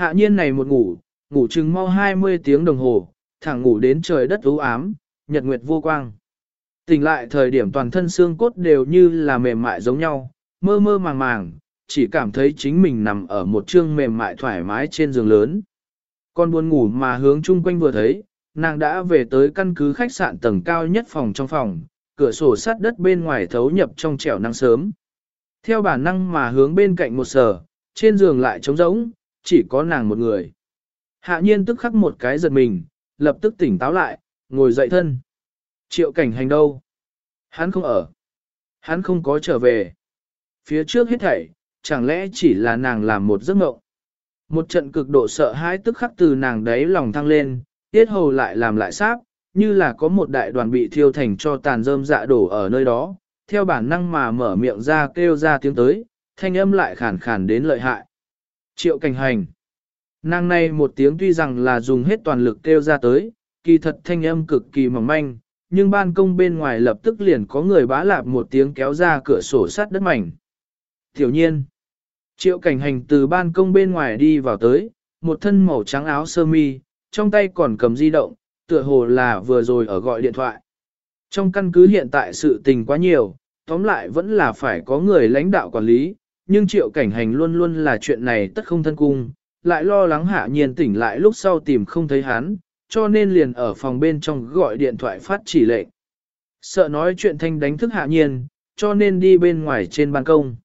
Hạ nhiên này một ngủ, ngủ chừng mau 20 tiếng đồng hồ, thẳng ngủ đến trời đất u ám, nhật nguyệt vô quang. Tỉnh lại thời điểm toàn thân xương cốt đều như là mềm mại giống nhau, mơ mơ màng màng, chỉ cảm thấy chính mình nằm ở một chương mềm mại thoải mái trên giường lớn. Con buồn ngủ mà hướng chung quanh vừa thấy, nàng đã về tới căn cứ khách sạn tầng cao nhất phòng trong phòng, cửa sổ sắt đất bên ngoài thấu nhập trong trẻo nắng sớm. Theo bản năng mà hướng bên cạnh một sở, trên giường lại trống rỗng, chỉ có nàng một người. Hạ nhiên tức khắc một cái giật mình, lập tức tỉnh táo lại, ngồi dậy thân. Triệu cảnh hành đâu? Hắn không ở. Hắn không có trở về. Phía trước hết thảy, chẳng lẽ chỉ là nàng làm một giấc mộng. Một trận cực độ sợ hãi tức khắc từ nàng đấy lòng thăng lên, tiết hầu lại làm lại sáp, như là có một đại đoàn bị thiêu thành cho tàn rơm dạ đổ ở nơi đó, theo bản năng mà mở miệng ra kêu ra tiếng tới, thanh âm lại khàn khàn đến lợi hại. Triệu cảnh hành. Nàng này một tiếng tuy rằng là dùng hết toàn lực kêu ra tới, kỳ thật thanh âm cực kỳ mỏng manh, nhưng ban công bên ngoài lập tức liền có người bá lạp một tiếng kéo ra cửa sổ sắt đất mảnh. Tiểu nhiên. Triệu cảnh hành từ ban công bên ngoài đi vào tới, một thân màu trắng áo sơ mi, trong tay còn cầm di động, tựa hồ là vừa rồi ở gọi điện thoại. Trong căn cứ hiện tại sự tình quá nhiều, tóm lại vẫn là phải có người lãnh đạo quản lý, nhưng triệu cảnh hành luôn luôn là chuyện này tất không thân cung, lại lo lắng hạ nhiên tỉnh lại lúc sau tìm không thấy hắn, cho nên liền ở phòng bên trong gọi điện thoại phát chỉ lệnh. Sợ nói chuyện thanh đánh thức hạ nhiên, cho nên đi bên ngoài trên ban công.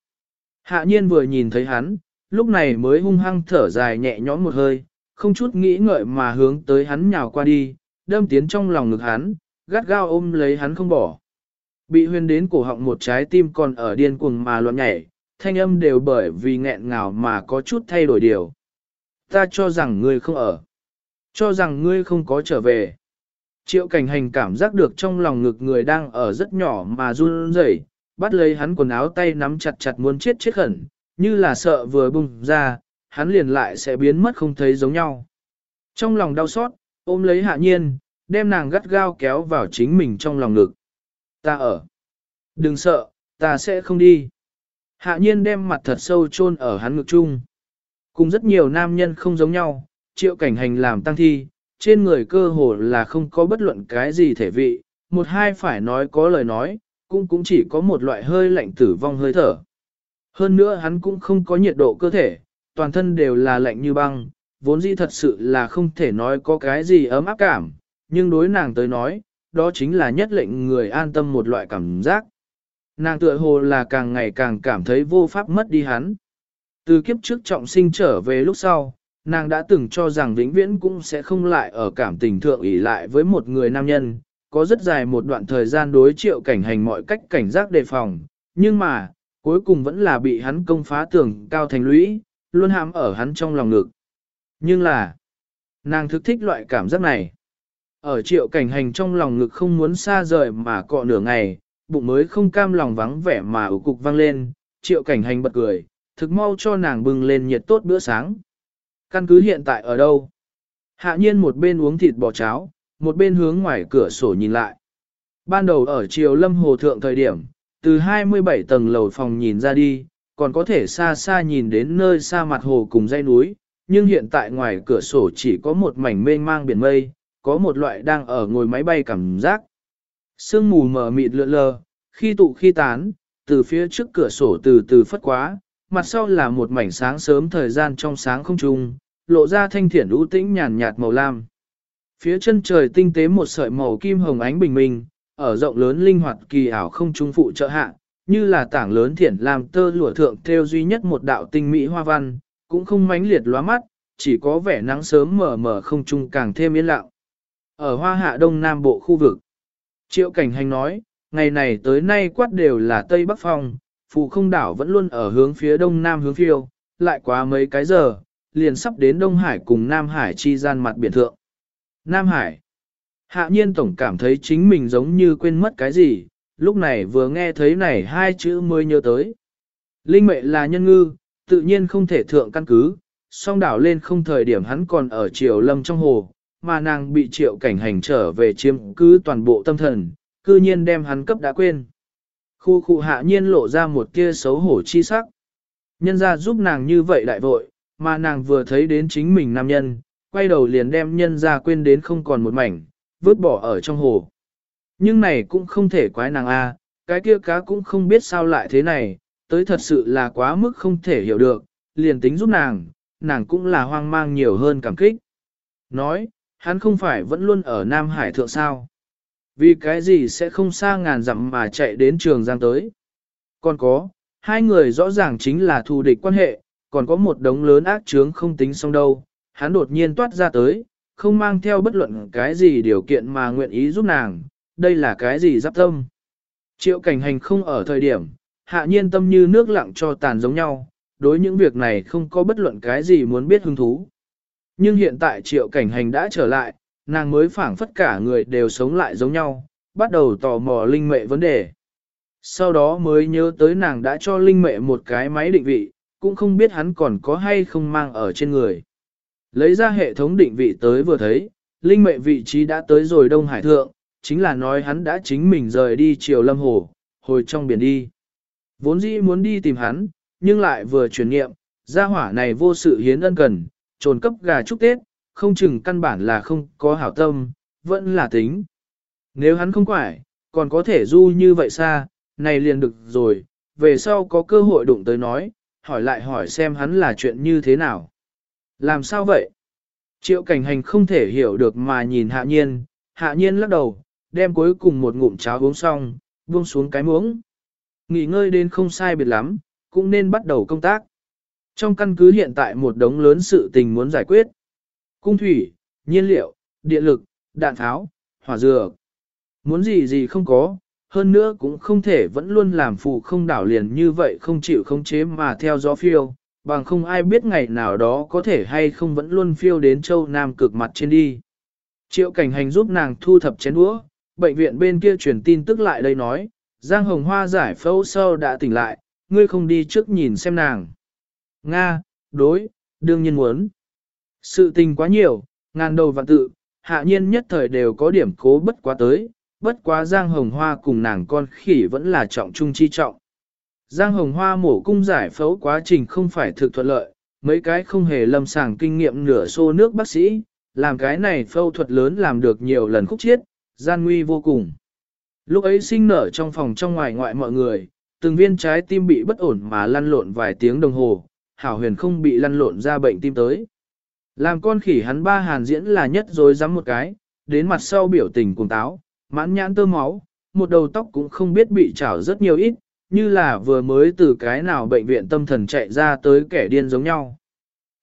Hạ nhiên vừa nhìn thấy hắn, lúc này mới hung hăng thở dài nhẹ nhõm một hơi, không chút nghĩ ngợi mà hướng tới hắn nhào qua đi, đâm tiến trong lòng ngực hắn, gắt gao ôm lấy hắn không bỏ. Bị huyền đến cổ họng một trái tim còn ở điên cuồng mà loạn nhảy, thanh âm đều bởi vì nghẹn ngào mà có chút thay đổi điều. Ta cho rằng ngươi không ở. Cho rằng ngươi không có trở về. Triệu cảnh hành cảm giác được trong lòng ngực người đang ở rất nhỏ mà run rẩy, bắt lấy hắn quần áo tay nắm chặt chặt muốn chết chết khẩn, như là sợ vừa bùng ra, hắn liền lại sẽ biến mất không thấy giống nhau. Trong lòng đau xót, ôm lấy hạ nhiên, đem nàng gắt gao kéo vào chính mình trong lòng ngực. Ta ở. Đừng sợ, ta sẽ không đi. Hạ nhiên đem mặt thật sâu chôn ở hắn ngực chung. Cùng rất nhiều nam nhân không giống nhau, triệu cảnh hành làm tăng thi, trên người cơ hồ là không có bất luận cái gì thể vị, một hai phải nói có lời nói, cũng cũng chỉ có một loại hơi lạnh tử vong hơi thở. Hơn nữa hắn cũng không có nhiệt độ cơ thể, toàn thân đều là lạnh như băng, vốn dĩ thật sự là không thể nói có cái gì ấm áp cảm, nhưng đối nàng tới nói, đó chính là nhất lệnh người an tâm một loại cảm giác. Nàng tựa hồ là càng ngày càng cảm thấy vô pháp mất đi hắn. Từ kiếp trước trọng sinh trở về lúc sau, nàng đã từng cho rằng vĩnh viễn cũng sẽ không lại ở cảm tình thượng ủy lại với một người nam nhân, có rất dài một đoạn thời gian đối triệu cảnh hành mọi cách cảnh giác đề phòng, nhưng mà, cuối cùng vẫn là bị hắn công phá tường cao thành lũy, luôn hãm ở hắn trong lòng ngực. Nhưng là, nàng thực thích loại cảm giác này. Ở triệu cảnh hành trong lòng ngực không muốn xa rời mà cọ nửa ngày, bụng mới không cam lòng vắng vẻ mà ủ cục vang lên, triệu cảnh hành bật cười, thực mau cho nàng bưng lên nhiệt tốt bữa sáng. Căn cứ hiện tại ở đâu? Hạ nhiên một bên uống thịt bò cháo, một bên hướng ngoài cửa sổ nhìn lại. Ban đầu ở triều lâm hồ thượng thời điểm, từ 27 tầng lầu phòng nhìn ra đi, còn có thể xa xa nhìn đến nơi xa mặt hồ cùng dãy núi, nhưng hiện tại ngoài cửa sổ chỉ có một mảnh mênh mang biển mây, có một loại đang ở ngồi máy bay cảm giác. Sương mù mờ mịt lượn lờ, khi tụ khi tán, từ phía trước cửa sổ từ từ phất quá, mặt sau là một mảnh sáng sớm thời gian trong sáng không trung, lộ ra thanh thiển ưu tĩnh nhàn nhạt màu lam. Phía chân trời tinh tế một sợi màu kim hồng ánh bình minh, ở rộng lớn linh hoạt kỳ ảo không trung phụ trợ hạ, như là tảng lớn thiển làm tơ lụa thượng theo duy nhất một đạo tinh mỹ hoa văn, cũng không mãnh liệt lóa mắt, chỉ có vẻ nắng sớm mờ mờ không trung càng thêm yên lặng. Ở hoa hạ đông nam bộ khu vực, triệu cảnh hành nói, ngày này tới nay quát đều là Tây Bắc Phong, phụ không đảo vẫn luôn ở hướng phía đông nam hướng phiêu, lại quá mấy cái giờ, liền sắp đến Đông Hải cùng Nam Hải chi gian mặt biển thượng. Nam Hải. Hạ nhiên tổng cảm thấy chính mình giống như quên mất cái gì, lúc này vừa nghe thấy này hai chữ mới nhớ tới. Linh mệ là nhân ngư, tự nhiên không thể thượng căn cứ, song đảo lên không thời điểm hắn còn ở triều lâm trong hồ, mà nàng bị triệu cảnh hành trở về chiếm cứ toàn bộ tâm thần, cư nhiên đem hắn cấp đã quên. Khu khu hạ nhiên lộ ra một kia xấu hổ chi sắc. Nhân ra giúp nàng như vậy đại vội, mà nàng vừa thấy đến chính mình nam nhân, quay đầu liền đem nhân ra quên đến không còn một mảnh, vứt bỏ ở trong hồ. Nhưng này cũng không thể quái nàng a, cái kia cá cũng không biết sao lại thế này, tới thật sự là quá mức không thể hiểu được, liền tính giúp nàng, nàng cũng là hoang mang nhiều hơn cảm kích. Nói, hắn không phải vẫn luôn ở Nam Hải thượng sao? Vì cái gì sẽ không xa ngàn dặm mà chạy đến trường giang tới? Còn có, hai người rõ ràng chính là thù địch quan hệ, còn có một đống lớn ác chướng không tính xong đâu. Hắn đột nhiên toát ra tới, không mang theo bất luận cái gì điều kiện mà nguyện ý giúp nàng, đây là cái gì giáp tâm. Triệu cảnh hành không ở thời điểm, hạ nhiên tâm như nước lặng cho tàn giống nhau, đối những việc này không có bất luận cái gì muốn biết hứng thú. Nhưng hiện tại triệu cảnh hành đã trở lại, nàng mới phảng phất cả người đều sống lại giống nhau, bắt đầu tò mò linh mệ vấn đề. Sau đó mới nhớ tới nàng đã cho linh mệ một cái máy định vị, cũng không biết hắn còn có hay không mang ở trên người. Lấy ra hệ thống định vị tới vừa thấy, linh mệ vị trí đã tới rồi Đông Hải Thượng, chính là nói hắn đã chính mình rời đi chiều lâm hồ, hồi trong biển đi. Vốn dĩ muốn đi tìm hắn, nhưng lại vừa chuyển nghiệm, gia hỏa này vô sự hiến ân cần, trồn cấp gà chúc Tết, không chừng căn bản là không có hảo tâm, vẫn là tính. Nếu hắn không quải, còn có thể du như vậy xa, này liền được rồi, về sau có cơ hội đụng tới nói, hỏi lại hỏi xem hắn là chuyện như thế nào. Làm sao vậy? Triệu cảnh hành không thể hiểu được mà nhìn hạ nhiên, hạ nhiên lắc đầu, đem cuối cùng một ngụm cháo uống xong, buông xuống cái muỗng. Nghỉ ngơi đến không sai biệt lắm, cũng nên bắt đầu công tác. Trong căn cứ hiện tại một đống lớn sự tình muốn giải quyết. Cung thủy, nhiên liệu, điện lực, đạn tháo, hỏa dược. Muốn gì gì không có, hơn nữa cũng không thể vẫn luôn làm phụ không đảo liền như vậy không chịu không chế mà theo gió phiêu, bằng không ai biết ngày nào đó có thể hay không vẫn luôn phiêu đến châu Nam cực mặt trên đi. Triệu cảnh hành giúp nàng thu thập chén đũa, bệnh viện bên kia truyền tin tức lại đây nói, Giang Hồng Hoa giải phẫu sâu đã tỉnh lại, ngươi không đi trước nhìn xem nàng. Nga, đối, đương nhiên muốn. Sự tình quá nhiều, ngàn đầu vạn tự, hạ nhiên nhất thời đều có điểm cố bất quá tới, bất quá Giang Hồng Hoa cùng nàng con khỉ vẫn là trọng trung chi trọng. Giang Hồng Hoa mổ cung giải phẫu quá trình không phải thực thuận lợi, mấy cái không hề lâm sàng kinh nghiệm nửa xô nước bác sĩ, làm cái này phẫu thuật lớn làm được nhiều lần khúc chiết, gian nguy vô cùng. Lúc ấy sinh nở trong phòng trong ngoài ngoại mọi người, từng viên trái tim bị bất ổn mà lăn lộn vài tiếng đồng hồ, hảo huyền không bị lăn lộn ra bệnh tim tới. Làm con khỉ hắn ba hàn diễn là nhất rồi dám một cái, đến mặt sau biểu tình cùng táo, mãn nhãn tơ máu, một đầu tóc cũng không biết bị chảo rất nhiều ít, như là vừa mới từ cái nào bệnh viện tâm thần chạy ra tới kẻ điên giống nhau.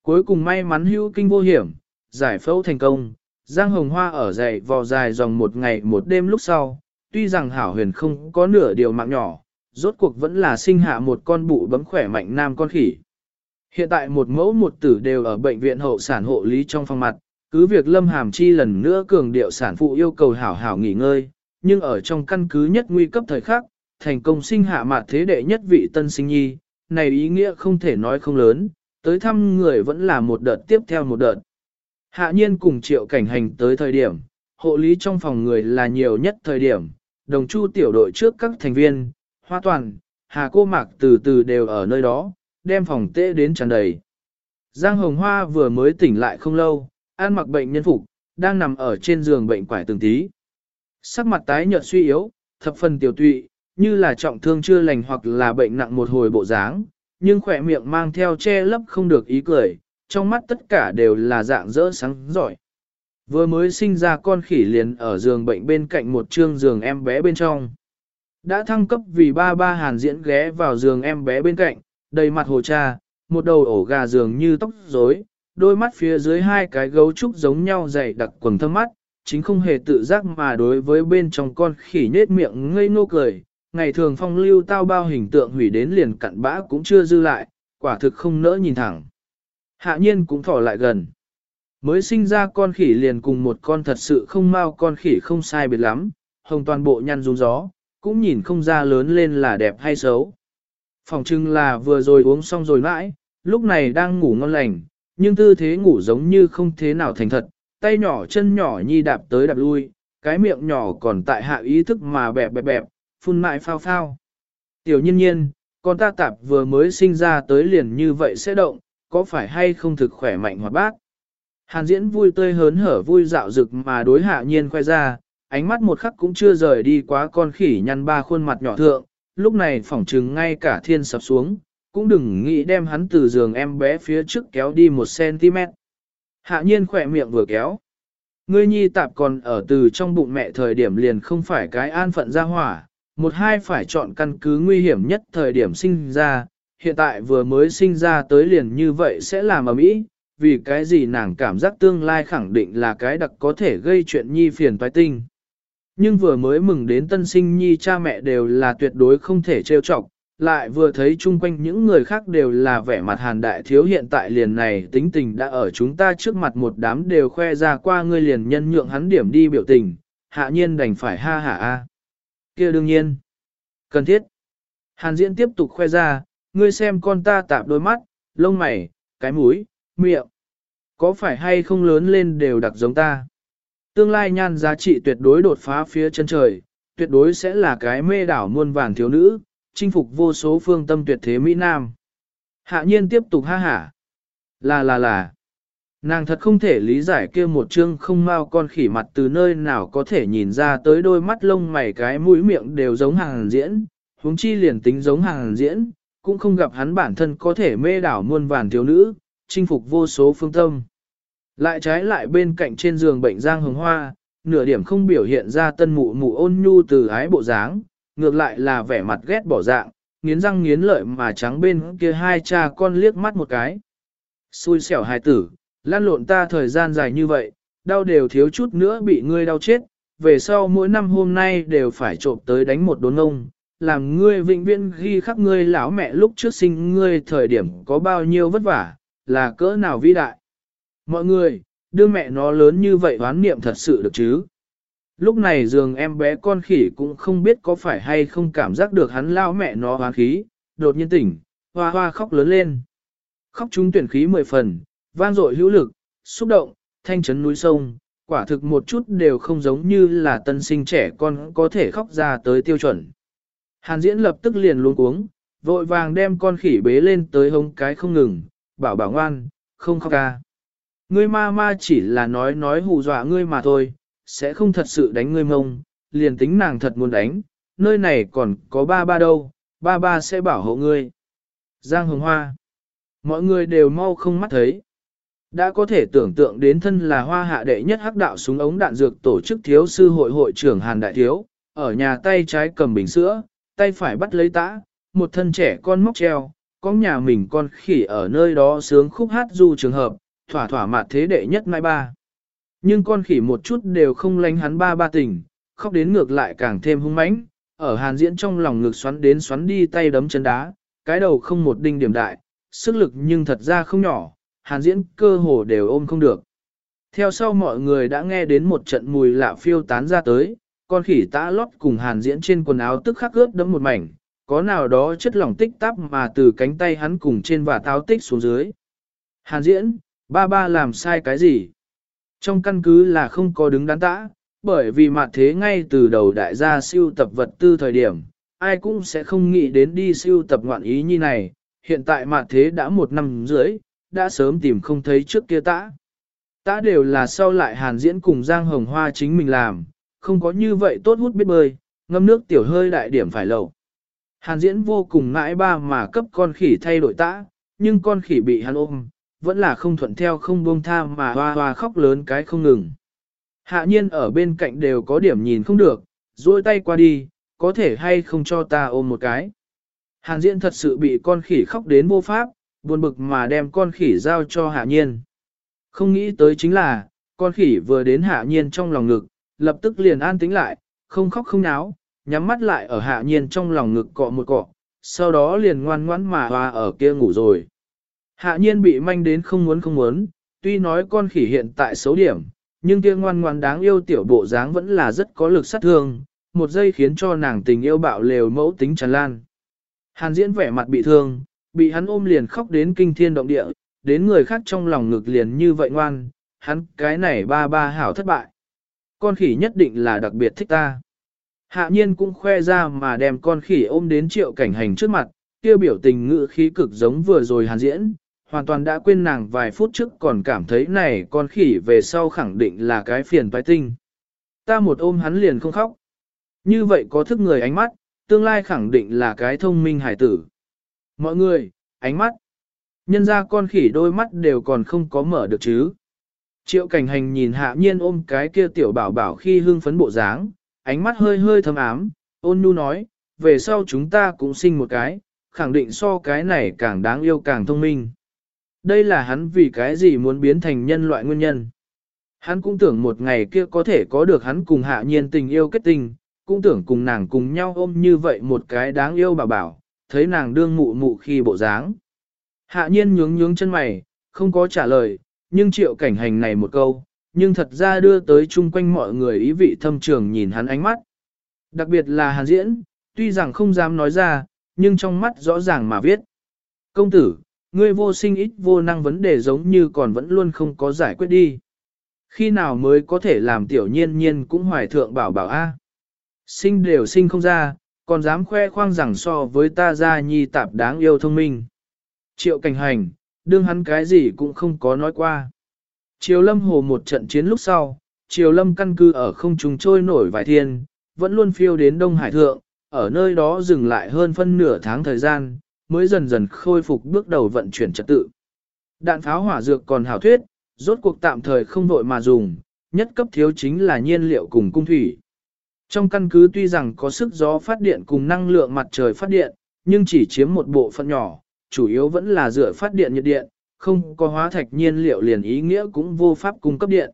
Cuối cùng may mắn hữu kinh vô hiểm, giải phẫu thành công, Giang Hồng Hoa ở dậy vò dài dòng một ngày một đêm lúc sau, tuy rằng hảo huyền không có nửa điều mạng nhỏ, rốt cuộc vẫn là sinh hạ một con bụ bấm khỏe mạnh nam con khỉ. Hiện tại một mẫu một tử đều ở bệnh viện hậu sản hộ lý trong phòng mặt, cứ việc Lâm Hàm Chi lần nữa cường điệu sản phụ yêu cầu hảo hảo nghỉ ngơi, nhưng ở trong căn cứ nhất nguy cấp thời khắc, thành công sinh hạ mạt thế đệ nhất vị tân sinh nhi, này ý nghĩa không thể nói không lớn, tới thăm người vẫn là một đợt tiếp theo một đợt. Hạ nhiên cùng triệu cảnh hành tới thời điểm, hộ lý trong phòng người là nhiều nhất thời điểm, đồng chu tiểu đội trước các thành viên, hoa toàn, hà cô mạc từ từ đều ở nơi đó, đem phòng tê đến tràn đầy. Giang Hồng Hoa vừa mới tỉnh lại không lâu, an mặc bệnh nhân phục, đang nằm ở trên giường bệnh quải từng tí. Sắc mặt tái nhợt suy yếu, thập phần tiểu tụy, như là trọng thương chưa lành hoặc là bệnh nặng một hồi bộ dáng, nhưng khỏe miệng mang theo che lấp không được ý cười, trong mắt tất cả đều là dạng dỡ sáng giỏi. Vừa mới sinh ra con khỉ liền ở giường bệnh bên cạnh một trương giường em bé bên trong. Đã thăng cấp vì ba ba hàn diễn ghé vào giường em bé bên cạnh, đầy mặt hồ cha, một đầu ổ gà giường như tóc rối, đôi mắt phía dưới hai cái gấu trúc giống nhau dày đặc quần thâm mắt, chính không hề tự giác mà đối với bên trong con khỉ nết miệng ngây ngô cười. Ngày thường phong lưu tao bao hình tượng hủy đến liền cặn bã cũng chưa dư lại, quả thực không nỡ nhìn thẳng. Hạ nhiên cũng thỏ lại gần. Mới sinh ra con khỉ liền cùng một con thật sự không mau con khỉ không sai biệt lắm, hồng toàn bộ nhăn rung gió, cũng nhìn không ra lớn lên là đẹp hay xấu. Phòng trưng là vừa rồi uống xong rồi mãi, lúc này đang ngủ ngon lành, nhưng tư thế ngủ giống như không thế nào thành thật, tay nhỏ chân nhỏ nhi đạp tới đạp lui, cái miệng nhỏ còn tại hạ ý thức mà bẹp bẹp bẹp, phun mại phao phao. Tiểu nhiên nhiên, con ta tạp vừa mới sinh ra tới liền như vậy sẽ động, có phải hay không thực khỏe mạnh hoạt bác? Hàn diễn vui tươi hớn hở vui dạo rực mà đối hạ nhiên khoe ra, ánh mắt một khắc cũng chưa rời đi quá con khỉ nhăn ba khuôn mặt nhỏ thượng, lúc này phỏng trừng ngay cả thiên sập xuống, cũng đừng nghĩ đem hắn từ giường em bé phía trước kéo đi một cm. Hạ nhiên khỏe miệng vừa kéo. Ngươi nhi tạp còn ở từ trong bụng mẹ thời điểm liền không phải cái an phận ra hỏa, một hai phải chọn căn cứ nguy hiểm nhất thời điểm sinh ra, hiện tại vừa mới sinh ra tới liền như vậy sẽ làm ở mỹ, vì cái gì nàng cảm giác tương lai khẳng định là cái đặc có thể gây chuyện nhi phiền toái tinh. Nhưng vừa mới mừng đến tân sinh nhi cha mẹ đều là tuyệt đối không thể trêu chọc, lại vừa thấy chung quanh những người khác đều là vẻ mặt hàn đại thiếu hiện tại liền này tính tình đã ở chúng ta trước mặt một đám đều khoe ra qua ngươi liền nhân nhượng hắn điểm đi biểu tình, hạ nhiên đành phải ha hạ a. kia đương nhiên, cần thiết. Hàn diễn tiếp tục khoe ra, ngươi xem con ta tạp đôi mắt, lông mày, cái mũi, miệng. Có phải hay không lớn lên đều đặc giống ta? Tương lai nhan giá trị tuyệt đối đột phá phía chân trời, tuyệt đối sẽ là cái mê đảo muôn vàng thiếu nữ, chinh phục vô số phương tâm tuyệt thế Mỹ Nam. Hạ nhiên tiếp tục ha hả. Là là là. Nàng thật không thể lý giải kia một chương không mau con khỉ mặt từ nơi nào có thể nhìn ra tới đôi mắt lông mày cái mũi miệng đều giống hàng diễn, huống chi liền tính giống hàng diễn, cũng không gặp hắn bản thân có thể mê đảo muôn vàn thiếu nữ, chinh phục vô số phương tâm. Lại trái lại bên cạnh trên giường bệnh giang hồng hoa, nửa điểm không biểu hiện ra tân mụ mụ ôn nhu từ ái bộ dáng, ngược lại là vẻ mặt ghét bỏ dạng, nghiến răng nghiến lợi mà trắng bên kia hai cha con liếc mắt một cái. Xui xẻo hài tử, lan lộn ta thời gian dài như vậy, đau đều thiếu chút nữa bị ngươi đau chết, về sau mỗi năm hôm nay đều phải trộm tới đánh một đốn ông, làm ngươi vĩnh viễn ghi khắc ngươi lão mẹ lúc trước sinh ngươi thời điểm có bao nhiêu vất vả, là cỡ nào vĩ đại. Mọi người, đưa mẹ nó lớn như vậy oán niệm thật sự được chứ. Lúc này giường em bé con khỉ cũng không biết có phải hay không cảm giác được hắn lao mẹ nó hoán khí, đột nhiên tỉnh, hoa hoa khóc lớn lên. Khóc chúng tuyển khí mười phần, vang dội hữu lực, xúc động, thanh chấn núi sông, quả thực một chút đều không giống như là tân sinh trẻ con có thể khóc ra tới tiêu chuẩn. Hàn diễn lập tức liền luôn cuống, vội vàng đem con khỉ bế lên tới hông cái không ngừng, bảo bảo ngoan, không khóc ca. Ngươi ma ma chỉ là nói nói hù dọa ngươi mà thôi, sẽ không thật sự đánh ngươi mông, liền tính nàng thật muốn đánh, nơi này còn có ba ba đâu, ba ba sẽ bảo hộ ngươi. Giang Hồng Hoa Mọi người đều mau không mắt thấy. Đã có thể tưởng tượng đến thân là hoa hạ đệ nhất hắc đạo súng ống đạn dược tổ chức thiếu sư hội hội trưởng Hàn Đại Thiếu, ở nhà tay trái cầm bình sữa, tay phải bắt lấy tã, một thân trẻ con móc treo, có nhà mình con khỉ ở nơi đó sướng khúc hát du trường hợp, thỏa thỏa mạt thế đệ nhất mai ba. Nhưng con khỉ một chút đều không lánh hắn ba ba tình, khóc đến ngược lại càng thêm hung mãnh, ở hàn diễn trong lòng ngực xoắn đến xoắn đi tay đấm chân đá, cái đầu không một đinh điểm đại, sức lực nhưng thật ra không nhỏ, hàn diễn cơ hồ đều ôm không được. Theo sau mọi người đã nghe đến một trận mùi lạ phiêu tán ra tới, con khỉ tã lót cùng hàn diễn trên quần áo tức khắc ướt đẫm một mảnh, có nào đó chất lỏng tích tắp mà từ cánh tay hắn cùng trên và táo tích xuống dưới. Hàn diễn, ba ba làm sai cái gì? Trong căn cứ là không có đứng đắn tã, bởi vì mặt thế ngay từ đầu đại gia siêu tập vật tư thời điểm, ai cũng sẽ không nghĩ đến đi siêu tập ngoạn ý như này, hiện tại mặt thế đã một năm rưỡi, đã sớm tìm không thấy trước kia tã. Tã đều là sau lại hàn diễn cùng Giang Hồng Hoa chính mình làm, không có như vậy tốt hút biết bơi, ngâm nước tiểu hơi đại điểm phải lẩu. Hàn diễn vô cùng ngãi ba mà cấp con khỉ thay đổi tã, nhưng con khỉ bị hắn ôm, vẫn là không thuận theo không buông tha mà hoa hoa khóc lớn cái không ngừng. Hạ nhiên ở bên cạnh đều có điểm nhìn không được, duỗi tay qua đi, có thể hay không cho ta ôm một cái. Hàn diễn thật sự bị con khỉ khóc đến vô pháp, buồn bực mà đem con khỉ giao cho hạ nhiên. Không nghĩ tới chính là, con khỉ vừa đến hạ nhiên trong lòng ngực, lập tức liền an tĩnh lại, không khóc không náo, nhắm mắt lại ở hạ nhiên trong lòng ngực cọ một cọ, sau đó liền ngoan ngoãn mà hoa ở kia ngủ rồi. Hạ nhiên bị manh đến không muốn không muốn, tuy nói con khỉ hiện tại xấu điểm, nhưng kia ngoan ngoan đáng yêu tiểu bộ dáng vẫn là rất có lực sát thương, một giây khiến cho nàng tình yêu bạo lều mẫu tính tràn lan. Hàn diễn vẻ mặt bị thương, bị hắn ôm liền khóc đến kinh thiên động địa, đến người khác trong lòng ngực liền như vậy ngoan, hắn cái này ba ba hảo thất bại. Con khỉ nhất định là đặc biệt thích ta. Hạ nhiên cũng khoe ra mà đem con khỉ ôm đến triệu cảnh hành trước mặt, kia biểu tình ngữ khí cực giống vừa rồi hàn diễn, hoàn toàn đã quên nàng vài phút trước còn cảm thấy này con khỉ về sau khẳng định là cái phiền toái tinh. Ta một ôm hắn liền không khóc. Như vậy có thức người ánh mắt, tương lai khẳng định là cái thông minh hải tử. Mọi người, ánh mắt. Nhân ra con khỉ đôi mắt đều còn không có mở được chứ. Triệu cảnh hành nhìn hạ nhiên ôm cái kia tiểu bảo bảo khi hương phấn bộ dáng, ánh mắt hơi hơi thâm ám, ôn nhu nói, về sau chúng ta cũng sinh một cái, khẳng định so cái này càng đáng yêu càng thông minh. Đây là hắn vì cái gì muốn biến thành nhân loại nguyên nhân. Hắn cũng tưởng một ngày kia có thể có được hắn cùng hạ nhiên tình yêu kết tình, cũng tưởng cùng nàng cùng nhau ôm như vậy một cái đáng yêu bảo bảo, thấy nàng đương mụ mụ khi bộ dáng. Hạ nhiên nhướng nhướng chân mày, không có trả lời, nhưng triệu cảnh hành này một câu, nhưng thật ra đưa tới chung quanh mọi người ý vị thâm trường nhìn hắn ánh mắt. Đặc biệt là hàn diễn, tuy rằng không dám nói ra, nhưng trong mắt rõ ràng mà viết. Công tử, ngươi vô sinh ít vô năng vấn đề giống như còn vẫn luôn không có giải quyết đi. Khi nào mới có thể làm tiểu nhiên nhiên cũng hoài thượng bảo bảo A. Sinh đều sinh không ra, còn dám khoe khoang rằng so với ta ra nhi tạp đáng yêu thông minh. Triệu cảnh hành, đương hắn cái gì cũng không có nói qua. Triều lâm hồ một trận chiến lúc sau, triều lâm căn cư ở không trùng trôi nổi vài thiên, vẫn luôn phiêu đến Đông Hải Thượng, ở nơi đó dừng lại hơn phân nửa tháng thời gian, mới dần dần khôi phục bước đầu vận chuyển trật tự. Đạn pháo hỏa dược còn hảo thuyết, rốt cuộc tạm thời không vội mà dùng, nhất cấp thiếu chính là nhiên liệu cùng cung thủy. Trong căn cứ tuy rằng có sức gió phát điện cùng năng lượng mặt trời phát điện, nhưng chỉ chiếm một bộ phận nhỏ, chủ yếu vẫn là dựa phát điện nhiệt điện, không có hóa thạch nhiên liệu liền ý nghĩa cũng vô pháp cung cấp điện.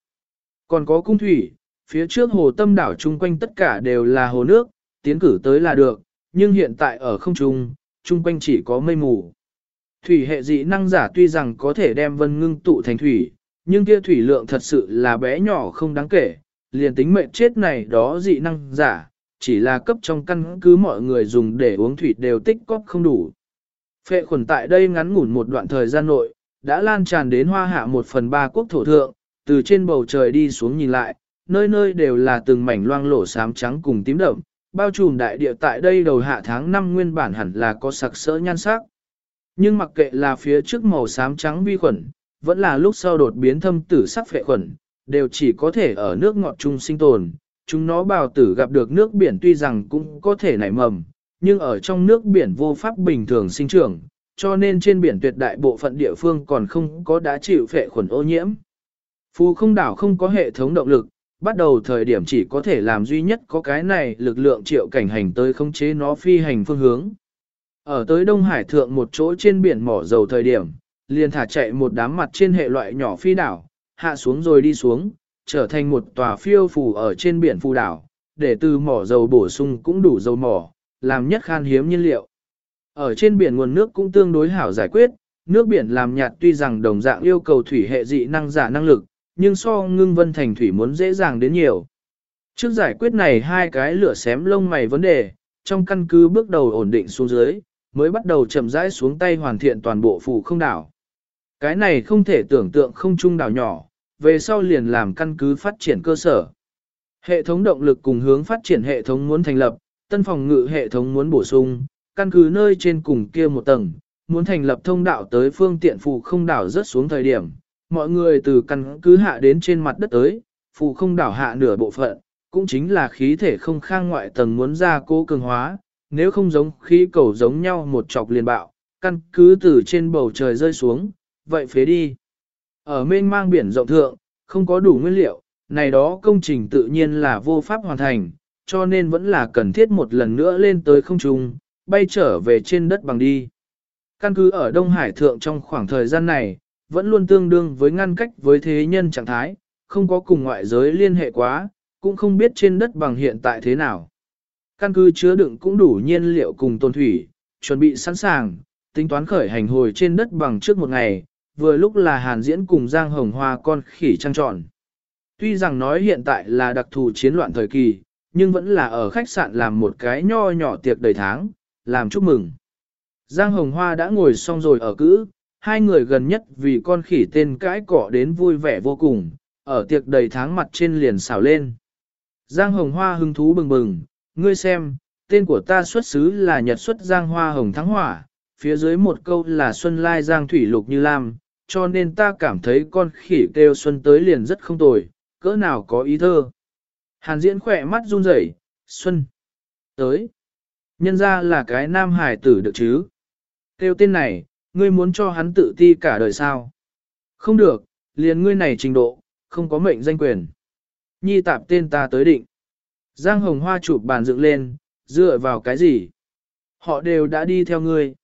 Còn có cung thủy, phía trước hồ tâm đảo chung quanh tất cả đều là hồ nước, tiến cử tới là được, nhưng hiện tại ở không trung, chung quanh chỉ có mây mù. Thủy hệ dị năng giả tuy rằng có thể đem vân ngưng tụ thành thủy, nhưng kia thủy lượng thật sự là bé nhỏ không đáng kể, liền tính mệnh chết này đó dị năng giả, chỉ là cấp trong căn cứ mọi người dùng để uống thủy đều tích cóp không đủ. Phệ khuẩn tại đây ngắn ngủn một đoạn thời gian nội, đã lan tràn đến hoa hạ một phần ba quốc thổ thượng, từ trên bầu trời đi xuống nhìn lại, nơi nơi đều là từng mảnh loang lổ xám trắng cùng tím đậm, bao trùm đại địa tại đây đầu hạ tháng năm nguyên bản hẳn là có sặc sỡ nhan sắc. Nhưng mặc kệ là phía trước màu xám trắng vi khuẩn, vẫn là lúc sau đột biến thâm tử sắc phệ khuẩn, đều chỉ có thể ở nước ngọt chung sinh tồn. Chúng nó bào tử gặp được nước biển tuy rằng cũng có thể nảy mầm, nhưng ở trong nước biển vô pháp bình thường sinh trưởng, cho nên trên biển tuyệt đại bộ phận địa phương còn không có đã chịu phệ khuẩn ô nhiễm. Phù không đảo không có hệ thống động lực, bắt đầu thời điểm chỉ có thể làm duy nhất có cái này lực lượng triệu cảnh hành tới khống chế nó phi hành phương hướng. Ở tới Đông Hải thượng một chỗ trên biển mỏ dầu thời điểm, liền thả chạy một đám mặt trên hệ loại nhỏ phi đảo, hạ xuống rồi đi xuống, trở thành một tòa phiêu phù ở trên biển phù đảo, để từ mỏ dầu bổ sung cũng đủ dầu mỏ, làm nhất khan hiếm nhiên liệu. Ở trên biển nguồn nước cũng tương đối hảo giải quyết, nước biển làm nhạt tuy rằng đồng dạng yêu cầu thủy hệ dị năng giả năng lực, nhưng so ngưng vân thành thủy muốn dễ dàng đến nhiều. Trước giải quyết này hai cái lửa xém lông mày vấn đề, trong căn cứ bước đầu ổn định xuống dưới, mới bắt đầu chậm rãi xuống tay hoàn thiện toàn bộ phủ không đảo. Cái này không thể tưởng tượng không trung đảo nhỏ, về sau liền làm căn cứ phát triển cơ sở. Hệ thống động lực cùng hướng phát triển hệ thống muốn thành lập, tân phòng ngự hệ thống muốn bổ sung, căn cứ nơi trên cùng kia một tầng, muốn thành lập thông đạo tới phương tiện phù không đảo rớt xuống thời điểm, mọi người từ căn cứ hạ đến trên mặt đất tới, phù không đảo hạ nửa bộ phận, cũng chính là khí thể không khang ngoại tầng muốn ra cố cường hóa, nếu không giống khí cầu giống nhau một chọc liền bạo, căn cứ từ trên bầu trời rơi xuống, vậy phế đi. Ở mênh mang biển rộng thượng, không có đủ nguyên liệu, này đó công trình tự nhiên là vô pháp hoàn thành, cho nên vẫn là cần thiết một lần nữa lên tới không trung, bay trở về trên đất bằng đi. Căn cứ ở Đông Hải Thượng trong khoảng thời gian này, vẫn luôn tương đương với ngăn cách với thế nhân trạng thái, không có cùng ngoại giới liên hệ quá, cũng không biết trên đất bằng hiện tại thế nào. Căn cứ chứa đựng cũng đủ nhiên liệu cùng tôn thủy, chuẩn bị sẵn sàng, tính toán khởi hành hồi trên đất bằng trước một ngày, vừa lúc là hàn diễn cùng Giang Hồng Hoa con khỉ trăng trọn. Tuy rằng nói hiện tại là đặc thù chiến loạn thời kỳ, nhưng vẫn là ở khách sạn làm một cái nho nhỏ tiệc đầy tháng, làm chúc mừng. Giang Hồng Hoa đã ngồi xong rồi ở cữ, hai người gần nhất vì con khỉ tên cãi cỏ đến vui vẻ vô cùng, ở tiệc đầy tháng mặt trên liền xào lên. Giang Hồng Hoa hứng thú bừng bừng, ngươi xem, tên của ta xuất xứ là Nhật xuất Giang Hoa Hồng Thắng Hỏa, phía dưới một câu là Xuân Lai Giang Thủy Lục Như Lam, cho nên ta cảm thấy con khỉ kêu Xuân tới liền rất không tồi, cỡ nào có ý thơ. Hàn diễn khỏe mắt run rẩy, Xuân tới. Nhân ra là cái nam hải tử được chứ. Kêu tên này, ngươi muốn cho hắn tự ti cả đời sao? Không được, liền ngươi này trình độ, không có mệnh danh quyền. Nhi tạp tên ta tới định. Giang hồng hoa chụp bàn dựng lên, dựa vào cái gì? Họ đều đã đi theo ngươi.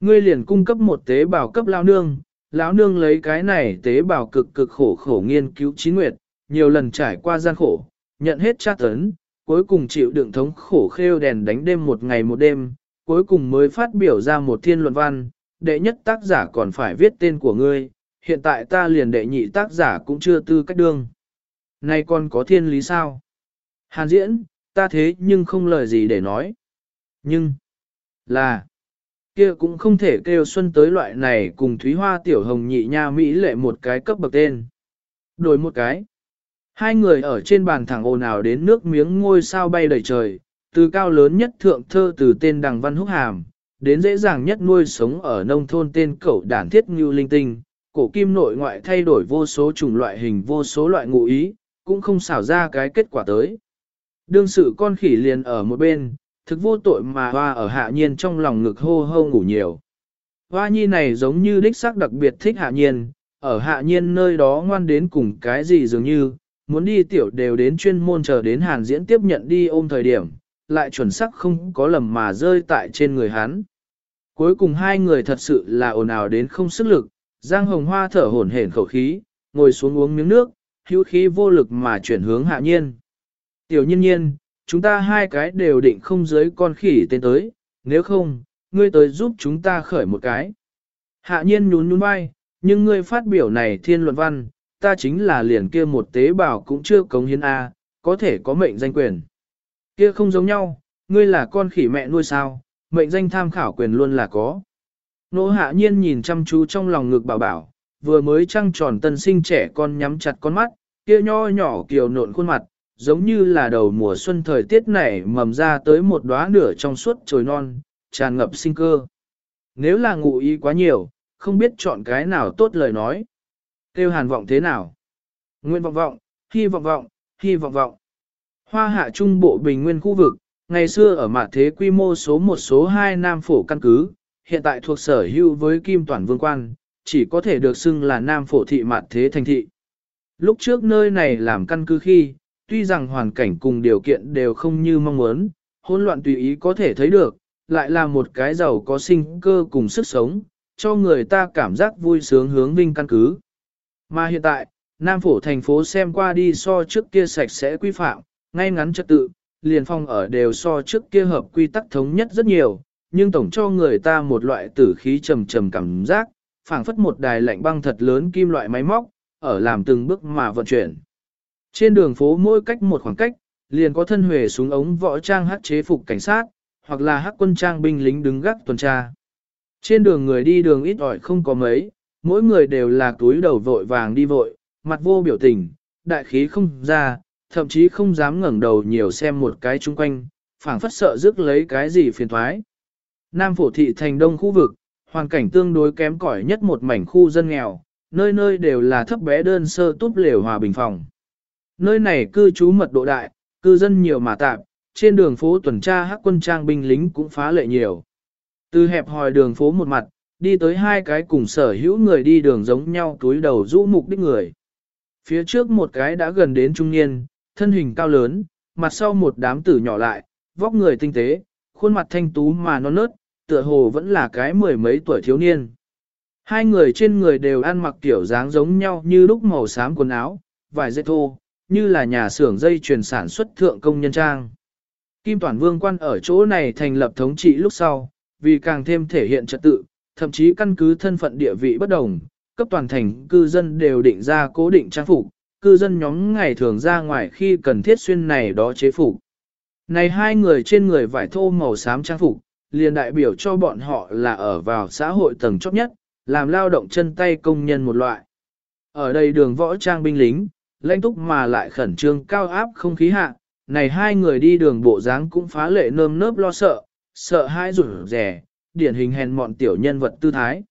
Ngươi liền cung cấp một tế bào cấp lao nương, lão nương lấy cái này tế bào cực cực khổ khổ nghiên cứu chín nguyệt, nhiều lần trải qua gian khổ, nhận hết tra tấn, cuối cùng chịu đựng thống khổ khêu đèn đánh đêm một ngày một đêm, cuối cùng mới phát biểu ra một thiên luận văn, đệ nhất tác giả còn phải viết tên của ngươi, hiện tại ta liền đệ nhị tác giả cũng chưa tư cách đương. nay còn có thiên lý sao? Hàn diễn, ta thế nhưng không lời gì để nói. Nhưng, là, kia cũng không thể kêu xuân tới loại này cùng Thúy Hoa Tiểu Hồng nhị nha Mỹ lệ một cái cấp bậc tên. Đổi một cái. Hai người ở trên bàn thẳng ồn ào đến nước miếng ngôi sao bay đầy trời, từ cao lớn nhất thượng thơ từ tên đằng văn húc hàm, đến dễ dàng nhất nuôi sống ở nông thôn tên cẩu đản thiết ngưu linh tinh, cổ kim nội ngoại thay đổi vô số chủng loại hình vô số loại ngụ ý, cũng không xảo ra cái kết quả tới. Đương sự con khỉ liền ở một bên, thực vô tội mà hoa ở hạ nhiên trong lòng ngực hô hô ngủ nhiều. Hoa nhi này giống như đích xác đặc biệt thích hạ nhiên, ở hạ nhiên nơi đó ngoan đến cùng cái gì dường như, muốn đi tiểu đều đến chuyên môn chờ đến hàn diễn tiếp nhận đi ôm thời điểm, lại chuẩn xác không có lầm mà rơi tại trên người hắn. Cuối cùng hai người thật sự là ồn ào đến không sức lực, Giang Hồng Hoa thở hổn hển khẩu khí, ngồi xuống uống miếng nước, hữu khí vô lực mà chuyển hướng hạ nhiên. Tiểu nhiên nhiên, chúng ta hai cái đều định không dưới con khỉ tên tới, nếu không, ngươi tới giúp chúng ta khởi một cái. Hạ nhiên nhún nhún vai, nhưng ngươi phát biểu này thiên luận văn, ta chính là liền kia một tế bào cũng chưa cống hiến A, có thể có mệnh danh quyền. Kia không giống nhau, ngươi là con khỉ mẹ nuôi sao, mệnh danh tham khảo quyền luôn là có. Nô hạ nhiên nhìn chăm chú trong lòng ngực bảo bảo, vừa mới trăng tròn tân sinh trẻ con nhắm chặt con mắt, kia nho nhỏ kiều nộn khuôn mặt, giống như là đầu mùa xuân thời tiết này mầm ra tới một đóa nửa trong suốt trồi non, tràn ngập sinh cơ. Nếu là ngụ ý quá nhiều, không biết chọn cái nào tốt lời nói. Tiêu hàn vọng thế nào? nguyện vọng vọng, hy vọng vọng, hy vọng vọng. Hoa hạ trung bộ bình nguyên khu vực, ngày xưa ở mặt thế quy mô số một số 2 Nam Phổ căn cứ, hiện tại thuộc sở hữu với Kim Toàn Vương Quan, chỉ có thể được xưng là Nam Phổ thị mặt thế thành thị. Lúc trước nơi này làm căn cứ khi, tuy rằng hoàn cảnh cùng điều kiện đều không như mong muốn, hỗn loạn tùy ý có thể thấy được, lại là một cái giàu có sinh cơ cùng sức sống, cho người ta cảm giác vui sướng hướng vinh căn cứ. Mà hiện tại, Nam Phổ thành phố xem qua đi so trước kia sạch sẽ quy phạm, ngay ngắn trật tự, liền phong ở đều so trước kia hợp quy tắc thống nhất rất nhiều, nhưng tổng cho người ta một loại tử khí trầm trầm cảm giác, phảng phất một đài lạnh băng thật lớn kim loại máy móc, ở làm từng bước mà vận chuyển. Trên đường phố mỗi cách một khoảng cách, liền có thân huề xuống ống võ trang hắc chế phục cảnh sát, hoặc là hắc quân trang binh lính đứng gác tuần tra. Trên đường người đi đường ít ỏi không có mấy, mỗi người đều là túi đầu vội vàng đi vội, mặt vô biểu tình, đại khí không ra, thậm chí không dám ngẩng đầu nhiều xem một cái chung quanh, phảng phất sợ rước lấy cái gì phiền thoái. Nam phổ thị thành đông khu vực, hoàn cảnh tương đối kém cỏi nhất một mảnh khu dân nghèo, nơi nơi đều là thấp bé đơn sơ túp lều hòa bình phòng. Nơi này cư trú mật độ đại, cư dân nhiều mà tạp, trên đường phố tuần tra hắc quân trang binh lính cũng phá lệ nhiều. Từ hẹp hòi đường phố một mặt, đi tới hai cái cùng sở hữu người đi đường giống nhau túi đầu rũ mục đích người. Phía trước một cái đã gần đến trung niên, thân hình cao lớn, mặt sau một đám tử nhỏ lại, vóc người tinh tế, khuôn mặt thanh tú mà non nớt, tựa hồ vẫn là cái mười mấy tuổi thiếu niên. Hai người trên người đều ăn mặc kiểu dáng giống nhau như lúc màu xám quần áo, vải dây thô, như là nhà xưởng dây chuyền sản xuất thượng công nhân trang. Kim Toàn Vương quan ở chỗ này thành lập thống trị lúc sau, vì càng thêm thể hiện trật tự, thậm chí căn cứ thân phận địa vị bất đồng, cấp toàn thành cư dân đều định ra cố định trang phục, cư dân nhóm ngày thường ra ngoài khi cần thiết xuyên này đó chế phục. Này hai người trên người vải thô màu xám trang phục, liền đại biểu cho bọn họ là ở vào xã hội tầng chóp nhất, làm lao động chân tay công nhân một loại. Ở đây đường võ trang binh lính, lãnh túc mà lại khẩn trương cao áp không khí hạ, này hai người đi đường bộ dáng cũng phá lệ nơm nớp lo sợ, sợ hai rủi rẻ, điển hình hèn mọn tiểu nhân vật tư thái.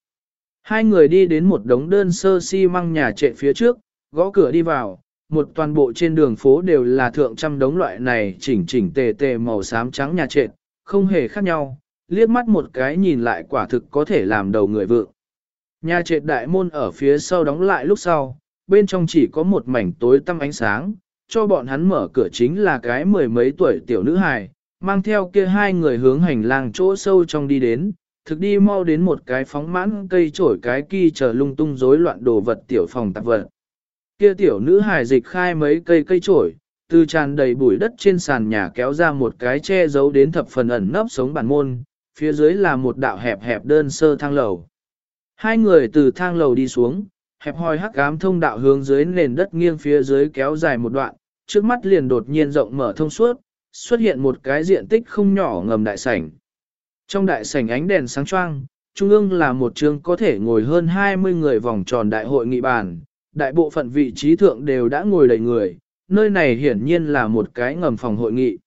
Hai người đi đến một đống đơn sơ xi si măng nhà trệ phía trước, gõ cửa đi vào, một toàn bộ trên đường phố đều là thượng trăm đống loại này chỉnh chỉnh tề tề màu xám trắng nhà trệt, không hề khác nhau, liếc mắt một cái nhìn lại quả thực có thể làm đầu người vượng. Nhà trệt đại môn ở phía sau đóng lại lúc sau, bên trong chỉ có một mảnh tối tăm ánh sáng, cho bọn hắn mở cửa chính là cái mười mấy tuổi tiểu nữ hài, mang theo kia hai người hướng hành lang chỗ sâu trong đi đến, thực đi mau đến một cái phóng mãn cây trổi cái kỳ chờ lung tung rối loạn đồ vật tiểu phòng tạp vật. Kia tiểu nữ hài dịch khai mấy cây cây trổi, từ tràn đầy bụi đất trên sàn nhà kéo ra một cái che giấu đến thập phần ẩn nấp sống bản môn, phía dưới là một đạo hẹp hẹp đơn sơ thang lầu. Hai người từ thang lầu đi xuống, hẹp hòi hắc ám thông đạo hướng dưới nền đất nghiêng phía dưới kéo dài một đoạn, trước mắt liền đột nhiên rộng mở thông suốt, xuất hiện một cái diện tích không nhỏ ngầm đại sảnh. Trong đại sảnh ánh đèn sáng choang, trung ương là một trường có thể ngồi hơn 20 người vòng tròn đại hội nghị bàn, đại bộ phận vị trí thượng đều đã ngồi đầy người, nơi này hiển nhiên là một cái ngầm phòng hội nghị.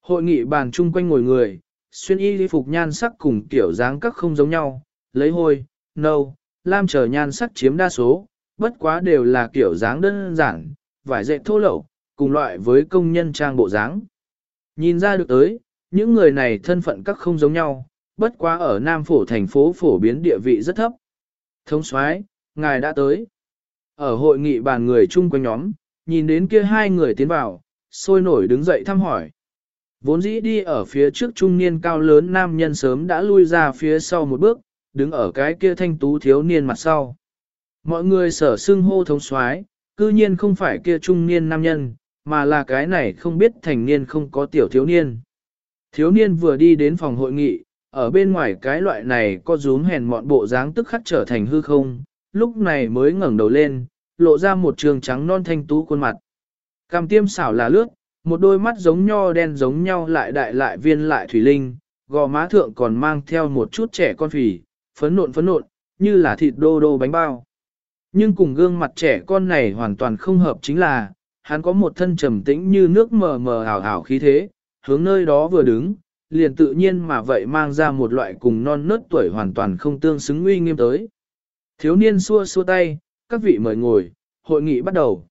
Hội nghị bàn chung quanh ngồi người, xuyên y đi phục nhan sắc cùng kiểu dáng các không giống nhau, lấy hôi, nâu, lam trở nhan sắc chiếm đa số, bất quá đều là kiểu dáng đơn giản, vải dệt thô lậu, cùng loại với công nhân trang bộ dáng. Nhìn ra được tới, những người này thân phận các không giống nhau, bất quá ở Nam Phổ thành phố phổ biến địa vị rất thấp. Thống soái, ngài đã tới. Ở hội nghị bàn người chung quanh nhóm, nhìn đến kia hai người tiến vào, sôi nổi đứng dậy thăm hỏi. Vốn dĩ đi ở phía trước trung niên cao lớn nam nhân sớm đã lui ra phía sau một bước, đứng ở cái kia thanh tú thiếu niên mặt sau. Mọi người sở xưng hô thống soái, cư nhiên không phải kia trung niên nam nhân, mà là cái này không biết thành niên không có tiểu thiếu niên. Thiếu niên vừa đi đến phòng hội nghị, ở bên ngoài cái loại này có rúm hèn mọn bộ dáng tức khắc trở thành hư không, lúc này mới ngẩng đầu lên, lộ ra một trường trắng non thanh tú khuôn mặt. Cằm tiêm xảo là lướt, một đôi mắt giống nho đen giống nhau lại đại lại viên lại thủy linh, gò má thượng còn mang theo một chút trẻ con phì, phấn nộn phấn nộn, như là thịt đô đô bánh bao. Nhưng cùng gương mặt trẻ con này hoàn toàn không hợp chính là, hắn có một thân trầm tĩnh như nước mờ mờ ảo ảo khí thế, hướng nơi đó vừa đứng, liền tự nhiên mà vậy mang ra một loại cùng non nớt tuổi hoàn toàn không tương xứng uy nghiêm tới. Thiếu niên xua xua tay, các vị mời ngồi, hội nghị bắt đầu.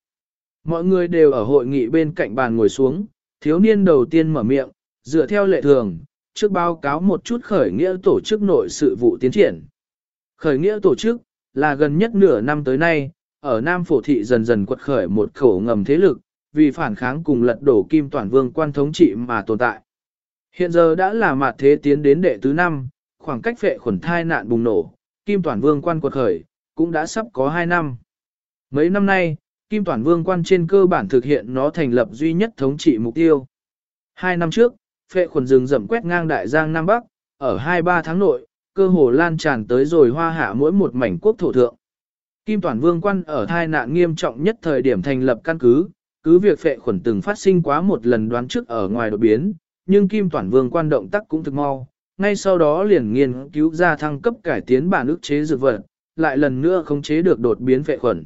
Mọi người đều ở hội nghị bên cạnh bàn ngồi xuống, thiếu niên đầu tiên mở miệng, dựa theo lệ thường, trước báo cáo một chút khởi nghĩa tổ chức nội sự vụ tiến triển. Khởi nghĩa tổ chức, là gần nhất nửa năm tới nay, ở Nam Phổ Thị dần dần quật khởi một khẩu ngầm thế lực, vì phản kháng cùng lật đổ kim toàn vương quan thống trị mà tồn tại. Hiện giờ đã là mặt thế tiến đến đệ tứ năm, khoảng cách phệ khuẩn thai nạn bùng nổ, kim Toản vương quan quật khởi, cũng đã sắp có hai năm. Mấy năm nay, kim Toản vương quan trên cơ bản thực hiện nó thành lập duy nhất thống trị mục tiêu. Hai năm trước, phệ khuẩn rừng rậm quét ngang đại giang Nam Bắc, ở 2-3 tháng nội, cơ hồ lan tràn tới rồi hoa hạ mỗi một mảnh quốc thổ thượng. Kim Toản Vương quan ở thai nạn nghiêm trọng nhất thời điểm thành lập căn cứ, cứ việc phệ khuẩn từng phát sinh quá một lần đoán trước ở ngoài đột biến, nhưng Kim Toản Vương quan động tác cũng thực mau, ngay sau đó liền nghiên cứu ra thăng cấp cải tiến bản ức chế dược vật, lại lần nữa khống chế được đột biến vệ khuẩn.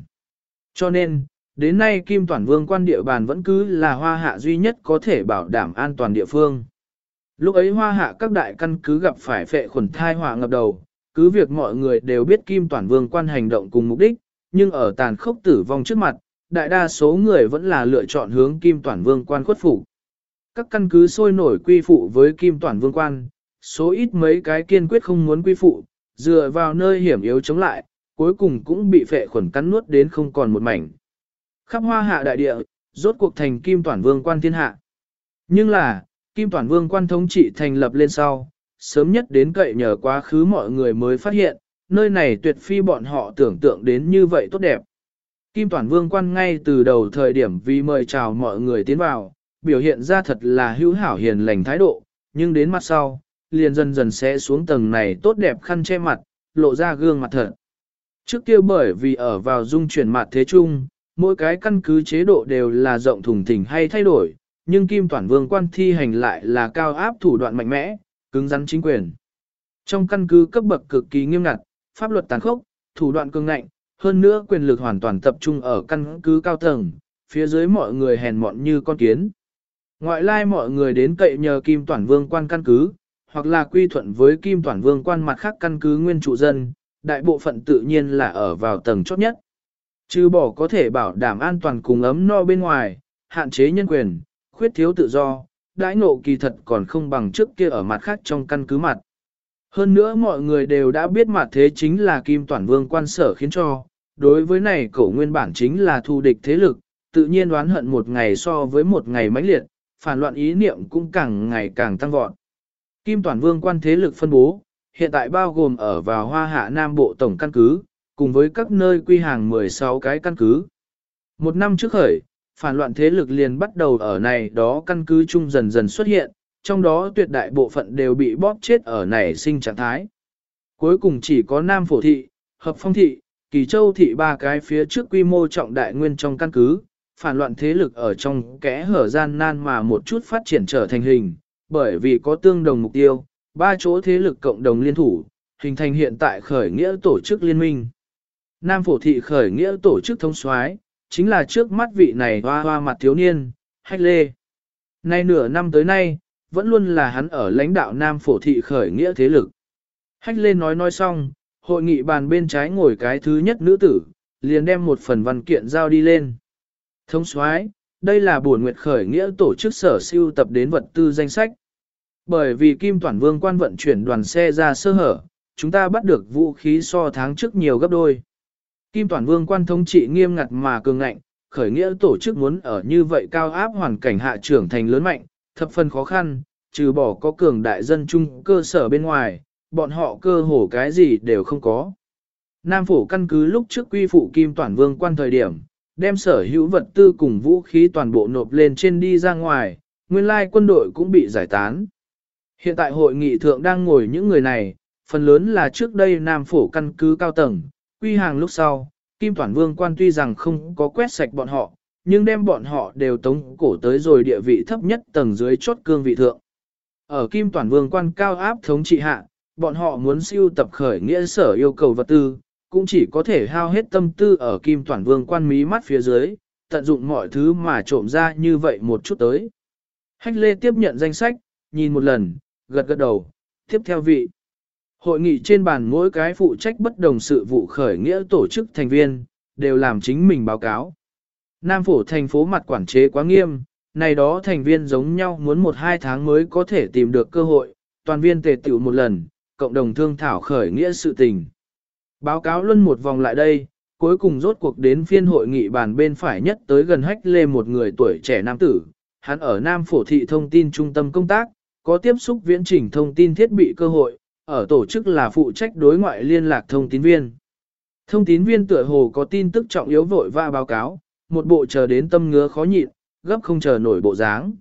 Cho nên, đến nay Kim Toàn Vương quan địa bàn vẫn cứ là hoa hạ duy nhất có thể bảo đảm an toàn địa phương. Lúc ấy hoa hạ các đại căn cứ gặp phải phệ khuẩn thai họa ngập đầu, cứ việc mọi người đều biết Kim Toàn Vương quan hành động cùng mục đích, nhưng ở tàn khốc tử vong trước mặt, đại đa số người vẫn là lựa chọn hướng Kim Toàn Vương quan khuất phục. Các căn cứ sôi nổi quy phụ với Kim Toàn Vương quan, số ít mấy cái kiên quyết không muốn quy phụ, dựa vào nơi hiểm yếu chống lại, cuối cùng cũng bị phệ khuẩn cắn nuốt đến không còn một mảnh. Khắp hoa hạ đại địa, rốt cuộc thành Kim Toàn Vương quan thiên hạ. Nhưng là, Kim Toàn Vương quan thống trị thành lập lên sau, sớm nhất đến cậy nhờ quá khứ mọi người mới phát hiện, nơi này tuyệt phi bọn họ tưởng tượng đến như vậy tốt đẹp. Kim Toàn Vương quan ngay từ đầu thời điểm vì mời chào mọi người tiến vào, biểu hiện ra thật là hữu hảo hiền lành thái độ, nhưng đến mặt sau, liền dần dần sẽ xuống tầng này tốt đẹp khăn che mặt, lộ ra gương mặt thật. Trước kia bởi vì ở vào dung chuyển mặt thế chung, mỗi cái căn cứ chế độ đều là rộng thùng thình hay thay đổi, nhưng Kim Toàn Vương quan thi hành lại là cao áp thủ đoạn mạnh mẽ, cứng rắn chính quyền. Trong căn cứ cấp bậc cực kỳ nghiêm ngặt, pháp luật tàn khốc, thủ đoạn cương ngạnh, hơn nữa quyền lực hoàn toàn tập trung ở căn cứ cao tầng, phía dưới mọi người hèn mọn như con kiến. Ngoại lai mọi người đến cậy nhờ Kim Toàn Vương quan căn cứ, hoặc là quy thuận với Kim Toản Vương quan mặt khác căn cứ nguyên trụ dân, đại bộ phận tự nhiên là ở vào tầng chót nhất. Trừ bỏ có thể bảo đảm an toàn cùng ấm no bên ngoài, hạn chế nhân quyền, khuyết thiếu tự do, đãi ngộ kỳ thật còn không bằng trước kia ở mặt khác trong căn cứ mặt. Hơn nữa mọi người đều đã biết mặt thế chính là Kim Toản Vương quan sở khiến cho, đối với này cổ nguyên bản chính là thù địch thế lực, tự nhiên đoán hận một ngày so với một ngày mãnh liệt, phản loạn ý niệm cũng càng ngày càng tăng vọt. Kim Toàn Vương quan thế lực phân bố, hiện tại bao gồm ở vào Hoa Hạ Nam Bộ Tổng căn cứ, cùng với các nơi quy hàng 16 cái căn cứ. Một năm trước khởi, phản loạn thế lực liền bắt đầu ở này đó căn cứ chung dần dần xuất hiện, trong đó tuyệt đại bộ phận đều bị bóp chết ở nảy sinh trạng thái. Cuối cùng chỉ có Nam Phổ Thị, Hợp Phong Thị, Kỳ Châu Thị ba cái phía trước quy mô trọng đại nguyên trong căn cứ, phản loạn thế lực ở trong kẽ hở gian nan mà một chút phát triển trở thành hình, bởi vì có tương đồng mục tiêu, ba chỗ thế lực cộng đồng liên thủ, hình thành hiện tại khởi nghĩa tổ chức liên minh. Nam phổ thị khởi nghĩa tổ chức thông soái chính là trước mắt vị này hoa hoa mặt thiếu niên, hách lê. Nay nửa năm tới nay, vẫn luôn là hắn ở lãnh đạo Nam phổ thị khởi nghĩa thế lực. Hách lê nói nói xong, hội nghị bàn bên trái ngồi cái thứ nhất nữ tử, liền đem một phần văn kiện giao đi lên. Thông soái đây là buồn nguyệt khởi nghĩa tổ chức sở siêu tập đến vật tư danh sách. Bởi vì Kim Toản Vương quan vận chuyển đoàn xe ra sơ hở, chúng ta bắt được vũ khí so tháng trước nhiều gấp đôi. Kim Toản Vương quan thống trị nghiêm ngặt mà cường ngạnh, khởi nghĩa tổ chức muốn ở như vậy cao áp hoàn cảnh hạ trưởng thành lớn mạnh, thập phần khó khăn, trừ bỏ có cường đại dân chung cơ sở bên ngoài, bọn họ cơ hồ cái gì đều không có. Nam phủ căn cứ lúc trước quy phụ Kim Toản Vương quan thời điểm, đem sở hữu vật tư cùng vũ khí toàn bộ nộp lên trên đi ra ngoài, nguyên lai quân đội cũng bị giải tán. Hiện tại hội nghị thượng đang ngồi những người này, phần lớn là trước đây Nam Phổ căn cứ cao tầng, quy hàng lúc sau, Kim Toản Vương quan tuy rằng không có quét sạch bọn họ, nhưng đem bọn họ đều tống cổ tới rồi địa vị thấp nhất tầng dưới chốt cương vị thượng. Ở Kim Toản Vương quan cao áp thống trị hạ, bọn họ muốn siêu tập khởi nghĩa sở yêu cầu vật tư, cũng chỉ có thể hao hết tâm tư ở Kim toàn Vương quan mí mắt phía dưới, tận dụng mọi thứ mà trộm ra như vậy một chút tới. Hách Lê tiếp nhận danh sách, nhìn một lần, gật gật đầu, tiếp theo vị. Hội nghị trên bàn mỗi cái phụ trách bất đồng sự vụ khởi nghĩa tổ chức thành viên, đều làm chính mình báo cáo. Nam phổ thành phố mặt quản chế quá nghiêm, này đó thành viên giống nhau muốn một hai tháng mới có thể tìm được cơ hội, toàn viên tề tiểu một lần, cộng đồng thương thảo khởi nghĩa sự tình. Báo cáo luân một vòng lại đây, cuối cùng rốt cuộc đến phiên hội nghị bàn bên phải nhất tới gần hách lê một người tuổi trẻ nam tử, hắn ở Nam Phổ Thị Thông tin Trung tâm Công tác, có tiếp xúc viễn chỉnh thông tin thiết bị cơ hội, ở tổ chức là phụ trách đối ngoại liên lạc thông tín viên. Thông tín viên tựa hồ có tin tức trọng yếu vội và báo cáo, một bộ chờ đến tâm ngứa khó nhịn, gấp không chờ nổi bộ dáng.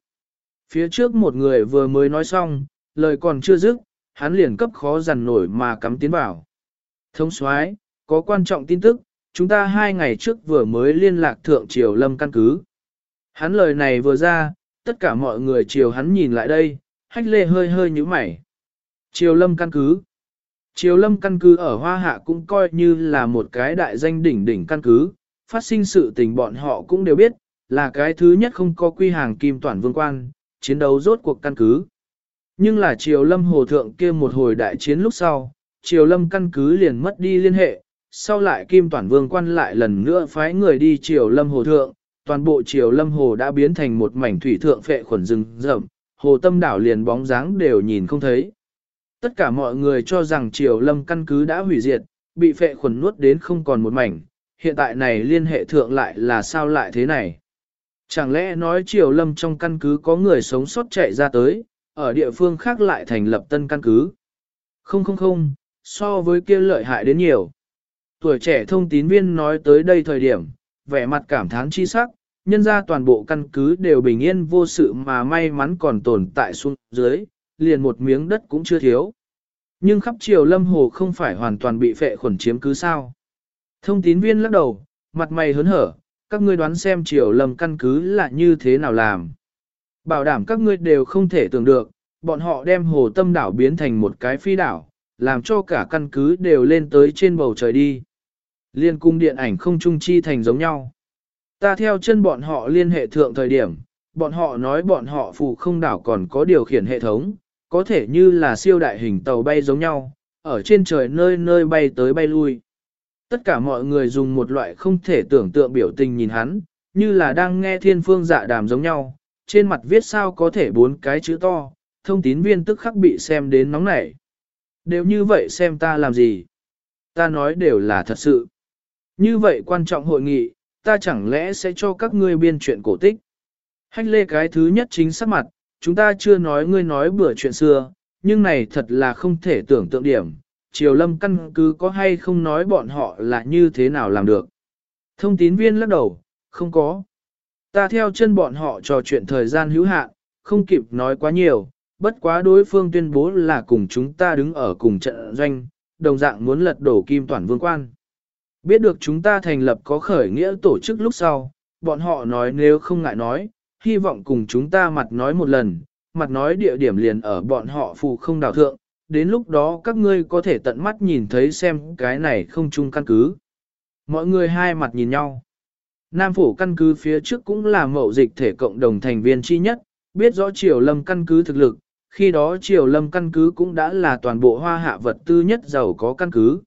Phía trước một người vừa mới nói xong, lời còn chưa dứt, hắn liền cấp khó dằn nổi mà cắm tiến vào. Thông soái có quan trọng tin tức, chúng ta hai ngày trước vừa mới liên lạc thượng triều lâm căn cứ. Hắn lời này vừa ra, tất cả mọi người chiều hắn nhìn lại đây, hách lê hơi hơi như mày. Triều lâm căn cứ. Triều lâm căn cứ ở Hoa Hạ cũng coi như là một cái đại danh đỉnh đỉnh căn cứ, phát sinh sự tình bọn họ cũng đều biết, là cái thứ nhất không có quy hàng kim toàn vương quan, chiến đấu rốt cuộc căn cứ. Nhưng là triều lâm hồ thượng kia một hồi đại chiến lúc sau, triều lâm căn cứ liền mất đi liên hệ, sau lại kim toàn vương quan lại lần nữa phái người đi triều lâm hồ thượng, toàn bộ triều lâm hồ đã biến thành một mảnh thủy thượng phệ khuẩn rừng rậm, hồ tâm đảo liền bóng dáng đều nhìn không thấy. Tất cả mọi người cho rằng triều lâm căn cứ đã hủy diệt, bị phệ khuẩn nuốt đến không còn một mảnh, hiện tại này liên hệ thượng lại là sao lại thế này? Chẳng lẽ nói triều lâm trong căn cứ có người sống sót chạy ra tới, ở địa phương khác lại thành lập tân căn cứ? Không không không, so với kia lợi hại đến nhiều. Tuổi trẻ thông tín viên nói tới đây thời điểm, vẻ mặt cảm thán chi sắc, nhân ra toàn bộ căn cứ đều bình yên vô sự mà may mắn còn tồn tại xuống dưới, liền một miếng đất cũng chưa thiếu. Nhưng khắp triều lâm hồ không phải hoàn toàn bị phệ khuẩn chiếm cứ sao. Thông tín viên lắc đầu, mặt mày hớn hở, các ngươi đoán xem triều lâm căn cứ là như thế nào làm. Bảo đảm các ngươi đều không thể tưởng được, bọn họ đem hồ tâm đảo biến thành một cái phi đảo, làm cho cả căn cứ đều lên tới trên bầu trời đi. Liên cung điện ảnh không trung chi thành giống nhau. Ta theo chân bọn họ liên hệ thượng thời điểm, bọn họ nói bọn họ phù không đảo còn có điều khiển hệ thống, có thể như là siêu đại hình tàu bay giống nhau, ở trên trời nơi nơi bay tới bay lui. Tất cả mọi người dùng một loại không thể tưởng tượng biểu tình nhìn hắn, như là đang nghe thiên phương dạ đàm giống nhau, trên mặt viết sao có thể bốn cái chữ to, thông tín viên tức khắc bị xem đến nóng nảy. Đều như vậy xem ta làm gì? Ta nói đều là thật sự. Như vậy quan trọng hội nghị, ta chẳng lẽ sẽ cho các ngươi biên chuyện cổ tích? Hách lê cái thứ nhất chính sắc mặt, chúng ta chưa nói ngươi nói bữa chuyện xưa, nhưng này thật là không thể tưởng tượng điểm. Triều lâm căn cứ có hay không nói bọn họ là như thế nào làm được. Thông tín viên lắc đầu, không có. Ta theo chân bọn họ trò chuyện thời gian hữu hạn, không kịp nói quá nhiều, bất quá đối phương tuyên bố là cùng chúng ta đứng ở cùng trận doanh, đồng dạng muốn lật đổ kim toàn vương quan. Biết được chúng ta thành lập có khởi nghĩa tổ chức lúc sau, bọn họ nói nếu không ngại nói, hy vọng cùng chúng ta mặt nói một lần, mặt nói địa điểm liền ở bọn họ phù không đào thượng, đến lúc đó các ngươi có thể tận mắt nhìn thấy xem cái này không chung căn cứ. Mọi người hai mặt nhìn nhau. Nam phủ căn cứ phía trước cũng là mậu dịch thể cộng đồng thành viên chi nhất, biết rõ triều lâm căn cứ thực lực, khi đó triều lâm căn cứ cũng đã là toàn bộ hoa hạ vật tư nhất giàu có căn cứ.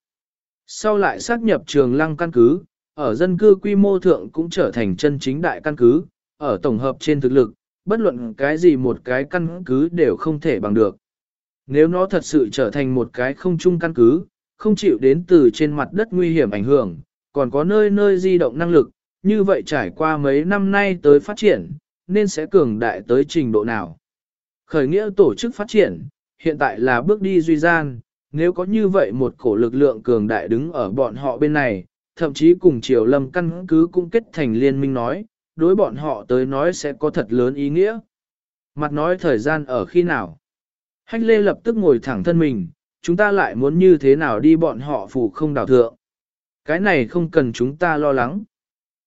Sau lại xác nhập trường lăng căn cứ, ở dân cư quy mô thượng cũng trở thành chân chính đại căn cứ, ở tổng hợp trên thực lực, bất luận cái gì một cái căn cứ đều không thể bằng được. Nếu nó thật sự trở thành một cái không chung căn cứ, không chịu đến từ trên mặt đất nguy hiểm ảnh hưởng, còn có nơi nơi di động năng lực, như vậy trải qua mấy năm nay tới phát triển, nên sẽ cường đại tới trình độ nào. Khởi nghĩa tổ chức phát triển, hiện tại là bước đi duy gian, nếu có như vậy một cổ lực lượng cường đại đứng ở bọn họ bên này, thậm chí cùng triều lâm căn cứ cũng kết thành liên minh nói, đối bọn họ tới nói sẽ có thật lớn ý nghĩa. Mặt nói thời gian ở khi nào? Hách lê lập tức ngồi thẳng thân mình, chúng ta lại muốn như thế nào đi bọn họ phủ không đảo thượng. Cái này không cần chúng ta lo lắng.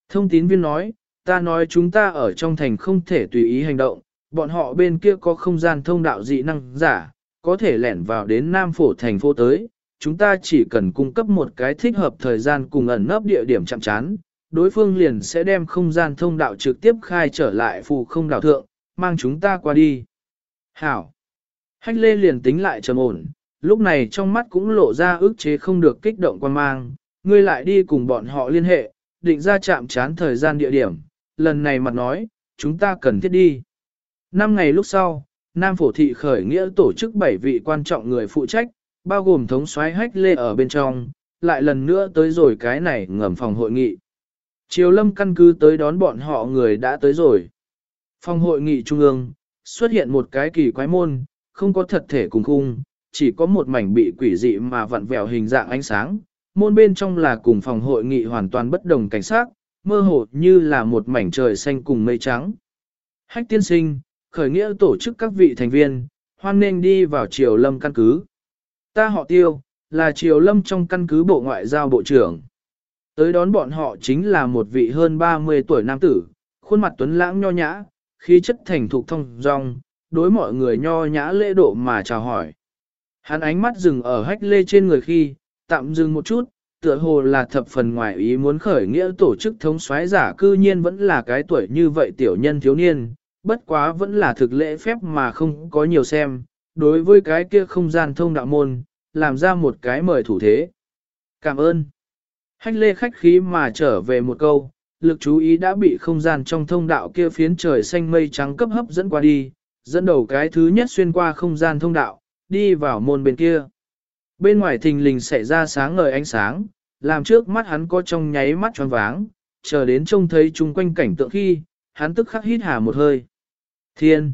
Thông tín viên nói, ta nói chúng ta ở trong thành không thể tùy ý hành động, bọn họ bên kia có không gian thông đạo dị năng giả, có thể lẻn vào đến Nam Phổ thành phố tới, chúng ta chỉ cần cung cấp một cái thích hợp thời gian cùng ẩn nấp địa điểm chạm chán, đối phương liền sẽ đem không gian thông đạo trực tiếp khai trở lại phù không đảo thượng, mang chúng ta qua đi. Hảo! Hách lê liền tính lại trầm ổn, lúc này trong mắt cũng lộ ra ức chế không được kích động quan mang, ngươi lại đi cùng bọn họ liên hệ, định ra chạm chán thời gian địa điểm, lần này mặt nói, chúng ta cần thiết đi. Năm ngày lúc sau, Nam Phổ Thị khởi nghĩa tổ chức 7 vị quan trọng người phụ trách, bao gồm thống soái hách lê ở bên trong, lại lần nữa tới rồi cái này ngầm phòng hội nghị. Triều lâm căn cứ tới đón bọn họ người đã tới rồi. Phòng hội nghị trung ương, xuất hiện một cái kỳ quái môn, không có thật thể cùng khung, chỉ có một mảnh bị quỷ dị mà vặn vẹo hình dạng ánh sáng. Môn bên trong là cùng phòng hội nghị hoàn toàn bất đồng cảnh sát, mơ hồ như là một mảnh trời xanh cùng mây trắng. Hách tiên sinh, khởi nghĩa tổ chức các vị thành viên, hoan nên đi vào triều lâm căn cứ. Ta họ tiêu, là triều lâm trong căn cứ bộ ngoại giao bộ trưởng. Tới đón bọn họ chính là một vị hơn 30 tuổi nam tử, khuôn mặt tuấn lãng nho nhã, khí chất thành thục thông dong, đối mọi người nho nhã lễ độ mà chào hỏi. Hắn ánh mắt dừng ở hách lê trên người khi, tạm dừng một chút, tựa hồ là thập phần ngoài ý muốn khởi nghĩa tổ chức thống soái giả cư nhiên vẫn là cái tuổi như vậy tiểu nhân thiếu niên, bất quá vẫn là thực lễ phép mà không có nhiều xem, đối với cái kia không gian thông đạo môn, làm ra một cái mời thủ thế. Cảm ơn. Hách lê khách khí mà trở về một câu, lực chú ý đã bị không gian trong thông đạo kia phiến trời xanh mây trắng cấp hấp dẫn qua đi, dẫn đầu cái thứ nhất xuyên qua không gian thông đạo, đi vào môn bên kia. Bên ngoài thình lình xảy ra sáng ngời ánh sáng, làm trước mắt hắn có trong nháy mắt tròn váng, chờ đến trông thấy chung quanh cảnh tượng khi, hắn tức khắc hít hà một hơi. Thiên!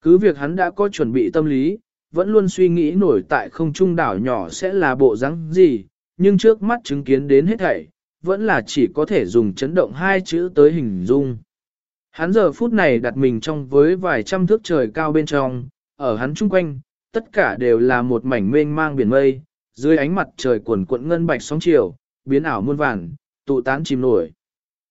Cứ việc hắn đã có chuẩn bị tâm lý, vẫn luôn suy nghĩ nổi tại không trung đảo nhỏ sẽ là bộ rắn gì, nhưng trước mắt chứng kiến đến hết thảy, vẫn là chỉ có thể dùng chấn động hai chữ tới hình dung. Hắn giờ phút này đặt mình trong với vài trăm thước trời cao bên trong, ở hắn chung quanh, tất cả đều là một mảnh mênh mang biển mây, dưới ánh mặt trời cuộn cuộn ngân bạch sóng chiều, biến ảo muôn vàn, tụ tán chìm nổi.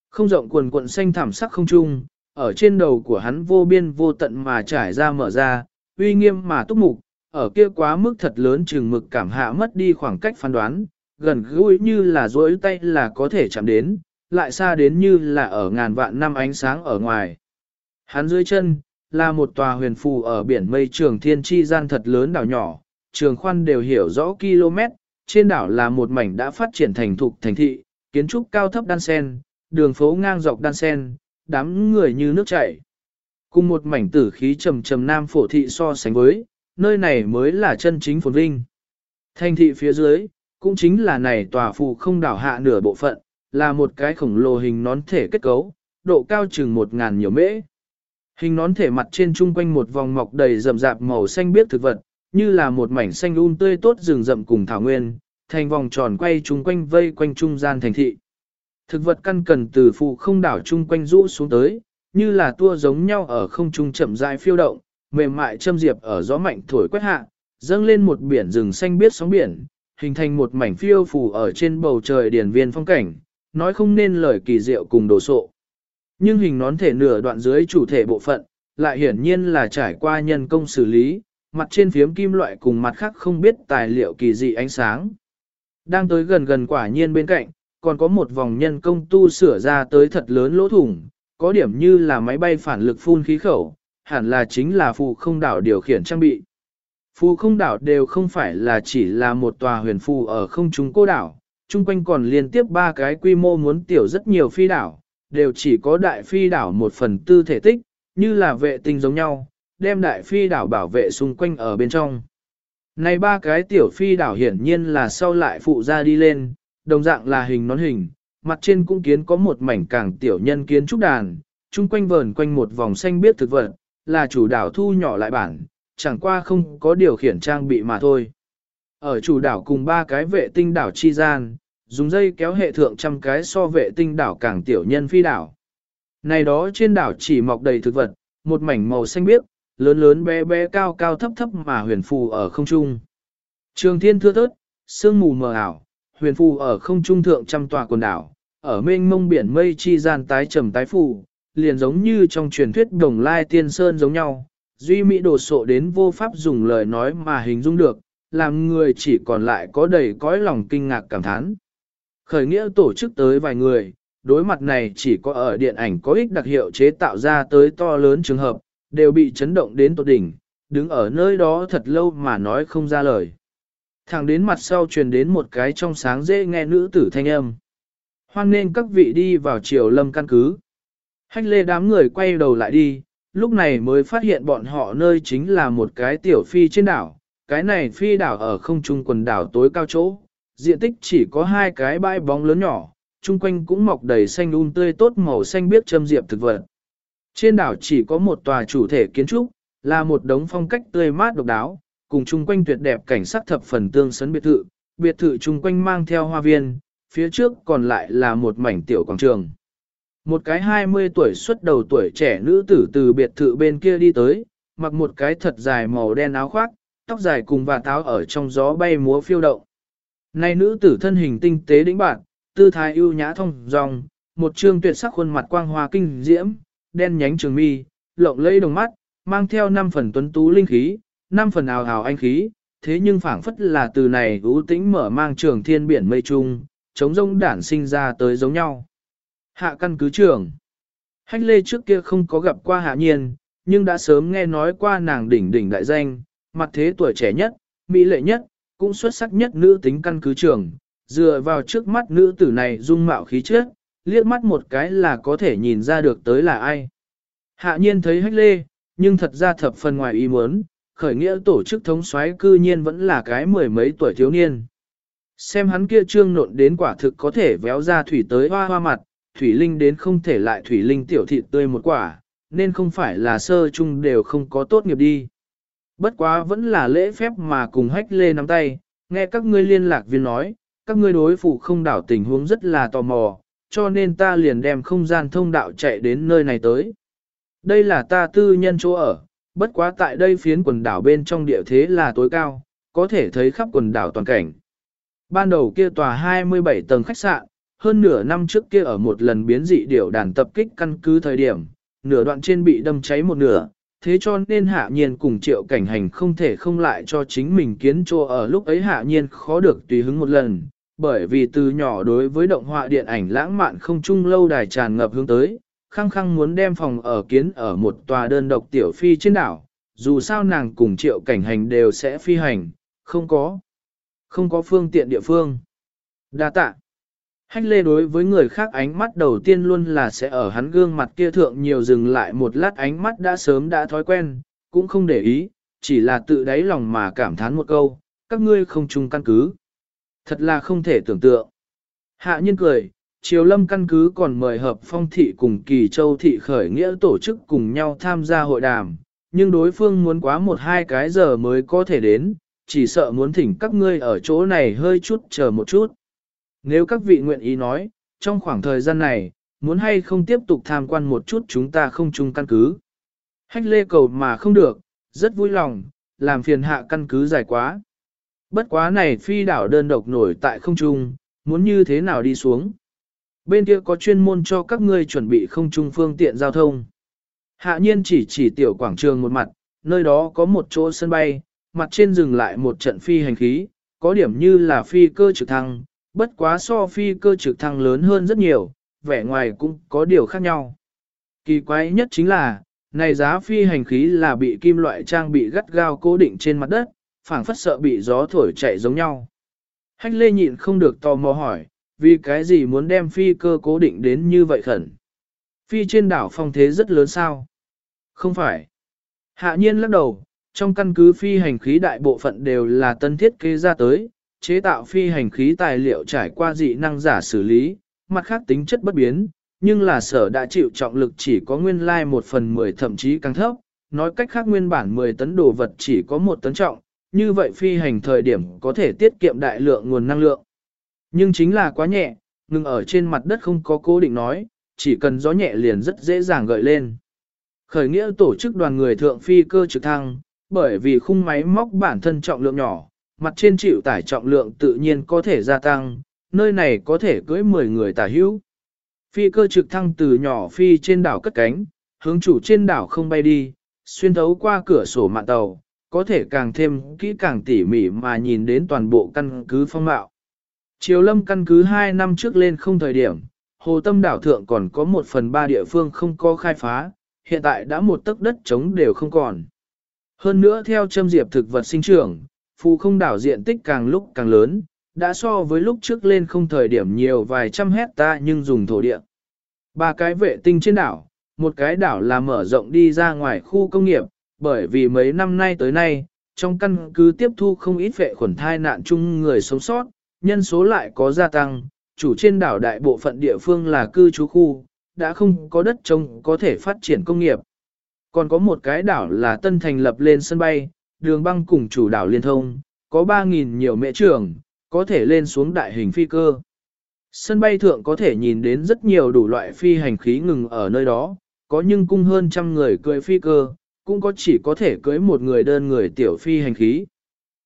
Không rộng cuồn cuộn xanh thảm sắc không trung, ở trên đầu của hắn vô biên vô tận mà trải ra mở ra, uy nghiêm mà túc mục, ở kia quá mức thật lớn chừng mực cảm hạ mất đi khoảng cách phán đoán, gần gũi như là duỗi tay là có thể chạm đến, lại xa đến như là ở ngàn vạn năm ánh sáng ở ngoài. Hắn dưới chân, là một tòa huyền phù ở biển mây trường thiên chi gian thật lớn đảo nhỏ, trường khoan đều hiểu rõ km, trên đảo là một mảnh đã phát triển thành thục thành thị, kiến trúc cao thấp đan sen, đường phố ngang dọc đan sen, đám người như nước chảy. Cùng một mảnh tử khí trầm trầm nam phổ thị so sánh với, nơi này mới là chân chính phồn vinh. Thành thị phía dưới, cũng chính là này tòa phù không đảo hạ nửa bộ phận, là một cái khổng lồ hình nón thể kết cấu, độ cao chừng một ngàn nhiều mễ. Hình nón thể mặt trên trung quanh một vòng mọc đầy rậm rạp màu xanh biếc thực vật, như là một mảnh xanh um tươi tốt rừng rậm cùng thảo nguyên, thành vòng tròn quay trung quanh vây quanh trung gian thành thị. Thực vật căn cần từ phụ không đảo trung quanh rũ xuống tới, như là tua giống nhau ở không trung chậm rãi phiêu động, mềm mại châm diệp ở gió mạnh thổi quét hạ, dâng lên một biển rừng xanh biết sóng biển, hình thành một mảnh phiêu phù ở trên bầu trời điển viên phong cảnh, nói không nên lời kỳ diệu cùng đồ sộ. Nhưng hình nón thể nửa đoạn dưới chủ thể bộ phận, lại hiển nhiên là trải qua nhân công xử lý, mặt trên phiếm kim loại cùng mặt khác không biết tài liệu kỳ dị ánh sáng. Đang tới gần gần quả nhiên bên cạnh, còn có một vòng nhân công tu sửa ra tới thật lớn lỗ thủng, có điểm như là máy bay phản lực phun khí khẩu, hẳn là chính là phù không đảo điều khiển trang bị. Phù không đảo đều không phải là chỉ là một tòa huyền phù ở không trung cô đảo, chung quanh còn liên tiếp ba cái quy mô muốn tiểu rất nhiều phi đảo, đều chỉ có đại phi đảo một phần tư thể tích, như là vệ tinh giống nhau, đem đại phi đảo bảo vệ xung quanh ở bên trong. Này ba cái tiểu phi đảo hiển nhiên là sau lại phụ ra đi lên, đồng dạng là hình nón hình, mặt trên cũng kiến có một mảnh càng tiểu nhân kiến trúc đàn, chung quanh vờn quanh một vòng xanh biết thực vật, là chủ đảo thu nhỏ lại bản, chẳng qua không có điều khiển trang bị mà thôi. Ở chủ đảo cùng ba cái vệ tinh đảo chi gian, dùng dây kéo hệ thượng trăm cái so vệ tinh đảo càng tiểu nhân phi đảo. Này đó trên đảo chỉ mọc đầy thực vật, một mảnh màu xanh biếc, lớn lớn bé bé cao cao thấp thấp mà huyền phù ở không trung. Trường thiên thưa thớt, sương mù mờ ảo, huyền phù ở không trung thượng trăm tòa quần đảo, ở mênh mông biển mây chi gian tái trầm tái phù, liền giống như trong truyền thuyết đồng lai tiên sơn giống nhau, duy mỹ đồ sộ đến vô pháp dùng lời nói mà hình dung được, làm người chỉ còn lại có đầy cõi lòng kinh ngạc cảm thán. Khởi nghĩa tổ chức tới vài người, đối mặt này chỉ có ở điện ảnh có ích đặc hiệu chế tạo ra tới to lớn trường hợp, đều bị chấn động đến tột đỉnh, đứng ở nơi đó thật lâu mà nói không ra lời. Thẳng đến mặt sau truyền đến một cái trong sáng dễ nghe nữ tử thanh âm. Hoan nên các vị đi vào triều lâm căn cứ. Hách lê đám người quay đầu lại đi, lúc này mới phát hiện bọn họ nơi chính là một cái tiểu phi trên đảo. Cái này phi đảo ở không trung quần đảo tối cao chỗ, diện tích chỉ có hai cái bãi bóng lớn nhỏ, chung quanh cũng mọc đầy xanh un tươi tốt màu xanh biếc châm diệp thực vật. Trên đảo chỉ có một tòa chủ thể kiến trúc, là một đống phong cách tươi mát độc đáo, cùng chung quanh tuyệt đẹp cảnh sắc thập phần tương sấn biệt thự, biệt thự chung quanh mang theo hoa viên, phía trước còn lại là một mảnh tiểu quảng trường. Một cái 20 tuổi xuất đầu tuổi trẻ nữ tử từ biệt thự bên kia đi tới, mặc một cái thật dài màu đen áo khoác, tóc dài cùng và táo ở trong gió bay múa phiêu động. Này nữ tử thân hình tinh tế đĩnh bạn, tư thái ưu nhã thông dong, một trương tuyệt sắc khuôn mặt quang hoa kinh diễm, đen nhánh trường mi, lộng lẫy đồng mắt, mang theo năm phần tuấn tú linh khí, năm phần ào ào anh khí, thế nhưng phảng phất là từ này ưu tĩnh mở mang trường thiên biển mây trung, chống rông đản sinh ra tới giống nhau. Hạ căn cứ trưởng. Hách lê trước kia không có gặp qua hạ nhiên, nhưng đã sớm nghe nói qua nàng đỉnh đỉnh đại danh, mặt thế tuổi trẻ nhất, mỹ lệ nhất, cũng xuất sắc nhất nữ tính căn cứ trưởng. Dựa vào trước mắt nữ tử này dung mạo khí chất, liếc mắt một cái là có thể nhìn ra được tới là ai. Hạ nhiên thấy hách lê, nhưng thật ra thập phần ngoài ý muốn, khởi nghĩa tổ chức thống soái cư nhiên vẫn là cái mười mấy tuổi thiếu niên. Xem hắn kia trương nộn đến quả thực có thể véo ra thủy tới hoa hoa mặt, thủy linh đến không thể lại thủy linh tiểu thịt tươi một quả, nên không phải là sơ chung đều không có tốt nghiệp đi. Bất quá vẫn là lễ phép mà cùng hách lê nắm tay, nghe các ngươi liên lạc viên nói, các ngươi đối phụ không đảo tình huống rất là tò mò, cho nên ta liền đem không gian thông đạo chạy đến nơi này tới. Đây là ta tư nhân chỗ ở, bất quá tại đây phiến quần đảo bên trong địa thế là tối cao, có thể thấy khắp quần đảo toàn cảnh. Ban đầu kia tòa 27 tầng khách sạn, hơn nửa năm trước kia ở một lần biến dị điểu đàn tập kích căn cứ thời điểm, nửa đoạn trên bị đâm cháy một nửa, thế cho nên hạ nhiên cùng triệu cảnh hành không thể không lại cho chính mình kiến trô ở lúc ấy hạ nhiên khó được tùy hứng một lần, bởi vì từ nhỏ đối với động họa điện ảnh lãng mạn không chung lâu đài tràn ngập hướng tới, khăng khăng muốn đem phòng ở kiến ở một tòa đơn độc tiểu phi trên đảo, dù sao nàng cùng triệu cảnh hành đều sẽ phi hành, không có, không có phương tiện địa phương. Đa tạ. Hách lê đối với người khác ánh mắt đầu tiên luôn là sẽ ở hắn gương mặt kia thượng nhiều dừng lại một lát ánh mắt đã sớm đã thói quen, cũng không để ý, chỉ là tự đáy lòng mà cảm thán một câu, các ngươi không chung căn cứ. Thật là không thể tưởng tượng. Hạ nhân cười, Triều Lâm căn cứ còn mời hợp phong thị cùng Kỳ Châu thị khởi nghĩa tổ chức cùng nhau tham gia hội đàm, nhưng đối phương muốn quá một hai cái giờ mới có thể đến, chỉ sợ muốn thỉnh các ngươi ở chỗ này hơi chút chờ một chút. Nếu các vị nguyện ý nói, trong khoảng thời gian này, muốn hay không tiếp tục tham quan một chút chúng ta không chung căn cứ. Hách lê cầu mà không được, rất vui lòng, làm phiền hạ căn cứ dài quá. Bất quá này phi đảo đơn độc nổi tại không trung, muốn như thế nào đi xuống. Bên kia có chuyên môn cho các ngươi chuẩn bị không trung phương tiện giao thông. Hạ nhiên chỉ chỉ tiểu quảng trường một mặt, nơi đó có một chỗ sân bay, mặt trên dừng lại một trận phi hành khí, có điểm như là phi cơ trực thăng, bất quá so phi cơ trực thăng lớn hơn rất nhiều, vẻ ngoài cũng có điều khác nhau. Kỳ quái nhất chính là, này giá phi hành khí là bị kim loại trang bị gắt gao cố định trên mặt đất, phảng phất sợ bị gió thổi chạy giống nhau. Hách lê nhịn không được tò mò hỏi, vì cái gì muốn đem phi cơ cố định đến như vậy khẩn? Phi trên đảo phong thế rất lớn sao? Không phải. Hạ nhiên lắc đầu, trong căn cứ phi hành khí đại bộ phận đều là tân thiết kế ra tới, chế tạo phi hành khí tài liệu trải qua dị năng giả xử lý, mặt khác tính chất bất biến, nhưng là sở đã chịu trọng lực chỉ có nguyên lai like một phần mười thậm chí càng thấp, nói cách khác nguyên bản 10 tấn đồ vật chỉ có một tấn trọng, như vậy phi hành thời điểm có thể tiết kiệm đại lượng nguồn năng lượng. Nhưng chính là quá nhẹ, ngừng ở trên mặt đất không có cố định nói, chỉ cần gió nhẹ liền rất dễ dàng gợi lên. Khởi nghĩa tổ chức đoàn người thượng phi cơ trực thăng, bởi vì khung máy móc bản thân trọng lượng nhỏ, mặt trên chịu tải trọng lượng tự nhiên có thể gia tăng, nơi này có thể cưỡi 10 người tả hữu. Phi cơ trực thăng từ nhỏ phi trên đảo cất cánh, hướng chủ trên đảo không bay đi, xuyên thấu qua cửa sổ mạng tàu, có thể càng thêm kỹ càng tỉ mỉ mà nhìn đến toàn bộ căn cứ phong mạo. Triều lâm căn cứ 2 năm trước lên không thời điểm, hồ tâm đảo thượng còn có một phần ba địa phương không có khai phá, hiện tại đã một tấc đất trống đều không còn. Hơn nữa theo châm diệp thực vật sinh trưởng, phù không đảo diện tích càng lúc càng lớn, đã so với lúc trước lên không thời điểm nhiều vài trăm hecta nhưng dùng thổ địa. Ba cái vệ tinh trên đảo, một cái đảo là mở rộng đi ra ngoài khu công nghiệp, bởi vì mấy năm nay tới nay, trong căn cứ tiếp thu không ít vệ khuẩn thai nạn chung người sống sót, nhân số lại có gia tăng, chủ trên đảo đại bộ phận địa phương là cư trú khu, đã không có đất trông có thể phát triển công nghiệp. Còn có một cái đảo là tân thành lập lên sân bay, đường băng cùng chủ đảo liên thông, có 3.000 nhiều mẹ trường, có thể lên xuống đại hình phi cơ. Sân bay thượng có thể nhìn đến rất nhiều đủ loại phi hành khí ngừng ở nơi đó, có nhưng cung hơn trăm người cưỡi phi cơ, cũng có chỉ có thể cưỡi một người đơn người tiểu phi hành khí.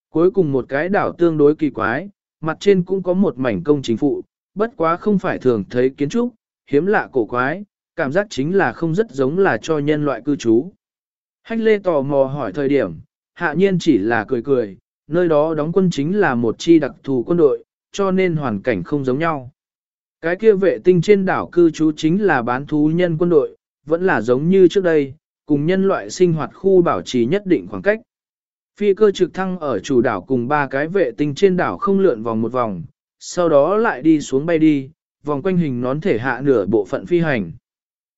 Cuối cùng một cái đảo tương đối kỳ quái, mặt trên cũng có một mảnh công chính phụ, bất quá không phải thường thấy kiến trúc, hiếm lạ cổ quái, cảm giác chính là không rất giống là cho nhân loại cư trú. Hách lê tò mò hỏi thời điểm, hạ nhiên chỉ là cười cười, nơi đó đóng quân chính là một chi đặc thù quân đội, cho nên hoàn cảnh không giống nhau. Cái kia vệ tinh trên đảo cư trú chính là bán thú nhân quân đội, vẫn là giống như trước đây, cùng nhân loại sinh hoạt khu bảo trì nhất định khoảng cách. Phi cơ trực thăng ở chủ đảo cùng ba cái vệ tinh trên đảo không lượn vòng một vòng, sau đó lại đi xuống bay đi, vòng quanh hình nón thể hạ nửa bộ phận phi hành.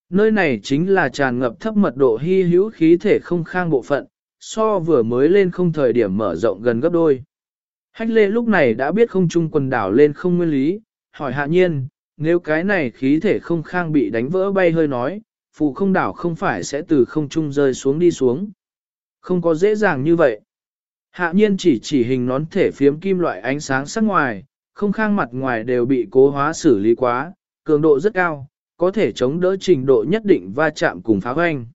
Nơi này chính là tràn ngập thấp mật độ hy hữu khí thể không khang bộ phận, so vừa mới lên không thời điểm mở rộng gần gấp đôi. Hách lê lúc này đã biết không trung quần đảo lên không nguyên lý, hỏi hạ nhiên, nếu cái này khí thể không khang bị đánh vỡ bay hơi nói, phù không đảo không phải sẽ từ không trung rơi xuống đi xuống. Không có dễ dàng như vậy. Hạ nhiên chỉ chỉ hình nón thể phiếm kim loại ánh sáng sắc ngoài, không khang mặt ngoài đều bị cố hóa xử lý quá, cường độ rất cao, có thể chống đỡ trình độ nhất định va chạm cùng phá hoanh.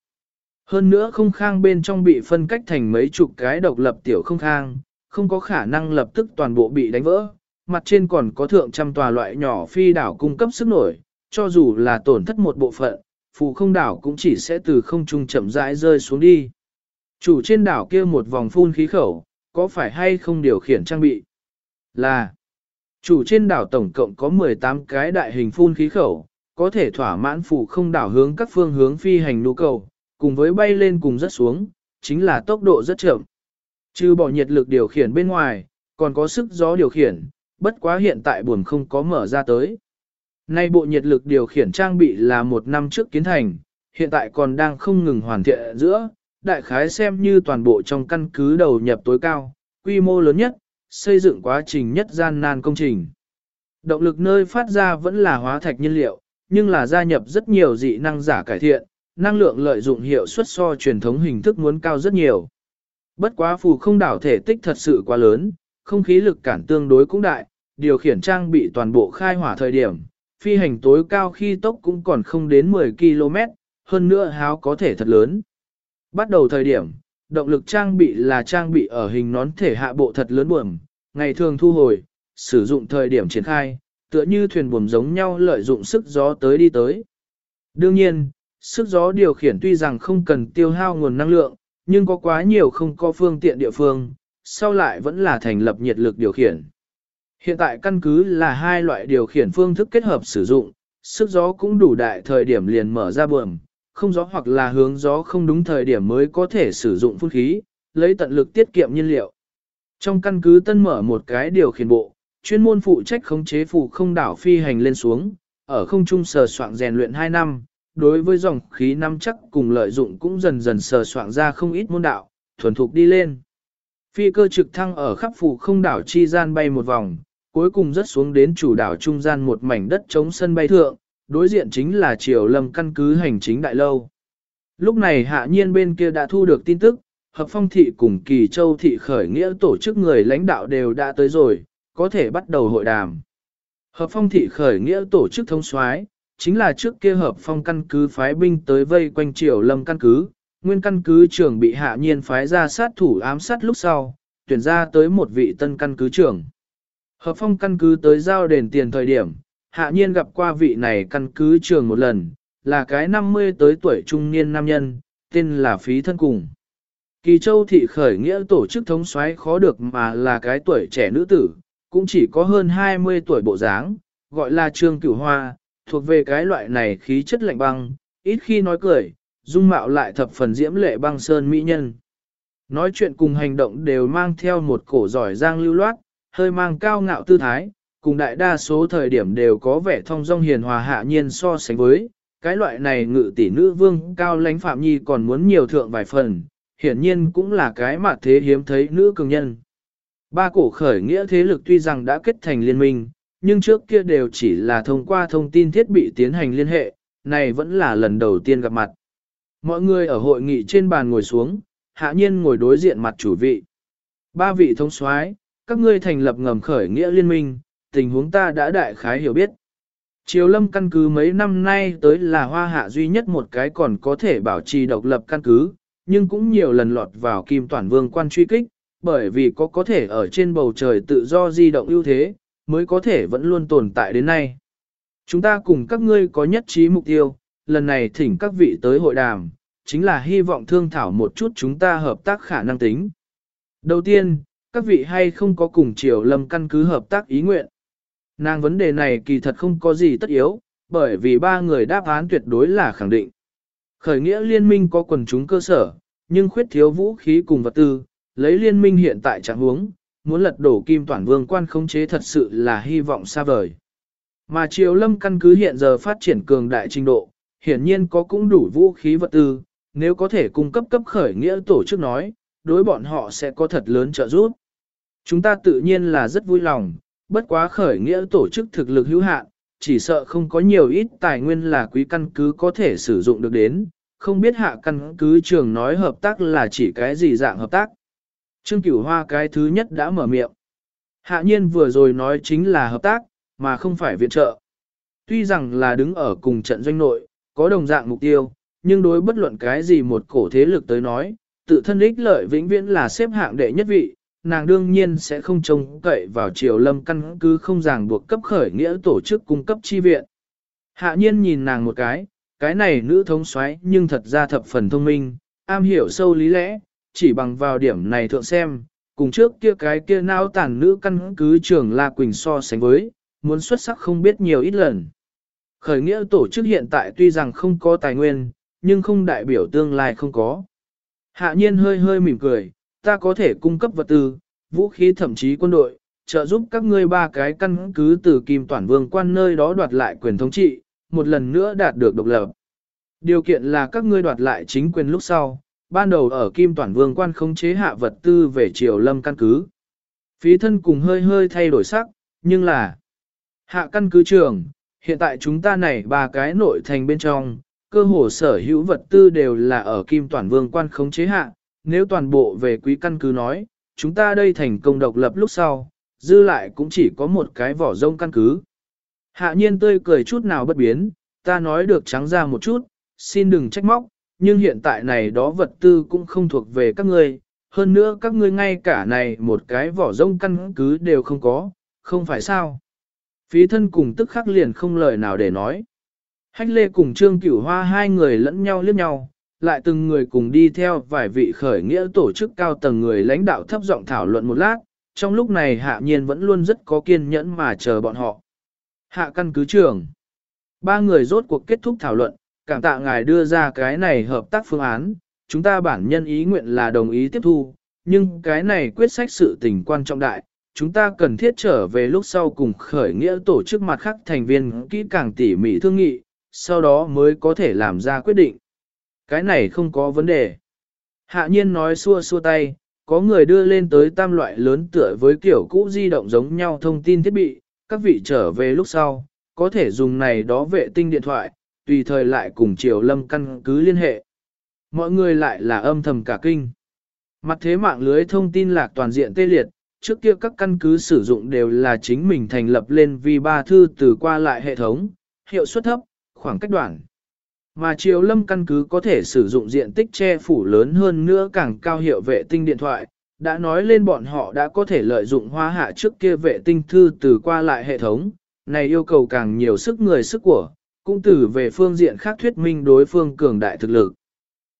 Hơn nữa không khang bên trong bị phân cách thành mấy chục cái độc lập tiểu không khang, không có khả năng lập tức toàn bộ bị đánh vỡ. Mặt trên còn có thượng trăm tòa loại nhỏ phi đảo cung cấp sức nổi, cho dù là tổn thất một bộ phận, phù không đảo cũng chỉ sẽ từ không trung chậm rãi rơi xuống đi. Chủ trên đảo kia một vòng phun khí khẩu, có phải hay không điều khiển trang bị? Là, chủ trên đảo tổng cộng có 18 cái đại hình phun khí khẩu, có thể thỏa mãn phủ không đảo hướng các phương hướng phi hành nhu cầu, cùng với bay lên cùng rất xuống, chính là tốc độ rất chậm. Trừ bỏ nhiệt lực điều khiển bên ngoài, còn có sức gió điều khiển, bất quá hiện tại buồn không có mở ra tới. Nay bộ nhiệt lực điều khiển trang bị là một năm trước kiến thành, hiện tại còn đang không ngừng hoàn thiện giữa, đại khái xem như toàn bộ trong căn cứ đầu nhập tối cao, quy mô lớn nhất, xây dựng quá trình nhất gian nan công trình. Động lực nơi phát ra vẫn là hóa thạch nhiên liệu, nhưng là gia nhập rất nhiều dị năng giả cải thiện, năng lượng lợi dụng hiệu suất so truyền thống hình thức muốn cao rất nhiều. Bất quá phù không đảo thể tích thật sự quá lớn, không khí lực cản tương đối cũng đại, điều khiển trang bị toàn bộ khai hỏa thời điểm, phi hành tối cao khi tốc cũng còn không đến 10 km, hơn nữa háo có thể thật lớn. Bắt đầu thời điểm, động lực trang bị là trang bị ở hình nón thể hạ bộ thật lớn buồm, ngày thường thu hồi, sử dụng thời điểm triển khai, tựa như thuyền buồm giống nhau lợi dụng sức gió tới đi tới. Đương nhiên, sức gió điều khiển tuy rằng không cần tiêu hao nguồn năng lượng, nhưng có quá nhiều không có phương tiện địa phương, sau lại vẫn là thành lập nhiệt lực điều khiển. Hiện tại căn cứ là hai loại điều khiển phương thức kết hợp sử dụng, sức gió cũng đủ đại thời điểm liền mở ra buồm, không gió hoặc là hướng gió không đúng thời điểm mới có thể sử dụng phun khí, lấy tận lực tiết kiệm nhiên liệu. Trong căn cứ tân mở một cái điều khiển bộ, chuyên môn phụ trách khống chế phụ không đảo phi hành lên xuống, ở không trung sờ soạn rèn luyện 2 năm, đối với dòng khí năm chắc cùng lợi dụng cũng dần dần sờ soạn ra không ít môn đạo, thuần thục đi lên. Phi cơ trực thăng ở khắp phụ không đảo chi gian bay một vòng, cuối cùng rớt xuống đến chủ đảo trung gian một mảnh đất chống sân bay thượng, đối diện chính là triều lâm căn cứ hành chính đại lâu. Lúc này hạ nhiên bên kia đã thu được tin tức, hợp phong thị cùng kỳ châu thị khởi nghĩa tổ chức người lãnh đạo đều đã tới rồi, có thể bắt đầu hội đàm. Hợp phong thị khởi nghĩa tổ chức thông soái chính là trước kia hợp phong căn cứ phái binh tới vây quanh triều lâm căn cứ, nguyên căn cứ trưởng bị hạ nhiên phái ra sát thủ ám sát lúc sau, tuyển ra tới một vị tân căn cứ trưởng. Hợp phong căn cứ tới giao đền tiền thời điểm, hạ nhiên gặp qua vị này căn cứ trường một lần, là cái 50 tới tuổi trung niên nam nhân, tên là Phí Thân Cùng. Kỳ Châu thị khởi nghĩa tổ chức thống soái khó được mà là cái tuổi trẻ nữ tử, cũng chỉ có hơn 20 tuổi bộ dáng, gọi là Trương Cửu Hoa, thuộc về cái loại này khí chất lạnh băng, ít khi nói cười, dung mạo lại thập phần diễm lệ băng sơn mỹ nhân. Nói chuyện cùng hành động đều mang theo một cổ giỏi giang lưu loát, hơi mang cao ngạo tư thái, cùng đại đa số thời điểm đều có vẻ thông dong hiền hòa hạ nhiên so sánh với, cái loại này ngự tỷ nữ vương cao lãnh phạm nhi còn muốn nhiều thượng vài phần, hiển nhiên cũng là cái mà thế hiếm thấy nữ cường nhân. Ba cổ khởi nghĩa thế lực tuy rằng đã kết thành liên minh, nhưng trước kia đều chỉ là thông qua thông tin thiết bị tiến hành liên hệ, này vẫn là lần đầu tiên gặp mặt. Mọi người ở hội nghị trên bàn ngồi xuống, hạ nhiên ngồi đối diện mặt chủ vị. Ba vị thông soái, các ngươi thành lập ngầm khởi nghĩa liên minh, tình huống ta đã đại khái hiểu biết. Triều lâm căn cứ mấy năm nay tới là hoa hạ duy nhất một cái còn có thể bảo trì độc lập căn cứ, nhưng cũng nhiều lần lọt vào kim toàn vương quan truy kích, bởi vì có có thể ở trên bầu trời tự do di động ưu thế, mới có thể vẫn luôn tồn tại đến nay. Chúng ta cùng các ngươi có nhất trí mục tiêu, lần này thỉnh các vị tới hội đàm, chính là hy vọng thương thảo một chút chúng ta hợp tác khả năng tính. Đầu tiên, các vị hay không có cùng triều lâm căn cứ hợp tác ý nguyện. Nàng vấn đề này kỳ thật không có gì tất yếu, bởi vì ba người đáp án tuyệt đối là khẳng định. Khởi nghĩa liên minh có quần chúng cơ sở, nhưng khuyết thiếu vũ khí cùng vật tư, lấy liên minh hiện tại trạng huống, muốn lật đổ kim toàn vương quan khống chế thật sự là hy vọng xa vời. Mà triều lâm căn cứ hiện giờ phát triển cường đại trình độ, hiển nhiên có cũng đủ vũ khí vật tư, nếu có thể cung cấp cấp khởi nghĩa tổ chức nói, đối bọn họ sẽ có thật lớn trợ giúp. Chúng ta tự nhiên là rất vui lòng, bất quá khởi nghĩa tổ chức thực lực hữu hạn, chỉ sợ không có nhiều ít tài nguyên là quý căn cứ có thể sử dụng được đến, không biết hạ căn cứ trường nói hợp tác là chỉ cái gì dạng hợp tác. Trương Cửu Hoa cái thứ nhất đã mở miệng. Hạ nhiên vừa rồi nói chính là hợp tác, mà không phải viện trợ. Tuy rằng là đứng ở cùng trận doanh nội, có đồng dạng mục tiêu, nhưng đối bất luận cái gì một cổ thế lực tới nói, tự thân ích lợi vĩnh viễn là xếp hạng đệ nhất vị, nàng đương nhiên sẽ không trông cậy vào triều lâm căn cứ không ràng buộc cấp khởi nghĩa tổ chức cung cấp chi viện. Hạ nhiên nhìn nàng một cái, cái này nữ thống xoáy nhưng thật ra thập phần thông minh, am hiểu sâu lý lẽ, chỉ bằng vào điểm này thượng xem, cùng trước kia cái kia nao tàn nữ căn cứ trưởng La Quỳnh so sánh với, muốn xuất sắc không biết nhiều ít lần. Khởi nghĩa tổ chức hiện tại tuy rằng không có tài nguyên, nhưng không đại biểu tương lai không có. Hạ nhiên hơi hơi mỉm cười, ta có thể cung cấp vật tư, vũ khí thậm chí quân đội, trợ giúp các ngươi ba cái căn cứ từ Kim Toản Vương quan nơi đó đoạt lại quyền thống trị, một lần nữa đạt được độc lập. Điều kiện là các ngươi đoạt lại chính quyền lúc sau, ban đầu ở Kim Toản Vương quan khống chế hạ vật tư về triều lâm căn cứ. Phí thân cùng hơi hơi thay đổi sắc, nhưng là hạ căn cứ trường, hiện tại chúng ta này ba cái nội thành bên trong, cơ hồ sở hữu vật tư đều là ở Kim Toản Vương quan khống chế hạ, nếu toàn bộ về quý căn cứ nói, chúng ta đây thành công độc lập lúc sau, dư lại cũng chỉ có một cái vỏ rông căn cứ. Hạ nhiên tươi cười chút nào bất biến, ta nói được trắng ra một chút, xin đừng trách móc, nhưng hiện tại này đó vật tư cũng không thuộc về các ngươi, hơn nữa các ngươi ngay cả này một cái vỏ rông căn cứ đều không có, không phải sao. Phí thân cùng tức khắc liền không lời nào để nói. Hách lê cùng trương cửu hoa hai người lẫn nhau liếc nhau, lại từng người cùng đi theo vài vị khởi nghĩa tổ chức cao tầng người lãnh đạo thấp giọng thảo luận một lát, trong lúc này hạ nhiên vẫn luôn rất có kiên nhẫn mà chờ bọn họ. Hạ căn cứ trưởng. Ba người rốt cuộc kết thúc thảo luận, cảm tạ ngài đưa ra cái này hợp tác phương án, chúng ta bản nhân ý nguyện là đồng ý tiếp thu, nhưng cái này quyết sách sự tình quan trọng đại, chúng ta cần thiết trở về lúc sau cùng khởi nghĩa tổ chức mặt khác thành viên kỹ càng tỉ mỉ thương nghị, sau đó mới có thể làm ra quyết định. Cái này không có vấn đề. Hạ nhiên nói xua xua tay, có người đưa lên tới tam loại lớn tựa với kiểu cũ di động giống nhau thông tin thiết bị, các vị trở về lúc sau, có thể dùng này đó vệ tinh điện thoại, tùy thời lại cùng Triều Lâm căn cứ liên hệ. Mọi người lại là âm thầm cả kinh. Mặt thế mạng lưới thông tin lạc toàn diện tê liệt, trước kia các căn cứ sử dụng đều là chính mình thành lập lên vì ba thư từ qua lại hệ thống, hiệu suất thấp, khoảng cách đoạn. Mà Triều Lâm căn cứ có thể sử dụng diện tích che phủ lớn hơn nữa càng cao hiệu vệ tinh điện thoại, đã nói lên bọn họ đã có thể lợi dụng hoa hạ trước kia vệ tinh thư từ qua lại hệ thống, này yêu cầu càng nhiều sức người sức của, cũng từ về phương diện khác thuyết minh đối phương cường đại thực lực.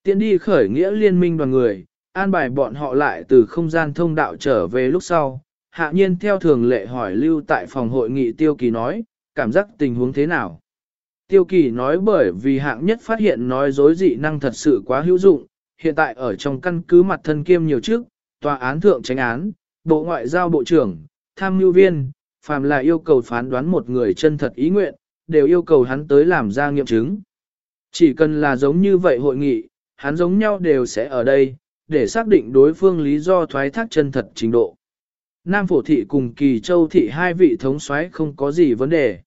Tiến đi khởi nghĩa liên minh đoàn người, an bài bọn họ lại từ không gian thông đạo trở về lúc sau, hạ nhiên theo thường lệ hỏi lưu tại phòng hội nghị tiêu kỳ nói, cảm giác tình huống thế nào. Tiêu kỳ nói bởi vì hạng nhất phát hiện nói dối dị năng thật sự quá hữu dụng, hiện tại ở trong căn cứ mặt thân kiêm nhiều trước, tòa án thượng tránh án, bộ ngoại giao bộ trưởng, tham mưu viên, phàm là yêu cầu phán đoán một người chân thật ý nguyện, đều yêu cầu hắn tới làm ra nghiệm chứng. Chỉ cần là giống như vậy hội nghị, hắn giống nhau đều sẽ ở đây, để xác định đối phương lý do thoái thác chân thật trình độ. Nam Phổ Thị cùng Kỳ Châu Thị hai vị thống soái không có gì vấn đề.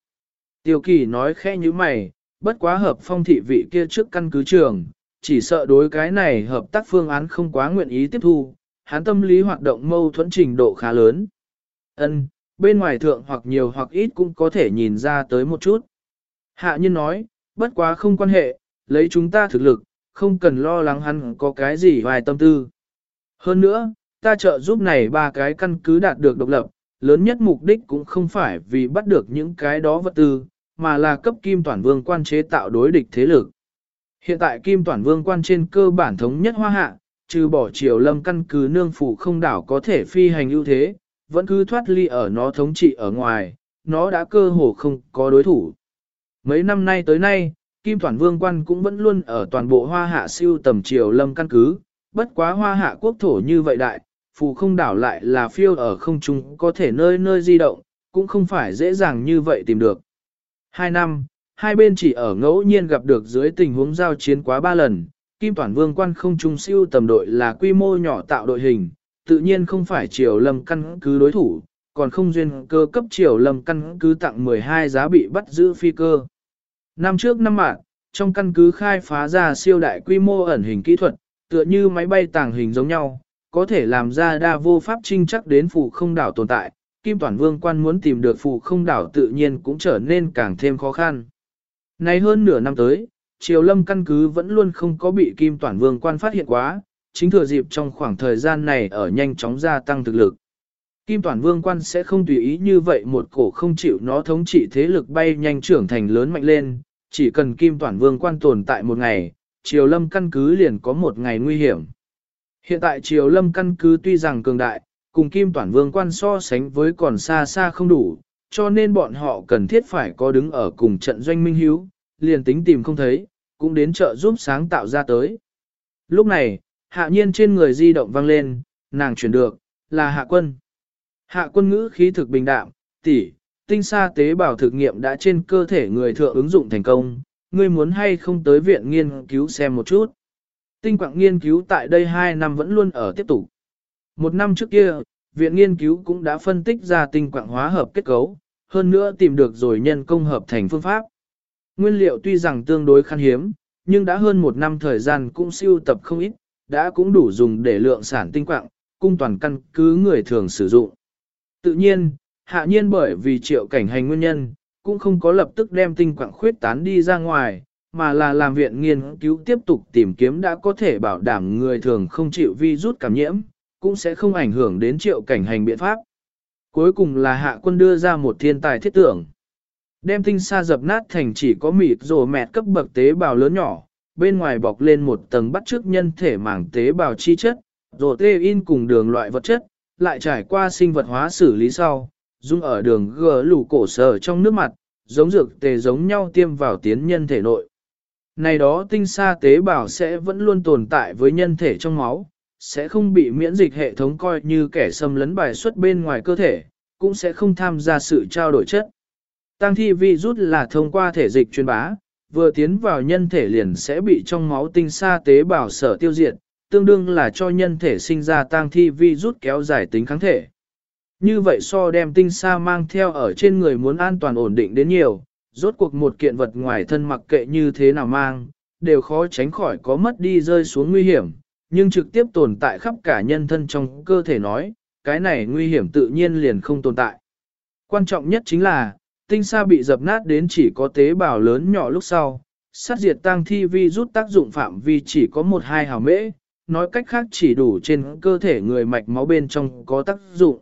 Tiêu Kỳ nói khẽ như mày, bất quá hợp phong thị vị kia trước căn cứ trường, chỉ sợ đối cái này hợp tác phương án không quá nguyện ý tiếp thu, hắn tâm lý hoạt động mâu thuẫn trình độ khá lớn. Ân, bên ngoài thượng hoặc nhiều hoặc ít cũng có thể nhìn ra tới một chút. Hạ nhân nói, bất quá không quan hệ, lấy chúng ta thực lực, không cần lo lắng hắn có cái gì vài tâm tư. Hơn nữa, ta trợ giúp này ba cái căn cứ đạt được độc lập, lớn nhất mục đích cũng không phải vì bắt được những cái đó vật tư, mà là cấp kim toàn vương quan chế tạo đối địch thế lực. Hiện tại kim toàn vương quan trên cơ bản thống nhất hoa hạ, trừ bỏ triều lâm căn cứ nương phủ không đảo có thể phi hành ưu thế, vẫn cứ thoát ly ở nó thống trị ở ngoài, nó đã cơ hồ không có đối thủ. Mấy năm nay tới nay, Kim Toàn Vương quan cũng vẫn luôn ở toàn bộ hoa hạ siêu tầm triều lâm căn cứ, bất quá hoa hạ quốc thổ như vậy đại, phù không đảo lại là phiêu ở không trung có thể nơi nơi di động, cũng không phải dễ dàng như vậy tìm được. Hai năm, hai bên chỉ ở ngẫu nhiên gặp được dưới tình huống giao chiến quá ba lần, Kim Toàn Vương quan không trung siêu tầm đội là quy mô nhỏ tạo đội hình, tự nhiên không phải triều lâm căn cứ đối thủ, còn không duyên cơ cấp triều lâm căn cứ tặng 12 giá bị bắt giữ phi cơ. Năm trước năm mạng, trong căn cứ khai phá ra siêu đại quy mô ẩn hình kỹ thuật, tựa như máy bay tàng hình giống nhau, có thể làm ra đa vô pháp trinh chắc đến phù không đảo tồn tại. Kim Toàn Vương quan muốn tìm được phù không đảo tự nhiên cũng trở nên càng thêm khó khăn. Nay hơn nửa năm tới, Triều Lâm căn cứ vẫn luôn không có bị Kim Toàn Vương quan phát hiện quá, chính thừa dịp trong khoảng thời gian này ở nhanh chóng gia tăng thực lực. Kim Toàn Vương quan sẽ không tùy ý như vậy một cổ không chịu nó thống trị thế lực bay nhanh trưởng thành lớn mạnh lên, chỉ cần Kim Toàn Vương quan tồn tại một ngày, Triều Lâm căn cứ liền có một ngày nguy hiểm. Hiện tại Triều Lâm căn cứ tuy rằng cường đại, cùng Kim Toàn Vương quan so sánh với còn xa xa không đủ, cho nên bọn họ cần thiết phải có đứng ở cùng trận doanh minh hiếu, liền tính tìm không thấy, cũng đến chợ giúp sáng tạo ra tới. Lúc này, hạ nhiên trên người di động vang lên, nàng chuyển được, là hạ quân. Hạ quân ngữ khí thực bình đạm, tỷ, tinh sa tế bào thực nghiệm đã trên cơ thể người thượng ứng dụng thành công, ngươi muốn hay không tới viện nghiên cứu xem một chút. Tinh quạng nghiên cứu tại đây 2 năm vẫn luôn ở tiếp tục. Một năm trước kia, viện nghiên cứu cũng đã phân tích ra tinh quạng hóa hợp kết cấu, hơn nữa tìm được rồi nhân công hợp thành phương pháp. Nguyên liệu tuy rằng tương đối khan hiếm, nhưng đã hơn một năm thời gian cũng siêu tập không ít, đã cũng đủ dùng để lượng sản tinh quạng, cung toàn căn cứ người thường sử dụng. Tự nhiên, hạ nhiên bởi vì triệu cảnh hành nguyên nhân, cũng không có lập tức đem tinh quạng khuyết tán đi ra ngoài, mà là làm viện nghiên cứu tiếp tục tìm kiếm đã có thể bảo đảm người thường không chịu vi rút cảm nhiễm, cũng sẽ không ảnh hưởng đến triệu cảnh hành biện pháp. Cuối cùng là hạ quân đưa ra một thiên tài thiết tưởng. Đem tinh sa dập nát thành chỉ có mịt rồ mẹt cấp bậc tế bào lớn nhỏ, bên ngoài bọc lên một tầng bắt trước nhân thể mảng tế bào chi chất, rồi tê in cùng đường loại vật chất, lại trải qua sinh vật hóa xử lý sau, dung ở đường gờ lủ cổ sở trong nước mặt, giống dược tề giống nhau tiêm vào tiến nhân thể nội. Này đó tinh sa tế bào sẽ vẫn luôn tồn tại với nhân thể trong máu, sẽ không bị miễn dịch hệ thống coi như kẻ xâm lấn bài xuất bên ngoài cơ thể, cũng sẽ không tham gia sự trao đổi chất. Tăng thi virus là thông qua thể dịch truyền bá, vừa tiến vào nhân thể liền sẽ bị trong máu tinh sa tế bào sở tiêu diệt, tương đương là cho nhân thể sinh ra tăng thi virus kéo dài tính kháng thể. Như vậy so đem tinh sa mang theo ở trên người muốn an toàn ổn định đến nhiều, rốt cuộc một kiện vật ngoài thân mặc kệ như thế nào mang, đều khó tránh khỏi có mất đi rơi xuống nguy hiểm, nhưng trực tiếp tồn tại khắp cả nhân thân trong cơ thể nói, cái này nguy hiểm tự nhiên liền không tồn tại. Quan trọng nhất chính là, tinh sa bị dập nát đến chỉ có tế bào lớn nhỏ lúc sau, sát diệt tăng thi vi rút tác dụng phạm vi chỉ có một hai hào mễ, nói cách khác chỉ đủ trên cơ thể người mạch máu bên trong có tác dụng.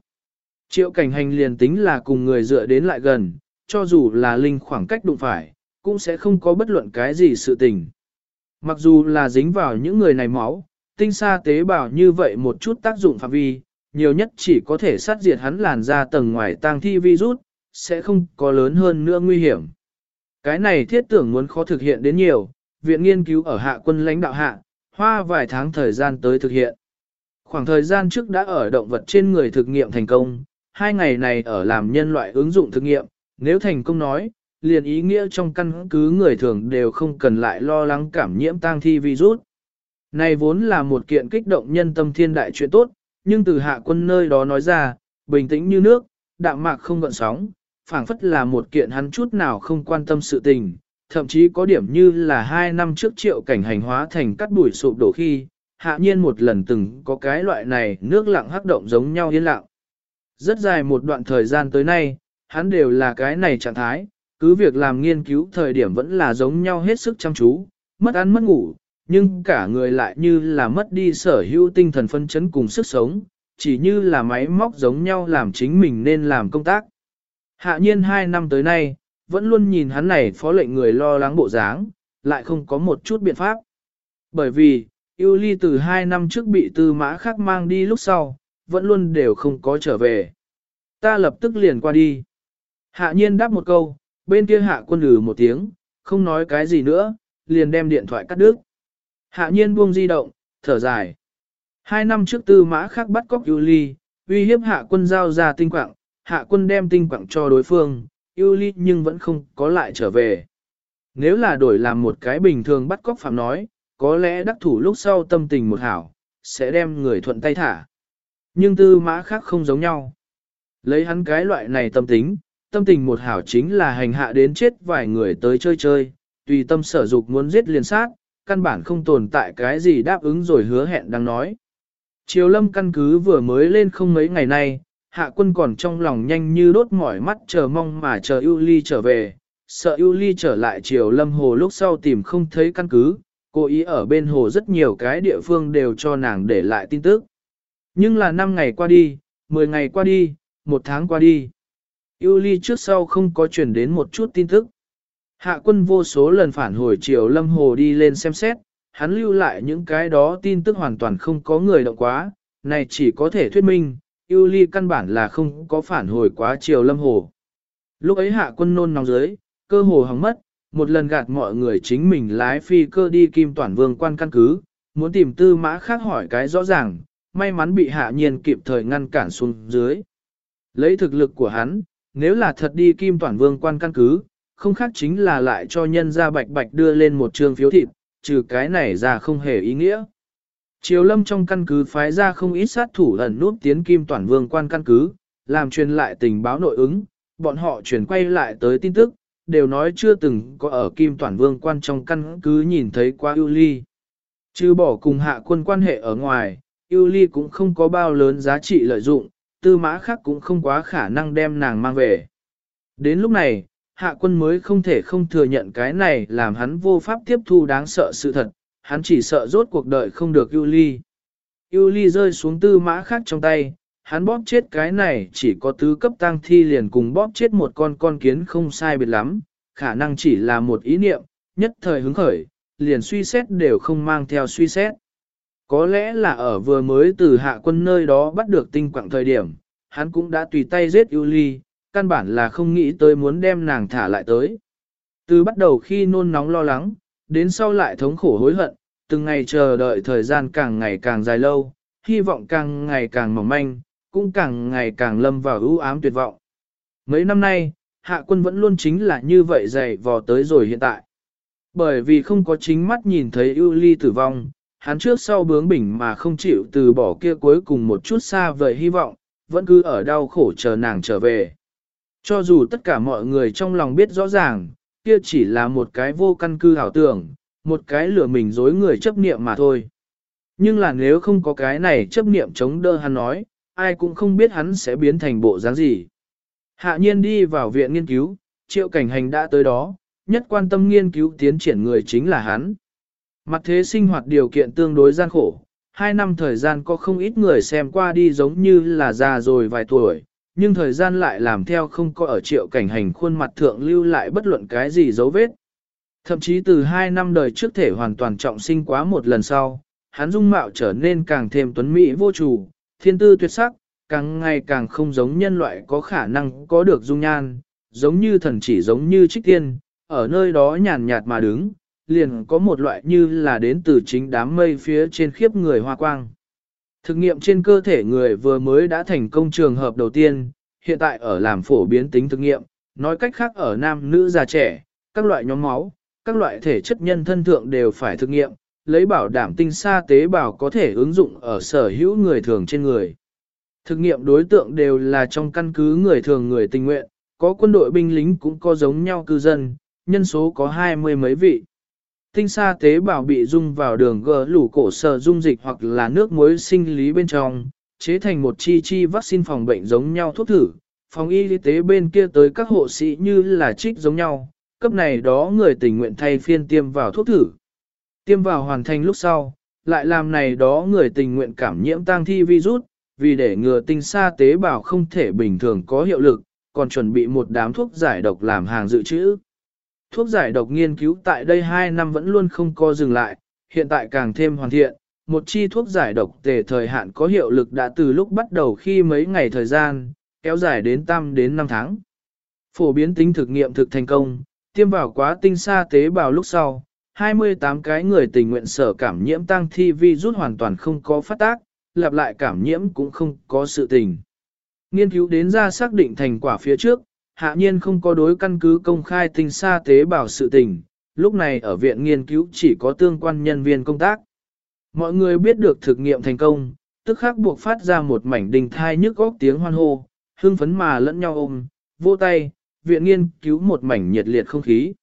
Triệu cảnh hành liền tính là cùng người dựa đến lại gần, cho dù là linh khoảng cách đụng phải, cũng sẽ không có bất luận cái gì sự tình. Mặc dù là dính vào những người này máu, tinh sa tế bào như vậy một chút tác dụng phạm vi, nhiều nhất chỉ có thể sát diệt hắn làn ra tầng ngoài tang thi virus, sẽ không có lớn hơn nữa nguy hiểm. Cái này thiết tưởng muốn khó thực hiện đến nhiều, viện nghiên cứu ở hạ quân lãnh đạo hạ, hoa vài tháng thời gian tới thực hiện. Khoảng thời gian trước đã ở động vật trên người thực nghiệm thành công, hai ngày này ở làm nhân loại ứng dụng thực nghiệm, nếu thành công nói, liền ý nghĩa trong căn cứ người thường đều không cần lại lo lắng cảm nhiễm tang thi virus. Này vốn là một kiện kích động nhân tâm thiên đại chuyện tốt, nhưng từ hạ quân nơi đó nói ra, bình tĩnh như nước, đạm mạc không gợn sóng, phảng phất là một kiện hắn chút nào không quan tâm sự tình, thậm chí có điểm như là hai năm trước triệu cảnh hành hóa thành cắt đuổi sụp đổ khi, hạ nhiên một lần từng có cái loại này nước lặng hắc động giống nhau yên lặng. Rất dài một đoạn thời gian tới nay, hắn đều là cái này trạng thái, cứ việc làm nghiên cứu thời điểm vẫn là giống nhau hết sức chăm chú, mất ăn mất ngủ, nhưng cả người lại như là mất đi sở hữu tinh thần phân chấn cùng sức sống, chỉ như là máy móc giống nhau làm chính mình nên làm công tác. Hạ nhiên hai năm tới nay, vẫn luôn nhìn hắn này phó lệnh người lo lắng bộ dáng, lại không có một chút biện pháp. Bởi vì, yêu ly từ hai năm trước bị tư mã khác mang đi lúc sau, vẫn luôn đều không có trở về. Ta lập tức liền qua đi. Hạ nhiên đáp một câu, bên kia hạ quân lử một tiếng, không nói cái gì nữa, liền đem điện thoại cắt đứt. Hạ nhiên buông di động, thở dài. Hai năm trước tư mã khác bắt cóc Yuli, uy hiếp hạ quân giao ra tinh quạng, hạ quân đem tinh quạng cho đối phương, Yuli nhưng vẫn không có lại trở về. Nếu là đổi làm một cái bình thường bắt cóc phạm nói, có lẽ đắc thủ lúc sau tâm tình một hảo, sẽ đem người thuận tay thả. Nhưng tư mã khác không giống nhau. Lấy hắn cái loại này tâm tính, tâm tình một hảo chính là hành hạ đến chết vài người tới chơi chơi, tùy tâm sở dục muốn giết liền sát, căn bản không tồn tại cái gì đáp ứng rồi hứa hẹn đang nói. Triều lâm căn cứ vừa mới lên không mấy ngày nay, hạ quân còn trong lòng nhanh như đốt mỏi mắt chờ mong mà chờ ưu ly trở về, sợ ưu ly trở lại triều lâm hồ lúc sau tìm không thấy căn cứ, cố ý ở bên hồ rất nhiều cái địa phương đều cho nàng để lại tin tức. Nhưng là 5 ngày qua đi, 10 ngày qua đi, một tháng qua đi. Yêu ly trước sau không có truyền đến một chút tin tức. Hạ quân vô số lần phản hồi chiều lâm hồ đi lên xem xét, hắn lưu lại những cái đó tin tức hoàn toàn không có người động quá, này chỉ có thể thuyết minh, yêu ly căn bản là không có phản hồi quá chiều lâm hồ. Lúc ấy hạ quân nôn nóng dưới, cơ hồ hỏng mất, một lần gạt mọi người chính mình lái phi cơ đi kim toàn vương quan căn cứ, muốn tìm tư mã khác hỏi cái rõ ràng, may mắn bị hạ nhiên kịp thời ngăn cản xuống dưới. Lấy thực lực của hắn, nếu là thật đi kim toàn vương quan căn cứ, không khác chính là lại cho nhân ra bạch bạch đưa lên một trương phiếu thịt, trừ cái này ra không hề ý nghĩa. Triều lâm trong căn cứ phái ra không ít sát thủ ẩn núp tiến kim toàn vương quan căn cứ, làm truyền lại tình báo nội ứng, bọn họ chuyển quay lại tới tin tức, đều nói chưa từng có ở kim toàn vương quan trong căn cứ nhìn thấy qua ưu ly. Chứ bỏ cùng hạ quân quan hệ ở ngoài, ưu ly cũng không có bao lớn giá trị lợi dụng, tư mã khác cũng không quá khả năng đem nàng mang về. Đến lúc này, hạ quân mới không thể không thừa nhận cái này làm hắn vô pháp tiếp thu đáng sợ sự thật, hắn chỉ sợ rốt cuộc đời không được ưu ly. ưu ly rơi xuống tư mã khác trong tay, hắn bóp chết cái này chỉ có tứ cấp tăng thi liền cùng bóp chết một con con kiến không sai biệt lắm, khả năng chỉ là một ý niệm, nhất thời hứng khởi, liền suy xét đều không mang theo suy xét. Có lẽ là ở vừa mới từ hạ quân nơi đó bắt được tinh quạng thời điểm, hắn cũng đã tùy tay giết Yuli, căn bản là không nghĩ tới muốn đem nàng thả lại tới. Từ bắt đầu khi nôn nóng lo lắng, đến sau lại thống khổ hối hận, từng ngày chờ đợi thời gian càng ngày càng dài lâu, hy vọng càng ngày càng mỏng manh, cũng càng ngày càng lâm vào ưu ám tuyệt vọng. Mấy năm nay, hạ quân vẫn luôn chính là như vậy dày vò tới rồi hiện tại. Bởi vì không có chính mắt nhìn thấy ưu ly tử vong, hắn trước sau bướng bỉnh mà không chịu từ bỏ kia cuối cùng một chút xa vời hy vọng, vẫn cứ ở đau khổ chờ nàng trở về. Cho dù tất cả mọi người trong lòng biết rõ ràng, kia chỉ là một cái vô căn cứ ảo tưởng, một cái lừa mình dối người chấp niệm mà thôi. Nhưng là nếu không có cái này chấp niệm chống đỡ hắn nói, ai cũng không biết hắn sẽ biến thành bộ dáng gì. Hạ nhiên đi vào viện nghiên cứu, triệu cảnh hành đã tới đó, nhất quan tâm nghiên cứu tiến triển người chính là hắn. Mặt thế sinh hoạt điều kiện tương đối gian khổ, hai năm thời gian có không ít người xem qua đi giống như là già rồi vài tuổi, nhưng thời gian lại làm theo không có ở triệu cảnh hành khuôn mặt thượng lưu lại bất luận cái gì dấu vết. Thậm chí từ hai năm đời trước thể hoàn toàn trọng sinh quá một lần sau, hắn dung mạo trở nên càng thêm tuấn mỹ vô chủ, thiên tư tuyệt sắc, càng ngày càng không giống nhân loại có khả năng có được dung nhan, giống như thần chỉ giống như trích tiên, ở nơi đó nhàn nhạt mà đứng, liền có một loại như là đến từ chính đám mây phía trên khiếp người hoa quang. Thực nghiệm trên cơ thể người vừa mới đã thành công trường hợp đầu tiên, hiện tại ở làm phổ biến tính thực nghiệm, nói cách khác ở nam nữ già trẻ, các loại nhóm máu, các loại thể chất nhân thân thượng đều phải thực nghiệm, lấy bảo đảm tinh sa tế bào có thể ứng dụng ở sở hữu người thường trên người. Thực nghiệm đối tượng đều là trong căn cứ người thường người tình nguyện, có quân đội binh lính cũng có giống nhau cư dân, nhân số có hai mươi mấy vị. Tinh sa tế bào bị dung vào đường gờ lủ cổ sở dung dịch hoặc là nước muối sinh lý bên trong, chế thành một chi chi vaccine phòng bệnh giống nhau thuốc thử. Phòng y tế bên kia tới các hộ sĩ như là trích giống nhau, cấp này đó người tình nguyện thay phiên tiêm vào thuốc thử. Tiêm vào hoàn thành lúc sau, lại làm này đó người tình nguyện cảm nhiễm tang thi virus, vì để ngừa tinh sa tế bào không thể bình thường có hiệu lực, còn chuẩn bị một đám thuốc giải độc làm hàng dự trữ. Thuốc giải độc nghiên cứu tại đây 2 năm vẫn luôn không co dừng lại, hiện tại càng thêm hoàn thiện, một chi thuốc giải độc tề thời hạn có hiệu lực đã từ lúc bắt đầu khi mấy ngày thời gian, kéo dài đến tam đến 5 tháng. Phổ biến tính thực nghiệm thực thành công, tiêm vào quá tinh xa tế bào lúc sau, 28 cái người tình nguyện sở cảm nhiễm tăng thi vi rút hoàn toàn không có phát tác, lặp lại cảm nhiễm cũng không có sự tình. Nghiên cứu đến ra xác định thành quả phía trước, hạ nhiên không có đối căn cứ công khai tinh sa tế bào sự tình, lúc này ở viện nghiên cứu chỉ có tương quan nhân viên công tác. Mọi người biết được thực nghiệm thành công, tức khắc buộc phát ra một mảnh đình thai nhức góc tiếng hoan hô, hưng phấn mà lẫn nhau ôm, vô tay, viện nghiên cứu một mảnh nhiệt liệt không khí.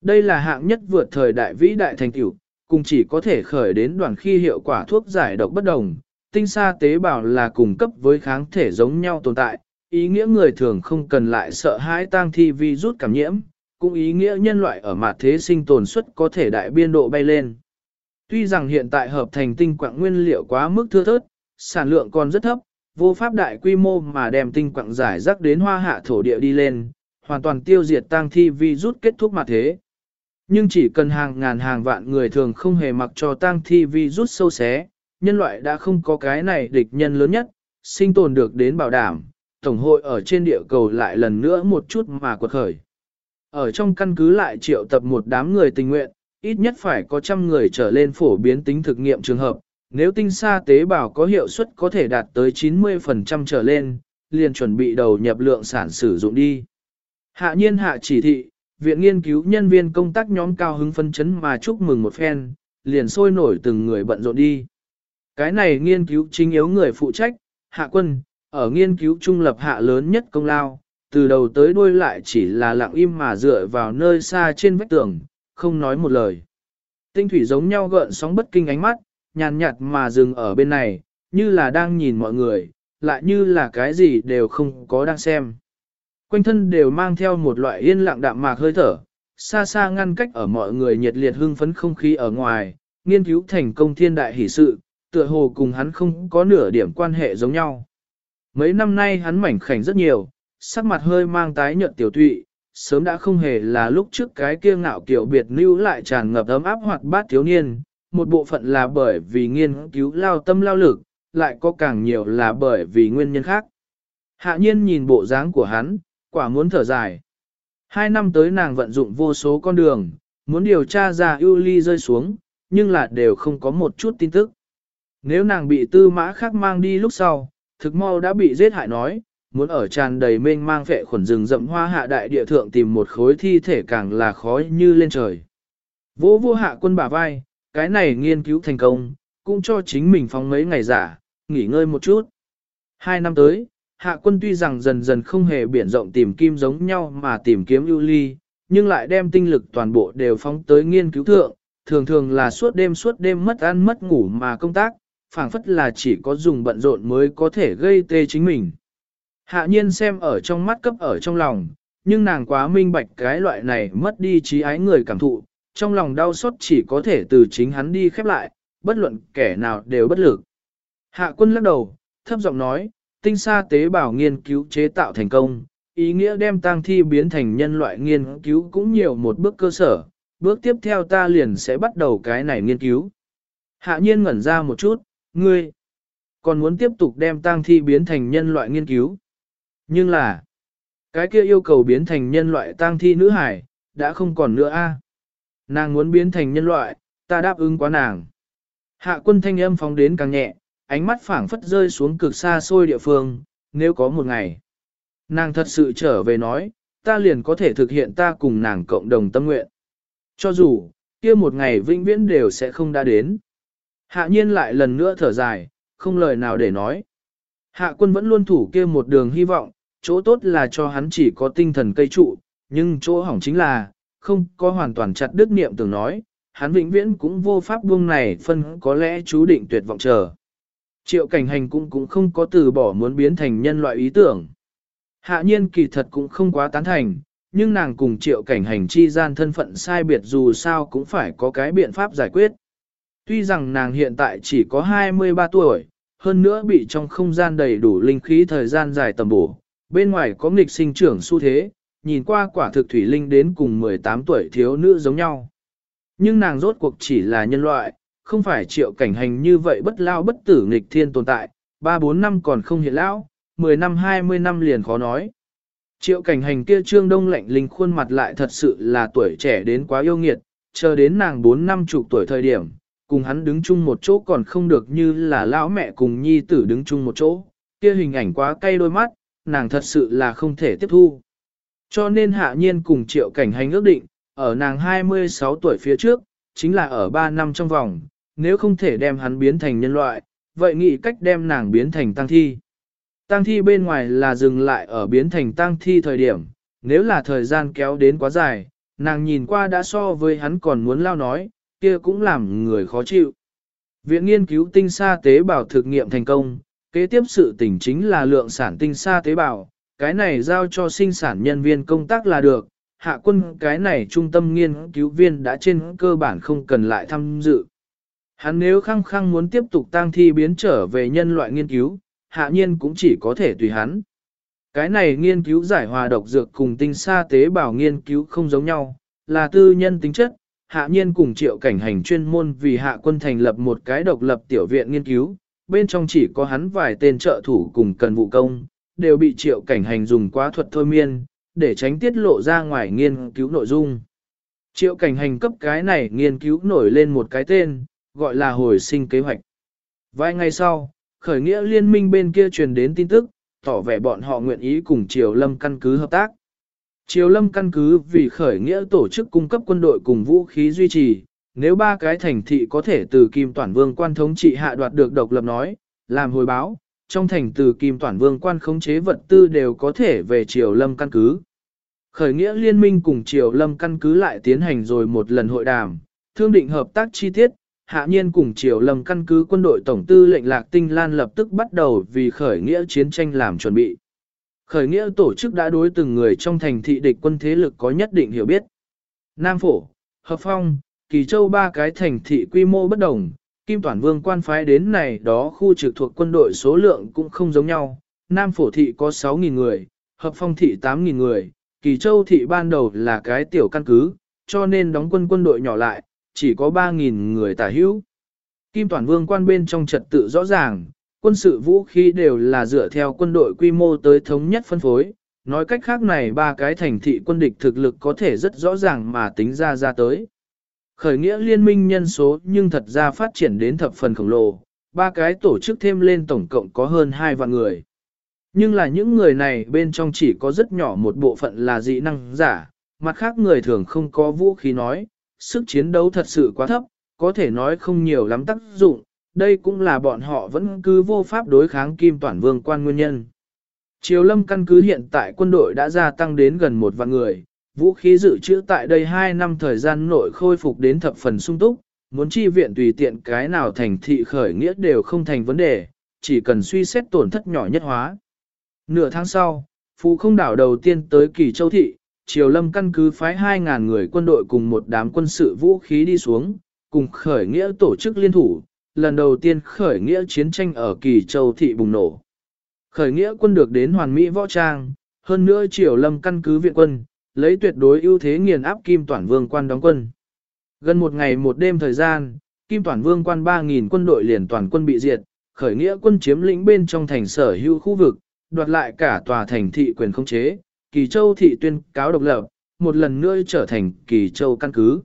Đây là hạng nhất vượt thời đại vĩ đại thành tiểu, cùng chỉ có thể khởi đến đoàn khi hiệu quả thuốc giải độc bất đồng, tinh sa tế bào là cung cấp với kháng thể giống nhau tồn tại, ý nghĩa người thường không cần lại sợ hãi tang thi vi rút cảm nhiễm, cũng ý nghĩa nhân loại ở mặt thế sinh tồn suất có thể đại biên độ bay lên. Tuy rằng hiện tại hợp thành tinh quạng nguyên liệu quá mức thưa thớt, sản lượng còn rất thấp, vô pháp đại quy mô mà đem tinh quạng giải rắc đến hoa hạ thổ địa đi lên, hoàn toàn tiêu diệt tang thi vi rút kết thúc mặt thế. Nhưng chỉ cần hàng ngàn hàng vạn người thường không hề mặc cho tang thi vi rút sâu xé, nhân loại đã không có cái này địch nhân lớn nhất, sinh tồn được đến bảo đảm, Tổng hội ở trên địa cầu lại lần nữa một chút mà quật khởi. Ở trong căn cứ lại triệu tập một đám người tình nguyện, ít nhất phải có trăm người trở lên phổ biến tính thực nghiệm trường hợp. Nếu tinh sa tế bào có hiệu suất có thể đạt tới 90% trở lên, liền chuẩn bị đầu nhập lượng sản sử dụng đi. Hạ nhiên hạ chỉ thị, viện nghiên cứu nhân viên công tác nhóm cao hứng phân chấn mà chúc mừng một phen, liền sôi nổi từng người bận rộn đi. Cái này nghiên cứu chính yếu người phụ trách, hạ quân, ở nghiên cứu trung lập hạ lớn nhất công lao, từ đầu tới đuôi lại chỉ là lặng im mà dựa vào nơi xa trên vách tường, không nói một lời. Tinh thủy giống nhau gợn sóng bất kinh ánh mắt, nhàn nhạt mà dừng ở bên này, như là đang nhìn mọi người, lại như là cái gì đều không có đang xem. Quanh thân đều mang theo một loại yên lặng đạm mạc hơi thở, xa xa ngăn cách ở mọi người nhiệt liệt hưng phấn không khí ở ngoài, nghiên cứu thành công thiên đại hỷ sự, tựa hồ cùng hắn không có nửa điểm quan hệ giống nhau. Mấy năm nay hắn mảnh khảnh rất nhiều, sắc mặt hơi mang tái nhợt tiểu tụy, sớm đã không hề là lúc trước cái kia ngạo kiểu biệt lưu lại tràn ngập ấm áp hoặc bát thiếu niên, một bộ phận là bởi vì nghiên cứu lao tâm lao lực, lại có càng nhiều là bởi vì nguyên nhân khác. Hạ nhiên nhìn bộ dáng của hắn, quả muốn thở dài. Hai năm tới nàng vận dụng vô số con đường, muốn điều tra ra ưu ly rơi xuống, nhưng là đều không có một chút tin tức. Nếu nàng bị tư mã khác mang đi lúc sau, thực mau đã bị giết hại nói, muốn ở tràn đầy mênh mang phệ khuẩn rừng rậm hoa hạ đại địa thượng tìm một khối thi thể càng là khó như lên trời. Vô vô hạ quân bả vai, cái này nghiên cứu thành công, cũng cho chính mình phóng mấy ngày giả, nghỉ ngơi một chút. Hai năm tới, hạ quân tuy rằng dần dần không hề biển rộng tìm kim giống nhau mà tìm kiếm ưu ly, nhưng lại đem tinh lực toàn bộ đều phóng tới nghiên cứu thượng, thường thường là suốt đêm suốt đêm mất ăn mất ngủ mà công tác, phảng phất là chỉ có dùng bận rộn mới có thể gây tê chính mình. Hạ nhiên xem ở trong mắt cấp ở trong lòng, nhưng nàng quá minh bạch cái loại này mất đi trí ái người cảm thụ, trong lòng đau xót chỉ có thể từ chính hắn đi khép lại, bất luận kẻ nào đều bất lực. Hạ quân lắc đầu, thấp giọng nói, tinh sa tế bào nghiên cứu chế tạo thành công, ý nghĩa đem tang thi biến thành nhân loại nghiên cứu cũng nhiều một bước cơ sở, bước tiếp theo ta liền sẽ bắt đầu cái này nghiên cứu. Hạ nhiên ngẩn ra một chút, ngươi, còn muốn tiếp tục đem tang thi biến thành nhân loại nghiên cứu. Nhưng là, cái kia yêu cầu biến thành nhân loại tang thi nữ hải, đã không còn nữa a. Nàng muốn biến thành nhân loại, ta đáp ứng quá nàng. Hạ quân thanh âm phóng đến càng nhẹ, ánh mắt phảng phất rơi xuống cực xa xôi địa phương, nếu có một ngày. Nàng thật sự trở về nói, ta liền có thể thực hiện ta cùng nàng cộng đồng tâm nguyện. Cho dù, kia một ngày vĩnh viễn đều sẽ không đã đến. Hạ nhiên lại lần nữa thở dài, không lời nào để nói. Hạ quân vẫn luôn thủ kia một đường hy vọng, chỗ tốt là cho hắn chỉ có tinh thần cây trụ, nhưng chỗ hỏng chính là, không có hoàn toàn chặt đứt niệm tưởng nói, hắn vĩnh viễn cũng vô pháp buông này phân có lẽ chú định tuyệt vọng chờ. Triệu cảnh hành cũng cũng không có từ bỏ muốn biến thành nhân loại ý tưởng. Hạ nhiên kỳ thật cũng không quá tán thành, nhưng nàng cùng triệu cảnh hành chi gian thân phận sai biệt dù sao cũng phải có cái biện pháp giải quyết. Tuy rằng nàng hiện tại chỉ có 23 tuổi, hơn nữa bị trong không gian đầy đủ linh khí thời gian dài tầm bổ, bên ngoài có nghịch sinh trưởng xu thế, nhìn qua quả thực thủy linh đến cùng 18 tuổi thiếu nữ giống nhau. Nhưng nàng rốt cuộc chỉ là nhân loại, không phải triệu cảnh hành như vậy bất lao bất tử nghịch thiên tồn tại, 3-4 năm còn không hiện lão, 10 năm 20 năm liền khó nói. Triệu cảnh hành kia trương đông lạnh linh khuôn mặt lại thật sự là tuổi trẻ đến quá yêu nghiệt, chờ đến nàng 4 năm chục tuổi thời điểm, cùng hắn đứng chung một chỗ còn không được như là lão mẹ cùng nhi tử đứng chung một chỗ, kia hình ảnh quá cay đôi mắt, nàng thật sự là không thể tiếp thu. Cho nên hạ nhiên cùng triệu cảnh hành ước định, ở nàng 26 tuổi phía trước, chính là ở 3 năm trong vòng, nếu không thể đem hắn biến thành nhân loại, vậy nghĩ cách đem nàng biến thành tăng thi. Tăng thi bên ngoài là dừng lại ở biến thành tăng thi thời điểm, nếu là thời gian kéo đến quá dài, nàng nhìn qua đã so với hắn còn muốn lao nói, kia cũng làm người khó chịu. Viện nghiên cứu tinh sa tế bào thực nghiệm thành công, kế tiếp sự tình chính là lượng sản tinh sa tế bào, cái này giao cho sinh sản nhân viên công tác là được, hạ quân cái này trung tâm nghiên cứu viên đã trên cơ bản không cần lại tham dự. Hắn nếu khăng khăng muốn tiếp tục tăng thi biến trở về nhân loại nghiên cứu, hạ nhiên cũng chỉ có thể tùy hắn. Cái này nghiên cứu giải hòa độc dược cùng tinh sa tế bào nghiên cứu không giống nhau, là tư nhân tính chất, hạ nhiên cùng triệu cảnh hành chuyên môn vì hạ quân thành lập một cái độc lập tiểu viện nghiên cứu, bên trong chỉ có hắn vài tên trợ thủ cùng cần vụ công, đều bị triệu cảnh hành dùng quá thuật thôi miên, để tránh tiết lộ ra ngoài nghiên cứu nội dung. Triệu cảnh hành cấp cái này nghiên cứu nổi lên một cái tên, gọi là hồi sinh kế hoạch. Vài ngày sau, khởi nghĩa liên minh bên kia truyền đến tin tức, tỏ vẻ bọn họ nguyện ý cùng Triều Lâm căn cứ hợp tác. Triều Lâm căn cứ vì khởi nghĩa tổ chức cung cấp quân đội cùng vũ khí duy trì, nếu ba cái thành thị có thể từ Kim Toản Vương quan thống trị hạ đoạt được độc lập nói, làm hồi báo, trong thành từ Kim Toản Vương quan khống chế vật tư đều có thể về Triều Lâm căn cứ. Khởi nghĩa liên minh cùng Triều Lâm căn cứ lại tiến hành rồi một lần hội đàm, thương định hợp tác chi tiết, hạ nhiên cùng Triều Lâm căn cứ quân đội tổng tư lệnh Lạc Tinh Lan lập tức bắt đầu vì khởi nghĩa chiến tranh làm chuẩn bị. Khởi nghĩa tổ chức đã đối từng người trong thành thị địch quân thế lực có nhất định hiểu biết. Nam Phổ, Hợp Phong, Kỳ Châu ba cái thành thị quy mô bất đồng, Kim Toản Vương quan phái đến này đó khu trực thuộc quân đội số lượng cũng không giống nhau. Nam Phổ thị có 6.000 người, Hợp Phong thị 8.000 người, Kỳ Châu thị ban đầu là cái tiểu căn cứ, cho nên đóng quân quân đội nhỏ lại, chỉ có 3.000 người tả hữu. Kim Toản Vương quan bên trong trật tự rõ ràng, quân sự vũ khí đều là dựa theo quân đội quy mô tới thống nhất phân phối. Nói cách khác này ba cái thành thị quân địch thực lực có thể rất rõ ràng mà tính ra ra tới. Khởi nghĩa liên minh nhân số nhưng thật ra phát triển đến thập phần khổng lồ, ba cái tổ chức thêm lên tổng cộng có hơn 2 vạn người. Nhưng là những người này bên trong chỉ có rất nhỏ một bộ phận là dị năng giả, mặt khác người thường không có vũ khí nói, sức chiến đấu thật sự quá thấp, có thể nói không nhiều lắm tác dụng, đây cũng là bọn họ vẫn cứ vô pháp đối kháng Kim Toản Vương quan nguyên nhân. Triều Lâm căn cứ hiện tại quân đội đã gia tăng đến gần một vạn người, vũ khí dự trữ tại đây 2 năm thời gian nội khôi phục đến thập phần sung túc, muốn chi viện tùy tiện cái nào thành thị khởi nghĩa đều không thành vấn đề, chỉ cần suy xét tổn thất nhỏ nhất hóa. Nửa tháng sau, Phú không đảo đầu tiên tới Kỳ Châu Thị, Triều Lâm căn cứ phái 2.000 người quân đội cùng một đám quân sự vũ khí đi xuống, cùng khởi nghĩa tổ chức liên thủ, lần đầu tiên khởi nghĩa chiến tranh ở Kỳ Châu Thị bùng nổ. Khởi nghĩa quân được đến hoàn mỹ võ trang, hơn nữa Triều Lâm căn cứ viện quân, lấy tuyệt đối ưu thế nghiền áp Kim Toản Vương quan đóng quân. Gần một ngày một đêm thời gian, Kim Toản Vương quan 3.000 quân đội liền toàn quân bị diệt, khởi nghĩa quân chiếm lĩnh bên trong thành sở hữu khu vực, đoạt lại cả tòa thành thị quyền khống chế, Kỳ Châu thị tuyên cáo độc lập, một lần nữa trở thành Kỳ Châu căn cứ.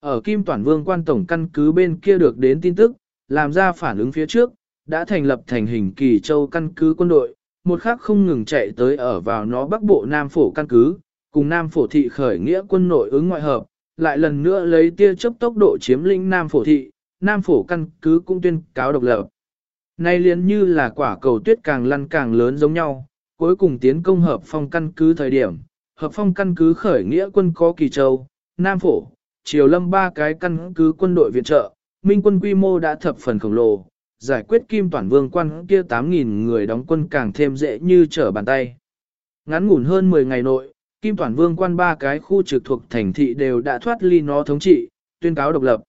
Ở Kim Toản Vương quan tổng căn cứ bên kia được đến tin tức, làm ra phản ứng phía trước, đã thành lập thành hình Kỳ Châu căn cứ quân đội, một khắc không ngừng chạy tới ở vào nó bắc bộ Nam Phổ căn cứ, cùng Nam Phổ thị khởi nghĩa quân nội ứng ngoại hợp, lại lần nữa lấy tia chớp tốc độ chiếm lĩnh Nam Phổ thị, Nam Phổ căn cứ cũng tuyên cáo độc lập. Nay liền như là quả cầu tuyết càng lăn càng lớn giống nhau, cuối cùng tiến công hợp phong căn cứ thời điểm, hợp phong căn cứ khởi nghĩa quân có Kỳ Châu, Nam Phổ, Triều Lâm ba cái căn cứ quân đội viện trợ, minh quân quy mô đã thập phần khổng lồ, giải quyết kim toàn vương quan kia 8.000 người đóng quân càng thêm dễ như trở bàn tay. Ngắn ngủn hơn 10 ngày nội, kim toàn vương quan ba cái khu trực thuộc thành thị đều đã thoát ly nó thống trị, tuyên cáo độc lập.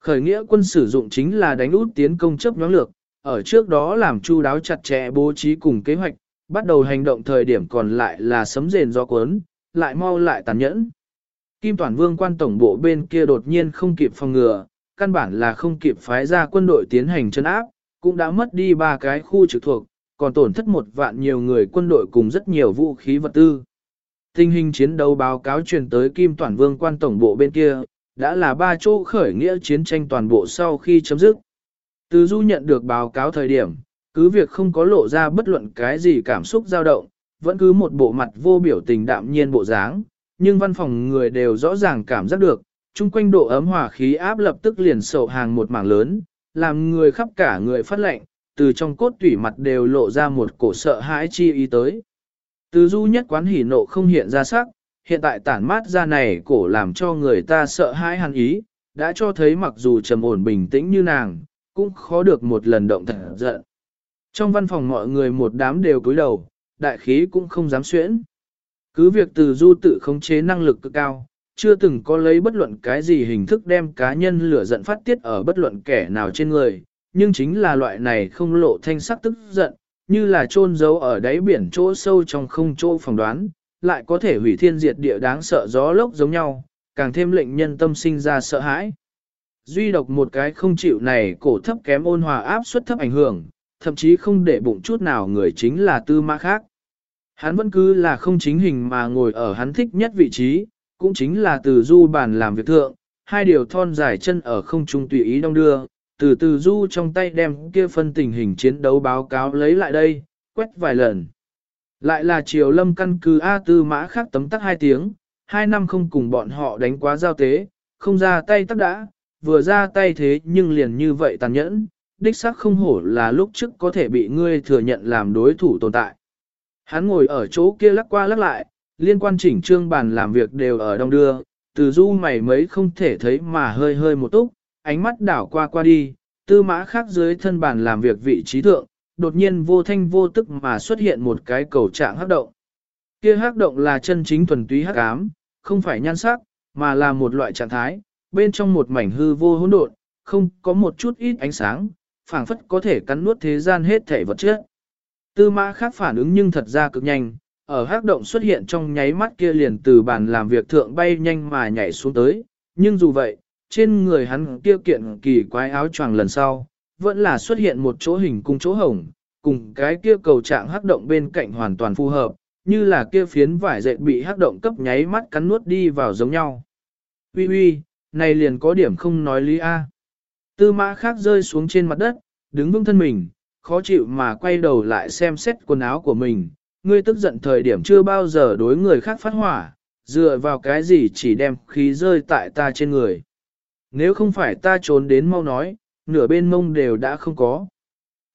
Khởi nghĩa quân sử dụng chính là đánh út tiến công chấp nhóm lược, ở trước đó làm chu đáo chặt chẽ bố trí cùng kế hoạch, bắt đầu hành động thời điểm còn lại là sấm rền do cuốn, lại mau lại tàn nhẫn. Kim Toàn Vương quan tổng bộ bên kia đột nhiên không kịp phòng ngừa, căn bản là không kịp phái ra quân đội tiến hành chân áp, cũng đã mất đi ba cái khu trực thuộc, còn tổn thất một vạn nhiều người quân đội cùng rất nhiều vũ khí vật tư. Tình hình chiến đấu báo cáo truyền tới Kim Toàn Vương quan tổng bộ bên kia, đã là ba chỗ khởi nghĩa chiến tranh toàn bộ sau khi chấm dứt. Từ du nhận được báo cáo thời điểm, cứ việc không có lộ ra bất luận cái gì cảm xúc dao động, vẫn cứ một bộ mặt vô biểu tình đạm nhiên bộ dáng, nhưng văn phòng người đều rõ ràng cảm giác được, chung quanh độ ấm hỏa khí áp lập tức liền sầu hàng một mảng lớn, làm người khắp cả người phát lệnh, từ trong cốt tủy mặt đều lộ ra một cổ sợ hãi chi ý tới. Từ du nhất quán hỉ nộ không hiện ra sắc, hiện tại tản mát ra này cổ làm cho người ta sợ hãi hàn ý, đã cho thấy mặc dù trầm ổn bình tĩnh như nàng, cũng khó được một lần động thật giận. Trong văn phòng mọi người một đám đều cúi đầu, đại khí cũng không dám xuyễn. Cứ việc từ du tự khống chế năng lực cực cao, chưa từng có lấy bất luận cái gì hình thức đem cá nhân lửa giận phát tiết ở bất luận kẻ nào trên người, nhưng chính là loại này không lộ thanh sắc tức giận, như là chôn giấu ở đáy biển chỗ sâu trong không chỗ phỏng đoán, lại có thể hủy thiên diệt địa đáng sợ gió lốc giống nhau, càng thêm lệnh nhân tâm sinh ra sợ hãi. Duy độc một cái không chịu này cổ thấp kém ôn hòa áp suất thấp ảnh hưởng, thậm chí không để bụng chút nào người chính là tư mã khác. Hắn vẫn cứ là không chính hình mà ngồi ở hắn thích nhất vị trí, cũng chính là từ du bàn làm việc thượng, hai điều thon dài chân ở không trung tùy ý đong đưa, từ từ du trong tay đem kia phân tình hình chiến đấu báo cáo lấy lại đây, quét vài lần. Lại là triều lâm căn cứ A tư mã khác tấm tắc hai tiếng, hai năm không cùng bọn họ đánh quá giao tế, không ra tay tắc đã, vừa ra tay thế nhưng liền như vậy tàn nhẫn, đích xác không hổ là lúc trước có thể bị ngươi thừa nhận làm đối thủ tồn tại. Hắn ngồi ở chỗ kia lắc qua lắc lại, liên quan chỉnh trương bàn làm việc đều ở đông đưa, từ du mày mấy không thể thấy mà hơi hơi một túc, ánh mắt đảo qua qua đi, tư mã khác dưới thân bàn làm việc vị trí thượng, đột nhiên vô thanh vô tức mà xuất hiện một cái cầu trạng hắc động. Kia hắc động là chân chính thuần túy hắc ám, không phải nhan sắc, mà là một loại trạng thái, bên trong một mảnh hư vô hỗn độn, không có một chút ít ánh sáng, phảng phất có thể cắn nuốt thế gian hết thể vật chất. Tư mã khác phản ứng nhưng thật ra cực nhanh, ở hắc động xuất hiện trong nháy mắt kia liền từ bàn làm việc thượng bay nhanh mà nhảy xuống tới, nhưng dù vậy, trên người hắn kia kiện kỳ quái áo choàng lần sau, vẫn là xuất hiện một chỗ hình cung chỗ hồng, cùng cái kia cầu trạng hắc động bên cạnh hoàn toàn phù hợp, như là kia phiến vải dệt bị hắc động cấp nháy mắt cắn nuốt đi vào giống nhau. Ui ui, này liền có điểm không nói lý A. Tư mã khác rơi xuống trên mặt đất, đứng vững thân mình, khó chịu mà quay đầu lại xem xét quần áo của mình. Ngươi tức giận thời điểm chưa bao giờ đối người khác phát hỏa, dựa vào cái gì chỉ đem khí rơi tại ta trên người. Nếu không phải ta trốn đến mau nói, nửa bên mông đều đã không có.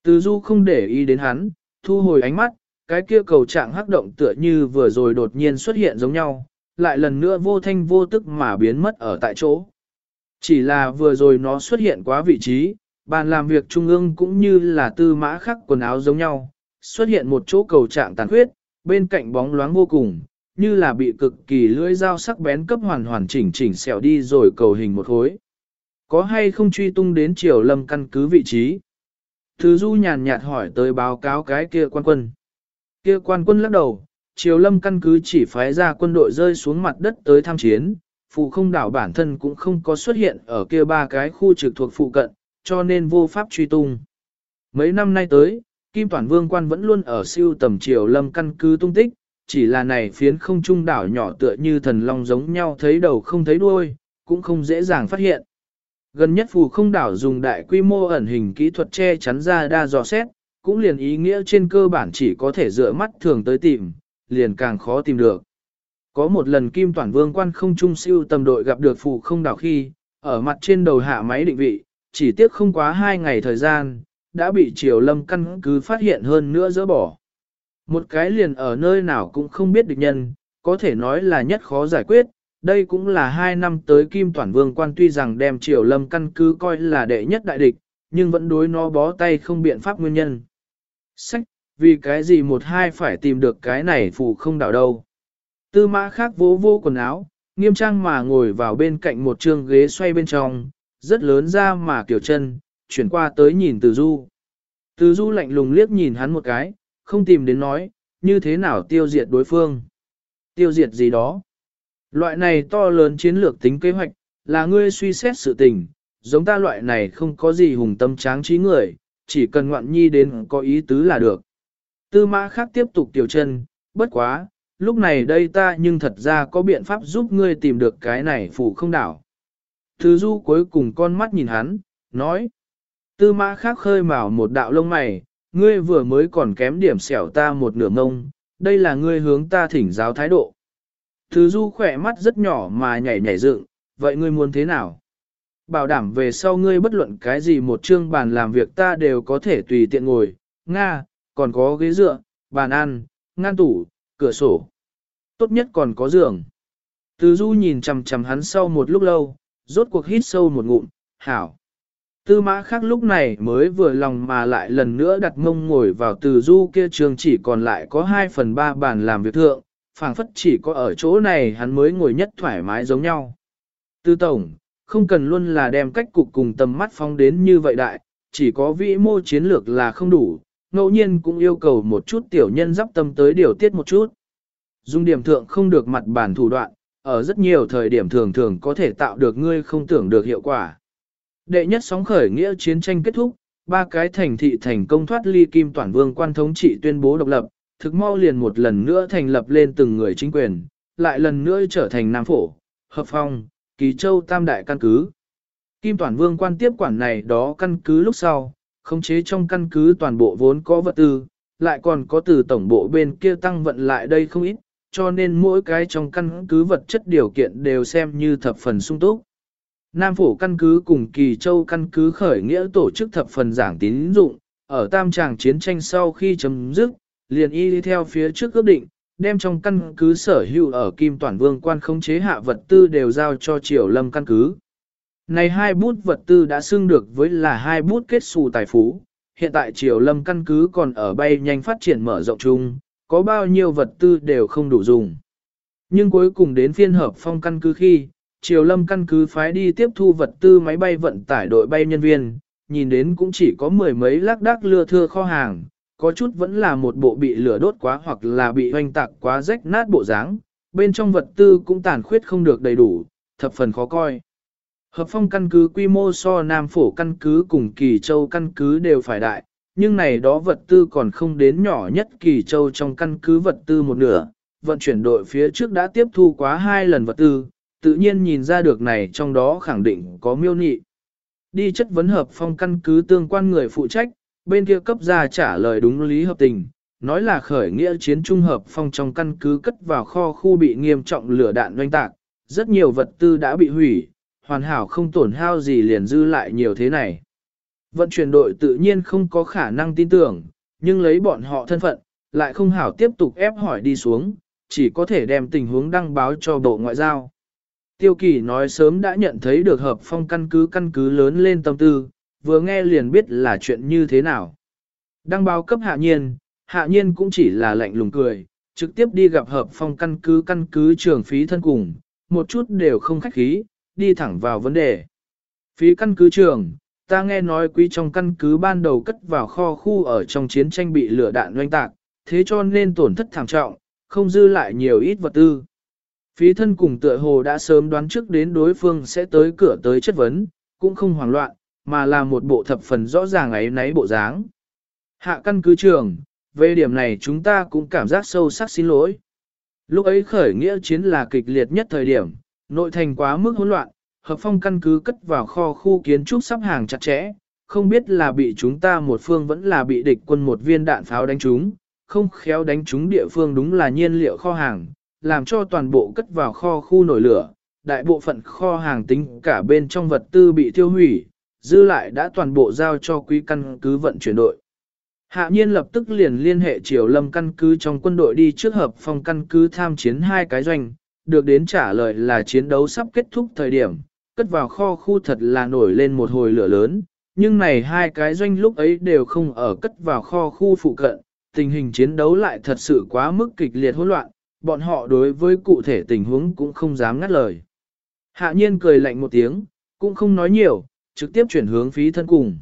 Từ du không để ý đến hắn, thu hồi ánh mắt, cái kia cầu trạng hắc động tựa như vừa rồi đột nhiên xuất hiện giống nhau, lại lần nữa vô thanh vô tức mà biến mất ở tại chỗ. Chỉ là vừa rồi nó xuất hiện quá vị trí, bàn làm việc trung ương cũng như là tư mã khắc quần áo giống nhau, xuất hiện một chỗ cầu trạng tàn khuyết, bên cạnh bóng loáng vô cùng, như là bị cực kỳ lưỡi dao sắc bén cấp hoàn hoàn chỉnh chỉnh xẻo đi rồi cầu hình một khối. Có hay không truy tung đến triều lâm căn cứ vị trí? Thứ du nhàn nhạt hỏi tới báo cáo cái kia quan quân. Kia quan quân lắc đầu, triều lâm căn cứ chỉ phái ra quân đội rơi xuống mặt đất tới tham chiến, phụ không đảo bản thân cũng không có xuất hiện ở kia ba cái khu trực thuộc phụ cận, cho nên vô pháp truy tung. Mấy năm nay tới, Kim Toàn Vương quan vẫn luôn ở siêu tầm triều lâm căn cứ tung tích, chỉ là này phiến không trung đảo nhỏ tựa như thần long giống nhau thấy đầu không thấy đuôi, cũng không dễ dàng phát hiện. Gần nhất phù không đảo dùng đại quy mô ẩn hình kỹ thuật che chắn ra đa dò xét, cũng liền ý nghĩa trên cơ bản chỉ có thể dựa mắt thường tới tìm, liền càng khó tìm được. Có một lần Kim Toàn Vương quan không trung siêu tầm đội gặp được phù không đảo khi, ở mặt trên đầu hạ máy định vị, chỉ tiếc không quá hai ngày thời gian, đã bị Triều Lâm căn cứ phát hiện hơn nữa dỡ bỏ. Một cái liền ở nơi nào cũng không biết địch nhân, có thể nói là nhất khó giải quyết, đây cũng là hai năm tới Kim Toản Vương quan tuy rằng đem Triều Lâm căn cứ coi là đệ nhất đại địch, nhưng vẫn đối nó bó tay không biện pháp nguyên nhân. Sách, vì cái gì một hai phải tìm được cái này phù không đảo đâu. Tư mã khác vỗ vô quần áo, nghiêm trang mà ngồi vào bên cạnh một trường ghế xoay bên trong, rất lớn ra mà kiểu chân, chuyển qua tới nhìn từ du. Từ du lạnh lùng liếc nhìn hắn một cái, không tìm đến nói, như thế nào tiêu diệt đối phương. Tiêu diệt gì đó. Loại này to lớn chiến lược tính kế hoạch, là ngươi suy xét sự tình, giống ta loại này không có gì hùng tâm tráng trí người, chỉ cần ngoạn nhi đến có ý tứ là được. Tư mã khác tiếp tục tiểu chân, bất quá, lúc này đây ta nhưng thật ra có biện pháp giúp ngươi tìm được cái này phủ không đảo. Thứ du cuối cùng con mắt nhìn hắn, nói. Tư mã khác khơi mào một đạo lông mày, ngươi vừa mới còn kém điểm xẻo ta một nửa ngông, đây là ngươi hướng ta thỉnh giáo thái độ. Thứ du khỏe mắt rất nhỏ mà nhảy nhảy dựng, vậy ngươi muốn thế nào? Bảo đảm về sau ngươi bất luận cái gì một chương bàn làm việc ta đều có thể tùy tiện ngồi, Nga, còn có ghế dựa, bàn ăn, ngăn tủ, cửa sổ. Tốt nhất còn có giường. Từ du nhìn chằm chằm hắn sau một lúc lâu, rốt cuộc hít sâu một ngụm, hảo. Tư mã khác lúc này mới vừa lòng mà lại lần nữa đặt mông ngồi vào từ du kia trường chỉ còn lại có 2 phần 3 bàn làm việc thượng, phảng phất chỉ có ở chỗ này hắn mới ngồi nhất thoải mái giống nhau. Tư tổng, không cần luôn là đem cách cục cùng tầm mắt phong đến như vậy đại, chỉ có vĩ mô chiến lược là không đủ, ngẫu nhiên cũng yêu cầu một chút tiểu nhân dắp tâm tới điều tiết một chút. Dung điểm thượng không được mặt bản thủ đoạn, ở rất nhiều thời điểm thường thường có thể tạo được ngươi không tưởng được hiệu quả. Đệ nhất sóng khởi nghĩa chiến tranh kết thúc, ba cái thành thị thành công thoát ly kim toàn vương quan thống trị tuyên bố độc lập, thực mau liền một lần nữa thành lập lên từng người chính quyền, lại lần nữa trở thành Nam Phổ, Hợp Phong, Kỳ Châu Tam Đại căn cứ. Kim Toàn Vương quan tiếp quản này đó căn cứ lúc sau, khống chế trong căn cứ toàn bộ vốn có vật tư, lại còn có từ tổng bộ bên kia tăng vận lại đây không ít, cho nên mỗi cái trong căn cứ vật chất điều kiện đều xem như thập phần sung túc. Nam Phổ căn cứ cùng Kỳ Châu căn cứ khởi nghĩa tổ chức thập phần giảng tín dụng, ở tam tràng chiến tranh sau khi chấm dứt, liền y đi theo phía trước ước định, đem trong căn cứ sở hữu ở Kim Toàn Vương quan khống chế hạ vật tư đều giao cho Triều Lâm căn cứ. Này hai bút vật tư đã xưng được với là hai bút kết xù tài phú, hiện tại Triều Lâm căn cứ còn ở bay nhanh phát triển mở rộng chung, có bao nhiêu vật tư đều không đủ dùng. Nhưng cuối cùng đến phiên hợp phong căn cứ khi, Triều Lâm căn cứ phái đi tiếp thu vật tư máy bay vận tải đội bay nhân viên, nhìn đến cũng chỉ có mười mấy lác đác lưa thưa kho hàng, có chút vẫn là một bộ bị lửa đốt quá hoặc là bị hoành tạc quá rách nát bộ dáng, bên trong vật tư cũng tàn khuyết không được đầy đủ, thập phần khó coi. Hợp phong căn cứ quy mô so Nam Phổ căn cứ cùng Kỳ Châu căn cứ đều phải đại, nhưng này đó vật tư còn không đến nhỏ nhất Kỳ Châu trong căn cứ vật tư một nửa, vận chuyển đội phía trước đã tiếp thu quá hai lần vật tư, tự nhiên nhìn ra được này trong đó khẳng định có miêu nị. Đi chất vấn hợp phong căn cứ tương quan người phụ trách, bên kia cấp ra trả lời đúng lý hợp tình, nói là khởi nghĩa chiến trung hợp phong trong căn cứ cất vào kho khu bị nghiêm trọng lửa đạn doanh tạc, rất nhiều vật tư đã bị hủy, hoàn hảo không tổn hao gì liền dư lại nhiều thế này. Vận chuyển đội tự nhiên không có khả năng tin tưởng, nhưng lấy bọn họ thân phận, lại không hảo tiếp tục ép hỏi đi xuống, chỉ có thể đem tình huống đăng báo cho Bộ Ngoại giao. Tiêu kỳ nói sớm đã nhận thấy được hợp phong căn cứ căn cứ lớn lên tâm tư, vừa nghe liền biết là chuyện như thế nào. Đăng báo cấp hạ nhiên, hạ nhiên cũng chỉ là lạnh lùng cười, trực tiếp đi gặp hợp phong căn cứ căn cứ trường phí thân cùng, một chút đều không khách khí, đi thẳng vào vấn đề. Phí căn cứ trường, ta nghe nói quý trong căn cứ ban đầu cất vào kho khu ở trong chiến tranh bị lửa đạn doanh tạc, thế cho nên tổn thất thảm trọng, không dư lại nhiều ít vật tư. Phí thân cùng tựa hồ đã sớm đoán trước đến đối phương sẽ tới cửa tới chất vấn, cũng không hoảng loạn, mà là một bộ thập phần rõ ràng ấy nấy bộ dáng. Hạ căn cứ trường, về điểm này chúng ta cũng cảm giác sâu sắc xin lỗi. Lúc ấy khởi nghĩa chiến là kịch liệt nhất thời điểm, nội thành quá mức hỗn loạn, hợp phong căn cứ cất vào kho khu kiến trúc sắp hàng chặt chẽ, không biết là bị chúng ta một phương vẫn là bị địch quân một viên đạn pháo đánh trúng, không khéo đánh trúng địa phương đúng là nhiên liệu kho hàng, làm cho toàn bộ cất vào kho khu nổi lửa, đại bộ phận kho hàng tính cả bên trong vật tư bị tiêu hủy, dư lại đã toàn bộ giao cho quý căn cứ vận chuyển đội. Hạ nhiên lập tức liền liên hệ triều lâm căn cứ trong quân đội đi trước hợp phòng căn cứ tham chiến hai cái doanh, được đến trả lời là chiến đấu sắp kết thúc thời điểm, cất vào kho khu thật là nổi lên một hồi lửa lớn, nhưng này hai cái doanh lúc ấy đều không ở cất vào kho khu phụ cận, tình hình chiến đấu lại thật sự quá mức kịch liệt hỗn loạn, bọn họ đối với cụ thể tình huống cũng không dám ngắt lời. Hạ nhiên cười lạnh một tiếng, cũng không nói nhiều, trực tiếp chuyển hướng phí thân cùng.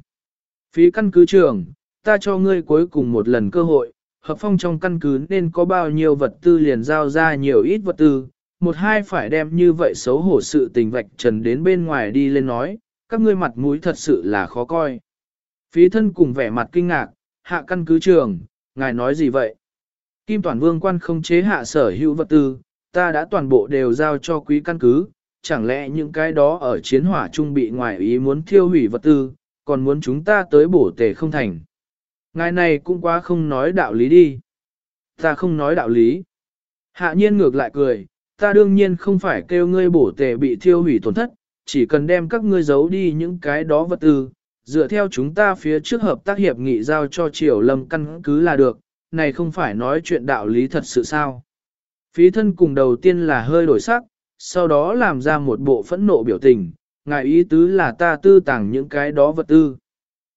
Phí căn cứ trường, ta cho ngươi cuối cùng một lần cơ hội, hợp phong trong căn cứ nên có bao nhiêu vật tư liền giao ra nhiều ít vật tư, một hai phải đem như vậy xấu hổ sự tình vạch trần đến bên ngoài đi lên nói, các ngươi mặt mũi thật sự là khó coi. Phí thân cùng vẻ mặt kinh ngạc, hạ căn cứ trường, ngài nói gì vậy? Kim Toàn Vương quan không chế hạ sở hữu vật tư, ta đã toàn bộ đều giao cho quý căn cứ, chẳng lẽ những cái đó ở chiến hỏa trung bị ngoại ý muốn thiêu hủy vật tư, còn muốn chúng ta tới bổ tề không thành. Ngài này cũng quá không nói đạo lý đi. Ta không nói đạo lý. Hạ nhiên ngược lại cười, ta đương nhiên không phải kêu ngươi bổ tề bị thiêu hủy tổn thất, chỉ cần đem các ngươi giấu đi những cái đó vật tư, dựa theo chúng ta phía trước hợp tác hiệp nghị giao cho triều lâm căn cứ là được, này không phải nói chuyện đạo lý thật sự sao. Phí thân cùng đầu tiên là hơi đổi sắc, sau đó làm ra một bộ phẫn nộ biểu tình, ngài ý tứ là ta tư tàng những cái đó vật tư.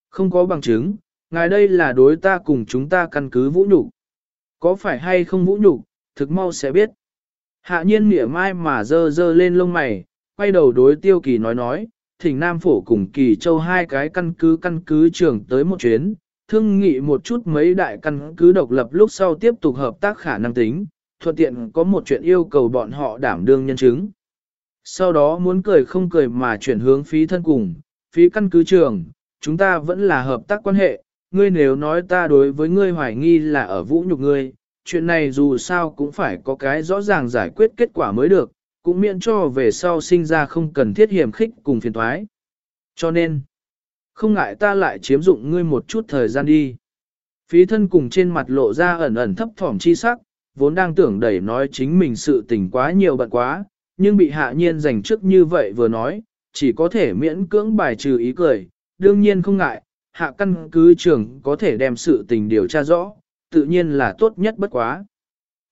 Không có bằng chứng, ngài đây là đối ta cùng chúng ta căn cứ vũ nhục. Có phải hay không vũ nhục, thực mau sẽ biết. Hạ nhiên nghĩa mai mà dơ dơ lên lông mày, quay đầu đối tiêu kỳ nói nói, thỉnh Nam Phổ cùng kỳ châu hai cái căn cứ căn cứ trưởng tới một chuyến, thương nghị một chút mấy đại căn cứ độc lập lúc sau tiếp tục hợp tác khả năng tính, thuận tiện có một chuyện yêu cầu bọn họ đảm đương nhân chứng. Sau đó muốn cười không cười mà chuyển hướng phí thân cùng, phí căn cứ trường, chúng ta vẫn là hợp tác quan hệ, ngươi nếu nói ta đối với ngươi hoài nghi là ở vũ nhục ngươi, chuyện này dù sao cũng phải có cái rõ ràng giải quyết kết quả mới được, cũng miễn cho về sau sinh ra không cần thiết hiểm khích cùng phiền thoái. Cho nên, không ngại ta lại chiếm dụng ngươi một chút thời gian đi. Phí thân cùng trên mặt lộ ra ẩn ẩn thấp thỏm chi sắc, vốn đang tưởng đẩy nói chính mình sự tình quá nhiều bận quá, nhưng bị hạ nhiên giành trước như vậy vừa nói, chỉ có thể miễn cưỡng bài trừ ý cười, đương nhiên không ngại, hạ căn cứ trưởng có thể đem sự tình điều tra rõ, tự nhiên là tốt nhất bất quá.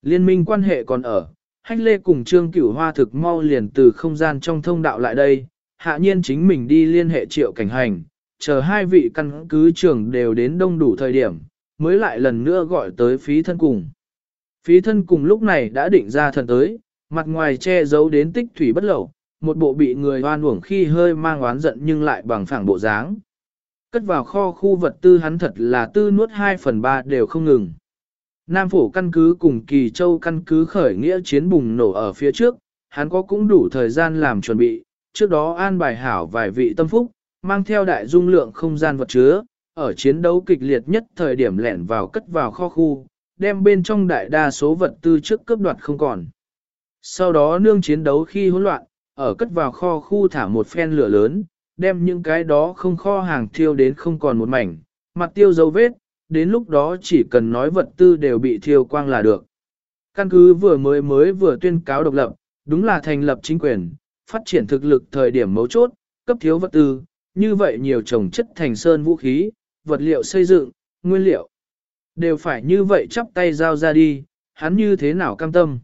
Liên minh quan hệ còn ở, hách lê cùng trương cửu hoa thực mau liền từ không gian trong thông đạo lại đây, hạ nhiên chính mình đi liên hệ triệu cảnh hành, chờ hai vị căn cứ trưởng đều đến đông đủ thời điểm, mới lại lần nữa gọi tới phí thân cùng. Phí thân cùng lúc này đã định ra thần tới, mặt ngoài che giấu đến tích thủy bất lậu, một bộ bị người hoan uổng khi hơi mang oán giận nhưng lại bằng phẳng bộ dáng. Cất vào kho khu vật tư hắn thật là tư nuốt 2 phần 3 đều không ngừng. Nam phổ căn cứ cùng kỳ châu căn cứ khởi nghĩa chiến bùng nổ ở phía trước, hắn có cũng đủ thời gian làm chuẩn bị, trước đó an bài hảo vài vị tâm phúc, mang theo đại dung lượng không gian vật chứa, ở chiến đấu kịch liệt nhất thời điểm lẻn vào cất vào kho khu, đem bên trong đại đa số vật tư trước cướp đoạt không còn. Sau đó nương chiến đấu khi hỗn loạn, ở cất vào kho khu thả một phen lửa lớn, đem những cái đó không kho hàng thiêu đến không còn một mảnh, mặt tiêu dấu vết, đến lúc đó chỉ cần nói vật tư đều bị thiêu quang là được. Căn cứ vừa mới mới vừa tuyên cáo độc lập, đúng là thành lập chính quyền, phát triển thực lực thời điểm mấu chốt, cấp thiếu vật tư, như vậy nhiều trồng chất thành sơn vũ khí, vật liệu xây dựng, nguyên liệu. Đều phải như vậy chắp tay giao ra đi, hắn như thế nào cam tâm.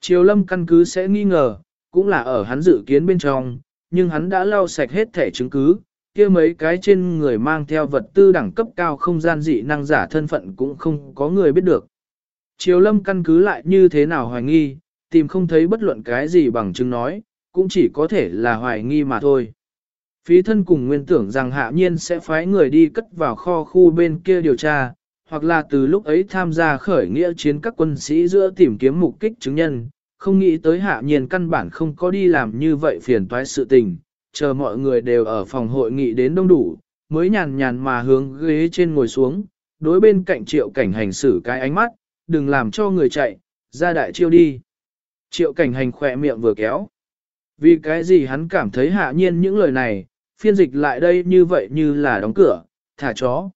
Triều lâm căn cứ sẽ nghi ngờ, cũng là ở hắn dự kiến bên trong, nhưng hắn đã lau sạch hết thẻ chứng cứ, kia mấy cái trên người mang theo vật tư đẳng cấp cao không gian dị năng giả thân phận cũng không có người biết được. Triều lâm căn cứ lại như thế nào hoài nghi, tìm không thấy bất luận cái gì bằng chứng nói, cũng chỉ có thể là hoài nghi mà thôi. Phí thân cùng nguyên tưởng rằng hạ nhiên sẽ phái người đi cất vào kho khu bên kia điều tra, hoặc là từ lúc ấy tham gia khởi nghĩa chiến các quân sĩ giữa tìm kiếm mục kích chứng nhân, không nghĩ tới hạ nhiên căn bản không có đi làm như vậy phiền toái sự tình, chờ mọi người đều ở phòng hội nghị đến đông đủ, mới nhàn nhàn mà hướng ghế trên ngồi xuống, đối bên cạnh triệu cảnh hành xử cái ánh mắt, đừng làm cho người chạy, ra đại chiêu đi. Triệu cảnh hành khỏe miệng vừa kéo. Vì cái gì hắn cảm thấy hạ nhiên những lời này, phiên dịch lại đây như vậy như là đóng cửa, thả chó.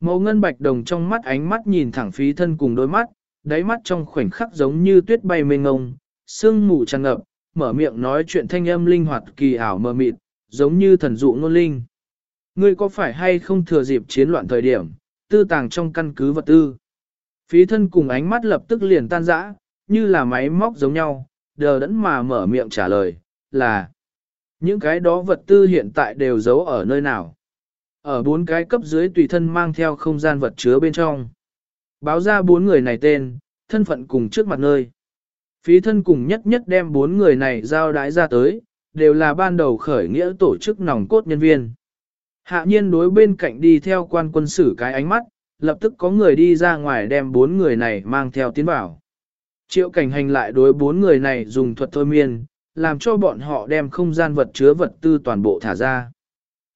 Màu ngân bạch đồng trong mắt ánh mắt nhìn thẳng phí thân cùng đôi mắt, đáy mắt trong khoảnh khắc giống như tuyết bay mênh ngông, sương mù tràn ngập, mở miệng nói chuyện thanh âm linh hoạt kỳ ảo mờ mịt, giống như thần dụ ngôn linh. Ngươi có phải hay không thừa dịp chiến loạn thời điểm, tư tàng trong căn cứ vật tư? Phí thân cùng ánh mắt lập tức liền tan rã, như là máy móc giống nhau, đờ đẫn mà mở miệng trả lời, là những cái đó vật tư hiện tại đều giấu ở nơi nào? Ở bốn cái cấp dưới tùy thân mang theo không gian vật chứa bên trong. Báo ra bốn người này tên, thân phận cùng trước mặt nơi. Phí thân cùng nhất nhất đem bốn người này giao đái ra tới, đều là ban đầu khởi nghĩa tổ chức nòng cốt nhân viên. Hạ nhiên đối bên cạnh đi theo quan quân sử cái ánh mắt, lập tức có người đi ra ngoài đem bốn người này mang theo tiến vào. Triệu cảnh hành lại đối bốn người này dùng thuật thôi miên, làm cho bọn họ đem không gian vật chứa vật tư toàn bộ thả ra.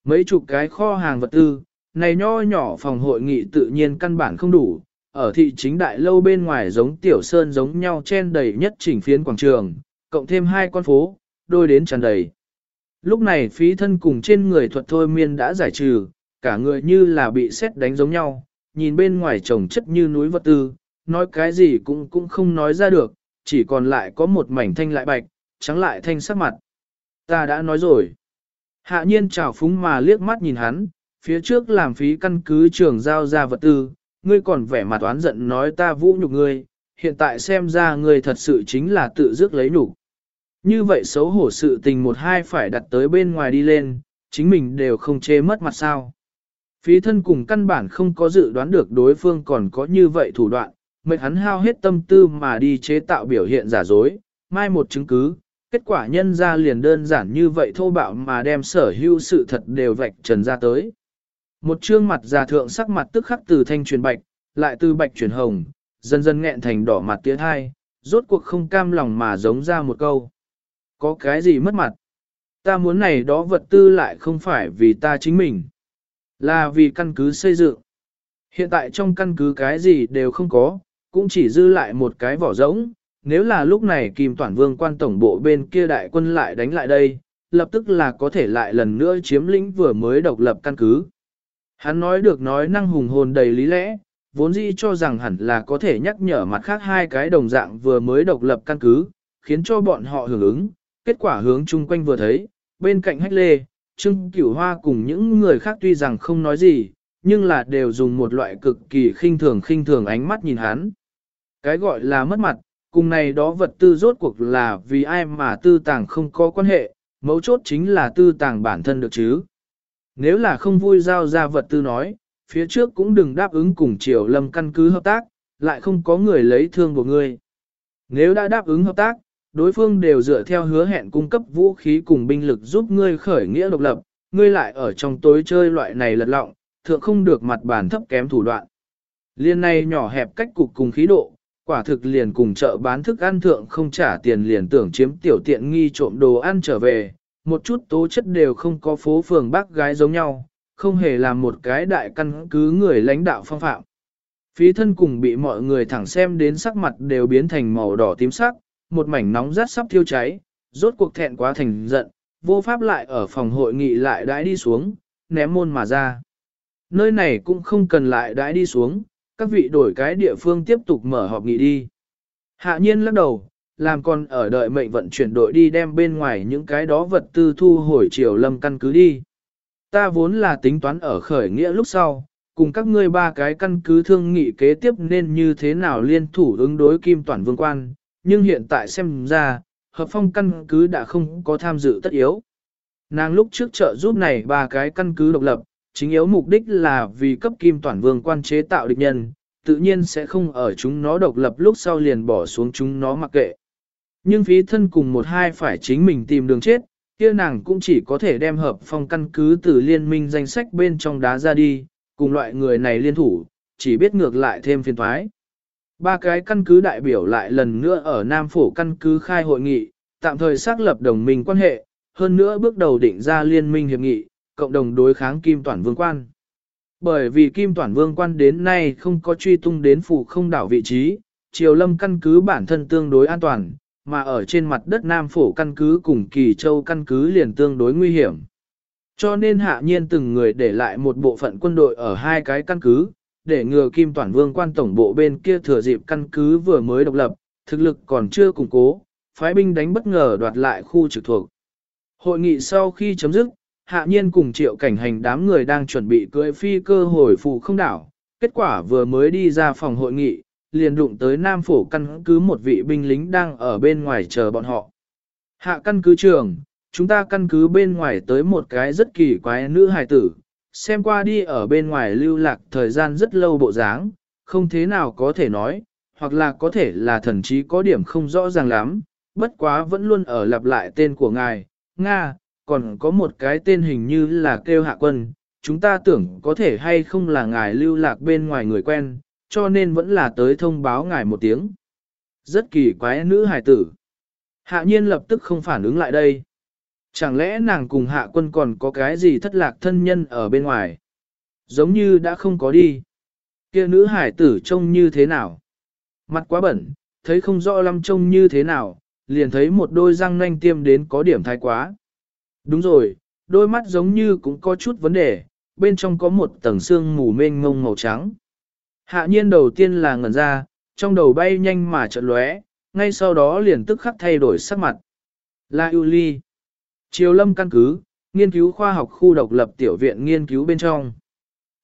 Mấy chục cái kho hàng vật tư, này nho nhỏ phòng hội nghị tự nhiên căn bản không đủ, ở thị chính đại lâu bên ngoài giống tiểu sơn giống nhau chen đầy nhất chỉnh phiến quảng trường, cộng thêm hai con phố, đôi đến tràn đầy. Lúc này phí thân cùng trên người thuật thôi miên đã giải trừ, cả người như là bị xét đánh giống nhau, nhìn bên ngoài trồng chất như núi vật tư, nói cái gì cũng cũng không nói ra được, chỉ còn lại có một mảnh thanh lại bạch, trắng lại thanh sắc mặt. Ta đã nói rồi. Hạ nhiên trào phúng mà liếc mắt nhìn hắn, phía trước làm phí căn cứ trường giao ra vật tư, ngươi còn vẻ mặt oán giận nói ta vũ nhục ngươi, hiện tại xem ra ngươi thật sự chính là tự dứt lấy nhục. Như vậy xấu hổ sự tình một hai phải đặt tới bên ngoài đi lên, chính mình đều không chê mất mặt sao. Phí thân cùng căn bản không có dự đoán được đối phương còn có như vậy thủ đoạn, mệt hắn hao hết tâm tư mà đi chế tạo biểu hiện giả dối, mai một chứng cứ, kết quả nhân ra liền đơn giản như vậy thô bạo mà đem sở hữu sự thật đều vạch trần ra tới. Một trương mặt già thượng sắc mặt tức khắc từ thanh truyền bạch, lại từ bạch chuyển hồng, dần dần nghẹn thành đỏ mặt tiếng hai, rốt cuộc không cam lòng mà giống ra một câu. Có cái gì mất mặt? Ta muốn này đó vật tư lại không phải vì ta chính mình. Là vì căn cứ xây dựng. Hiện tại trong căn cứ cái gì đều không có, cũng chỉ dư lại một cái vỏ rỗng. Nếu là lúc này Kim Toản Vương quan tổng bộ bên kia đại quân lại đánh lại đây, lập tức là có thể lại lần nữa chiếm lĩnh vừa mới độc lập căn cứ. Hắn nói được nói năng hùng hồn đầy lý lẽ, vốn dĩ cho rằng hẳn là có thể nhắc nhở mặt khác hai cái đồng dạng vừa mới độc lập căn cứ, khiến cho bọn họ hưởng ứng, kết quả hướng chung quanh vừa thấy, bên cạnh hách lê, Trương Cửu Hoa cùng những người khác tuy rằng không nói gì, nhưng là đều dùng một loại cực kỳ khinh thường khinh thường ánh mắt nhìn hắn. Cái gọi là mất mặt, cùng này đó vật tư rốt cuộc là vì ai mà tư tàng không có quan hệ, mấu chốt chính là tư tàng bản thân được chứ. Nếu là không vui giao ra vật tư nói, phía trước cũng đừng đáp ứng cùng triều lâm căn cứ hợp tác, lại không có người lấy thương của ngươi. Nếu đã đáp ứng hợp tác, đối phương đều dựa theo hứa hẹn cung cấp vũ khí cùng binh lực giúp ngươi khởi nghĩa độc lập, ngươi lại ở trong tối chơi loại này lật lọng, thượng không được mặt bản thấp kém thủ đoạn. Liên này nhỏ hẹp cách cục cùng khí độ, quả thực liền cùng chợ bán thức ăn thượng không trả tiền liền tưởng chiếm tiểu tiện nghi trộm đồ ăn trở về, một chút tố chất đều không có phố phường bác gái giống nhau, không hề làm một cái đại căn cứ người lãnh đạo phong phạm. Phí thân cùng bị mọi người thẳng xem đến sắc mặt đều biến thành màu đỏ tím sắc, một mảnh nóng rát sắp thiêu cháy, rốt cuộc thẹn quá thành giận, vô pháp lại ở phòng hội nghị lại đãi đi xuống, ném môn mà ra. Nơi này cũng không cần lại đãi đi xuống, các vị đổi cái địa phương tiếp tục mở họp nghị đi. Hạ nhiên lắc đầu, làm con ở đợi mệnh vận chuyển đội đi đem bên ngoài những cái đó vật tư thu hồi triều lâm căn cứ đi. Ta vốn là tính toán ở khởi nghĩa lúc sau, cùng các ngươi ba cái căn cứ thương nghị kế tiếp nên như thế nào liên thủ ứng đối kim toàn vương quan, nhưng hiện tại xem ra, hợp phong căn cứ đã không có tham dự tất yếu. Nàng lúc trước trợ giúp này ba cái căn cứ độc lập, chính yếu mục đích là vì cấp kim toàn vương quan chế tạo địch nhân, tự nhiên sẽ không ở chúng nó độc lập lúc sau liền bỏ xuống chúng nó mặc kệ. Nhưng phí thân cùng một hai phải chính mình tìm đường chết, kia nàng cũng chỉ có thể đem hợp phong căn cứ từ liên minh danh sách bên trong đá ra đi, cùng loại người này liên thủ, chỉ biết ngược lại thêm phiền thoái. Ba cái căn cứ đại biểu lại lần nữa ở Nam Phổ căn cứ khai hội nghị, tạm thời xác lập đồng minh quan hệ, hơn nữa bước đầu định ra liên minh hiệp nghị, cộng đồng đối kháng Kim Toản Vương Quan. Bởi vì Kim Toản Vương Quan đến nay không có truy tung đến phủ không đảo vị trí, Triều Lâm căn cứ bản thân tương đối an toàn, mà ở trên mặt đất Nam Phổ căn cứ cùng Kỳ Châu căn cứ liền tương đối nguy hiểm. Cho nên hạ nhiên từng người để lại một bộ phận quân đội ở hai cái căn cứ, để ngừa Kim Toản Vương quan tổng bộ bên kia thừa dịp căn cứ vừa mới độc lập, thực lực còn chưa củng cố, phái binh đánh bất ngờ đoạt lại khu trực thuộc. Hội nghị sau khi chấm dứt, hạ nhiên cùng triệu cảnh hành đám người đang chuẩn bị cưỡi phi cơ hồi phụ không đảo, kết quả vừa mới đi ra phòng hội nghị, liền đụng tới Nam Phổ căn cứ một vị binh lính đang ở bên ngoài chờ bọn họ. Hạ căn cứ trường, chúng ta căn cứ bên ngoài tới một cái rất kỳ quái nữ hài tử, xem qua đi ở bên ngoài lưu lạc thời gian rất lâu bộ dáng, không thế nào có thể nói, hoặc là có thể là thần trí có điểm không rõ ràng lắm, bất quá vẫn luôn ở lặp lại tên của ngài, Nga, còn có một cái tên hình như là kêu hạ quân, chúng ta tưởng có thể hay không là ngài lưu lạc bên ngoài người quen, cho nên vẫn là tới thông báo ngài một tiếng. Rất kỳ quái nữ hài tử. Hạ nhiên lập tức không phản ứng lại đây. Chẳng lẽ nàng cùng hạ quân còn có cái gì thất lạc thân nhân ở bên ngoài? Giống như đã không có đi. kia nữ hải tử trông như thế nào? Mặt quá bẩn, thấy không rõ lắm trông như thế nào, liền thấy một đôi răng nanh tiêm đến có điểm thái quá. Đúng rồi, đôi mắt giống như cũng có chút vấn đề, bên trong có một tầng xương mù mênh ngông màu trắng. Hạ nhiên đầu tiên là ngẩn ra, trong đầu bay nhanh mà trận lóe, ngay sau đó liền tức khắc thay đổi sắc mặt. La Uli. Triều lâm căn cứ, nghiên cứu khoa học khu độc lập tiểu viện nghiên cứu bên trong.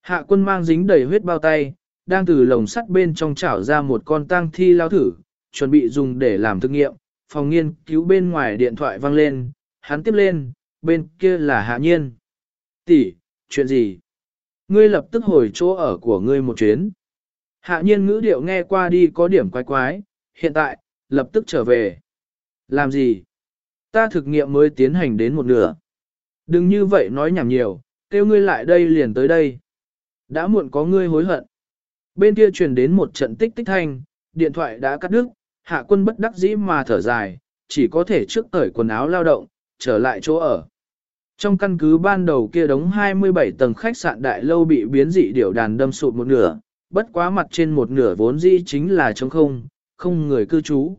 Hạ quân mang dính đầy huyết bao tay, đang từ lồng sắt bên trong chảo ra một con tang thi lao thử, chuẩn bị dùng để làm thực nghiệm. Phòng nghiên cứu bên ngoài điện thoại vang lên, hắn tiếp lên, bên kia là hạ nhiên. Tỷ, chuyện gì? Ngươi lập tức hồi chỗ ở của ngươi một chuyến. Hạ nhiên ngữ điệu nghe qua đi có điểm quái quái, hiện tại, lập tức trở về. Làm gì? Ta thực nghiệm mới tiến hành đến một nửa. Đừng như vậy nói nhảm nhiều, kêu ngươi lại đây liền tới đây. Đã muộn có ngươi hối hận. Bên kia truyền đến một trận tích tích thanh, điện thoại đã cắt đứt, hạ quân bất đắc dĩ mà thở dài, chỉ có thể trước tởi quần áo lao động, trở lại chỗ ở. Trong căn cứ ban đầu kia đống 27 tầng khách sạn đại lâu bị biến dị điểu đàn đâm sụt một nửa, bất quá mặt trên một nửa vốn dĩ chính là trống không, không người cư trú.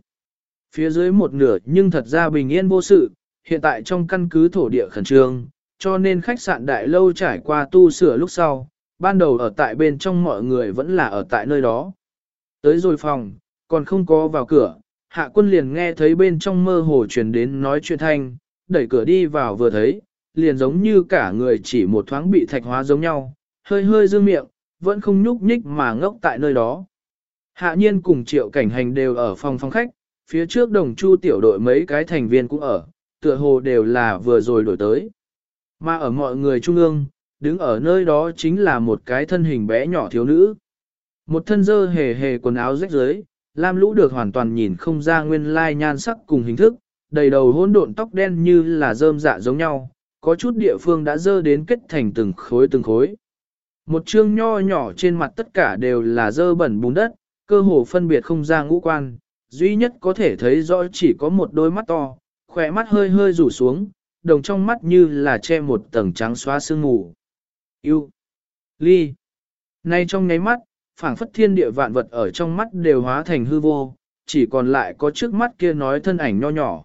Phía dưới một nửa nhưng thật ra bình yên vô sự, hiện tại trong căn cứ thổ địa khẩn trương, cho nên khách sạn đại lâu trải qua tu sửa lúc sau, ban đầu ở tại bên trong mọi người vẫn là ở tại nơi đó. Tới rồi phòng, còn không có vào cửa, hạ quân liền nghe thấy bên trong mơ hồ truyền đến nói chuyện thanh, đẩy cửa đi vào vừa thấy, liền giống như cả người chỉ một thoáng bị thạch hóa giống nhau, hơi hơi dương miệng, vẫn không nhúc nhích mà ngốc tại nơi đó. Hạ nhiên cùng triệu cảnh hành đều ở phòng phòng khách, phía trước đồng chu tiểu đội mấy cái thành viên cũng ở, tựa hồ đều là vừa rồi đổi tới. Mà ở mọi người trung ương, đứng ở nơi đó chính là một cái thân hình bé nhỏ thiếu nữ. Một thân dơ hề hề quần áo rách rưới, lam lũ được hoàn toàn nhìn không ra nguyên lai nhan sắc cùng hình thức, đầy đầu hỗn độn tóc đen như là rơm dạ giống nhau, có chút địa phương đã dơ đến kết thành từng khối từng khối. Một chương nho nhỏ trên mặt tất cả đều là dơ bẩn bùn đất, cơ hồ phân biệt không ra ngũ quan, duy nhất có thể thấy rõ chỉ có một đôi mắt to, khỏe mắt hơi hơi rủ xuống, đồng trong mắt như là che một tầng trắng xóa sương mù. Yêu. Ly. Nay trong nháy mắt, phảng phất thiên địa vạn vật ở trong mắt đều hóa thành hư vô, chỉ còn lại có trước mắt kia nói thân ảnh nho nhỏ.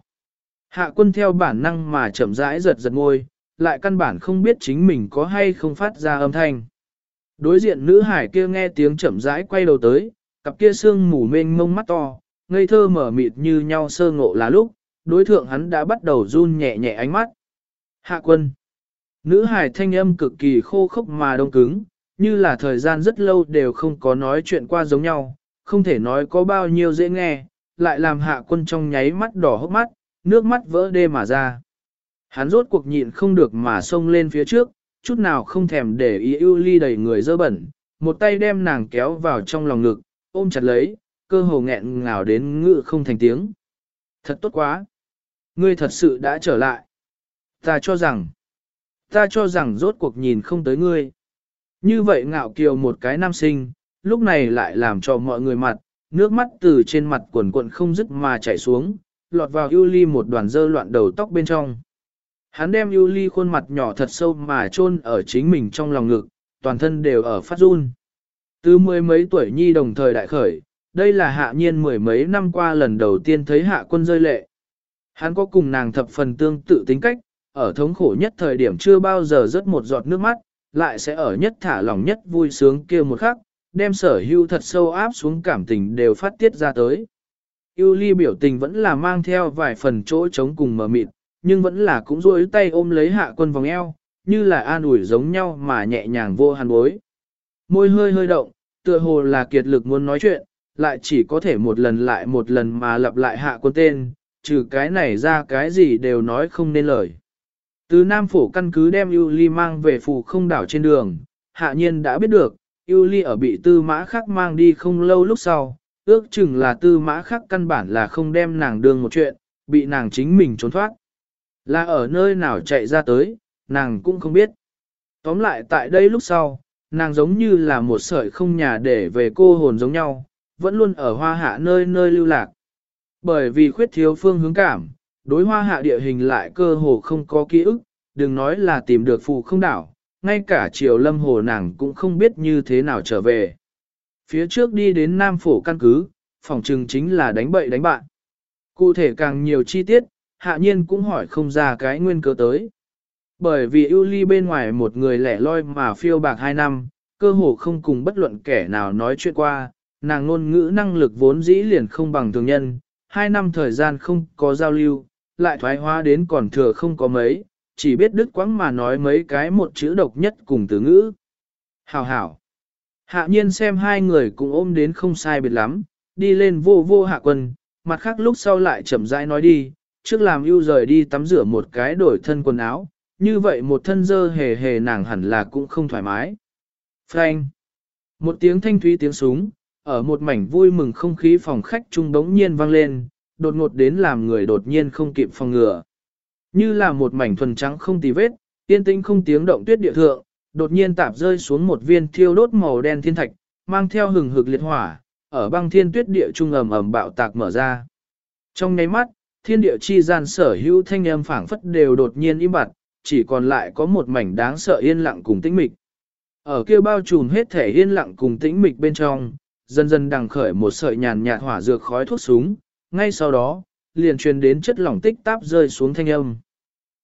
Hạ quân theo bản năng mà chậm rãi giật giật ngôi, lại căn bản không biết chính mình có hay không phát ra âm thanh. Đối diện nữ hải kia nghe tiếng chậm rãi quay đầu tới, cặp kia sương mù mênh mông mắt to, ngây thơ mở mịt như nhau sơ ngộ là lúc, đối thượng hắn đã bắt đầu run nhẹ nhẹ ánh mắt. Hạ quân. Nữ hải thanh âm cực kỳ khô khốc mà đông cứng, như là thời gian rất lâu đều không có nói chuyện qua giống nhau, không thể nói có bao nhiêu dễ nghe, lại làm hạ quân trong nháy mắt đỏ hốc mắt, nước mắt vỡ đê mà ra. Hắn rốt cuộc nhịn không được mà xông lên phía trước, chút nào không thèm để ý ưu ly đầy người dơ bẩn, một tay đem nàng kéo vào trong lòng ngực, ôm chặt lấy, cơ hồ nghẹn ngào đến ngự không thành tiếng. Thật tốt quá! Ngươi thật sự đã trở lại. Ta cho rằng, ta cho rằng rốt cuộc nhìn không tới ngươi. Như vậy ngạo kiều một cái nam sinh, lúc này lại làm cho mọi người mặt, nước mắt từ trên mặt quần quận không dứt mà chảy xuống, lọt vào Yuli một đoàn dơ loạn đầu tóc bên trong. Hắn đem Yuli khuôn mặt nhỏ thật sâu mà chôn ở chính mình trong lòng ngực, toàn thân đều ở phát run. Từ mười mấy tuổi nhi đồng thời đại khởi, đây là hạ nhiên mười mấy năm qua lần đầu tiên thấy hạ quân rơi lệ. Hắn có cùng nàng thập phần tương tự tính cách, ở thống khổ nhất thời điểm chưa bao giờ rớt một giọt nước mắt, lại sẽ ở nhất thả lòng nhất vui sướng kia một khắc, đem sở hưu thật sâu áp xuống cảm tình đều phát tiết ra tới. Yêu ly biểu tình vẫn là mang theo vài phần chỗ trống cùng mờ mịt, nhưng vẫn là cũng rôi tay ôm lấy hạ quân vòng eo, như là an ủi giống nhau mà nhẹ nhàng vô hàn bối. Môi hơi hơi động, tựa hồ là kiệt lực muốn nói chuyện, lại chỉ có thể một lần lại một lần mà lặp lại hạ quân tên, trừ cái này ra cái gì đều nói không nên lời. Từ Nam Phổ căn cứ đem Yuli mang về phù không đảo trên đường, hạ nhiên đã biết được, Yuli ở bị tư mã Khắc mang đi không lâu lúc sau, ước chừng là tư mã khác căn bản là không đem nàng đường một chuyện, bị nàng chính mình trốn thoát. Là ở nơi nào chạy ra tới, nàng cũng không biết. Tóm lại tại đây lúc sau, nàng giống như là một sợi không nhà để về cô hồn giống nhau, vẫn luôn ở hoa hạ nơi nơi lưu lạc. Bởi vì khuyết thiếu phương hướng cảm, đối hoa hạ địa hình lại cơ hồ không có ký ức, đừng nói là tìm được phù không đảo, ngay cả triều lâm hồ nàng cũng không biết như thế nào trở về. Phía trước đi đến Nam Phổ căn cứ, phòng trừng chính là đánh bậy đánh bạn. Cụ thể càng nhiều chi tiết, hạ nhiên cũng hỏi không ra cái nguyên cớ tới. Bởi vì ưu ly bên ngoài một người lẻ loi mà phiêu bạc hai năm, cơ hồ không cùng bất luận kẻ nào nói chuyện qua, nàng ngôn ngữ năng lực vốn dĩ liền không bằng thường nhân, hai năm thời gian không có giao lưu, lại thoái hóa đến còn thừa không có mấy, chỉ biết đứt quãng mà nói mấy cái một chữ độc nhất cùng từ ngữ. Hảo hảo. Hạ nhiên xem hai người cũng ôm đến không sai biệt lắm, đi lên vô vô hạ quân, mặt khác lúc sau lại chậm rãi nói đi, trước làm ưu rời đi tắm rửa một cái đổi thân quần áo, như vậy một thân dơ hề hề nàng hẳn là cũng không thoải mái. Frank. Một tiếng thanh thúy tiếng súng, ở một mảnh vui mừng không khí phòng khách trung đống nhiên vang lên, đột ngột đến làm người đột nhiên không kịp phòng ngừa. Như là một mảnh thuần trắng không tì vết, tiên tinh không tiếng động tuyết địa thượng, đột nhiên tạp rơi xuống một viên thiêu đốt màu đen thiên thạch, mang theo hừng hực liệt hỏa, ở băng thiên tuyết địa trung ầm ầm bạo tạc mở ra. Trong nháy mắt, thiên địa chi gian sở hữu thanh âm phảng phất đều đột nhiên im bặt, chỉ còn lại có một mảnh đáng sợ yên lặng cùng tĩnh mịch. Ở kia bao trùm hết thể yên lặng cùng tĩnh mịch bên trong, dần dần đằng khởi một sợi nhàn nhạt hỏa dược khói thuốc súng, ngay sau đó, liền truyền đến chất lỏng tích táp rơi xuống thanh âm.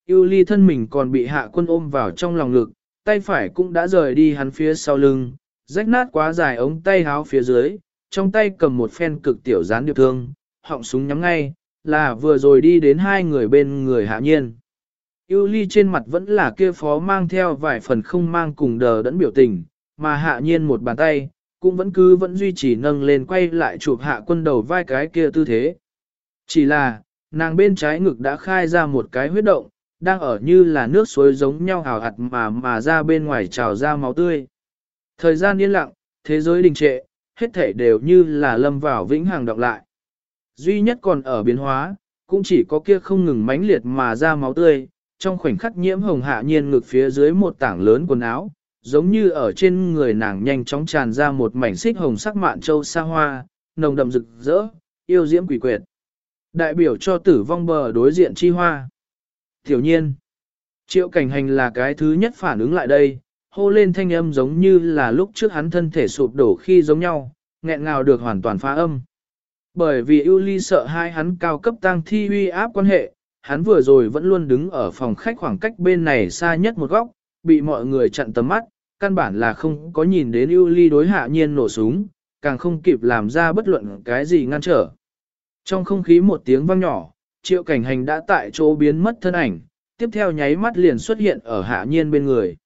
Yêu ly thân mình còn bị hạ quân ôm vào trong lòng ngực, tay phải cũng đã rời đi hắn phía sau lưng, rách nát quá dài ống tay háo phía dưới, trong tay cầm một phen cực tiểu gián điệp thương, họng súng nhắm ngay, là vừa rồi đi đến hai người bên người hạ nhiên. Yêu ly trên mặt vẫn là kia phó mang theo vài phần không mang cùng đờ đẫn biểu tình, mà hạ nhiên một bàn tay, cũng vẫn cứ vẫn duy trì nâng lên quay lại chụp hạ quân đầu vai cái kia tư thế. Chỉ là, nàng bên trái ngực đã khai ra một cái huyết động, đang ở như là nước suối giống nhau hào hạt mà mà ra bên ngoài trào ra máu tươi. Thời gian yên lặng, thế giới đình trệ, hết thể đều như là lâm vào vĩnh hằng đọc lại. Duy nhất còn ở biến hóa, cũng chỉ có kia không ngừng mãnh liệt mà ra máu tươi, trong khoảnh khắc nhiễm hồng hạ nhiên ngực phía dưới một tảng lớn quần áo, giống như ở trên người nàng nhanh chóng tràn ra một mảnh xích hồng sắc mạn châu xa hoa, nồng đậm rực rỡ, yêu diễm quỷ quyệt. Đại biểu cho tử vong bờ đối diện chi hoa. Tiểu nhiên, triệu cảnh hành là cái thứ nhất phản ứng lại đây, hô lên thanh âm giống như là lúc trước hắn thân thể sụp đổ khi giống nhau, nghẹn ngào được hoàn toàn phá âm. Bởi vì ưu ly sợ hai hắn cao cấp tăng thi uy áp quan hệ, hắn vừa rồi vẫn luôn đứng ở phòng khách khoảng cách bên này xa nhất một góc, bị mọi người chặn tầm mắt, căn bản là không có nhìn đến ưu ly đối hạ nhiên nổ súng, càng không kịp làm ra bất luận cái gì ngăn trở. Trong không khí một tiếng vang nhỏ, triệu cảnh hành đã tại chỗ biến mất thân ảnh, tiếp theo nháy mắt liền xuất hiện ở hạ nhiên bên người.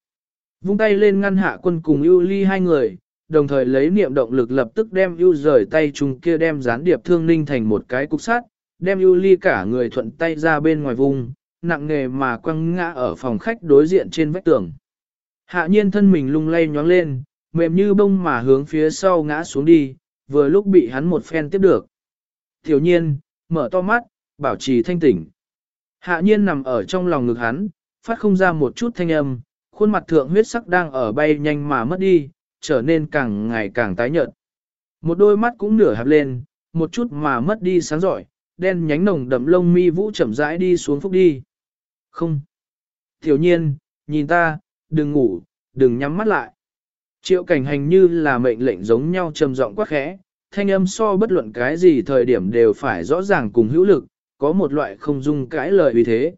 Vung tay lên ngăn hạ quân cùng ưu ly hai người, đồng thời lấy niệm động lực lập tức đem ưu rời tay chung kia đem gián điệp thương ninh thành một cái cục sắt, đem ưu ly cả người thuận tay ra bên ngoài vùng, nặng nghề mà quăng ngã ở phòng khách đối diện trên vách tường. Hạ nhiên thân mình lung lay nhoáng lên, mềm như bông mà hướng phía sau ngã xuống đi, vừa lúc bị hắn một phen tiếp được. Tiểu nhiên, mở to mắt, bảo trì thanh tỉnh. Hạ nhiên nằm ở trong lòng ngực hắn, phát không ra một chút thanh âm, khuôn mặt thượng huyết sắc đang ở bay nhanh mà mất đi, trở nên càng ngày càng tái nhợt. Một đôi mắt cũng nửa hạp lên, một chút mà mất đi sáng giỏi, đen nhánh nồng đậm lông mi vũ chậm rãi đi xuống phúc đi. Không. Tiểu nhiên, nhìn ta, đừng ngủ, đừng nhắm mắt lại. Triệu cảnh hành như là mệnh lệnh giống nhau trầm giọng quá khẽ, thanh âm so bất luận cái gì thời điểm đều phải rõ ràng cùng hữu lực, có một loại không dung cãi lời vì thế.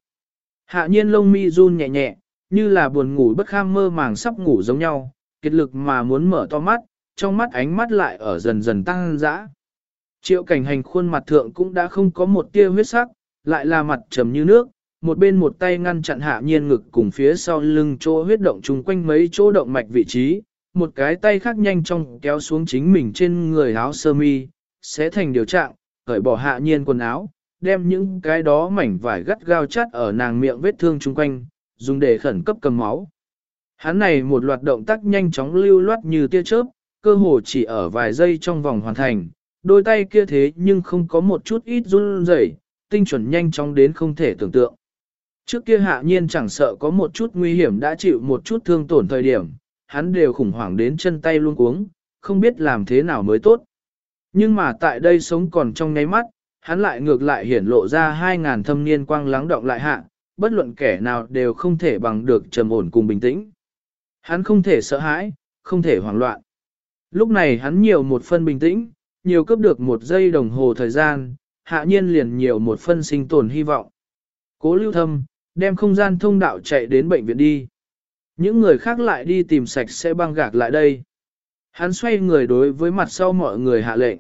Hạ nhiên lông mi run nhẹ nhẹ, như là buồn ngủ bất kham mơ màng sắp ngủ giống nhau, kiệt lực mà muốn mở to mắt, trong mắt ánh mắt lại ở dần dần tăng dã. Triệu cảnh hành khuôn mặt thượng cũng đã không có một tia huyết sắc, lại là mặt trầm như nước, một bên một tay ngăn chặn hạ nhiên ngực cùng phía sau lưng chỗ huyết động chung quanh mấy chỗ động mạch vị trí, một cái tay khác nhanh chóng kéo xuống chính mình trên người áo sơ mi, sẽ thành điều trạng, cởi bỏ hạ nhiên quần áo, đem những cái đó mảnh vải gắt gao chắt ở nàng miệng vết thương chung quanh, dùng để khẩn cấp cầm máu. Hắn này một loạt động tác nhanh chóng lưu loát như tia chớp, cơ hồ chỉ ở vài giây trong vòng hoàn thành, đôi tay kia thế nhưng không có một chút ít run rẩy, tinh chuẩn nhanh chóng đến không thể tưởng tượng. Trước kia hạ nhiên chẳng sợ có một chút nguy hiểm đã chịu một chút thương tổn thời điểm, hắn đều khủng hoảng đến chân tay luôn cuống, không biết làm thế nào mới tốt. Nhưng mà tại đây sống còn trong nháy mắt, hắn lại ngược lại hiển lộ ra hai ngàn thâm niên quang lắng động lại hạ, bất luận kẻ nào đều không thể bằng được trầm ổn cùng bình tĩnh. Hắn không thể sợ hãi, không thể hoảng loạn. Lúc này hắn nhiều một phân bình tĩnh, nhiều cấp được một giây đồng hồ thời gian, hạ nhiên liền nhiều một phân sinh tồn hy vọng. Cố lưu thâm, đem không gian thông đạo chạy đến bệnh viện đi. Những người khác lại đi tìm sạch sẽ băng gạc lại đây. Hắn xoay người đối với mặt sau mọi người hạ lệnh.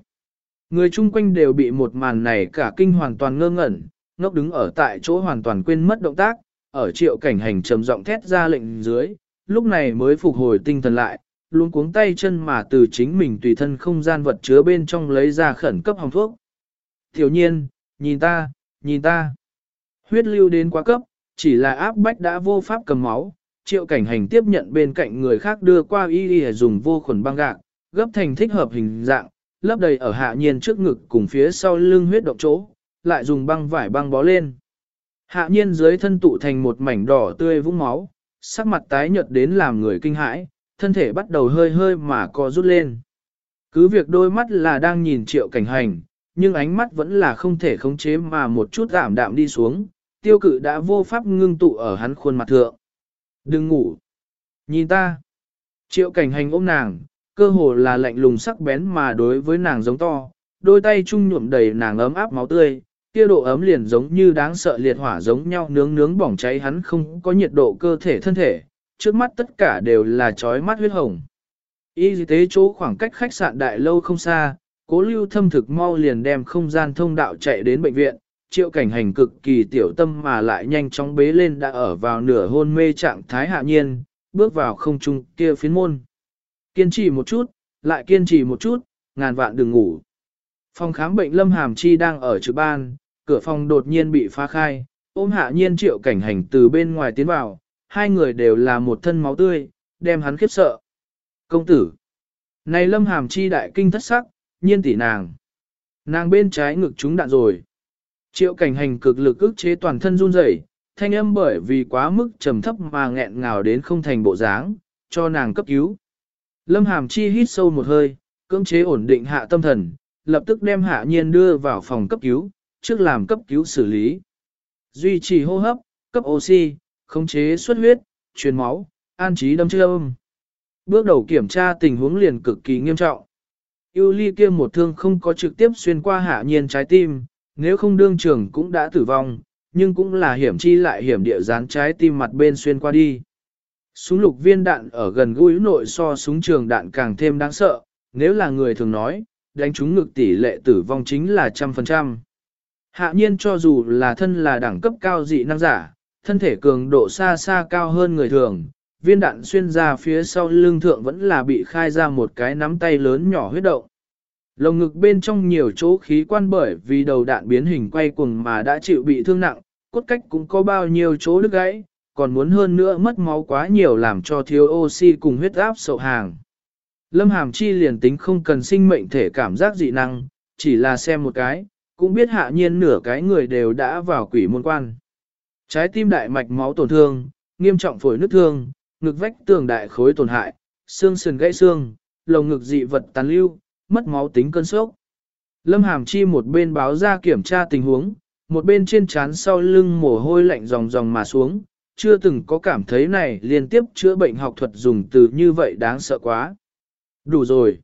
Người chung quanh đều bị một màn này cả kinh hoàn toàn ngơ ngẩn, ngốc đứng ở tại chỗ hoàn toàn quên mất động tác, ở triệu cảnh hành trầm giọng thét ra lệnh dưới, lúc này mới phục hồi tinh thần lại, luôn cuống tay chân mà từ chính mình tùy thân không gian vật chứa bên trong lấy ra khẩn cấp hồng thuốc. Tiểu nhiên, nhìn ta, nhìn ta. Huyết lưu đến quá cấp, chỉ là áp bách đã vô pháp cầm máu, triệu cảnh hành tiếp nhận bên cạnh người khác đưa qua y y dùng vô khuẩn băng gạc, gấp thành thích hợp hình dạng, lấp đầy ở hạ nhiên trước ngực cùng phía sau lưng huyết động chỗ, lại dùng băng vải băng bó lên. Hạ nhiên dưới thân tụ thành một mảnh đỏ tươi vũng máu, sắc mặt tái nhợt đến làm người kinh hãi, thân thể bắt đầu hơi hơi mà co rút lên. Cứ việc đôi mắt là đang nhìn triệu cảnh hành, nhưng ánh mắt vẫn là không thể khống chế mà một chút giảm đạm đi xuống, tiêu cự đã vô pháp ngưng tụ ở hắn khuôn mặt thượng. Đừng ngủ. Nhìn ta. Triệu cảnh hành ôm nàng, cơ hồ là lạnh lùng sắc bén mà đối với nàng giống to, đôi tay chung nhuộm đầy nàng ấm áp máu tươi, kia độ ấm liền giống như đáng sợ liệt hỏa giống nhau nướng nướng bỏng cháy hắn không có nhiệt độ cơ thể thân thể, trước mắt tất cả đều là chói mắt huyết hồng. Y tế chỗ khoảng cách khách sạn đại lâu không xa, cố lưu thâm thực mau liền đem không gian thông đạo chạy đến bệnh viện, triệu cảnh hành cực kỳ tiểu tâm mà lại nhanh chóng bế lên đã ở vào nửa hôn mê trạng thái hạ nhiên, bước vào không trung kia phiến môn. Kiên trì một chút, lại kiên trì một chút, ngàn vạn đừng ngủ. Phòng khám bệnh Lâm Hàm Chi đang ở trực ban, cửa phòng đột nhiên bị phá khai, ôm hạ nhiên triệu cảnh hành từ bên ngoài tiến vào, hai người đều là một thân máu tươi, đem hắn khiếp sợ. Công tử! Này Lâm Hàm Chi đại kinh thất sắc, nhiên tỷ nàng. Nàng bên trái ngực trúng đạn rồi. Triệu cảnh hành cực lực ức chế toàn thân run rẩy, thanh âm bởi vì quá mức trầm thấp mà nghẹn ngào đến không thành bộ dáng, cho nàng cấp cứu. Lâm Hàm Chi hít sâu một hơi, cưỡng chế ổn định hạ tâm thần, lập tức đem hạ nhiên đưa vào phòng cấp cứu, trước làm cấp cứu xử lý. Duy trì hô hấp, cấp oxy, khống chế xuất huyết, truyền máu, an trí đâm châm. Bước đầu kiểm tra tình huống liền cực kỳ nghiêm trọng. Yêu ly kia một thương không có trực tiếp xuyên qua hạ nhiên trái tim, nếu không đương trường cũng đã tử vong, nhưng cũng là hiểm chi lại hiểm địa dán trái tim mặt bên xuyên qua đi. Súng lục viên đạn ở gần gũi nội so súng trường đạn càng thêm đáng sợ, nếu là người thường nói, đánh trúng ngực tỷ lệ tử vong chính là trăm phần trăm. Hạ nhiên cho dù là thân là đẳng cấp cao dị năng giả, thân thể cường độ xa xa cao hơn người thường, viên đạn xuyên ra phía sau lưng thượng vẫn là bị khai ra một cái nắm tay lớn nhỏ huyết động. Lồng ngực bên trong nhiều chỗ khí quan bởi vì đầu đạn biến hình quay cuồng mà đã chịu bị thương nặng, cốt cách cũng có bao nhiêu chỗ đứt gãy, còn muốn hơn nữa mất máu quá nhiều làm cho thiếu oxy cùng huyết áp sậu hàng. Lâm Hàm Chi liền tính không cần sinh mệnh thể cảm giác dị năng, chỉ là xem một cái, cũng biết hạ nhiên nửa cái người đều đã vào quỷ môn quan. Trái tim đại mạch máu tổn thương, nghiêm trọng phổi nứt thương, ngực vách tường đại khối tổn hại, xương sườn gãy xương, lồng ngực dị vật tàn lưu, mất máu tính cơn sốc. Lâm Hàm Chi một bên báo ra kiểm tra tình huống, một bên trên trán sau lưng mồ hôi lạnh ròng ròng mà xuống, chưa từng có cảm thấy này liên tiếp chữa bệnh học thuật dùng từ như vậy đáng sợ quá. Đủ rồi.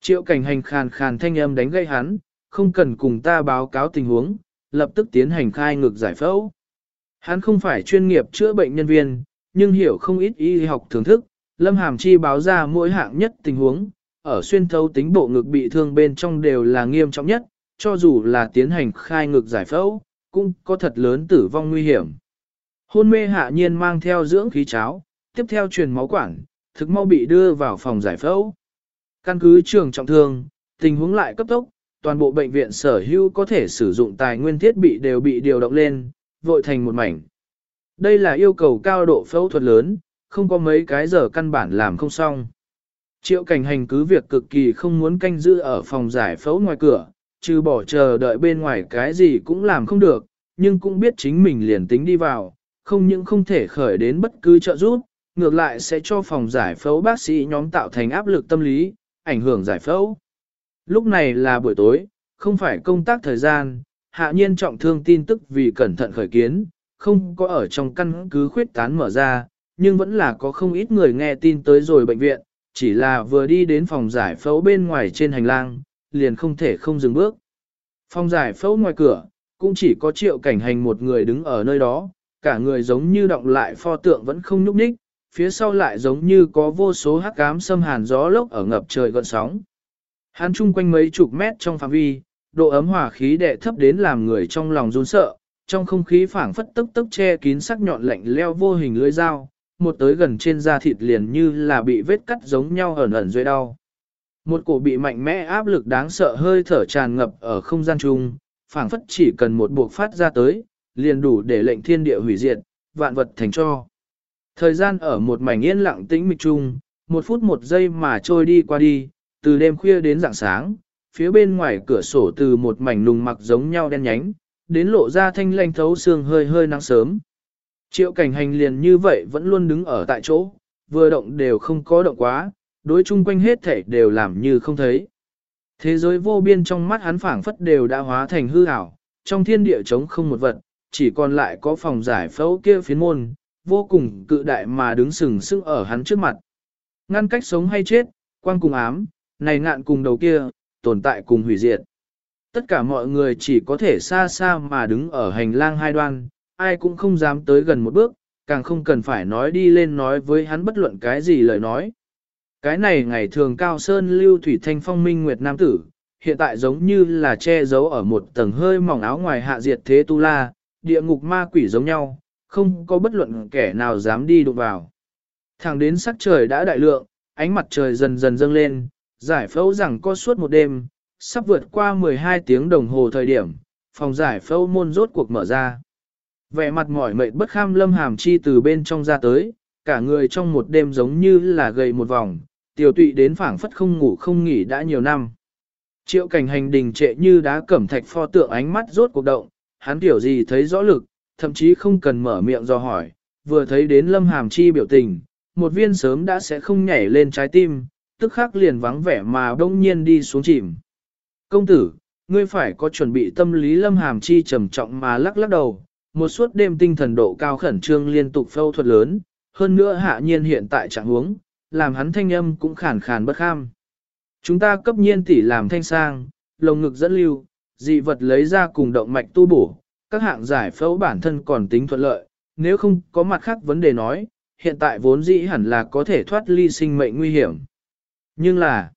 Triệu cảnh hành khàn khàn thanh âm đánh gây hắn, không cần cùng ta báo cáo tình huống, lập tức tiến hành khai ngược giải phẫu. Hắn không phải chuyên nghiệp chữa bệnh nhân viên, nhưng hiểu không ít y học thưởng thức, Lâm Hàm Chi báo ra mỗi hạng nhất tình huống, ở xuyên thấu tính bộ ngực bị thương bên trong đều là nghiêm trọng nhất, cho dù là tiến hành khai ngực giải phẫu, cũng có thật lớn tử vong nguy hiểm. Hôn mê hạ nhiên mang theo dưỡng khí cháo, tiếp theo truyền máu quản, thực mau bị đưa vào phòng giải phẫu. Căn cứ trường trọng thương, tình huống lại cấp tốc, toàn bộ bệnh viện sở hữu có thể sử dụng tài nguyên thiết bị đều bị điều động lên, vội thành một mảnh. Đây là yêu cầu cao độ phẫu thuật lớn, không có mấy cái giờ căn bản làm không xong. Triệu cảnh hành cứ việc cực kỳ không muốn canh giữ ở phòng giải phẫu ngoài cửa, trừ bỏ chờ đợi bên ngoài cái gì cũng làm không được, nhưng cũng biết chính mình liền tính đi vào, không những không thể khởi đến bất cứ trợ giúp, ngược lại sẽ cho phòng giải phẫu bác sĩ nhóm tạo thành áp lực tâm lý, ảnh hưởng giải phẫu. Lúc này là buổi tối, không phải công tác thời gian, hạ nhiên trọng thương tin tức vì cẩn thận khởi kiến, không có ở trong căn cứ khuyết tán mở ra, nhưng vẫn là có không ít người nghe tin tới rồi bệnh viện, chỉ là vừa đi đến phòng giải phẫu bên ngoài trên hành lang, liền không thể không dừng bước. Phòng giải phẫu ngoài cửa, cũng chỉ có triệu cảnh hành một người đứng ở nơi đó, cả người giống như động lại pho tượng vẫn không nhúc nhích, phía sau lại giống như có vô số hắc ám xâm hàn gió lốc ở ngập trời gợn sóng. Hắn chung quanh mấy chục mét trong phạm vi, độ ấm hỏa khí đệ thấp đến làm người trong lòng run sợ, trong không khí phảng phất tức tức che kín sắc nhọn lạnh leo vô hình lưỡi dao, một tới gần trên da thịt liền như là bị vết cắt giống nhau ẩn ẩn dưới đau. Một cổ bị mạnh mẽ áp lực đáng sợ hơi thở tràn ngập ở không gian chung, phảng phất chỉ cần một buộc phát ra tới, liền đủ để lệnh thiên địa hủy diệt, vạn vật thành cho. Thời gian ở một mảnh yên lặng tĩnh mịch chung, một phút một giây mà trôi đi qua đi, từ đêm khuya đến rạng sáng, phía bên ngoài cửa sổ từ một mảnh lùng mặc giống nhau đen nhánh, đến lộ ra thanh lanh thấu xương hơi hơi nắng sớm. Triệu cảnh hành liền như vậy vẫn luôn đứng ở tại chỗ, vừa động đều không có động quá, đối chung quanh hết thể đều làm như không thấy. Thế giới vô biên trong mắt hắn phảng phất đều đã hóa thành hư ảo, trong thiên địa trống không một vật, chỉ còn lại có phòng giải phẫu kia phiến môn, vô cùng cự đại mà đứng sừng sững ở hắn trước mặt. Ngăn cách sống hay chết, quan cùng ám, này ngạn cùng đầu kia, tồn tại cùng hủy diệt. Tất cả mọi người chỉ có thể xa xa mà đứng ở hành lang hai đoan, ai cũng không dám tới gần một bước, càng không cần phải nói đi lên nói với hắn bất luận cái gì lời nói. Cái này ngày thường cao sơn lưu thủy thanh phong minh nguyệt nam tử, hiện tại giống như là che giấu ở một tầng hơi mỏng áo ngoài hạ diệt thế tu la, địa ngục ma quỷ giống nhau, không có bất luận kẻ nào dám đi đụng vào. Thẳng đến sắc trời đã đại lượng, ánh mặt trời dần dần dâng lên, giải phẫu rằng có suốt một đêm, sắp vượt qua 12 tiếng đồng hồ thời điểm, phòng giải phẫu môn rốt cuộc mở ra. Vẻ mặt mỏi mệt bất kham lâm hàm chi từ bên trong ra tới, cả người trong một đêm giống như là gầy một vòng, tiểu tụy đến phảng phất không ngủ không nghỉ đã nhiều năm. Triệu cảnh hành đình trệ như đá cẩm thạch pho tượng ánh mắt rốt cuộc động, hắn tiểu gì thấy rõ lực, thậm chí không cần mở miệng do hỏi, vừa thấy đến lâm hàm chi biểu tình, một viên sớm đã sẽ không nhảy lên trái tim, tức khắc liền vắng vẻ mà đông nhiên đi xuống chìm. Công tử, ngươi phải có chuẩn bị tâm lý lâm hàm chi trầm trọng mà lắc lắc đầu, một suốt đêm tinh thần độ cao khẩn trương liên tục phẫu thuật lớn, hơn nữa hạ nhiên hiện tại trạng huống, làm hắn thanh âm cũng khàn khàn bất kham. Chúng ta cấp nhiên tỷ làm thanh sang, lồng ngực dẫn lưu, dị vật lấy ra cùng động mạch tu bổ, các hạng giải phẫu bản thân còn tính thuận lợi, nếu không có mặt khác vấn đề nói, hiện tại vốn dĩ hẳn là có thể thoát ly sinh mệnh nguy hiểm. Nhưng là,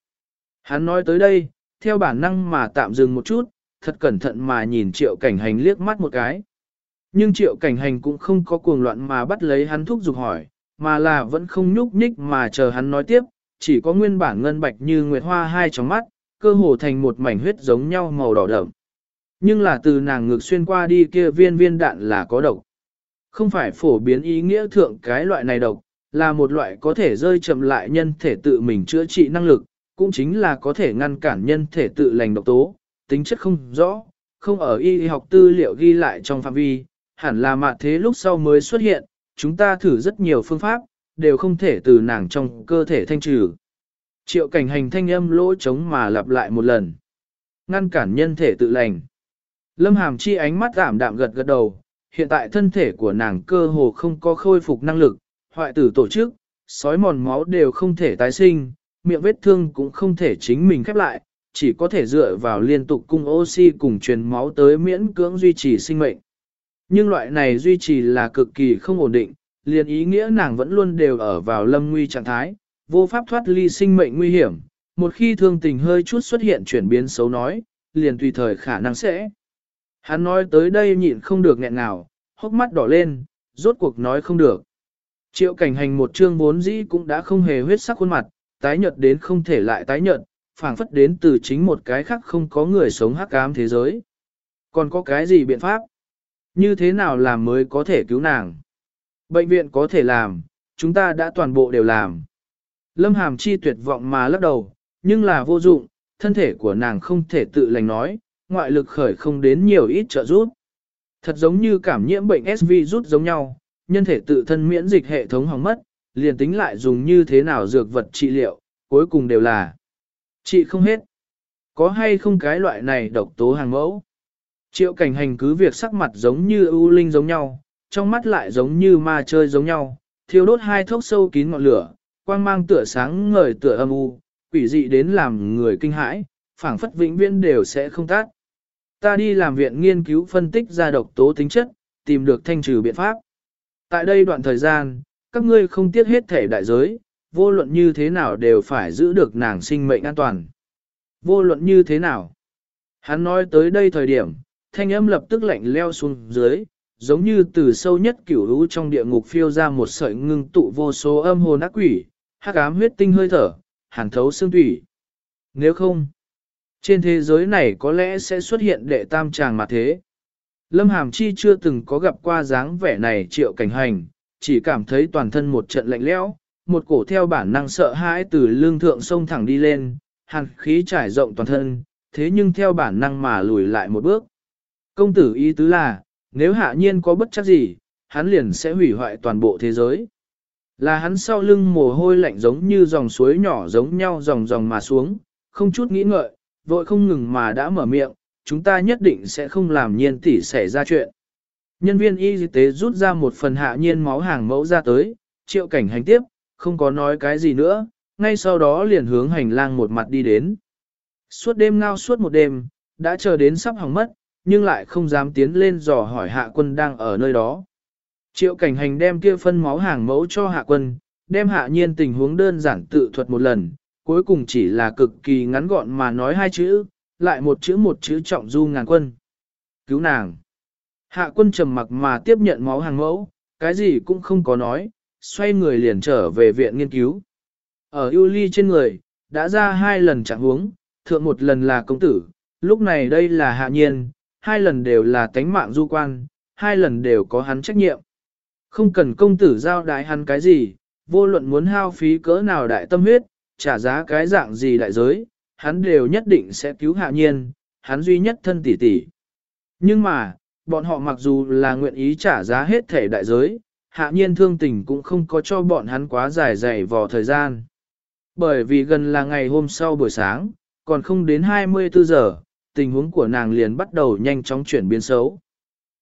hắn nói tới đây, theo bản năng mà tạm dừng một chút, thật cẩn thận mà nhìn triệu cảnh hành liếc mắt một cái. Nhưng triệu cảnh hành cũng không có cuồng loạn mà bắt lấy hắn thúc giục hỏi, mà là vẫn không nhúc nhích mà chờ hắn nói tiếp, chỉ có nguyên bản ngân bạch như nguyệt hoa hai tròng mắt, cơ hồ thành một mảnh huyết giống nhau màu đỏ đậm. Nhưng là từ nàng ngược xuyên qua đi kia viên viên đạn là có độc. Không phải phổ biến ý nghĩa thượng cái loại này độc, là một loại có thể rơi chậm lại nhân thể tự mình chữa trị năng lực, cũng chính là có thể ngăn cản nhân thể tự lành độc tố, tính chất không rõ, không ở y học tư liệu ghi lại trong phạm vi, hẳn là mạ thế lúc sau mới xuất hiện, chúng ta thử rất nhiều phương pháp, đều không thể từ nàng trong cơ thể thanh trừ. Triệu cảnh hành thanh âm lỗ trống mà lặp lại một lần. Ngăn cản nhân thể tự lành. Lâm hàm chi ánh mắt giảm đạm gật gật đầu, hiện tại thân thể của nàng cơ hồ không có khôi phục năng lực, hoại tử tổ chức, sói mòn máu đều không thể tái sinh, miệng vết thương cũng không thể chính mình khép lại, chỉ có thể dựa vào liên tục cung oxy cùng truyền máu tới miễn cưỡng duy trì sinh mệnh. Nhưng loại này duy trì là cực kỳ không ổn định, liền ý nghĩa nàng vẫn luôn đều ở vào lâm nguy trạng thái, vô pháp thoát ly sinh mệnh nguy hiểm, một khi thương tình hơi chút xuất hiện chuyển biến xấu nói, liền tùy thời khả năng sẽ. Hắn nói tới đây nhịn không được nghẹn nào, hốc mắt đỏ lên, rốt cuộc nói không được. Triệu cảnh hành một chương vốn dĩ cũng đã không hề huyết sắc khuôn mặt, tái nhợt đến không thể lại tái nhợt, phảng phất đến từ chính một cái khác không có người sống hắc ám thế giới. Còn có cái gì biện pháp? Như thế nào làm mới có thể cứu nàng? Bệnh viện có thể làm, chúng ta đã toàn bộ đều làm. Lâm Hàm Chi tuyệt vọng mà lắc đầu, nhưng là vô dụng, thân thể của nàng không thể tự lành nói, ngoại lực khởi không đến nhiều ít trợ giúp. Thật giống như cảm nhiễm bệnh SV rút giống nhau, nhân thể tự thân miễn dịch hệ thống hỏng mất, liền tính lại dùng như thế nào dược vật trị liệu, cuối cùng đều là trị không hết. Có hay không cái loại này độc tố hàng mẫu? Triệu cảnh hành cứ việc sắc mặt giống như ưu linh giống nhau, trong mắt lại giống như ma chơi giống nhau, thiêu đốt hai thốc sâu kín ngọn lửa, quang mang tựa sáng ngời tựa âm u, quỷ dị đến làm người kinh hãi, phảng phất vĩnh viễn đều sẽ không tát. Ta đi làm viện nghiên cứu phân tích ra độc tố tính chất, tìm được thanh trừ biện pháp. Tại đây đoạn thời gian, các ngươi không tiếc hết thể đại giới, vô luận như thế nào đều phải giữ được nàng sinh mệnh an toàn. Vô luận như thế nào? Hắn nói tới đây thời điểm, thanh âm lập tức lạnh leo xuống dưới, giống như từ sâu nhất cửu lũ trong địa ngục phiêu ra một sợi ngưng tụ vô số âm hồn ác quỷ, hắc ám huyết tinh hơi thở, hàn thấu xương thủy. Nếu không, trên thế giới này có lẽ sẽ xuất hiện đệ tam tràng mà thế. Lâm Hàm Chi chưa từng có gặp qua dáng vẻ này triệu cảnh hành, chỉ cảm thấy toàn thân một trận lạnh lẽo, một cổ theo bản năng sợ hãi từ lương thượng sông thẳng đi lên, hàn khí trải rộng toàn thân, thế nhưng theo bản năng mà lùi lại một bước. Công tử ý tứ là, nếu hạ nhiên có bất chắc gì, hắn liền sẽ hủy hoại toàn bộ thế giới. Là hắn sau lưng mồ hôi lạnh giống như dòng suối nhỏ giống nhau dòng dòng mà xuống, không chút nghĩ ngợi, vội không ngừng mà đã mở miệng, chúng ta nhất định sẽ không làm nhiên tỷ xảy ra chuyện. Nhân viên y tế rút ra một phần hạ nhiên máu hàng mẫu ra tới, triệu cảnh hành tiếp, không có nói cái gì nữa, ngay sau đó liền hướng hành lang một mặt đi đến. Suốt đêm ngao suốt một đêm, đã chờ đến sắp hỏng mất, nhưng lại không dám tiến lên dò hỏi hạ quân đang ở nơi đó. Triệu cảnh hành đem kia phân máu hàng mẫu cho hạ quân, đem hạ nhiên tình huống đơn giản tự thuật một lần, cuối cùng chỉ là cực kỳ ngắn gọn mà nói hai chữ, lại một chữ một chữ trọng du ngàn quân. Cứu nàng. Hạ quân trầm mặc mà tiếp nhận máu hàng mẫu, cái gì cũng không có nói, xoay người liền trở về viện nghiên cứu. Ở ưu ly trên người, đã ra hai lần trạng huống, thượng một lần là công tử, lúc này đây là hạ nhiên, hai lần đều là tánh mạng du quan, hai lần đều có hắn trách nhiệm. Không cần công tử giao đại hắn cái gì, vô luận muốn hao phí cỡ nào đại tâm huyết, trả giá cái dạng gì đại giới, hắn đều nhất định sẽ cứu hạ nhiên, hắn duy nhất thân tỷ tỷ. Nhưng mà, bọn họ mặc dù là nguyện ý trả giá hết thể đại giới, hạ nhiên thương tình cũng không có cho bọn hắn quá dài dày vò thời gian. Bởi vì gần là ngày hôm sau buổi sáng, còn không đến 24 giờ, tình huống của nàng liền bắt đầu nhanh chóng chuyển biến xấu.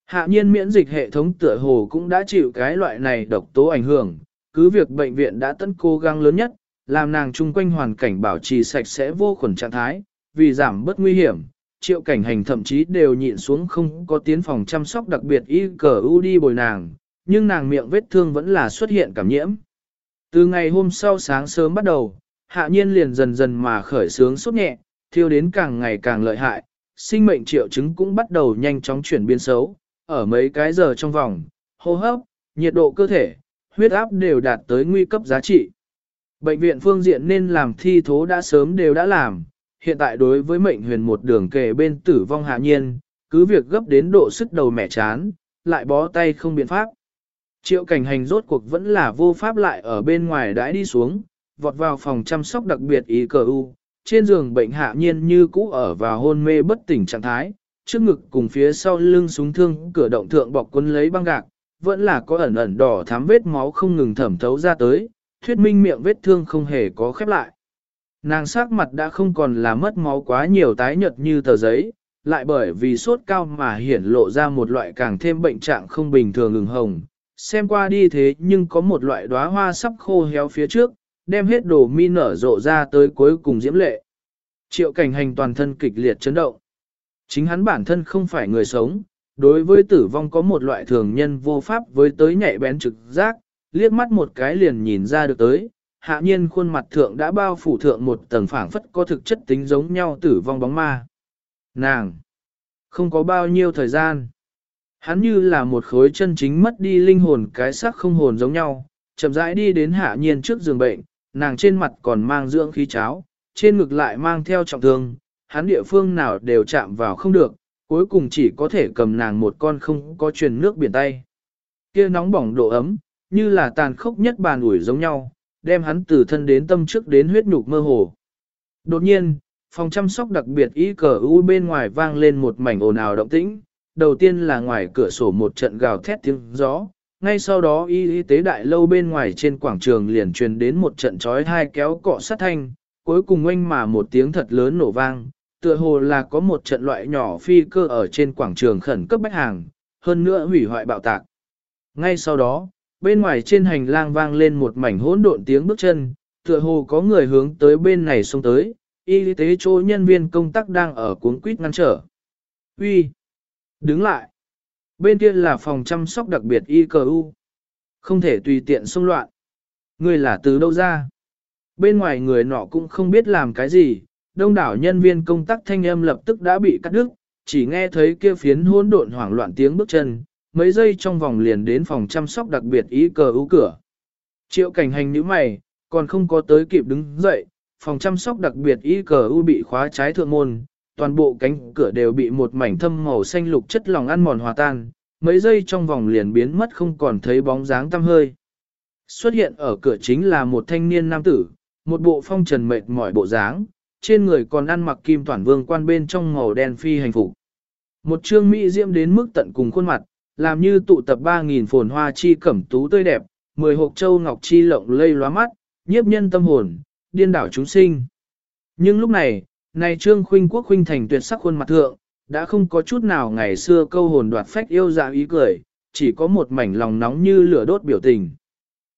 Hạ nhiên miễn dịch hệ thống tựa hồ cũng đã chịu cái loại này độc tố ảnh hưởng, cứ việc bệnh viện đã tận cố gắng lớn nhất, làm nàng chung quanh hoàn cảnh bảo trì sạch sẽ vô khuẩn trạng thái, vì giảm bớt nguy hiểm, triệu cảnh hành thậm chí đều nhịn xuống không có tiến phòng chăm sóc đặc biệt y cờ ưu đi bồi nàng, nhưng nàng miệng vết thương vẫn là xuất hiện cảm nhiễm. Từ ngày hôm sau sáng sớm bắt đầu, hạ nhiên liền dần dần mà khởi sướng sốt nhẹ, thiêu đến càng ngày càng lợi hại, sinh mệnh triệu chứng cũng bắt đầu nhanh chóng chuyển biến xấu, ở mấy cái giờ trong vòng, hô hấp, nhiệt độ cơ thể, huyết áp đều đạt tới nguy cấp giá trị. Bệnh viện phương diện nên làm thi thố đã sớm đều đã làm, hiện tại đối với mệnh huyền một đường kề bên tử vong hạ nhiên, cứ việc gấp đến độ sức đầu mẻ chán, lại bó tay không biện pháp. Triệu cảnh hành rốt cuộc vẫn là vô pháp lại ở bên ngoài đãi đi xuống, vọt vào phòng chăm sóc đặc biệt ý cờ u, trên giường bệnh hạ nhiên như cũ ở vào hôn mê bất tỉnh trạng thái, trước ngực cùng phía sau lưng súng thương cửa động thượng bọc quân lấy băng gạc, vẫn là có ẩn ẩn đỏ thám vết máu không ngừng thẩm thấu ra tới, thuyết minh miệng vết thương không hề có khép lại. Nàng sắc mặt đã không còn là mất máu quá nhiều tái nhợt như tờ giấy, lại bởi vì sốt cao mà hiển lộ ra một loại càng thêm bệnh trạng không bình thường ngừng hồng. Xem qua đi thế nhưng có một loại đóa hoa sắp khô héo phía trước, đem hết đồ mi nở rộ ra tới cuối cùng diễm lệ. Triệu cảnh hành toàn thân kịch liệt chấn động. Chính hắn bản thân không phải người sống, đối với tử vong có một loại thường nhân vô pháp với tới nhạy bén trực giác, liếc mắt một cái liền nhìn ra được tới, hạ nhiên khuôn mặt thượng đã bao phủ thượng một tầng phảng phất có thực chất tính giống nhau tử vong bóng ma. Nàng! Không có bao nhiêu thời gian. Hắn như là một khối chân chính mất đi linh hồn cái xác không hồn giống nhau, chậm rãi đi đến hạ nhiên trước giường bệnh, nàng trên mặt còn mang dưỡng khí cháo, trên ngực lại mang theo trọng thương, hắn địa phương nào đều chạm vào không được, cuối cùng chỉ có thể cầm nàng một con không có truyền nước biển tay. Kia nóng bỏng độ ấm, như là tàn khốc nhất bàn ủi giống nhau, đem hắn từ thân đến tâm trước đến huyết nhục mơ hồ. Đột nhiên, phòng chăm sóc đặc biệt y cờ u bên ngoài vang lên một mảnh ồn ào động tĩnh, đầu tiên là ngoài cửa sổ một trận gào thét tiếng gió, ngay sau đó y y tế đại lâu bên ngoài trên quảng trường liền truyền đến một trận chói hai kéo cọ sát thanh, cuối cùng oanh mà một tiếng thật lớn nổ vang, tựa hồ là có một trận loại nhỏ phi cơ ở trên quảng trường khẩn cấp bách hàng, hơn nữa hủy hoại bạo tạc. Ngay sau đó, bên ngoài trên hành lang vang lên một mảnh hỗn độn tiếng bước chân, tựa hồ có người hướng tới bên này xông tới, y tế chỗ nhân viên công tác đang ở cuốn quýt ngăn trở. Uy, Đứng lại! Bên kia là phòng chăm sóc đặc biệt ICU. Không thể tùy tiện xông loạn. Người là từ đâu ra? Bên ngoài người nọ cũng không biết làm cái gì, đông đảo nhân viên công tác thanh âm lập tức đã bị cắt đứt, chỉ nghe thấy kia phiến hỗn độn hoảng loạn tiếng bước chân, mấy giây trong vòng liền đến phòng chăm sóc đặc biệt ý cờ ưu cửa. Triệu cảnh hành như mày, còn không có tới kịp đứng dậy, phòng chăm sóc đặc biệt y cờ ưu bị khóa trái thượng môn, toàn bộ cánh cửa đều bị một mảnh thâm màu xanh lục chất lỏng ăn mòn hòa tan, mấy giây trong vòng liền biến mất không còn thấy bóng dáng tăm hơi. Xuất hiện ở cửa chính là một thanh niên nam tử, một bộ phong trần mệt mỏi bộ dáng, trên người còn ăn mặc kim toàn vương quan bên trong màu đen phi hành phục. Một trương mỹ diễm đến mức tận cùng khuôn mặt, làm như tụ tập 3.000 phồn hoa chi cẩm tú tươi đẹp, 10 hộp châu ngọc chi lộng lây lóa mắt, nhiếp nhân tâm hồn, điên đảo chúng sinh. Nhưng lúc này, này trương khuynh quốc khuynh thành tuyệt sắc khuôn mặt thượng, đã không có chút nào ngày xưa câu hồn đoạt phách yêu dạ ý cười, chỉ có một mảnh lòng nóng như lửa đốt biểu tình.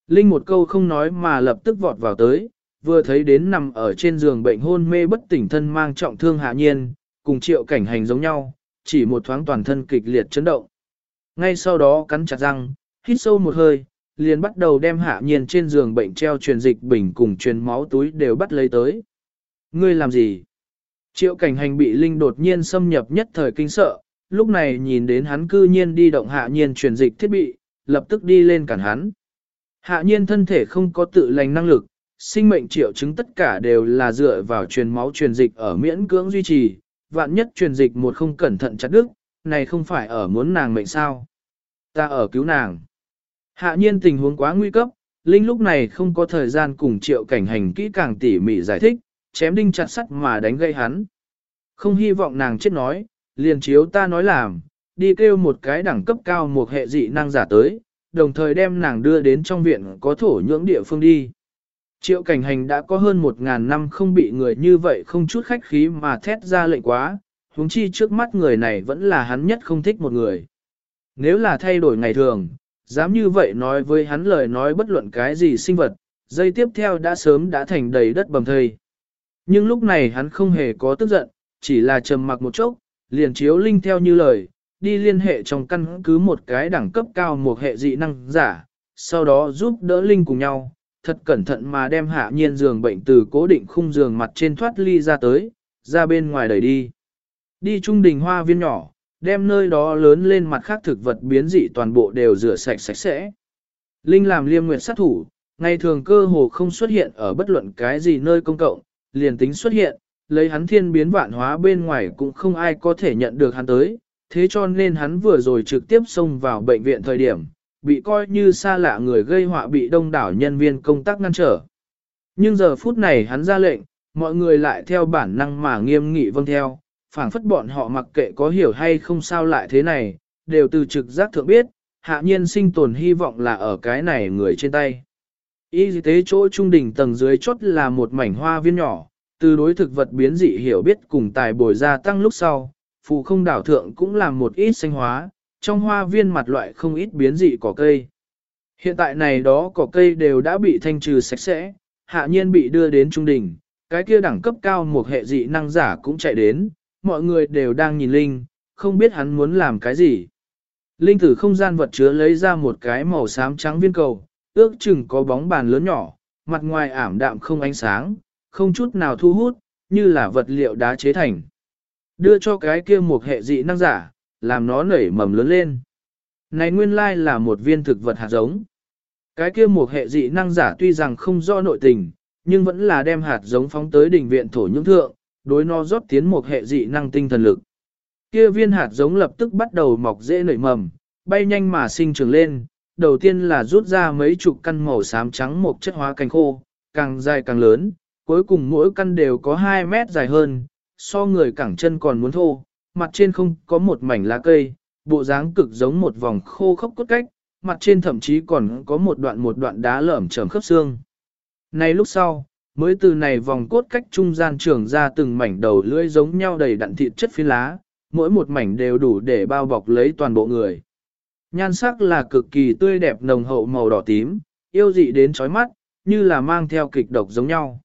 Linh một câu không nói mà lập tức vọt vào tới, vừa thấy đến nằm ở trên giường bệnh hôn mê bất tỉnh thân mang trọng thương hạ nhiên, cùng triệu cảnh hành giống nhau, chỉ một thoáng toàn thân kịch liệt chấn động. Ngay sau đó cắn chặt răng, hít sâu một hơi, liền bắt đầu đem hạ nhiên trên giường bệnh treo truyền dịch bình cùng truyền máu túi đều bắt lấy tới. Ngươi làm gì? Triệu cảnh hành bị Linh đột nhiên xâm nhập nhất thời kinh sợ, lúc này nhìn đến hắn cư nhiên đi động hạ nhiên truyền dịch thiết bị, lập tức đi lên cản hắn. Hạ nhiên thân thể không có tự lành năng lực, sinh mệnh triệu chứng tất cả đều là dựa vào truyền máu truyền dịch ở miễn cưỡng duy trì, vạn nhất truyền dịch một không cẩn thận chặt đứt, này không phải ở muốn nàng mệnh sao. Ta ở cứu nàng. Hạ nhiên tình huống quá nguy cấp, Linh lúc này không có thời gian cùng triệu cảnh hành kỹ càng tỉ mỉ giải thích, chém đinh chặt sắt mà đánh gây hắn. Không hy vọng nàng chết nói, liền chiếu ta nói làm, đi kêu một cái đẳng cấp cao một hệ dị năng giả tới, đồng thời đem nàng đưa đến trong viện có thổ nhưỡng địa phương đi. Triệu cảnh hành đã có hơn một ngàn năm không bị người như vậy không chút khách khí mà thét ra lệnh quá, huống chi trước mắt người này vẫn là hắn nhất không thích một người. Nếu là thay đổi ngày thường, dám như vậy nói với hắn lời nói bất luận cái gì sinh vật, dây tiếp theo đã sớm đã thành đầy đất bầm thây. Nhưng lúc này hắn không hề có tức giận, chỉ là trầm mặc một chốc, liền chiếu linh theo như lời, đi liên hệ trong căn cứ một cái đẳng cấp cao một hệ dị năng giả, sau đó giúp đỡ linh cùng nhau, thật cẩn thận mà đem hạ nhiên giường bệnh từ cố định khung giường mặt trên thoát ly ra tới, ra bên ngoài đẩy đi. Đi trung đình hoa viên nhỏ, đem nơi đó lớn lên mặt khác thực vật biến dị toàn bộ đều rửa sạch sạch sẽ. Linh làm liêm nguyện sát thủ, ngày thường cơ hồ không xuất hiện ở bất luận cái gì nơi công cộng, liền tính xuất hiện, lấy hắn thiên biến vạn hóa bên ngoài cũng không ai có thể nhận được hắn tới, thế cho nên hắn vừa rồi trực tiếp xông vào bệnh viện thời điểm, bị coi như xa lạ người gây họa bị đông đảo nhân viên công tác ngăn trở. Nhưng giờ phút này hắn ra lệnh, mọi người lại theo bản năng mà nghiêm nghị vâng theo, phảng phất bọn họ mặc kệ có hiểu hay không sao lại thế này, đều từ trực giác thượng biết, hạ nhiên sinh tồn hy vọng là ở cái này người trên tay. Y tế chỗ trung đỉnh tầng dưới chốt là một mảnh hoa viên nhỏ, từ đối thực vật biến dị hiểu biết cùng tài bồi gia tăng lúc sau, phù không đảo thượng cũng làm một ít xanh hóa, trong hoa viên mặt loại không ít biến dị cỏ cây. Hiện tại này đó cỏ cây đều đã bị thanh trừ sạch sẽ, hạ nhiên bị đưa đến trung đỉnh, cái kia đẳng cấp cao một hệ dị năng giả cũng chạy đến, mọi người đều đang nhìn Linh, không biết hắn muốn làm cái gì. Linh thử không gian vật chứa lấy ra một cái màu xám trắng viên cầu, ước chừng có bóng bàn lớn nhỏ, mặt ngoài ảm đạm không ánh sáng, không chút nào thu hút, như là vật liệu đá chế thành. Đưa cho cái kia một hệ dị năng giả, làm nó nảy mầm lớn lên. Này nguyên lai là một viên thực vật hạt giống. Cái kia một hệ dị năng giả tuy rằng không do nội tình, nhưng vẫn là đem hạt giống phóng tới đỉnh viện thổ nhưỡng thượng, đối nó rót tiến một hệ dị năng tinh thần lực. Kia viên hạt giống lập tức bắt đầu mọc dễ nảy mầm, bay nhanh mà sinh trưởng lên, đầu tiên là rút ra mấy chục căn màu xám trắng một chất hóa cành khô, càng dài càng lớn, cuối cùng mỗi căn đều có 2 mét dài hơn, so người cẳng chân còn muốn thô, mặt trên không có một mảnh lá cây, bộ dáng cực giống một vòng khô khốc cốt cách, mặt trên thậm chí còn có một đoạn một đoạn đá lởm chởm khớp xương. Này lúc sau, mới từ này vòng cốt cách trung gian trưởng ra từng mảnh đầu lưỡi giống nhau đầy đặn thịt chất phi lá, mỗi một mảnh đều đủ để bao bọc lấy toàn bộ người. Nhan sắc là cực kỳ tươi đẹp nồng hậu màu đỏ tím, yêu dị đến chói mắt, như là mang theo kịch độc giống nhau.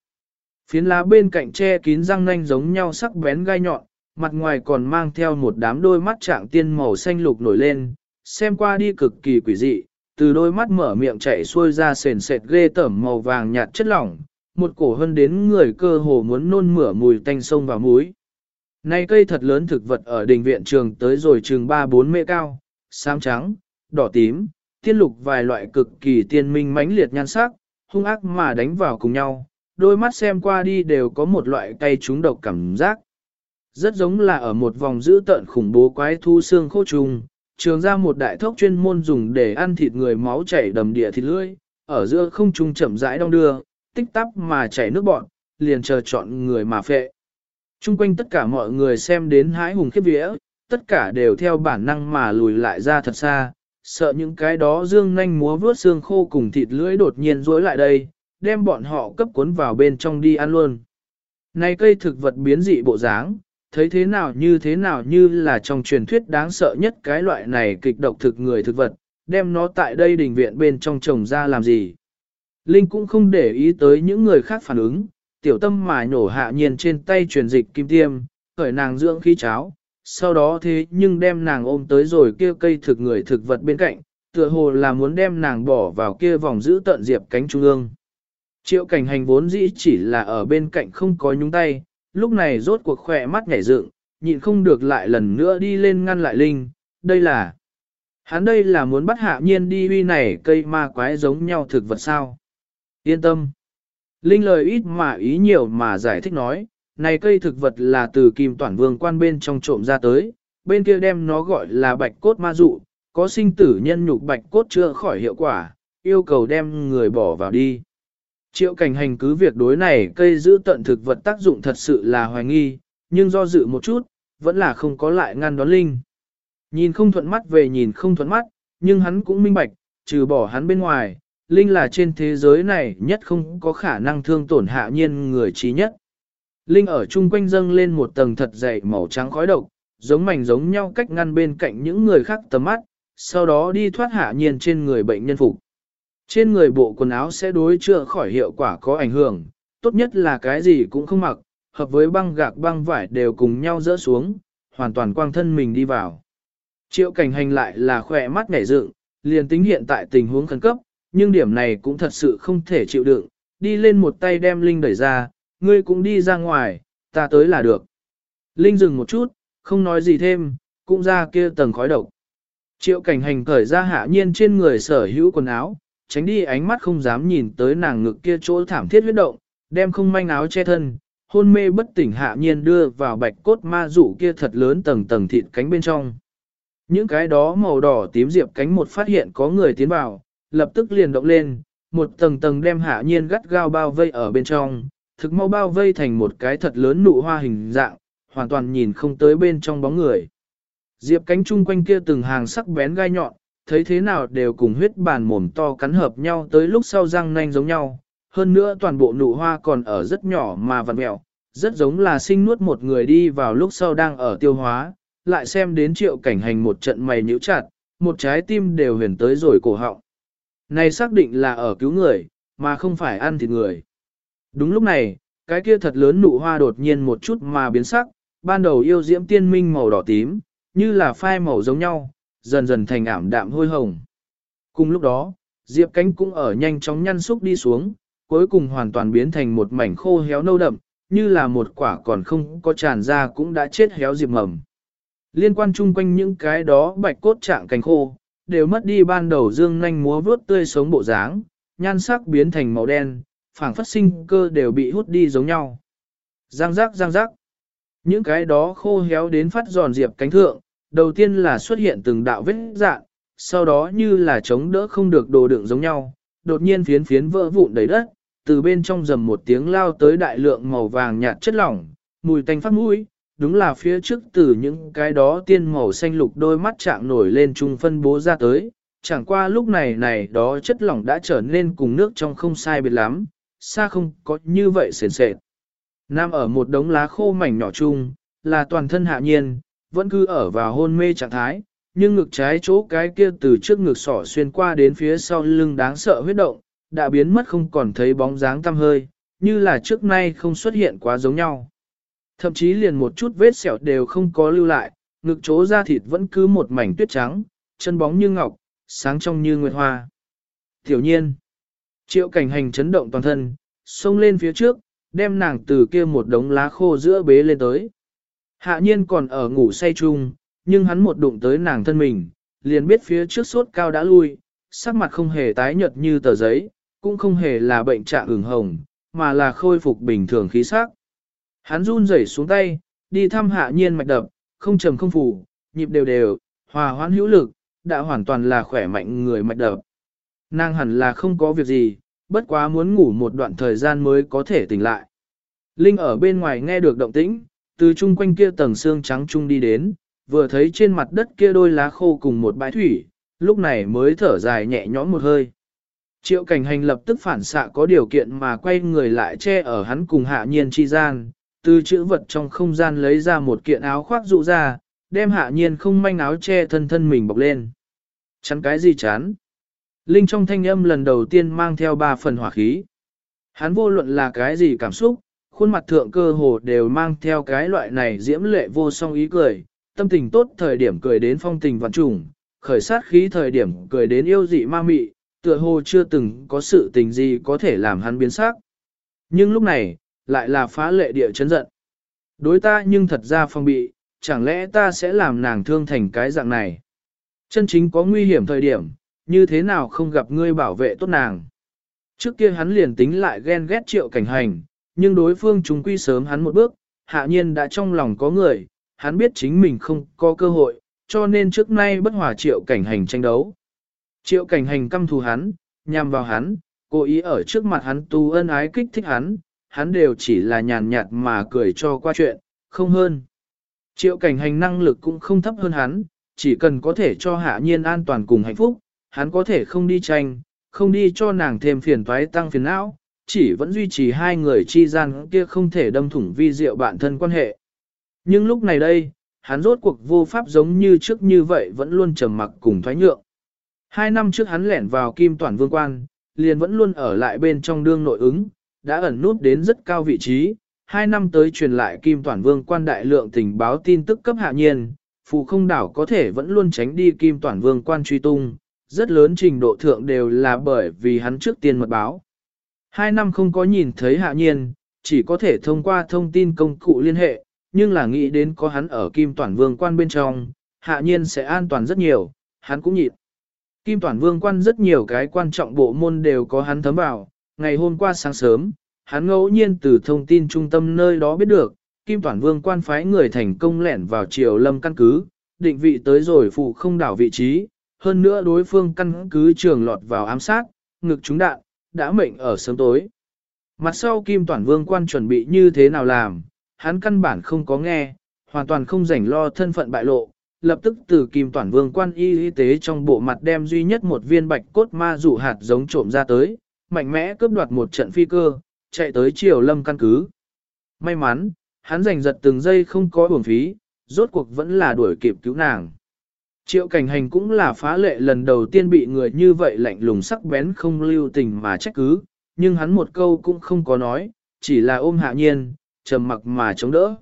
Phiến lá bên cạnh che kín răng nanh giống nhau sắc bén gai nhọn, mặt ngoài còn mang theo một đám đôi mắt trạng tiên màu xanh lục nổi lên, xem qua đi cực kỳ quỷ dị, từ đôi mắt mở miệng chảy xuôi ra sền sệt ghê tởm màu vàng nhạt chất lỏng, một cổ hơn đến người cơ hồ muốn nôn mửa mùi tanh sông và muối. Này cây thật lớn thực vật ở đình viện trường tới rồi trường 3-4 mễ cao, xám trắng, đỏ tím, tiên lục vài loại cực kỳ tiên minh mãnh liệt nhan sắc, hung ác mà đánh vào cùng nhau, đôi mắt xem qua đi đều có một loại cay trúng độc cảm giác. Rất giống là ở một vòng giữ tợn khủng bố quái thu xương khô trùng, trường ra một đại thốc chuyên môn dùng để ăn thịt người máu chảy đầm địa thịt lưỡi, ở giữa không trung chậm rãi đong đưa, tích tắp mà chảy nước bọn, liền chờ chọn người mà phệ. Trung quanh tất cả mọi người xem đến hái hùng khiếp vía, tất cả đều theo bản năng mà lùi lại ra thật xa, sợ những cái đó dương nhanh múa vướt xương khô cùng thịt lưỡi đột nhiên rối lại đây, đem bọn họ cấp cuốn vào bên trong đi ăn luôn. Này cây thực vật biến dị bộ dáng, thấy thế nào như thế nào như là trong truyền thuyết đáng sợ nhất cái loại này kịch độc thực người thực vật, đem nó tại đây đình viện bên trong trồng ra làm gì. Linh cũng không để ý tới những người khác phản ứng, tiểu tâm mà nhổ hạ nhiên trên tay truyền dịch kim tiêm, khởi nàng dưỡng khí cháo, sau đó thế nhưng đem nàng ôm tới rồi kia cây thực người thực vật bên cạnh, tựa hồ là muốn đem nàng bỏ vào kia vòng giữ tận diệp cánh trung ương. Triệu cảnh hành vốn dĩ chỉ là ở bên cạnh không có nhúng tay, lúc này rốt cuộc khỏe mắt nhảy dựng, nhịn không được lại lần nữa đi lên ngăn lại Linh, đây là... Hắn đây là muốn bắt hạ nhiên đi huy này cây ma quái giống nhau thực vật sao. Yên tâm. Linh lời ít mà ý nhiều mà giải thích nói, này cây thực vật là từ kim toàn vương quan bên trong trộm ra tới, bên kia đem nó gọi là bạch cốt ma dụ, có sinh tử nhân nhục bạch cốt chưa khỏi hiệu quả, yêu cầu đem người bỏ vào đi. Triệu cảnh hành cứ việc đối này cây giữ tận thực vật tác dụng thật sự là hoài nghi, nhưng do dự một chút, vẫn là không có lại ngăn đón Linh. Nhìn không thuận mắt về nhìn không thuận mắt, nhưng hắn cũng minh bạch, trừ bỏ hắn bên ngoài, Linh là trên thế giới này nhất không có khả năng thương tổn hạ nhiên người trí nhất. Linh ở chung quanh dâng lên một tầng thật dày màu trắng khói độc, giống mảnh giống nhau cách ngăn bên cạnh những người khác tầm mắt, sau đó đi thoát hạ nhiên trên người bệnh nhân phục. Trên người bộ quần áo sẽ đối chữa khỏi hiệu quả có ảnh hưởng, tốt nhất là cái gì cũng không mặc, hợp với băng gạc băng vải đều cùng nhau rỡ xuống, hoàn toàn quang thân mình đi vào. Triệu cảnh hành lại là khỏe mắt nhảy dựng, liền tính hiện tại tình huống khẩn cấp, nhưng điểm này cũng thật sự không thể chịu đựng, đi lên một tay đem Linh đẩy ra, ngươi cũng đi ra ngoài, ta tới là được. Linh dừng một chút, không nói gì thêm, cũng ra kia tầng khói độc. Triệu cảnh hành cởi ra hạ nhiên trên người sở hữu quần áo, tránh đi ánh mắt không dám nhìn tới nàng ngực kia chỗ thảm thiết huyết động, đem không manh áo che thân, hôn mê bất tỉnh hạ nhiên đưa vào bạch cốt ma dụ kia thật lớn tầng tầng thịt cánh bên trong. Những cái đó màu đỏ tím diệp cánh một phát hiện có người tiến vào, lập tức liền động lên, một tầng tầng đem hạ nhiên gắt gao bao vây ở bên trong, thực mau bao vây thành một cái thật lớn nụ hoa hình dạng, hoàn toàn nhìn không tới bên trong bóng người. Diệp cánh chung quanh kia từng hàng sắc bén gai nhọn, thấy thế nào đều cùng huyết bàn mồm to cắn hợp nhau tới lúc sau răng nanh giống nhau. Hơn nữa toàn bộ nụ hoa còn ở rất nhỏ mà vặn mẹo, rất giống là sinh nuốt một người đi vào lúc sau đang ở tiêu hóa, lại xem đến triệu cảnh hành một trận mày nhíu chặt, một trái tim đều huyền tới rồi cổ họng. Này xác định là ở cứu người, mà không phải ăn thịt người. Đúng lúc này, cái kia thật lớn nụ hoa đột nhiên một chút mà biến sắc, ban đầu yêu diễm tiên minh màu đỏ tím, như là phai màu giống nhau, dần dần thành ảm đạm hôi hồng. Cùng lúc đó, diệp cánh cũng ở nhanh chóng nhăn xúc đi xuống, cuối cùng hoàn toàn biến thành một mảnh khô héo nâu đậm, như là một quả còn không có tràn ra cũng đã chết héo diệp mầm. Liên quan chung quanh những cái đó bạch cốt trạng cánh khô, đều mất đi ban đầu dương nhanh múa vướt tươi sống bộ dáng, nhan sắc biến thành màu đen, phảng phất sinh cơ đều bị hút đi giống nhau. Giang giác giang giác. Những cái đó khô héo đến phát giòn diệp cánh thượng, đầu tiên là xuất hiện từng đạo vết dạng, sau đó như là chống đỡ không được đồ đựng giống nhau, đột nhiên phiến phiến vỡ vụn đầy đất, từ bên trong rầm một tiếng lao tới đại lượng màu vàng nhạt chất lỏng, mùi tanh phát mũi, đúng là phía trước từ những cái đó tiên màu xanh lục đôi mắt chạm nổi lên trung phân bố ra tới, chẳng qua lúc này này đó chất lỏng đã trở nên cùng nước trong không sai biệt lắm, xa không có như vậy sền sệt. Nam ở một đống lá khô mảnh nhỏ chung, là toàn thân hạ nhiên, vẫn cứ ở vào hôn mê trạng thái, nhưng ngực trái chỗ cái kia từ trước ngực sỏ xuyên qua đến phía sau lưng đáng sợ huyết động, đã biến mất không còn thấy bóng dáng tăm hơi, như là trước nay không xuất hiện quá giống nhau. Thậm chí liền một chút vết sẹo đều không có lưu lại, ngực chỗ da thịt vẫn cứ một mảnh tuyết trắng, chân bóng như ngọc, sáng trong như nguyệt hoa. Tiểu nhiên, triệu cảnh hành chấn động toàn thân, xông lên phía trước, đem nàng từ kia một đống lá khô giữa bế lên tới. Hạ nhiên còn ở ngủ say chung, nhưng hắn một đụng tới nàng thân mình, liền biết phía trước sốt cao đã lui, sắc mặt không hề tái nhợt như tờ giấy, cũng không hề là bệnh trạng ửng hồng, mà là khôi phục bình thường khí sắc. Hắn run rẩy xuống tay, đi thăm hạ nhiên mạch đập, không trầm không phủ, nhịp đều đều, hòa hoãn hữu lực, đã hoàn toàn là khỏe mạnh người mạch đập. Nàng hẳn là không có việc gì, bất quá muốn ngủ một đoạn thời gian mới có thể tỉnh lại. Linh ở bên ngoài nghe được động tĩnh, từ chung quanh kia tầng xương trắng chung đi đến, vừa thấy trên mặt đất kia đôi lá khô cùng một bãi thủy, lúc này mới thở dài nhẹ nhõm một hơi. Triệu cảnh hành lập tức phản xạ có điều kiện mà quay người lại che ở hắn cùng hạ nhiên chi gian, từ chữ vật trong không gian lấy ra một kiện áo khoác dụ ra, đem hạ nhiên không manh áo che thân thân mình bọc lên. Chắn cái gì chán? Linh trong thanh âm lần đầu tiên mang theo ba phần hỏa khí. Hắn vô luận là cái gì cảm xúc, khuôn mặt thượng cơ hồ đều mang theo cái loại này diễm lệ vô song ý cười, tâm tình tốt thời điểm cười đến phong tình vạn trùng, khởi sát khí thời điểm cười đến yêu dị ma mị, tựa hồ chưa từng có sự tình gì có thể làm hắn biến sắc. Nhưng lúc này, lại là phá lệ địa chấn giận. Đối ta nhưng thật ra phong bị, chẳng lẽ ta sẽ làm nàng thương thành cái dạng này? Chân chính có nguy hiểm thời điểm, như thế nào không gặp ngươi bảo vệ tốt nàng? Trước kia hắn liền tính lại ghen ghét triệu cảnh hành, nhưng đối phương chúng quy sớm hắn một bước, hạ nhiên đã trong lòng có người, hắn biết chính mình không có cơ hội, cho nên trước nay bất hòa triệu cảnh hành tranh đấu. Triệu cảnh hành căm thù hắn, nhằm vào hắn, cố ý ở trước mặt hắn tu ân ái kích thích hắn, hắn đều chỉ là nhàn nhạt mà cười cho qua chuyện, không hơn. Triệu cảnh hành năng lực cũng không thấp hơn hắn, chỉ cần có thể cho hạ nhiên an toàn cùng hạnh phúc, hắn có thể không đi tranh, không đi cho nàng thêm phiền toái tăng phiền não, chỉ vẫn duy trì hai người chi gian kia không thể đâm thủng vi diệu bản thân quan hệ. Nhưng lúc này đây, hắn rốt cuộc vô pháp giống như trước như vậy vẫn luôn trầm mặc cùng thoái nhượng. Hai năm trước hắn lẻn vào kim toàn vương quan, liền vẫn luôn ở lại bên trong đương nội ứng, đã ẩn nút đến rất cao vị trí. Hai năm tới truyền lại kim toàn vương quan đại lượng tình báo tin tức cấp hạ nhiên, phụ không đảo có thể vẫn luôn tránh đi kim toàn vương quan truy tung, rất lớn trình độ thượng đều là bởi vì hắn trước tiên mật báo. Hai năm không có nhìn thấy hạ nhiên, chỉ có thể thông qua thông tin công cụ liên hệ, nhưng là nghĩ đến có hắn ở Kim Toàn Vương quan bên trong, hạ nhiên sẽ an toàn rất nhiều, hắn cũng nhịn. Kim Toàn Vương quan rất nhiều cái quan trọng bộ môn đều có hắn thấm vào, ngày hôm qua sáng sớm, hắn ngẫu nhiên từ thông tin trung tâm nơi đó biết được, Kim Toàn Vương quan phái người thành công lẻn vào triều lâm căn cứ, định vị tới rồi phụ không đảo vị trí, hơn nữa đối phương căn cứ trường lọt vào ám sát, ngực trúng đạn, đã mệnh ở sớm tối. Mặt sau Kim Toàn Vương quan chuẩn bị như thế nào làm, hắn căn bản không có nghe, hoàn toàn không rảnh lo thân phận bại lộ, lập tức từ Kim Toàn Vương quan y y tế trong bộ mặt đem duy nhất một viên bạch cốt ma dụ hạt giống trộm ra tới, mạnh mẽ cướp đoạt một trận phi cơ, chạy tới triều lâm căn cứ. May mắn, hắn giành giật từng giây không có uổng phí, rốt cuộc vẫn là đuổi kịp cứu nàng. Triệu cảnh hành cũng là phá lệ lần đầu tiên bị người như vậy lạnh lùng sắc bén không lưu tình mà trách cứ, nhưng hắn một câu cũng không có nói, chỉ là ôm hạ nhiên, trầm mặc mà chống đỡ.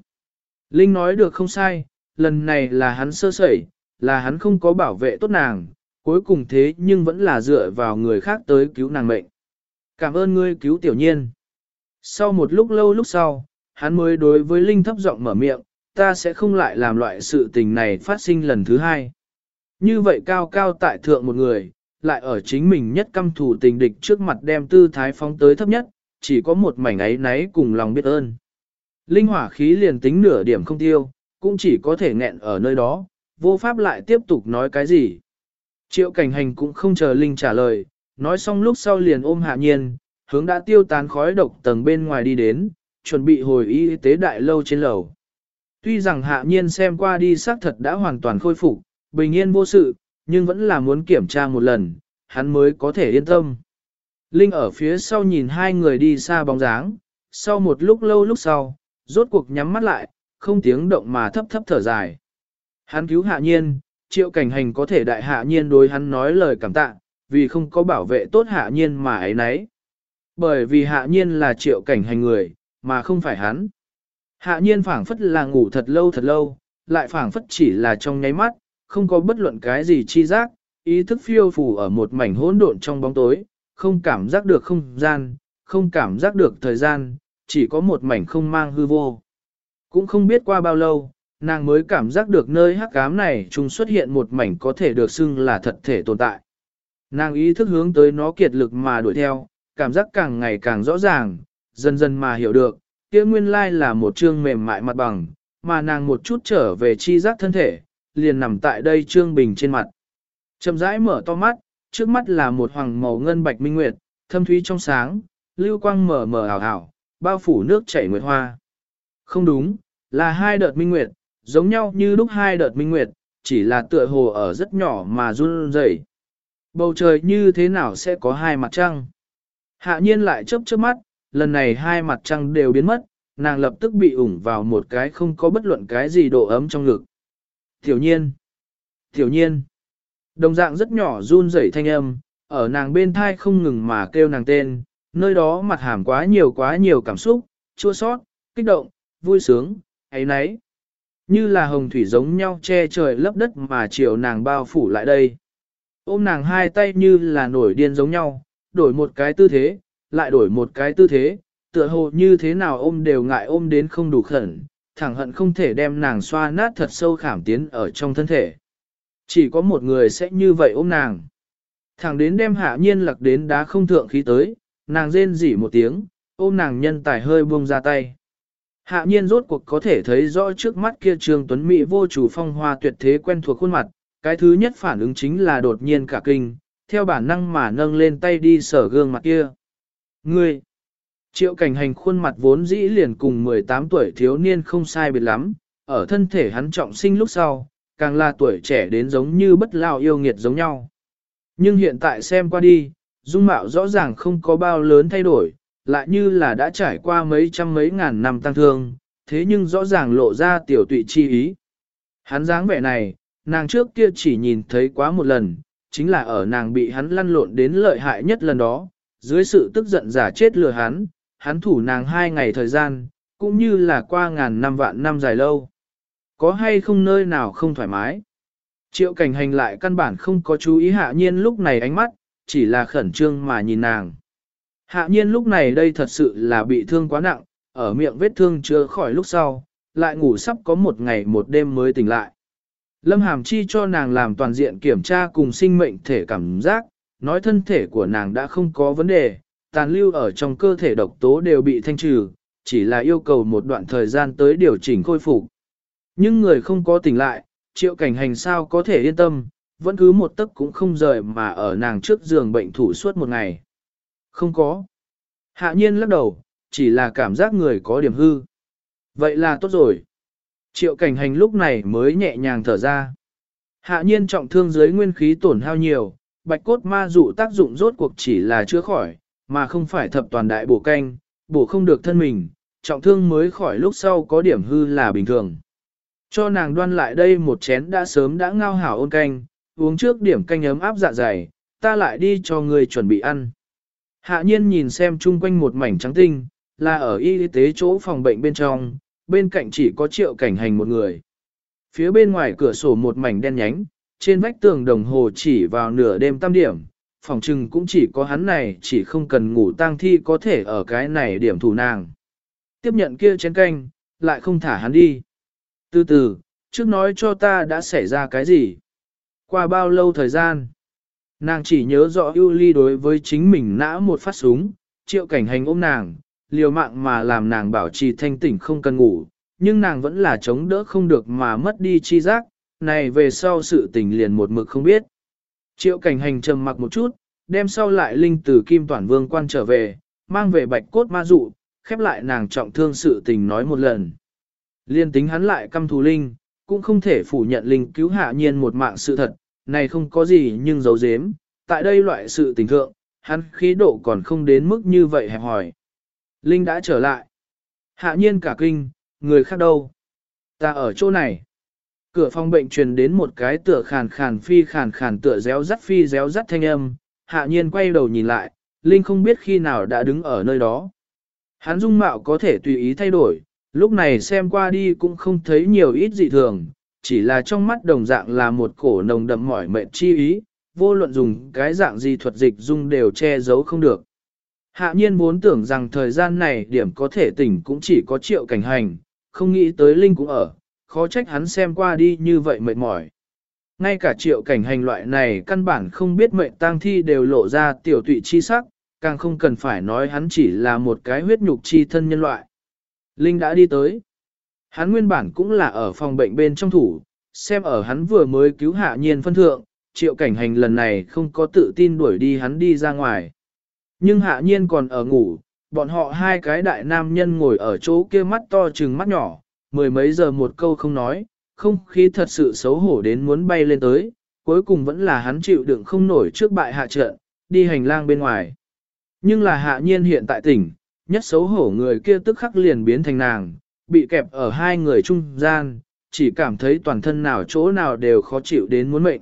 Linh nói được không sai, lần này là hắn sơ sẩy, là hắn không có bảo vệ tốt nàng, cuối cùng thế nhưng vẫn là dựa vào người khác tới cứu nàng mệnh. Cảm ơn ngươi cứu tiểu nhiên. Sau một lúc lâu lúc sau, hắn mới đối với Linh thấp giọng mở miệng, ta sẽ không lại làm loại sự tình này phát sinh lần thứ hai. Như vậy cao cao tại thượng một người, lại ở chính mình nhất căm thủ tình địch trước mặt đem tư thái phóng tới thấp nhất, chỉ có một mảnh ấy náy cùng lòng biết ơn. Linh hỏa khí liền tính nửa điểm không tiêu, cũng chỉ có thể nghẹn ở nơi đó, vô pháp lại tiếp tục nói cái gì. Triệu cảnh hành cũng không chờ Linh trả lời, nói xong lúc sau liền ôm hạ nhiên, hướng đã tiêu tán khói độc tầng bên ngoài đi đến, chuẩn bị hồi y tế đại lâu trên lầu. Tuy rằng hạ nhiên xem qua đi xác thật đã hoàn toàn khôi phục, bình yên vô sự, nhưng vẫn là muốn kiểm tra một lần, hắn mới có thể yên tâm. Linh ở phía sau nhìn hai người đi xa bóng dáng, sau một lúc lâu lúc sau, rốt cuộc nhắm mắt lại, không tiếng động mà thấp thấp thở dài. Hắn cứu hạ nhiên, triệu cảnh hành có thể đại hạ nhiên đối hắn nói lời cảm tạ, vì không có bảo vệ tốt hạ nhiên mà ấy nấy. Bởi vì hạ nhiên là triệu cảnh hành người, mà không phải hắn. Hạ nhiên phảng phất là ngủ thật lâu thật lâu, lại phảng phất chỉ là trong nháy mắt, không có bất luận cái gì chi giác, ý thức phiêu phù ở một mảnh hỗn độn trong bóng tối, không cảm giác được không gian, không cảm giác được thời gian, chỉ có một mảnh không mang hư vô. Cũng không biết qua bao lâu, nàng mới cảm giác được nơi hắc ám này trùng xuất hiện một mảnh có thể được xưng là thật thể tồn tại. Nàng ý thức hướng tới nó kiệt lực mà đuổi theo, cảm giác càng ngày càng rõ ràng, dần dần mà hiểu được, kia nguyên lai là một trương mềm mại mặt bằng, mà nàng một chút trở về chi giác thân thể, liền nằm tại đây trương bình trên mặt. Chậm rãi mở to mắt, trước mắt là một hoàng màu ngân bạch minh nguyệt, thâm thúy trong sáng, lưu quang mở mở ảo ảo, bao phủ nước chảy nguyệt hoa. Không đúng, là hai đợt minh nguyệt, giống nhau như lúc hai đợt minh nguyệt, chỉ là tựa hồ ở rất nhỏ mà run rẩy. Bầu trời như thế nào sẽ có hai mặt trăng? Hạ nhiên lại chớp chớp mắt, lần này hai mặt trăng đều biến mất, nàng lập tức bị ủng vào một cái không có bất luận cái gì độ ấm trong ngực. Tiểu nhiên! Tiểu nhiên! Đồng dạng rất nhỏ run rẩy thanh âm, ở nàng bên thai không ngừng mà kêu nàng tên, nơi đó mặt hàm quá nhiều quá nhiều cảm xúc, chua sót, kích động, vui sướng, ấy nấy. Như là hồng thủy giống nhau che trời lấp đất mà chiều nàng bao phủ lại đây. Ôm nàng hai tay như là nổi điên giống nhau, đổi một cái tư thế, lại đổi một cái tư thế, tựa hồ như thế nào ôm đều ngại ôm đến không đủ khẩn, thẳng hận không thể đem nàng xoa nát thật sâu khảm tiến ở trong thân thể. Chỉ có một người sẽ như vậy ôm nàng. Thẳng đến đem hạ nhiên lặc đến đá không thượng khí tới, nàng rên rỉ một tiếng, ôm nàng nhân tài hơi buông ra tay. Hạ nhiên rốt cuộc có thể thấy rõ trước mắt kia trường tuấn mỹ vô chủ phong hoa tuyệt thế quen thuộc khuôn mặt, cái thứ nhất phản ứng chính là đột nhiên cả kinh, theo bản năng mà nâng lên tay đi sở gương mặt kia. Ngươi! Triệu cảnh hành khuôn mặt vốn dĩ liền cùng 18 tuổi thiếu niên không sai biệt lắm, ở thân thể hắn trọng sinh lúc sau, càng là tuổi trẻ đến giống như bất lao yêu nghiệt giống nhau. Nhưng hiện tại xem qua đi, dung mạo rõ ràng không có bao lớn thay đổi, lại như là đã trải qua mấy trăm mấy ngàn năm tăng thương, thế nhưng rõ ràng lộ ra tiểu tụy chi ý. Hắn dáng vẻ này, nàng trước kia chỉ nhìn thấy quá một lần, chính là ở nàng bị hắn lăn lộn đến lợi hại nhất lần đó, dưới sự tức giận giả chết lừa hắn, hắn thủ nàng hai ngày thời gian, cũng như là qua ngàn năm vạn năm dài lâu. Có hay không nơi nào không thoải mái? Triệu cảnh hành lại căn bản không có chú ý hạ nhiên lúc này ánh mắt, chỉ là khẩn trương mà nhìn nàng. Hạ nhiên lúc này đây thật sự là bị thương quá nặng, ở miệng vết thương chưa khỏi lúc sau, lại ngủ sắp có một ngày một đêm mới tỉnh lại. Lâm Hàm Chi cho nàng làm toàn diện kiểm tra cùng sinh mệnh thể cảm giác, nói thân thể của nàng đã không có vấn đề, tàn lưu ở trong cơ thể độc tố đều bị thanh trừ, chỉ là yêu cầu một đoạn thời gian tới điều chỉnh khôi phục. Nhưng người không có tỉnh lại, triệu cảnh hành sao có thể yên tâm, vẫn cứ một tấc cũng không rời mà ở nàng trước giường bệnh thủ suốt một ngày. Không có. Hạ nhiên lắc đầu, chỉ là cảm giác người có điểm hư. Vậy là tốt rồi. Triệu cảnh hành lúc này mới nhẹ nhàng thở ra. Hạ nhiên trọng thương dưới nguyên khí tổn hao nhiều, bạch cốt ma dụ tác dụng rốt cuộc chỉ là chữa khỏi, mà không phải thập toàn đại bổ canh, bổ không được thân mình, trọng thương mới khỏi lúc sau có điểm hư là bình thường. Cho nàng đoan lại đây một chén đã sớm đã ngao hảo ôn canh, uống trước điểm canh ấm áp dạ dày, ta lại đi cho người chuẩn bị ăn. Hạ nhiên nhìn xem chung quanh một mảnh trắng tinh, là ở y tế chỗ phòng bệnh bên trong, bên cạnh chỉ có triệu cảnh hành một người. Phía bên ngoài cửa sổ một mảnh đen nhánh, trên vách tường đồng hồ chỉ vào nửa đêm tam điểm, phòng trừng cũng chỉ có hắn này chỉ không cần ngủ tang thi có thể ở cái này điểm thủ nàng. Tiếp nhận kia chén canh, lại không thả hắn đi. Từ từ, trước nói cho ta đã xảy ra cái gì. Qua bao lâu thời gian? Nàng chỉ nhớ rõ Yuli đối với chính mình nã một phát súng, triệu cảnh hành ôm nàng, liều mạng mà làm nàng bảo trì thanh tỉnh không cần ngủ, nhưng nàng vẫn là chống đỡ không được mà mất đi chi giác, này về sau sự tình liền một mực không biết. Triệu cảnh hành trầm mặc một chút, đem sau lại linh từ kim toàn vương quan trở về, mang về bạch cốt ma dụ, khép lại nàng trọng thương sự tình nói một lần. Liên tính hắn lại căm thù linh, cũng không thể phủ nhận linh cứu hạ nhiên một mạng sự thật, này không có gì nhưng giấu giếm, tại đây loại sự tình thượng, hắn khí độ còn không đến mức như vậy hẹp hỏi. Linh đã trở lại. Hạ nhiên cả kinh, người khác đâu? Ta ở chỗ này. Cửa phòng bệnh truyền đến một cái tựa khàn khàn phi khàn khàn tựa réo rắt phi réo rắt thanh âm, hạ nhiên quay đầu nhìn lại, Linh không biết khi nào đã đứng ở nơi đó. Hắn dung mạo có thể tùy ý thay đổi, lúc này xem qua đi cũng không thấy nhiều ít dị thường, chỉ là trong mắt đồng dạng là một cổ nồng đậm mỏi mệt chi ý, vô luận dùng cái dạng gì thuật dịch dung đều che giấu không được. Hạ nhiên muốn tưởng rằng thời gian này điểm có thể tỉnh cũng chỉ có triệu cảnh hành, không nghĩ tới Linh cũng ở, khó trách hắn xem qua đi như vậy mệt mỏi. Ngay cả triệu cảnh hành loại này căn bản không biết mệnh tang thi đều lộ ra tiểu tụy chi sắc, càng không cần phải nói hắn chỉ là một cái huyết nhục chi thân nhân loại. Linh đã đi tới. Hắn nguyên bản cũng là ở phòng bệnh bên trong thủ, xem ở hắn vừa mới cứu hạ nhiên phân thượng, triệu cảnh hành lần này không có tự tin đuổi đi hắn đi ra ngoài. Nhưng hạ nhiên còn ở ngủ, bọn họ hai cái đại nam nhân ngồi ở chỗ kia mắt to trừng mắt nhỏ, mười mấy giờ một câu không nói, không khí thật sự xấu hổ đến muốn bay lên tới, cuối cùng vẫn là hắn chịu đựng không nổi trước bại hạ trận, đi hành lang bên ngoài. Nhưng là hạ nhiên hiện tại tỉnh, nhất xấu hổ người kia tức khắc liền biến thành nàng, bị kẹp ở hai người trung gian, chỉ cảm thấy toàn thân nào chỗ nào đều khó chịu đến muốn mệnh.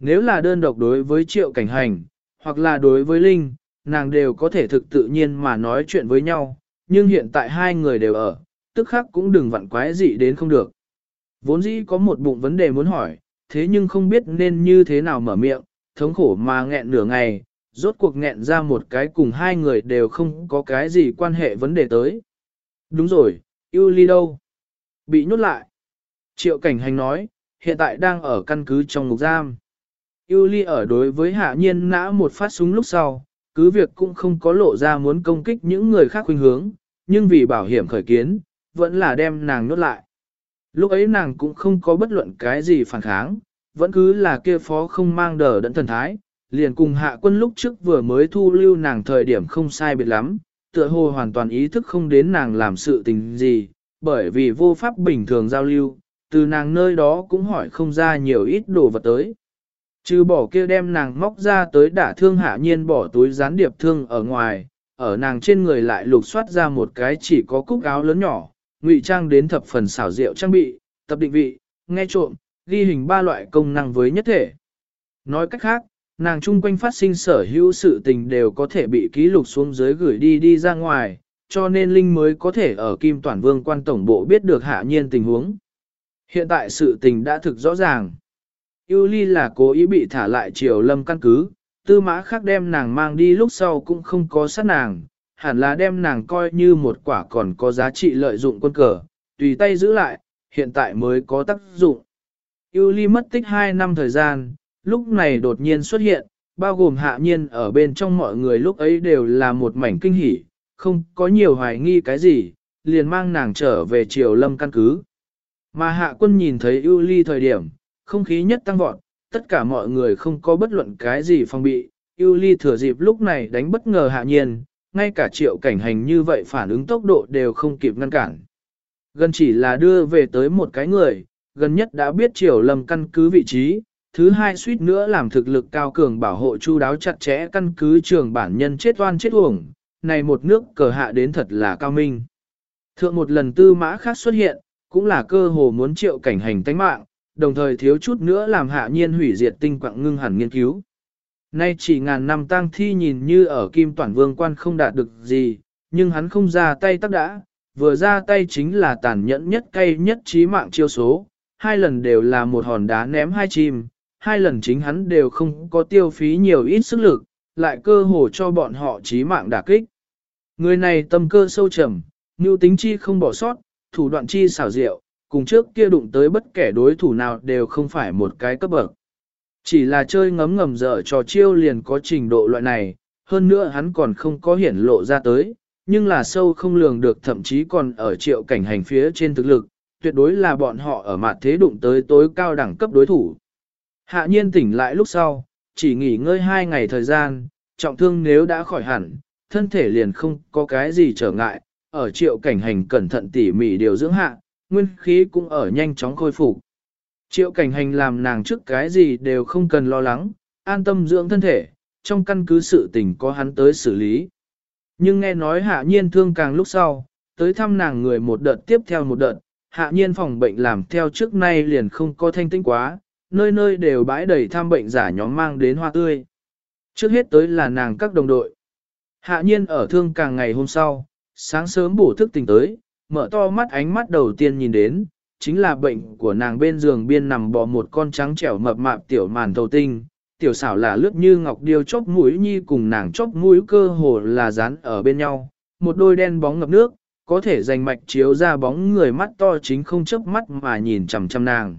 Nếu là đơn độc đối với triệu cảnh hành, hoặc là đối với Linh, nàng đều có thể thực tự nhiên mà nói chuyện với nhau, nhưng hiện tại hai người đều ở, tức khắc cũng đừng vặn quái gì đến không được. Vốn dĩ có một bụng vấn đề muốn hỏi, thế nhưng không biết nên như thế nào mở miệng, thống khổ mà nghẹn nửa ngày, rốt cuộc nghẹn ra một cái cùng hai người đều không có cái gì quan hệ vấn đề tới. Đúng rồi, yêu ly đâu? Bị nhốt lại. Triệu cảnh hành nói, hiện tại đang ở căn cứ trong ngục giam. Yêu ly ở đối với hạ nhiên nã một phát súng lúc sau, cứ việc cũng không có lộ ra muốn công kích những người khác khuynh hướng, nhưng vì bảo hiểm khởi kiến, vẫn là đem nàng nhốt lại. Lúc ấy nàng cũng không có bất luận cái gì phản kháng, vẫn cứ là kia phó không mang đờ đẫn thần thái, liền cùng hạ quân lúc trước vừa mới thu lưu nàng thời điểm không sai biệt lắm, tựa hồ hoàn toàn ý thức không đến nàng làm sự tình gì, bởi vì vô pháp bình thường giao lưu, từ nàng nơi đó cũng hỏi không ra nhiều ít đồ vật tới. Trừ bỏ kia đem nàng móc ra tới đả thương hạ nhiên bỏ túi gián điệp thương ở ngoài, ở nàng trên người lại lục soát ra một cái chỉ có cúc áo lớn nhỏ, ngụy trang đến thập phần xảo diệu trang bị, tập định vị, nghe trộm, ghi hình ba loại công năng với nhất thể. Nói cách khác, nàng chung quanh phát sinh sở hữu sự tình đều có thể bị ký lục xuống dưới gửi đi đi ra ngoài, cho nên Linh mới có thể ở Kim Toàn Vương quan tổng bộ biết được hạ nhiên tình huống. Hiện tại sự tình đã thực rõ ràng. Yêu Ly là cố ý bị thả lại triều lâm căn cứ, tư mã khác đem nàng mang đi lúc sau cũng không có sát nàng, hẳn là đem nàng coi như một quả còn có giá trị lợi dụng quân cờ, tùy tay giữ lại, hiện tại mới có tác dụng. Yuli mất tích 2 năm thời gian, lúc này đột nhiên xuất hiện, bao gồm hạ nhiên ở bên trong mọi người lúc ấy đều là một mảnh kinh hỉ, không có nhiều hoài nghi cái gì, liền mang nàng trở về triều lâm căn cứ. Mà hạ quân nhìn thấy Yuli thời điểm, không khí nhất tăng vọt, tất cả mọi người không có bất luận cái gì phòng bị, Yuli thừa dịp lúc này đánh bất ngờ hạ nhiên, ngay cả triệu cảnh hành như vậy phản ứng tốc độ đều không kịp ngăn cản. Gần chỉ là đưa về tới một cái người, gần nhất đã biết triều lầm căn cứ vị trí, thứ hai suýt nữa làm thực lực cao cường bảo hộ chu đáo chặt chẽ căn cứ trường bản nhân chết oan chết uổng, này một nước cờ hạ đến thật là cao minh. Thượng một lần tư mã khác xuất hiện, cũng là cơ hồ muốn triệu cảnh hành tánh mạng, đồng thời thiếu chút nữa làm hạ nhiên hủy diệt tinh quạng ngưng hẳn nghiên cứu. Nay chỉ ngàn năm tang thi nhìn như ở kim toàn vương quan không đạt được gì, nhưng hắn không ra tay tắc đã, vừa ra tay chính là tàn nhẫn nhất cay nhất trí mạng chiêu số, hai lần đều là một hòn đá ném hai chim, hai lần chính hắn đều không có tiêu phí nhiều ít sức lực, lại cơ hồ cho bọn họ trí mạng đả kích. Người này tâm cơ sâu trầm, nhu tính chi không bỏ sót, thủ đoạn chi xảo diệu, cùng trước kia đụng tới bất kể đối thủ nào đều không phải một cái cấp bậc. Chỉ là chơi ngấm ngầm dở trò chiêu liền có trình độ loại này, hơn nữa hắn còn không có hiển lộ ra tới, nhưng là sâu không lường được thậm chí còn ở triệu cảnh hành phía trên thực lực, tuyệt đối là bọn họ ở mặt thế đụng tới tối cao đẳng cấp đối thủ. Hạ nhiên tỉnh lại lúc sau, chỉ nghỉ ngơi hai ngày thời gian, trọng thương nếu đã khỏi hẳn, thân thể liền không có cái gì trở ngại, ở triệu cảnh hành cẩn thận tỉ mỉ điều dưỡng hạ, nguyên khí cũng ở nhanh chóng khôi phục. Triệu cảnh hành làm nàng trước cái gì đều không cần lo lắng, an tâm dưỡng thân thể, trong căn cứ sự tình có hắn tới xử lý. Nhưng nghe nói hạ nhiên thương càng lúc sau, tới thăm nàng người một đợt tiếp theo một đợt, hạ nhiên phòng bệnh làm theo trước nay liền không có thanh tinh quá, nơi nơi đều bãi đầy thăm bệnh giả nhóm mang đến hoa tươi. Trước hết tới là nàng các đồng đội. Hạ nhiên ở thương càng ngày hôm sau, sáng sớm bổ thức tỉnh tới, mở to mắt ánh mắt đầu tiên nhìn đến, chính là bệnh của nàng bên giường biên nằm bò một con trắng trẻo mập mạp tiểu màn thầu tinh. Tiểu xảo là lướt như ngọc điêu chốc mũi nhi cùng nàng chốc mũi cơ hồ là dán ở bên nhau, một đôi đen bóng ngập nước, có thể dành mạch chiếu ra bóng người mắt to chính không chớp mắt mà nhìn chằm chằm nàng.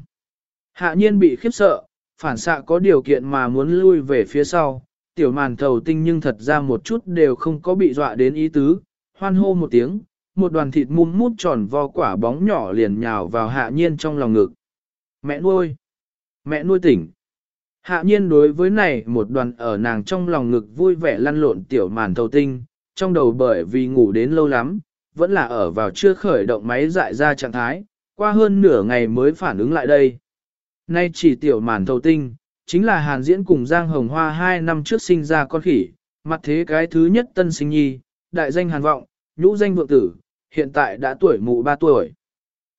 Hạ nhiên bị khiếp sợ, phản xạ có điều kiện mà muốn lui về phía sau, tiểu màn thầu tinh nhưng thật ra một chút đều không có bị dọa đến ý tứ, hoan hô một tiếng, một đoàn thịt mum mút tròn vo quả bóng nhỏ liền nhào vào hạ nhiên trong lòng ngực. Mẹ nuôi! Mẹ nuôi tỉnh! Hạ nhiên đối với này một đoàn ở nàng trong lòng ngực vui vẻ lăn lộn tiểu màn thầu tinh, trong đầu bởi vì ngủ đến lâu lắm, vẫn là ở vào chưa khởi động máy dại ra trạng thái, qua hơn nửa ngày mới phản ứng lại đây. Nay chỉ tiểu màn thầu tinh, chính là Hàn Diễn cùng Giang Hồng Hoa hai năm trước sinh ra con khỉ, mặt thế cái thứ nhất tân sinh nhi, đại danh Hàn Vọng, nhũ danh vượng tử, hiện tại đã tuổi mụ 3 tuổi.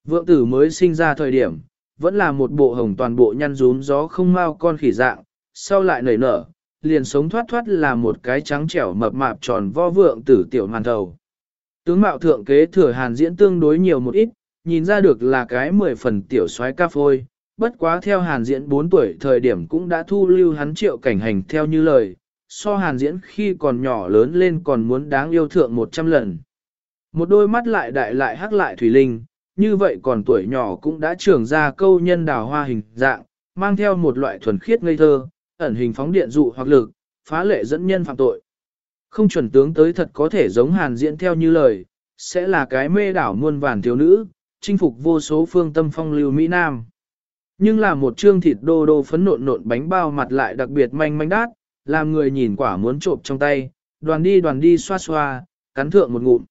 Vượng tử mới sinh ra thời điểm, vẫn là một bộ hồng toàn bộ nhăn rún gió không mau con khỉ dạng, sau lại nảy nở, liền sống thoát thoát là một cái trắng trẻo mập mạp tròn vo vượng tử tiểu màn đầu. Tướng mạo thượng kế thừa hàn diễn tương đối nhiều một ít, nhìn ra được là cái mười phần tiểu soái ca phôi, bất quá theo hàn diễn 4 tuổi thời điểm cũng đã thu lưu hắn triệu cảnh hành theo như lời, so hàn diễn khi còn nhỏ lớn lên còn muốn đáng yêu thượng 100 lần. Một đôi mắt lại đại lại hắc lại thủy linh, như vậy còn tuổi nhỏ cũng đã trưởng ra câu nhân đào hoa hình dạng, mang theo một loại thuần khiết ngây thơ, ẩn hình phóng điện dụ hoặc lực, phá lệ dẫn nhân phạm tội. Không chuẩn tướng tới thật có thể giống hàn diễn theo như lời, sẽ là cái mê đảo muôn vàn thiếu nữ, chinh phục vô số phương tâm phong lưu Mỹ Nam. Nhưng là một trương thịt đô đô phấn nộn nộn bánh bao mặt lại đặc biệt manh manh đát, làm người nhìn quả muốn trộm trong tay, đoàn đi đoàn đi xoa xoa, cắn thượng một ngụm.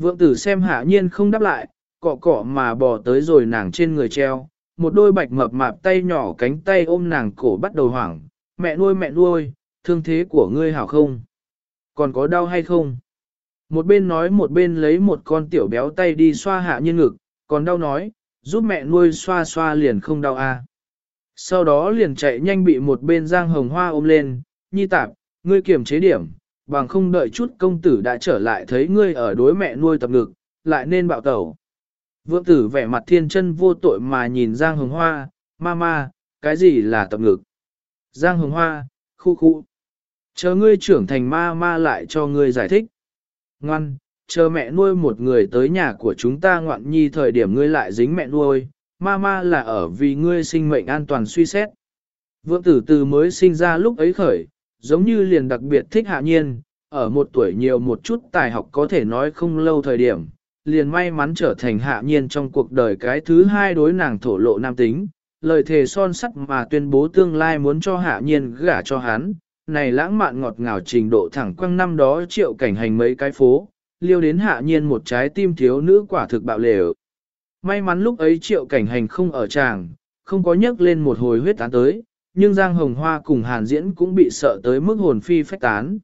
Vượng tử xem hạ nhiên không đáp lại, cọ cọ mà bò tới rồi nàng trên người treo, một đôi bạch mập mạp tay nhỏ cánh tay ôm nàng cổ bắt đầu hoảng, mẹ nuôi mẹ nuôi, thương thế của ngươi hảo không? Còn có đau hay không? Một bên nói một bên lấy một con tiểu béo tay đi xoa hạ nhiên ngực, còn đau nói, giúp mẹ nuôi xoa xoa liền không đau à. Sau đó liền chạy nhanh bị một bên giang hồng hoa ôm lên, nhi tạp, ngươi kiểm chế điểm, bằng không đợi chút công tử đã trở lại thấy ngươi ở đối mẹ nuôi tập ngực, lại nên bạo tẩu. Vượng tử vẻ mặt thiên chân vô tội mà nhìn Giang Hồng Hoa, Mama, cái gì là tập ngực? Giang Hồng Hoa, khu khu. Chờ ngươi trưởng thành ma ma lại cho ngươi giải thích. Ngoan, chờ mẹ nuôi một người tới nhà của chúng ta ngoạn nhi thời điểm ngươi lại dính mẹ nuôi, ma ma là ở vì ngươi sinh mệnh an toàn suy xét. Vượng tử từ mới sinh ra lúc ấy khởi, giống như liền đặc biệt thích hạ nhiên, ở một tuổi nhiều một chút tài học có thể nói không lâu thời điểm, liền may mắn trở thành hạ nhiên trong cuộc đời cái thứ hai đối nàng thổ lộ nam tính, lời thề son sắt mà tuyên bố tương lai muốn cho hạ nhiên gả cho hắn, này lãng mạn ngọt ngào trình độ thẳng quăng năm đó triệu cảnh hành mấy cái phố, liêu đến hạ nhiên một trái tim thiếu nữ quả thực bạo lều. May mắn lúc ấy triệu cảnh hành không ở tràng, không có nhắc lên một hồi huyết tán tới, nhưng Giang Hồng Hoa cùng Hàn Diễn cũng bị sợ tới mức hồn phi phách tán.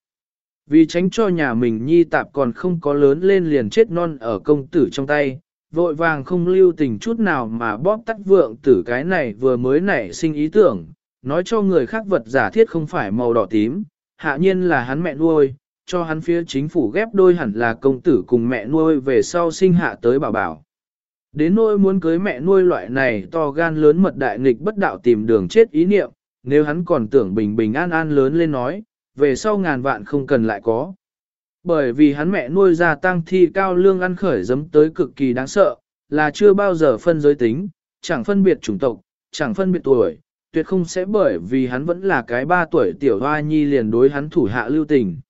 Vì tránh cho nhà mình nhi tạp còn không có lớn lên liền chết non ở công tử trong tay, vội vàng không lưu tình chút nào mà bóp tắt vượng tử cái này vừa mới nảy sinh ý tưởng, nói cho người khác vật giả thiết không phải màu đỏ tím, hạ nhiên là hắn mẹ nuôi, cho hắn phía chính phủ ghép đôi hẳn là công tử cùng mẹ nuôi về sau sinh hạ tới bảo bảo. Đến nỗi muốn cưới mẹ nuôi loại này to gan lớn mật đại nghịch bất đạo tìm đường chết ý niệm, nếu hắn còn tưởng bình bình an an lớn lên nói, về sau ngàn vạn không cần lại có. Bởi vì hắn mẹ nuôi ra tăng thi cao lương ăn khởi giấm tới cực kỳ đáng sợ, là chưa bao giờ phân giới tính, chẳng phân biệt chủng tộc, chẳng phân biệt tuổi, tuyệt không sẽ bởi vì hắn vẫn là cái ba tuổi tiểu hoa nhi liền đối hắn thủ hạ lưu tình.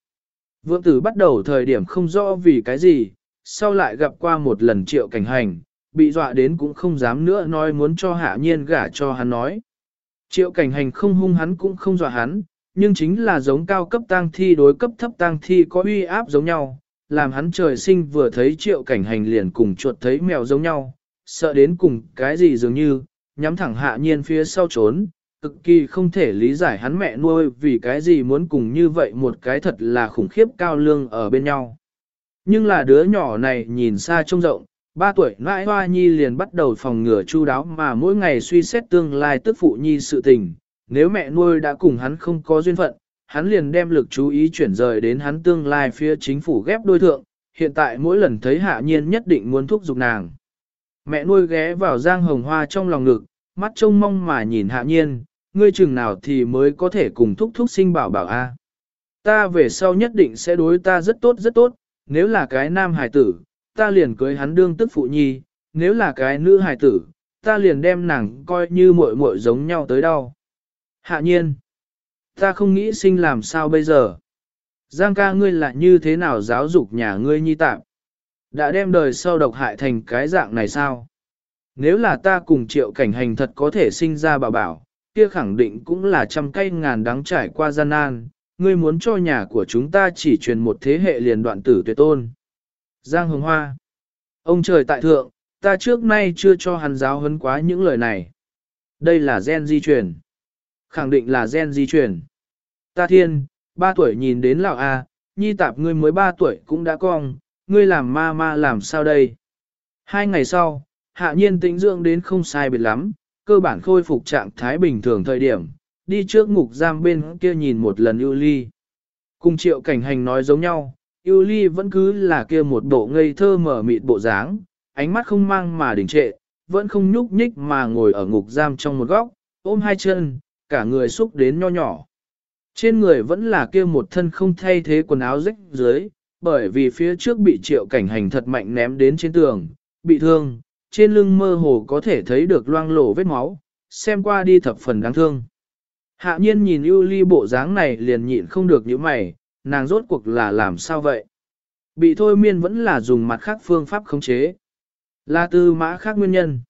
vương tử bắt đầu thời điểm không rõ vì cái gì, sau lại gặp qua một lần triệu cảnh hành, bị dọa đến cũng không dám nữa nói muốn cho hạ nhiên gả cho hắn nói. Triệu cảnh hành không hung hắn cũng không dọa hắn, nhưng chính là giống cao cấp tang thi đối cấp thấp tang thi có uy áp giống nhau, làm hắn trời sinh vừa thấy triệu cảnh hành liền cùng chuột thấy mèo giống nhau, sợ đến cùng cái gì dường như, nhắm thẳng hạ nhiên phía sau trốn, cực kỳ không thể lý giải hắn mẹ nuôi vì cái gì muốn cùng như vậy một cái thật là khủng khiếp cao lương ở bên nhau. Nhưng là đứa nhỏ này nhìn xa trông rộng, ba tuổi nãi hoa nhi liền bắt đầu phòng ngừa chu đáo mà mỗi ngày suy xét tương lai tức phụ nhi sự tình, nếu mẹ nuôi đã cùng hắn không có duyên phận, hắn liền đem lực chú ý chuyển rời đến hắn tương lai phía chính phủ ghép đôi thượng, hiện tại mỗi lần thấy hạ nhiên nhất định muốn thúc giục nàng. Mẹ nuôi ghé vào giang hồng hoa trong lòng ngực, mắt trông mong mà nhìn hạ nhiên, ngươi chừng nào thì mới có thể cùng thúc thúc sinh bảo bảo a. Ta về sau nhất định sẽ đối ta rất tốt rất tốt, nếu là cái nam hài tử, ta liền cưới hắn đương tức phụ nhi, nếu là cái nữ hài tử, ta liền đem nàng coi như muội muội giống nhau tới đâu. Hạ nhiên, ta không nghĩ sinh làm sao bây giờ. Giang ca ngươi là như thế nào giáo dục nhà ngươi nhi tạm? Đã đem đời sau độc hại thành cái dạng này sao? Nếu là ta cùng triệu cảnh hành thật có thể sinh ra bảo bảo, kia khẳng định cũng là trăm cây ngàn đắng trải qua gian nan, ngươi muốn cho nhà của chúng ta chỉ truyền một thế hệ liền đoạn tử tuyệt tôn. Giang Hồng Hoa Ông trời tại thượng, ta trước nay chưa cho hắn giáo huấn quá những lời này. Đây là gen di truyền. Khẳng định là gen di truyền. Ta thiên, ba tuổi nhìn đến lão A, nhi tạp ngươi mới ba tuổi cũng đã cong, ngươi làm ma ma làm sao đây? Hai ngày sau, hạ nhiên tĩnh dưỡng đến không sai biệt lắm, cơ bản khôi phục trạng thái bình thường thời điểm, đi trước ngục giam bên kia nhìn một lần ưu ly. Cùng triệu cảnh hành nói giống nhau, Yêu ly vẫn cứ là kia một bộ ngây thơ mở mịt bộ dáng, ánh mắt không mang mà đình trệ, vẫn không nhúc nhích mà ngồi ở ngục giam trong một góc, ôm hai chân, cả người xúc đến nho nhỏ. Trên người vẫn là kia một thân không thay thế quần áo rách dưới, bởi vì phía trước bị triệu cảnh hành thật mạnh ném đến trên tường, bị thương, trên lưng mơ hồ có thể thấy được loang lổ vết máu, xem qua đi thập phần đáng thương. Hạ nhiên nhìn ưu ly bộ dáng này liền nhịn không được những mày, nàng rốt cuộc là làm sao vậy? Bị thôi miên vẫn là dùng mặt khác phương pháp khống chế. Là tư mã khác nguyên nhân.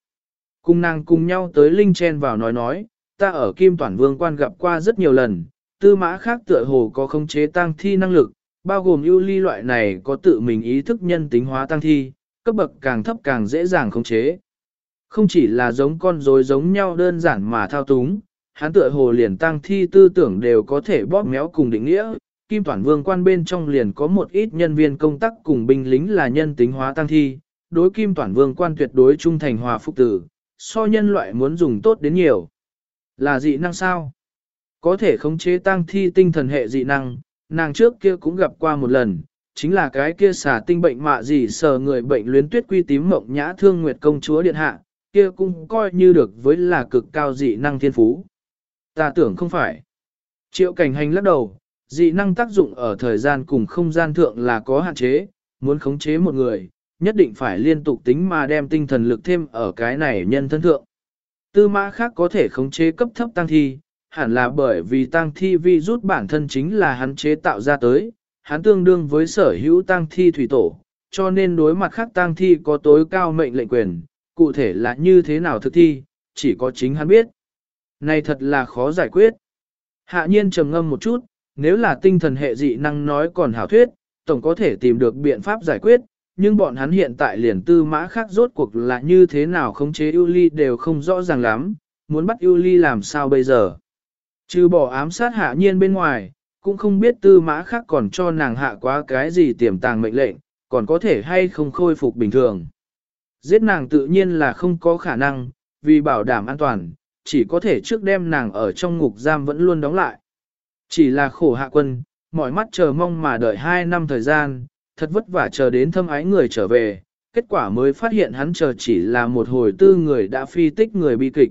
Cùng nàng cùng nhau tới Linh Chen vào nói nói, ta ở Kim Toản Vương quan gặp qua rất nhiều lần, tư mã khác tựa hồ có khống chế tăng thi năng lực, bao gồm ưu ly loại này có tự mình ý thức nhân tính hóa tăng thi, cấp bậc càng thấp càng dễ dàng khống chế. Không chỉ là giống con rối giống nhau đơn giản mà thao túng, hắn tựa hồ liền tăng thi tư tưởng đều có thể bóp méo cùng định nghĩa. Kim Toản Vương quan bên trong liền có một ít nhân viên công tác cùng binh lính là nhân tính hóa tăng thi, đối Kim Toản Vương quan tuyệt đối trung thành hòa phúc tử, so nhân loại muốn dùng tốt đến nhiều. Là dị năng sao? Có thể khống chế tăng thi tinh thần hệ dị năng, nàng trước kia cũng gặp qua một lần, chính là cái kia xả tinh bệnh mạ gì sờ người bệnh luyến tuyết quy tím mộng nhã thương nguyệt công chúa điện hạ, kia cũng coi như được với là cực cao dị năng thiên phú. Ta tưởng không phải. Triệu cảnh hành lắc đầu, dị năng tác dụng ở thời gian cùng không gian thượng là có hạn chế, muốn khống chế một người, nhất định phải liên tục tính mà đem tinh thần lực thêm ở cái này nhân thân thượng. Tư mã khác có thể khống chế cấp thấp tăng thi, hẳn là bởi vì tăng thi vi rút bản thân chính là hắn chế tạo ra tới, hắn tương đương với sở hữu tăng thi thủy tổ, cho nên đối mặt khác tăng thi có tối cao mệnh lệnh quyền, cụ thể là như thế nào thực thi, chỉ có chính hắn biết. Này thật là khó giải quyết. Hạ nhiên trầm ngâm một chút, nếu là tinh thần hệ dị năng nói còn hảo thuyết, tổng có thể tìm được biện pháp giải quyết, nhưng bọn hắn hiện tại liền tư mã khác rốt cuộc là như thế nào khống chế Yuli đều không rõ ràng lắm, muốn bắt Yuli làm sao bây giờ. Trừ bỏ ám sát hạ nhiên bên ngoài, cũng không biết tư mã khác còn cho nàng hạ quá cái gì tiềm tàng mệnh lệnh, còn có thể hay không khôi phục bình thường. Giết nàng tự nhiên là không có khả năng, vì bảo đảm an toàn, chỉ có thể trước đem nàng ở trong ngục giam vẫn luôn đóng lại. Chỉ là khổ hạ quân, mọi mắt chờ mong mà đợi hai năm thời gian, thật vất vả chờ đến thâm ái người trở về, kết quả mới phát hiện hắn chờ chỉ là một hồi tư người đã phi tích người bi kịch.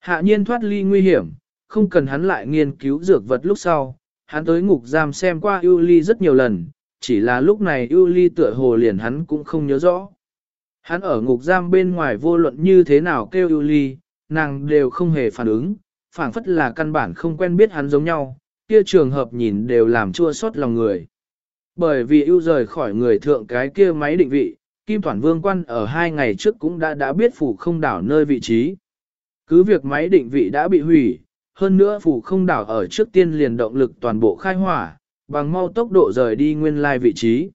Hạ nhiên thoát ly nguy hiểm, không cần hắn lại nghiên cứu dược vật lúc sau, hắn tới ngục giam xem qua ưu ly rất nhiều lần, chỉ là lúc này ưu ly tựa hồ liền hắn cũng không nhớ rõ. Hắn ở ngục giam bên ngoài vô luận như thế nào kêu ưu ly, nàng đều không hề phản ứng, phảng phất là căn bản không quen biết hắn giống nhau, kia trường hợp nhìn đều làm chua xót lòng người. Bởi vì ưu rời khỏi người thượng cái kia máy định vị, Kim Thoản Vương quan ở hai ngày trước cũng đã đã biết phủ không đảo nơi vị trí. Cứ việc máy định vị đã bị hủy, hơn nữa phủ không đảo ở trước tiên liền động lực toàn bộ khai hỏa, bằng mau tốc độ rời đi nguyên lai vị trí.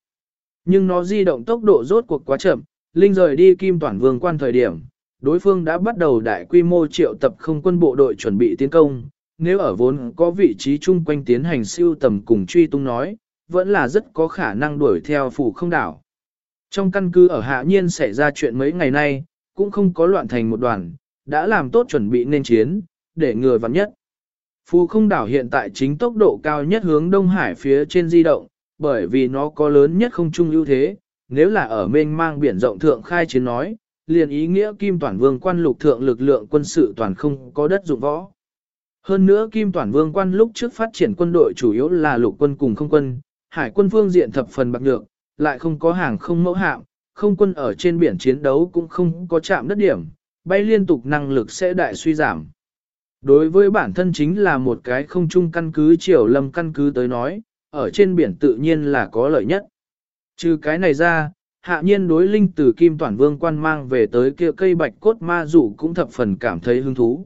Nhưng nó di động tốc độ rốt cuộc quá chậm, Linh rời đi Kim Toản Vương quan thời điểm, đối phương đã bắt đầu đại quy mô triệu tập không quân bộ đội chuẩn bị tiến công, nếu ở vốn có vị trí chung quanh tiến hành siêu tầm cùng truy tung nói, vẫn là rất có khả năng đuổi theo phủ không đảo. Trong căn cứ ở hạ nhiên xảy ra chuyện mấy ngày nay, cũng không có loạn thành một đoàn, đã làm tốt chuẩn bị nên chiến, để ngừa vặn nhất. Phù không đảo hiện tại chính tốc độ cao nhất hướng Đông Hải phía trên di động, bởi vì nó có lớn nhất không trung ưu thế, nếu là ở mênh mang biển rộng thượng khai chiến nói, liền ý nghĩa Kim toàn Vương quan lục thượng lực lượng quân sự toàn không có đất dụng võ. Hơn nữa Kim Toản Vương quan lúc trước phát triển quân đội chủ yếu là lục quân cùng không quân, hải quân phương diện thập phần bạc nhược, lại không có hàng không mẫu hạm, không quân ở trên biển chiến đấu cũng không có chạm đất điểm, bay liên tục năng lực sẽ đại suy giảm. Đối với bản thân chính là một cái không chung căn cứ triều lâm căn cứ tới nói, ở trên biển tự nhiên là có lợi nhất. Trừ cái này ra, hạ nhiên đối linh từ kim toàn vương quan mang về tới kia cây bạch cốt ma rủ cũng thập phần cảm thấy hứng thú.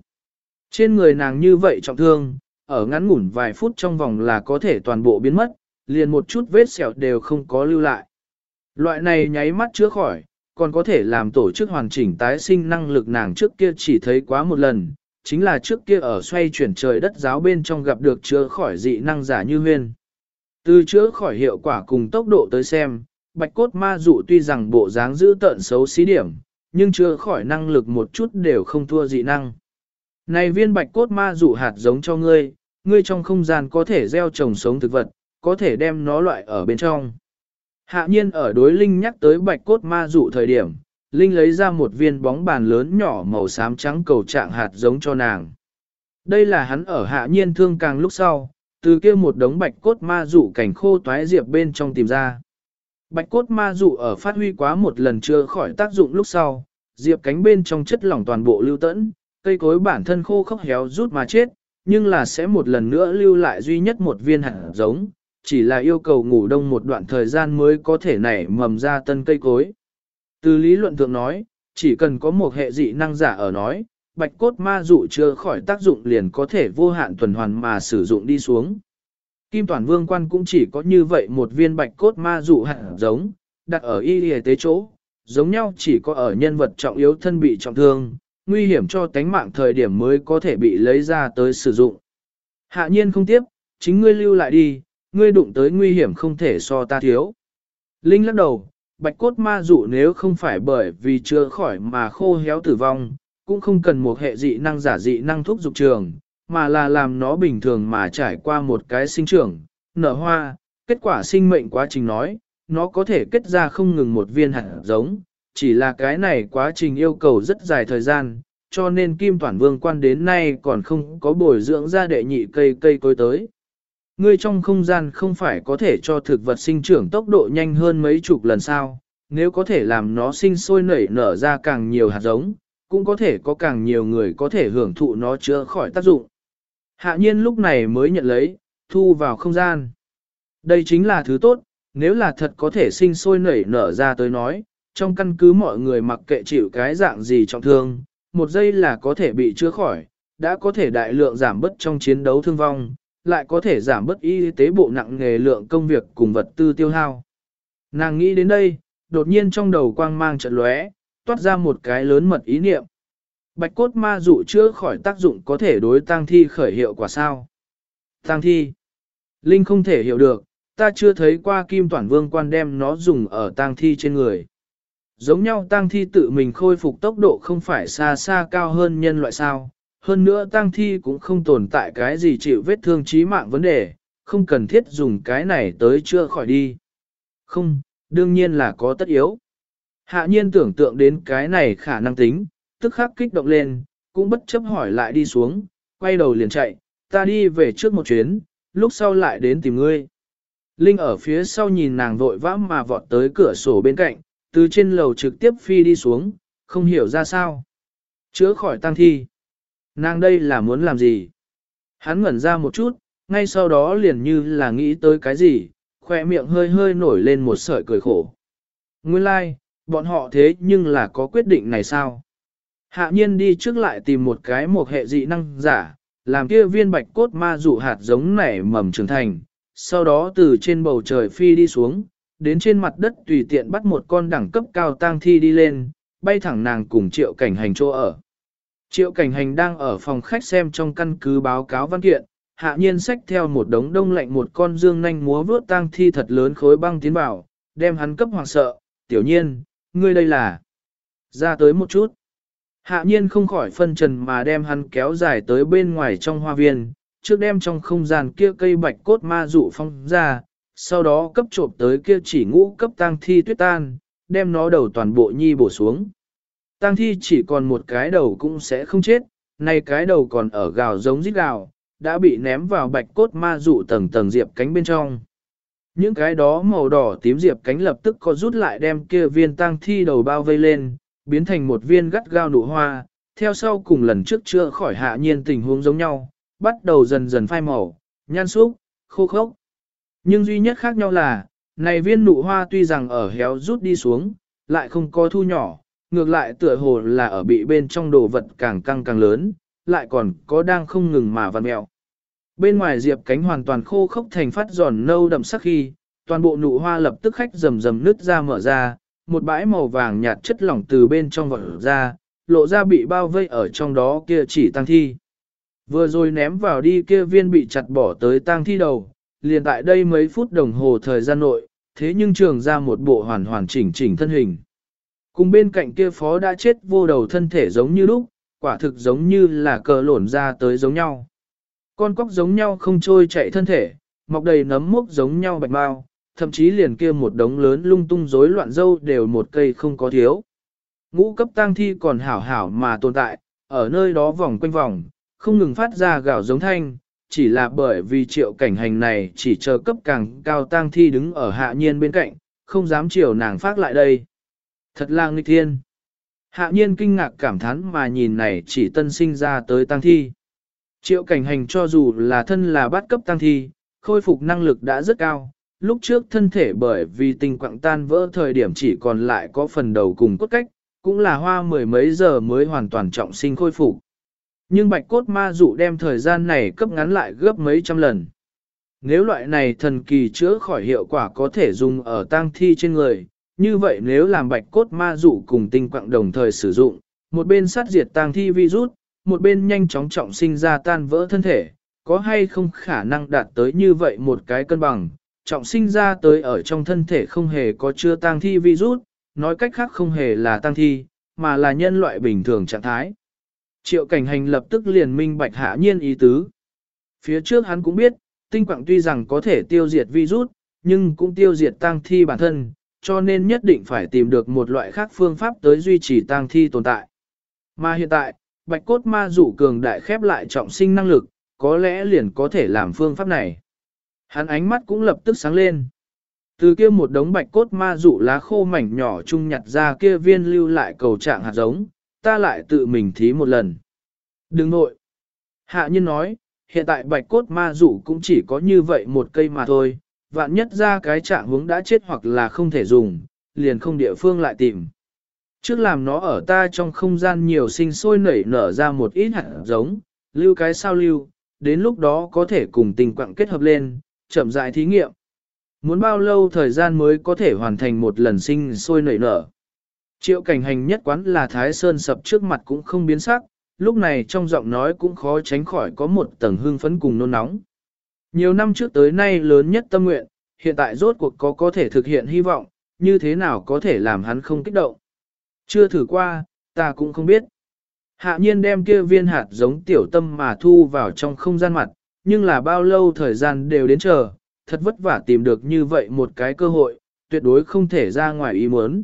Trên người nàng như vậy trọng thương, ở ngắn ngủn vài phút trong vòng là có thể toàn bộ biến mất, liền một chút vết sẹo đều không có lưu lại. Loại này nháy mắt chữa khỏi, còn có thể làm tổ chức hoàn chỉnh tái sinh năng lực nàng trước kia chỉ thấy quá một lần, chính là trước kia ở xoay chuyển trời đất giáo bên trong gặp được chữa khỏi dị năng giả như huyên. Từ chữa khỏi hiệu quả cùng tốc độ tới xem, bạch cốt ma dụ tuy rằng bộ dáng giữ tợn xấu xí điểm, nhưng chữa khỏi năng lực một chút đều không thua dị năng. Này viên bạch cốt ma dụ hạt giống cho ngươi, ngươi trong không gian có thể gieo trồng sống thực vật, có thể đem nó loại ở bên trong. Hạ nhiên ở đối Linh nhắc tới bạch cốt ma dụ thời điểm, Linh lấy ra một viên bóng bàn lớn nhỏ màu xám trắng cầu trạng hạt giống cho nàng. Đây là hắn ở hạ nhiên thương càng lúc sau, từ kia một đống bạch cốt ma dụ cảnh khô toái diệp bên trong tìm ra. Bạch cốt ma dụ ở phát huy quá một lần chưa khỏi tác dụng lúc sau, diệp cánh bên trong chất lỏng toàn bộ lưu tẫn, cây cối bản thân khô khốc héo rút mà chết, nhưng là sẽ một lần nữa lưu lại duy nhất một viên hạt giống, chỉ là yêu cầu ngủ đông một đoạn thời gian mới có thể nảy mầm ra tân cây cối. Từ lý luận thượng nói, chỉ cần có một hệ dị năng giả ở nói, bạch cốt ma dụ chưa khỏi tác dụng liền có thể vô hạn tuần hoàn mà sử dụng đi xuống. Kim Toàn Vương quan cũng chỉ có như vậy một viên bạch cốt ma dụ hạt giống, đặt ở y y tế chỗ, giống nhau chỉ có ở nhân vật trọng yếu thân bị trọng thương, nguy hiểm cho tánh mạng thời điểm mới có thể bị lấy ra tới sử dụng. Hạ nhiên không tiếp, chính ngươi lưu lại đi, ngươi đụng tới nguy hiểm không thể so ta thiếu. Linh lắc đầu, bạch cốt ma dụ nếu không phải bởi vì chưa khỏi mà khô héo tử vong, cũng không cần một hệ dị năng giả dị năng thuốc dục trường, mà là làm nó bình thường mà trải qua một cái sinh trưởng, nở hoa, kết quả sinh mệnh quá trình nói, nó có thể kết ra không ngừng một viên hạt giống, chỉ là cái này quá trình yêu cầu rất dài thời gian, cho nên Kim Toản Vương quan đến nay còn không có bồi dưỡng ra đệ nhị cây cây cối tới. Ngươi trong không gian không phải có thể cho thực vật sinh trưởng tốc độ nhanh hơn mấy chục lần sao, nếu có thể làm nó sinh sôi nảy nở ra càng nhiều hạt giống, cũng có thể có càng nhiều người có thể hưởng thụ nó chữa khỏi tác dụng. Hạ nhiên lúc này mới nhận lấy, thu vào không gian. Đây chính là thứ tốt, nếu là thật có thể sinh sôi nảy nở ra tới nói, trong căn cứ mọi người mặc kệ chịu cái dạng gì trọng thương, một giây là có thể bị chữa khỏi, đã có thể đại lượng giảm bớt trong chiến đấu thương vong, lại có thể giảm bớt y tế bộ nặng nghề lượng công việc cùng vật tư tiêu hao. Nàng nghĩ đến đây, đột nhiên trong đầu quang mang trận lóe, toát ra một cái lớn mật ý niệm. Bạch cốt ma dụ chữa khỏi tác dụng có thể đối tang thi khởi hiệu quả sao? Tang thi. Linh không thể hiểu được, ta chưa thấy qua kim toàn vương quan đem nó dùng ở tang thi trên người. Giống nhau tăng thi tự mình khôi phục tốc độ không phải xa xa cao hơn nhân loại sao. Hơn nữa tăng thi cũng không tồn tại cái gì chịu vết thương chí mạng vấn đề, không cần thiết dùng cái này tới chữa khỏi đi. Không, đương nhiên là có tất yếu. Hạ nhiên tưởng tượng đến cái này khả năng tính, tức khắc kích động lên, cũng bất chấp hỏi lại đi xuống, quay đầu liền chạy, ta đi về trước một chuyến, lúc sau lại đến tìm ngươi. Linh ở phía sau nhìn nàng vội vã mà vọt tới cửa sổ bên cạnh, từ trên lầu trực tiếp phi đi xuống, không hiểu ra sao. Chữa khỏi tăng thi. Nàng đây là muốn làm gì? Hắn ngẩn ra một chút, ngay sau đó liền như là nghĩ tới cái gì, khoe miệng hơi hơi nổi lên một sợi cười khổ. Nguyên lai, like, bọn họ thế nhưng là có quyết định này sao? Hạ nhiên đi trước lại tìm một cái một hệ dị năng giả, làm kia viên bạch cốt ma dụ hạt giống nảy mầm trưởng thành, sau đó từ trên bầu trời phi đi xuống, đến trên mặt đất tùy tiện bắt một con đẳng cấp cao tang thi đi lên, bay thẳng nàng cùng triệu cảnh hành chỗ ở. Triệu cảnh hành đang ở phòng khách xem trong căn cứ báo cáo văn kiện, hạ nhiên xách theo một đống đông lạnh một con dương nanh múa vướt tang thi thật lớn khối băng tiến vào, đem hắn cấp hoàng sợ, tiểu nhiên, ngươi đây là ra tới một chút. Hạ nhiên không khỏi phân trần mà đem hắn kéo dài tới bên ngoài trong hoa viên, trước đem trong không gian kia cây bạch cốt ma dụ phong ra, sau đó cấp trộm tới kia chỉ ngũ cấp tang thi tuyết tan, đem nó đầu toàn bộ nhi bổ xuống. Tang thi chỉ còn một cái đầu cũng sẽ không chết, nay cái đầu còn ở gào giống rít gào, đã bị ném vào bạch cốt ma dụ tầng tầng diệp cánh bên trong. Những cái đó màu đỏ tím diệp cánh lập tức có rút lại đem kia viên tang thi đầu bao vây lên, biến thành một viên gắt gao nụ hoa, theo sau cùng lần trước chưa khỏi hạ nhiên tình huống giống nhau, bắt đầu dần dần phai màu, nhan xúc, khô khốc. Nhưng duy nhất khác nhau là, này viên nụ hoa tuy rằng ở héo rút đi xuống, lại không có thu nhỏ, ngược lại tựa hồ là ở bị bên trong đồ vật càng căng càng lớn, lại còn có đang không ngừng mà vặn mẹo. Bên ngoài diệp cánh hoàn toàn khô khốc thành phát giòn nâu đậm sắc khi, toàn bộ nụ hoa lập tức khách rầm rầm nứt ra mở ra, một bãi màu vàng nhạt chất lỏng từ bên trong vọt ra, lộ ra bị bao vây ở trong đó kia chỉ tăng thi. Vừa rồi ném vào đi kia viên bị chặt bỏ tới tang thi đầu, liền tại đây mấy phút đồng hồ thời gian nội, thế nhưng trường ra một bộ hoàn hoàn chỉnh chỉnh thân hình. Cùng bên cạnh kia phó đã chết vô đầu thân thể giống như lúc, quả thực giống như là cờ lổn ra tới giống nhau. Con cóc giống nhau không trôi chạy thân thể, mọc đầy nấm mốc giống nhau bạch mau, thậm chí liền kia một đống lớn lung tung rối loạn dâu đều một cây không có thiếu. Ngũ cấp tang thi còn hảo hảo mà tồn tại, ở nơi đó vòng quanh vòng, không ngừng phát ra gạo giống thanh, chỉ là bởi vì triệu cảnh hành này chỉ chờ cấp càng cao tang thi đứng ở hạ nhiên bên cạnh, không dám chiều nàng phát lại đây. Thật là nghịch thiên. Hạ nhiên kinh ngạc cảm thán mà nhìn này chỉ tân sinh ra tới tang thi. Triệu cảnh hành cho dù là thân là bát cấp tăng thi, khôi phục năng lực đã rất cao, lúc trước thân thể bởi vì tình quặng tan vỡ thời điểm chỉ còn lại có phần đầu cùng cốt cách, cũng là hoa mười mấy giờ mới hoàn toàn trọng sinh khôi phục. Nhưng bạch cốt ma dụ đem thời gian này cấp ngắn lại gấp mấy trăm lần. Nếu loại này thần kỳ chữa khỏi hiệu quả có thể dùng ở tang thi trên người, như vậy nếu làm bạch cốt ma dụ cùng tinh quạng đồng thời sử dụng, một bên sát diệt tang thi virus, một bên nhanh chóng trọng sinh ra tan vỡ thân thể, có hay không khả năng đạt tới như vậy một cái cân bằng, trọng sinh ra tới ở trong thân thể không hề có chưa tang thi virus, nói cách khác không hề là tang thi, mà là nhân loại bình thường trạng thái. Triệu cảnh hành lập tức liền minh bạch hạ nhiên ý tứ. Phía trước hắn cũng biết, tinh quạng tuy rằng có thể tiêu diệt virus, nhưng cũng tiêu diệt tang thi bản thân, cho nên nhất định phải tìm được một loại khác phương pháp tới duy trì tang thi tồn tại. Mà hiện tại, bạch cốt ma dụ cường đại khép lại trọng sinh năng lực, có lẽ liền có thể làm phương pháp này. Hắn ánh mắt cũng lập tức sáng lên. Từ kia một đống bạch cốt ma dụ lá khô mảnh nhỏ chung nhặt ra kia viên lưu lại cầu trạng hạt giống, ta lại tự mình thí một lần. Đừng nội. Hạ nhân nói, hiện tại bạch cốt ma dụ cũng chỉ có như vậy một cây mà thôi, vạn nhất ra cái trạng hướng đã chết hoặc là không thể dùng, liền không địa phương lại tìm. Trước làm nó ở ta trong không gian nhiều sinh sôi nảy nở ra một ít hạt giống, lưu cái sao lưu, đến lúc đó có thể cùng tình quặng kết hợp lên, chậm rãi thí nghiệm. Muốn bao lâu thời gian mới có thể hoàn thành một lần sinh sôi nảy nở. Triệu cảnh hành nhất quán là Thái Sơn sập trước mặt cũng không biến sắc, lúc này trong giọng nói cũng khó tránh khỏi có một tầng hương phấn cùng nôn nóng. Nhiều năm trước tới nay lớn nhất tâm nguyện, hiện tại rốt cuộc có có thể thực hiện hy vọng, như thế nào có thể làm hắn không kích động. Chưa thử qua, ta cũng không biết. Hạ nhiên đem kia viên hạt giống tiểu tâm mà thu vào trong không gian mặt, nhưng là bao lâu thời gian đều đến chờ, thật vất vả tìm được như vậy một cái cơ hội, tuyệt đối không thể ra ngoài ý muốn.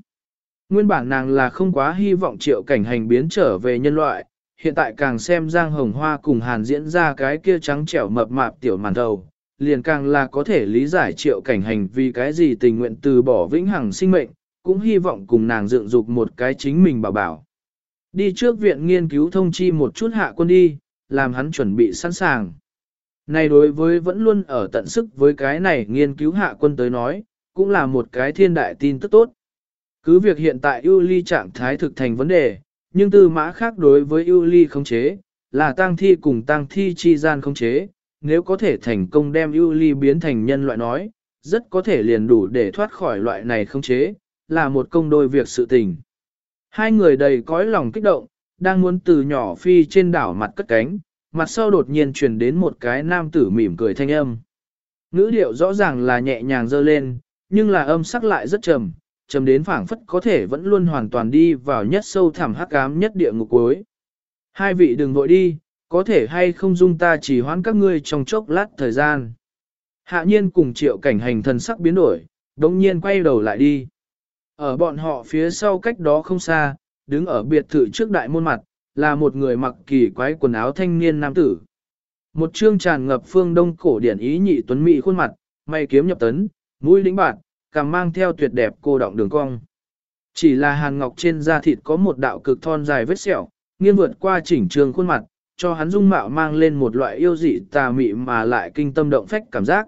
Nguyên bản nàng là không quá hy vọng triệu cảnh hành biến trở về nhân loại, hiện tại càng xem Giang Hồng Hoa cùng Hàn diễn ra cái kia trắng trẻo mập mạp tiểu màn đầu, liền càng là có thể lý giải triệu cảnh hành vì cái gì tình nguyện từ bỏ vĩnh hằng sinh mệnh, cũng hy vọng cùng nàng dựng dục một cái chính mình bảo bảo. Đi trước viện nghiên cứu thông chi một chút hạ quân đi, làm hắn chuẩn bị sẵn sàng. Này đối với vẫn luôn ở tận sức với cái này nghiên cứu hạ quân tới nói, cũng là một cái thiên đại tin tức tốt. Cứ việc hiện tại ưu ly trạng thái thực thành vấn đề, nhưng tư mã khác đối với ưu ly khống chế, là tăng thi cùng tăng thi chi gian khống chế, nếu có thể thành công đem ưu ly biến thành nhân loại nói, rất có thể liền đủ để thoát khỏi loại này khống chế, là một công đôi việc sự tình. Hai người đầy cõi lòng kích động, đang muốn từ nhỏ phi trên đảo mặt cất cánh, mặt sau đột nhiên truyền đến một cái nam tử mỉm cười thanh âm. Ngữ điệu rõ ràng là nhẹ nhàng dơ lên, nhưng là âm sắc lại rất trầm, trầm đến phảng phất có thể vẫn luôn hoàn toàn đi vào nhất sâu thẳm hắc ám nhất địa ngục cuối. Hai vị đừng vội đi, có thể hay không dung ta chỉ hoãn các ngươi trong chốc lát thời gian. Hạ nhiên cùng triệu cảnh hành thần sắc biến đổi, đồng nhiên quay đầu lại đi. Ở bọn họ phía sau cách đó không xa, đứng ở biệt thự trước đại môn mặt, là một người mặc kỳ quái quần áo thanh niên nam tử. Một trương tràn ngập phương đông cổ điển ý nhị tuấn mỹ khuôn mặt, mày kiếm nhập tấn, mũi lĩnh bạt, càng mang theo tuyệt đẹp cô động đường cong. Chỉ là hàn ngọc trên da thịt có một đạo cực thon dài vết sẹo, nghiêng vượt qua chỉnh trường khuôn mặt, cho hắn dung mạo mang lên một loại yêu dị tà mị mà lại kinh tâm động phách cảm giác.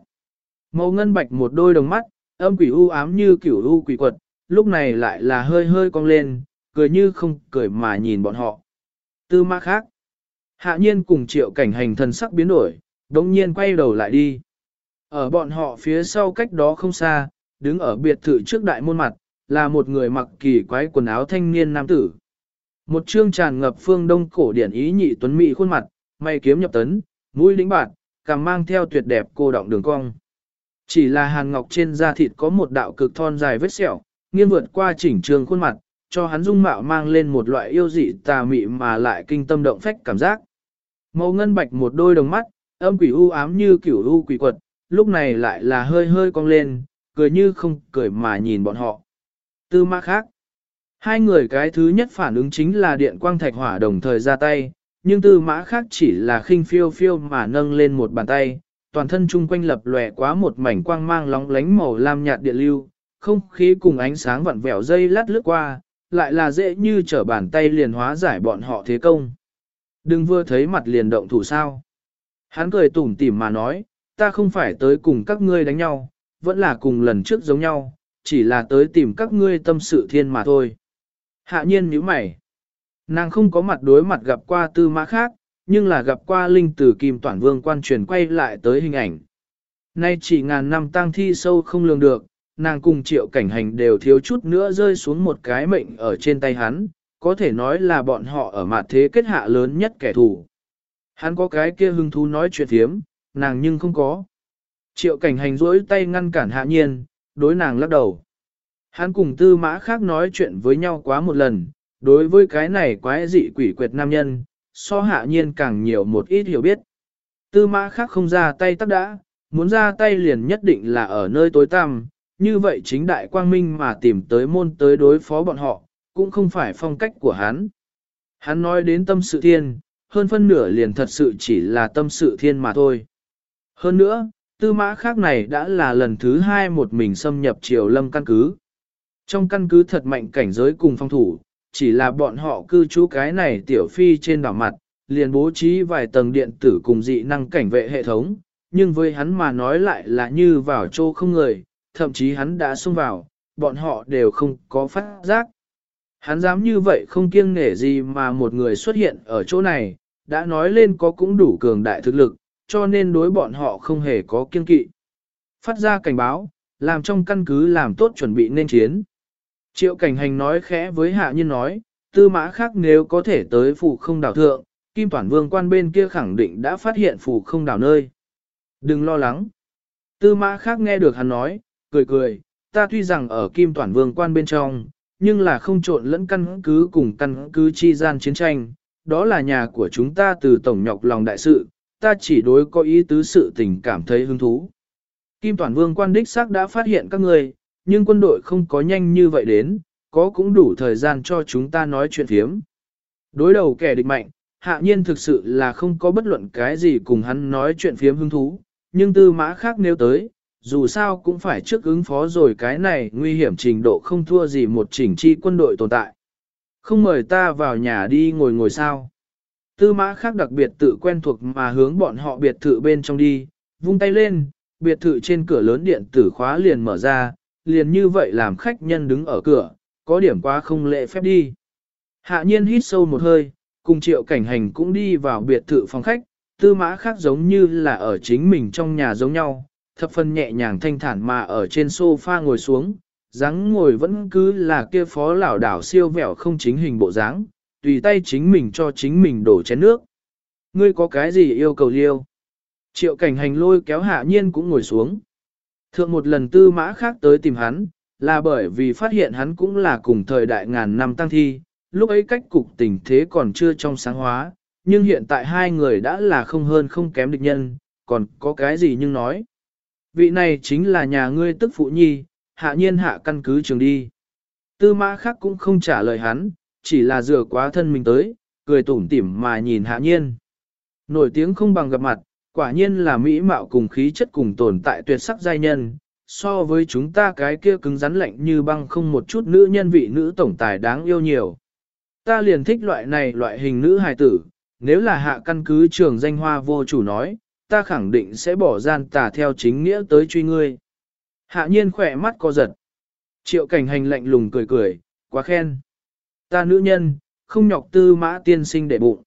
Màu ngân bạch một đôi đồng mắt, âm quỷ u ám như kiểu u quỷ quật, lúc này lại là hơi hơi cong lên, cười như không cười mà nhìn bọn họ. Tư mã khác. Hạ nhiên cùng triệu cảnh hành thần sắc biến đổi, đồng nhiên quay đầu lại đi. Ở bọn họ phía sau cách đó không xa, đứng ở biệt thự trước đại môn mặt, là một người mặc kỳ quái quần áo thanh niên nam tử. Một trương tràn ngập phương đông cổ điển ý nhị tuấn mỹ khuôn mặt, mày kiếm nhập tấn, mũi lĩnh bạt, càng mang theo tuyệt đẹp cô động đường cong. Chỉ là hàn ngọc trên da thịt có một đạo cực thon dài vết sẹo, nghiêng vượt qua chỉnh trường khuôn mặt, cho hắn dung mạo mang lên một loại yêu dị tà mị mà lại kinh tâm động phách cảm giác. Màu ngân bạch một đôi đồng mắt, âm quỷ u ám như kiểu u quỷ quật, lúc này lại là hơi hơi cong lên, cười như không cười mà nhìn bọn họ. Tư mã khác. Hai người cái thứ nhất phản ứng chính là điện quang thạch hỏa đồng thời ra tay, nhưng tư mã khác chỉ là khinh phiêu phiêu mà nâng lên một bàn tay, toàn thân chung quanh lập lòe quá một mảnh quang mang lóng lánh màu lam nhạt điện lưu, không khí cùng ánh sáng vặn vẹo dây lát lướt qua, lại là dễ như trở bàn tay liền hóa giải bọn họ thế công. Đừng vừa thấy mặt liền động thủ sao. Hắn cười tủm tỉm mà nói, ta không phải tới cùng các ngươi đánh nhau, vẫn là cùng lần trước giống nhau, chỉ là tới tìm các ngươi tâm sự thiên mà thôi. Hạ nhiên nhíu mày. Nàng không có mặt đối mặt gặp qua tư mã khác, nhưng là gặp qua linh tử kim toàn vương quan truyền quay lại tới hình ảnh. Nay chỉ ngàn năm tang thi sâu không lường được, nàng cùng triệu cảnh hành đều thiếu chút nữa rơi xuống một cái mệnh ở trên tay hắn, có thể nói là bọn họ ở mặt thế kết hạ lớn nhất kẻ thù. Hắn có cái kia hưng thú nói chuyện thiếm, nàng nhưng không có. Triệu cảnh hành rỗi tay ngăn cản hạ nhiên, đối nàng lắc đầu. Hắn cùng tư mã khác nói chuyện với nhau quá một lần, đối với cái này quái dị quỷ quyệt nam nhân, so hạ nhiên càng nhiều một ít hiểu biết. Tư mã khác không ra tay tắc đã, muốn ra tay liền nhất định là ở nơi tối tăm, như vậy chính đại quang minh mà tìm tới môn tới đối phó bọn họ, cũng không phải phong cách của hắn. Hắn nói đến tâm sự thiên, hơn phân nửa liền thật sự chỉ là tâm sự thiên mà thôi. Hơn nữa, tư mã khác này đã là lần thứ hai một mình xâm nhập triều lâm căn cứ. Trong căn cứ thật mạnh cảnh giới cùng phong thủ, chỉ là bọn họ cư trú cái này tiểu phi trên đảo mặt, liền bố trí vài tầng điện tử cùng dị năng cảnh vệ hệ thống, nhưng với hắn mà nói lại là như vào chỗ không người, thậm chí hắn đã xông vào, bọn họ đều không có phát giác. Hắn dám như vậy không kiêng nể gì mà một người xuất hiện ở chỗ này, đã nói lên có cũng đủ cường đại thực lực, cho nên đối bọn họ không hề có kiên kỵ. Phát ra cảnh báo, làm trong căn cứ làm tốt chuẩn bị nên chiến. Triệu cảnh hành nói khẽ với hạ nhân nói, tư mã khác nếu có thể tới phủ không đảo thượng, Kim Toản Vương quan bên kia khẳng định đã phát hiện phủ không đảo nơi. Đừng lo lắng. Tư mã khác nghe được hắn nói, cười cười, ta tuy rằng ở Kim Toản Vương quan bên trong, nhưng là không trộn lẫn căn cứ cùng căn cứ chi gian chiến tranh, đó là nhà của chúng ta từ tổng nhọc lòng đại sự, ta chỉ đối có ý tứ sự tình cảm thấy hứng thú. Kim Toàn Vương quan đích xác đã phát hiện các người, nhưng quân đội không có nhanh như vậy đến, có cũng đủ thời gian cho chúng ta nói chuyện thiếm. Đối đầu kẻ địch mạnh, hạ nhiên thực sự là không có bất luận cái gì cùng hắn nói chuyện phiếm hứng thú, nhưng tư mã khác nếu tới, dù sao cũng phải trước ứng phó rồi cái này nguy hiểm trình độ không thua gì một chỉnh chi quân đội tồn tại. Không mời ta vào nhà đi ngồi ngồi sao. Tư mã khác đặc biệt tự quen thuộc mà hướng bọn họ biệt thự bên trong đi, vung tay lên, biệt thự trên cửa lớn điện tử khóa liền mở ra, liền như vậy làm khách nhân đứng ở cửa, có điểm quá không lệ phép đi. Hạ nhiên hít sâu một hơi, cùng triệu cảnh hành cũng đi vào biệt thự phòng khách, tư mã khác giống như là ở chính mình trong nhà giống nhau, thập phần nhẹ nhàng thanh thản mà ở trên sofa ngồi xuống, dáng ngồi vẫn cứ là kia phó lão đảo siêu vẹo không chính hình bộ dáng, tùy tay chính mình cho chính mình đổ chén nước. Ngươi có cái gì yêu cầu liêu? Triệu cảnh hành lôi kéo hạ nhiên cũng ngồi xuống. Thượng một lần tư mã khác tới tìm hắn, là bởi vì phát hiện hắn cũng là cùng thời đại ngàn năm tăng thi, lúc ấy cách cục tình thế còn chưa trong sáng hóa, nhưng hiện tại hai người đã là không hơn không kém địch nhân, còn có cái gì nhưng nói. Vị này chính là nhà ngươi tức phụ nhi, hạ nhiên hạ căn cứ trường đi. Tư mã khác cũng không trả lời hắn, chỉ là dựa quá thân mình tới, cười tủm tỉm mà nhìn hạ nhiên. Nổi tiếng không bằng gặp mặt, quả nhiên là mỹ mạo cùng khí chất cùng tồn tại tuyệt sắc giai nhân, so với chúng ta cái kia cứng rắn lạnh như băng không một chút nữ nhân vị nữ tổng tài đáng yêu nhiều. Ta liền thích loại này loại hình nữ hài tử, nếu là hạ căn cứ trường danh hoa vô chủ nói, ta khẳng định sẽ bỏ gian tà theo chính nghĩa tới truy ngươi. Hạ nhiên khỏe mắt co giật. Triệu cảnh hành lạnh lùng cười cười, quá khen. Ta nữ nhân, không nhọc tư mã tiên sinh để bụng.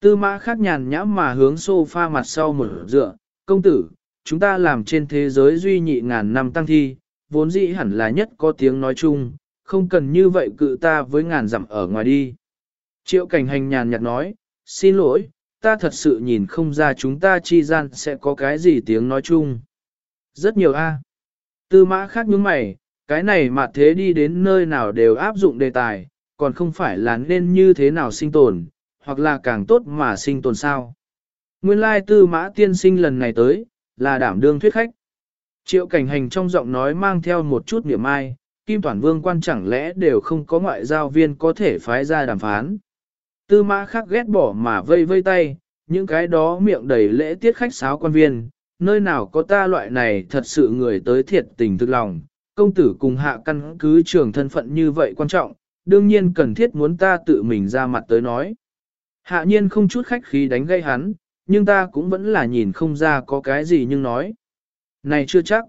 Tư mã khác nhàn nhãm mà hướng sofa mặt sau một dựa, công tử, chúng ta làm trên thế giới duy nhị ngàn năm tăng thi, vốn dĩ hẳn là nhất có tiếng nói chung, không cần như vậy cự ta với ngàn dặm ở ngoài đi. Triệu cảnh hành nhàn nhạt nói, xin lỗi, ta thật sự nhìn không ra chúng ta chi gian sẽ có cái gì tiếng nói chung. Rất nhiều a. Tư mã khác nhướng mày, cái này mà thế đi đến nơi nào đều áp dụng đề tài, còn không phải là nên như thế nào sinh tồn, hoặc là càng tốt mà sinh tồn sao. Nguyên lai tư mã tiên sinh lần này tới, là đảm đương thuyết khách. Triệu cảnh hành trong giọng nói mang theo một chút niệm ai, Kim Toản Vương quan chẳng lẽ đều không có ngoại giao viên có thể phái ra đàm phán. Tư mã khác ghét bỏ mà vây vây tay, những cái đó miệng đầy lễ tiết khách sáo quan viên, nơi nào có ta loại này thật sự người tới thiệt tình thực lòng, công tử cùng hạ căn cứ trường thân phận như vậy quan trọng, đương nhiên cần thiết muốn ta tự mình ra mặt tới nói. Hạ nhiên không chút khách khí đánh gây hắn, nhưng ta cũng vẫn là nhìn không ra có cái gì nhưng nói. Này chưa chắc.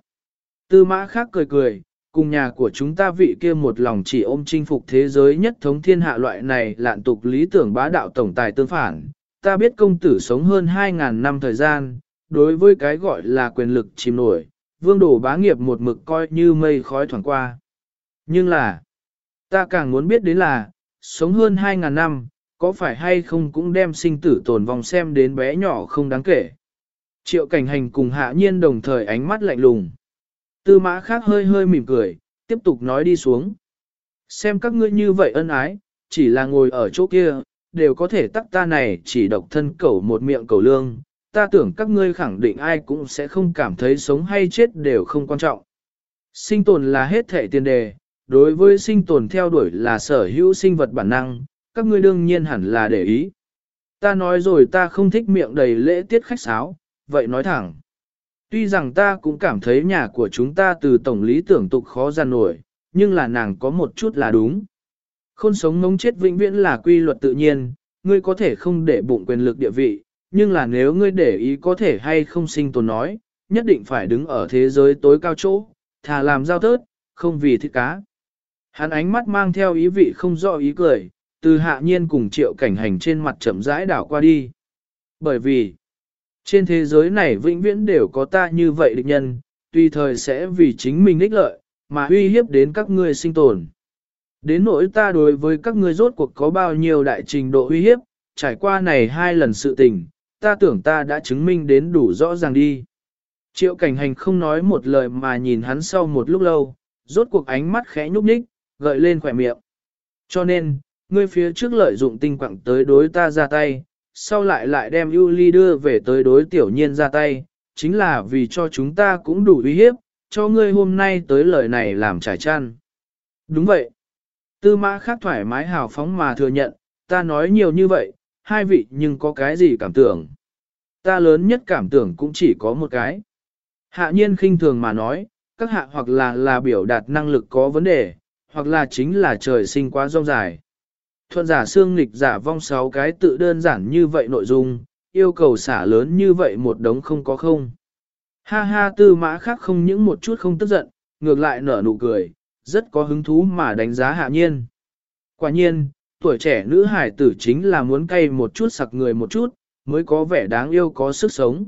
Tư mã khác cười cười, cùng nhà của chúng ta vị kia một lòng chỉ ôm chinh phục thế giới nhất thống thiên hạ loại này lạn tục lý tưởng bá đạo tổng tài tương phản. Ta biết công tử sống hơn 2.000 năm thời gian, đối với cái gọi là quyền lực chìm nổi, vương đổ bá nghiệp một mực coi như mây khói thoảng qua. Nhưng là, ta càng muốn biết đến là, sống hơn 2.000 năm, có phải hay không cũng đem sinh tử tồn vong xem đến bé nhỏ không đáng kể. Triệu cảnh hành cùng hạ nhiên đồng thời ánh mắt lạnh lùng. Tư mã khác hơi hơi mỉm cười, tiếp tục nói đi xuống. Xem các ngươi như vậy ân ái, chỉ là ngồi ở chỗ kia, đều có thể tắc ta này chỉ độc thân cẩu một miệng cầu lương. Ta tưởng các ngươi khẳng định ai cũng sẽ không cảm thấy sống hay chết đều không quan trọng. Sinh tồn là hết thể tiền đề, đối với sinh tồn theo đuổi là sở hữu sinh vật bản năng, các ngươi đương nhiên hẳn là để ý. Ta nói rồi ta không thích miệng đầy lễ tiết khách sáo, vậy nói thẳng. Tuy rằng ta cũng cảm thấy nhà của chúng ta từ tổng lý tưởng tục khó gian nổi, nhưng là nàng có một chút là đúng. Khôn sống ngống chết vĩnh viễn là quy luật tự nhiên, ngươi có thể không để bụng quyền lực địa vị, nhưng là nếu ngươi để ý có thể hay không sinh tồn nói, nhất định phải đứng ở thế giới tối cao chỗ, thà làm giao tớt, không vì thích cá. Hắn ánh mắt mang theo ý vị không rõ ý cười, từ hạ nhiên cùng triệu cảnh hành trên mặt chậm rãi đảo qua đi. Bởi vì, trên thế giới này vĩnh viễn đều có ta như vậy địch nhân, tùy thời sẽ vì chính mình ích lợi, mà uy hiếp đến các ngươi sinh tồn. Đến nỗi ta đối với các ngươi rốt cuộc có bao nhiêu đại trình độ uy hiếp, trải qua này hai lần sự tình, ta tưởng ta đã chứng minh đến đủ rõ ràng đi. Triệu cảnh hành không nói một lời mà nhìn hắn sau một lúc lâu, rốt cuộc ánh mắt khẽ nhúc nhích, gợi lên khỏe miệng. Cho nên, ngươi phía trước lợi dụng tinh quặng tới đối ta ra tay, sau lại lại đem ưu ly đưa về tới đối tiểu nhiên ra tay, chính là vì cho chúng ta cũng đủ uy hiếp, cho ngươi hôm nay tới lời này làm trải chăn. Đúng vậy. Tư mã khác thoải mái hào phóng mà thừa nhận, ta nói nhiều như vậy, hai vị nhưng có cái gì cảm tưởng. Ta lớn nhất cảm tưởng cũng chỉ có một cái. Hạ nhiên khinh thường mà nói, các hạ hoặc là là biểu đạt năng lực có vấn đề, hoặc là chính là trời sinh quá rong dài. Thuận giả xương nghịch giả vong sáu cái tự đơn giản như vậy nội dung, yêu cầu xả lớn như vậy một đống không có không. Ha ha tư mã khác không những một chút không tức giận, ngược lại nở nụ cười, rất có hứng thú mà đánh giá hạ nhiên. Quả nhiên, tuổi trẻ nữ hải tử chính là muốn cay một chút sặc người một chút, mới có vẻ đáng yêu có sức sống.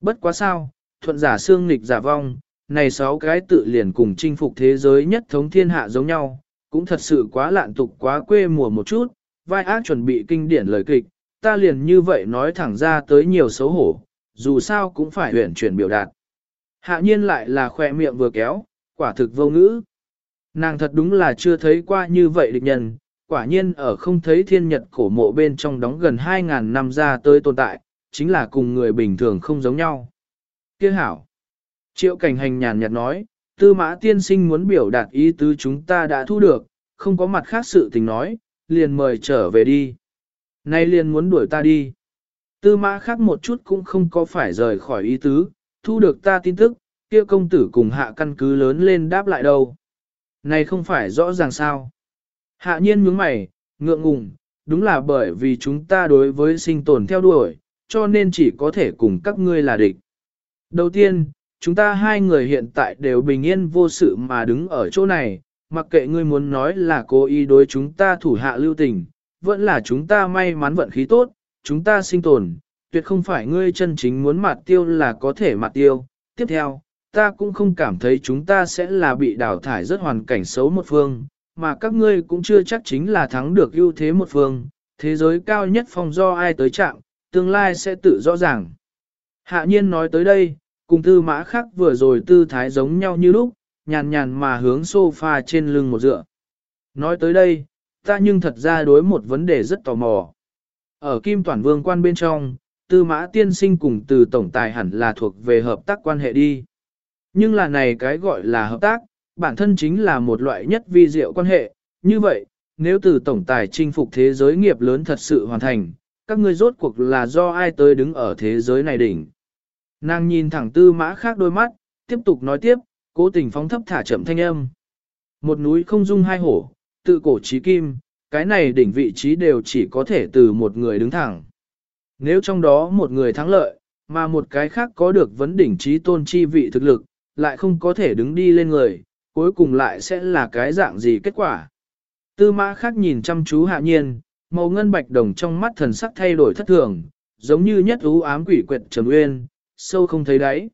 Bất quá sao, thuận giả xương nghịch giả vong, này sáu cái tự liền cùng chinh phục thế giới nhất thống thiên hạ giống nhau, cũng thật sự quá lạn tục quá quê mùa một chút, vai ác chuẩn bị kinh điển lời kịch, ta liền như vậy nói thẳng ra tới nhiều xấu hổ, dù sao cũng phải huyển chuyển biểu đạt. Hạ nhiên lại là khoe miệng vừa kéo, quả thực vô ngữ. Nàng thật đúng là chưa thấy qua như vậy địch nhân, quả nhiên ở không thấy thiên nhật cổ mộ bên trong đóng gần 2.000 năm ra tới tồn tại, chính là cùng người bình thường không giống nhau. Kiếc hảo. Triệu cảnh hành nhàn nhạt nói, tư mã tiên sinh muốn biểu đạt ý tứ chúng ta đã thu được, không có mặt khác sự tình nói, liền mời trở về đi. Nay liền muốn đuổi ta đi. Tư mã khác một chút cũng không có phải rời khỏi ý tứ, thu được ta tin tức, kia công tử cùng hạ căn cứ lớn lên đáp lại đâu. Này không phải rõ ràng sao. Hạ nhiên nhướng mày, ngượng ngùng, đúng là bởi vì chúng ta đối với sinh tồn theo đuổi, cho nên chỉ có thể cùng các ngươi là địch. Đầu tiên, chúng ta hai người hiện tại đều bình yên vô sự mà đứng ở chỗ này, mặc kệ ngươi muốn nói là cố ý đối chúng ta thủ hạ lưu tình, vẫn là chúng ta may mắn vận khí tốt, chúng ta sinh tồn, tuyệt không phải ngươi chân chính muốn mặt tiêu là có thể mặt tiêu. Tiếp theo, ta cũng không cảm thấy chúng ta sẽ là bị đào thải rất hoàn cảnh xấu một phương, mà các ngươi cũng chưa chắc chính là thắng được ưu thế một phương, thế giới cao nhất phong do ai tới chạm, tương lai sẽ tự rõ ràng. Hạ nhiên nói tới đây, cùng tư mã khác vừa rồi tư thái giống nhau như lúc, nhàn nhàn mà hướng sofa trên lưng một dựa. Nói tới đây, ta nhưng thật ra đối một vấn đề rất tò mò. Ở Kim Toản Vương quan bên trong, tư mã tiên sinh cùng từ tổng tài hẳn là thuộc về hợp tác quan hệ đi. Nhưng là này cái gọi là hợp tác, bản thân chính là một loại nhất vi diệu quan hệ. Như vậy, nếu từ tổng tài chinh phục thế giới nghiệp lớn thật sự hoàn thành, các ngươi rốt cuộc là do ai tới đứng ở thế giới này đỉnh. Nàng nhìn thẳng tư mã khác đôi mắt, tiếp tục nói tiếp, cố tình phóng thấp thả chậm thanh âm. Một núi không dung hai hổ, tự cổ trí kim, cái này đỉnh vị trí đều chỉ có thể từ một người đứng thẳng. Nếu trong đó một người thắng lợi, mà một cái khác có được vấn đỉnh trí tôn chi vị thực lực, lại không có thể đứng đi lên người, cuối cùng lại sẽ là cái dạng gì kết quả. Tư mã khác nhìn chăm chú hạ nhiên, màu ngân bạch đồng trong mắt thần sắc thay đổi thất thường, giống như nhất ú ám quỷ quyệt trầm uyên, sâu không thấy đáy.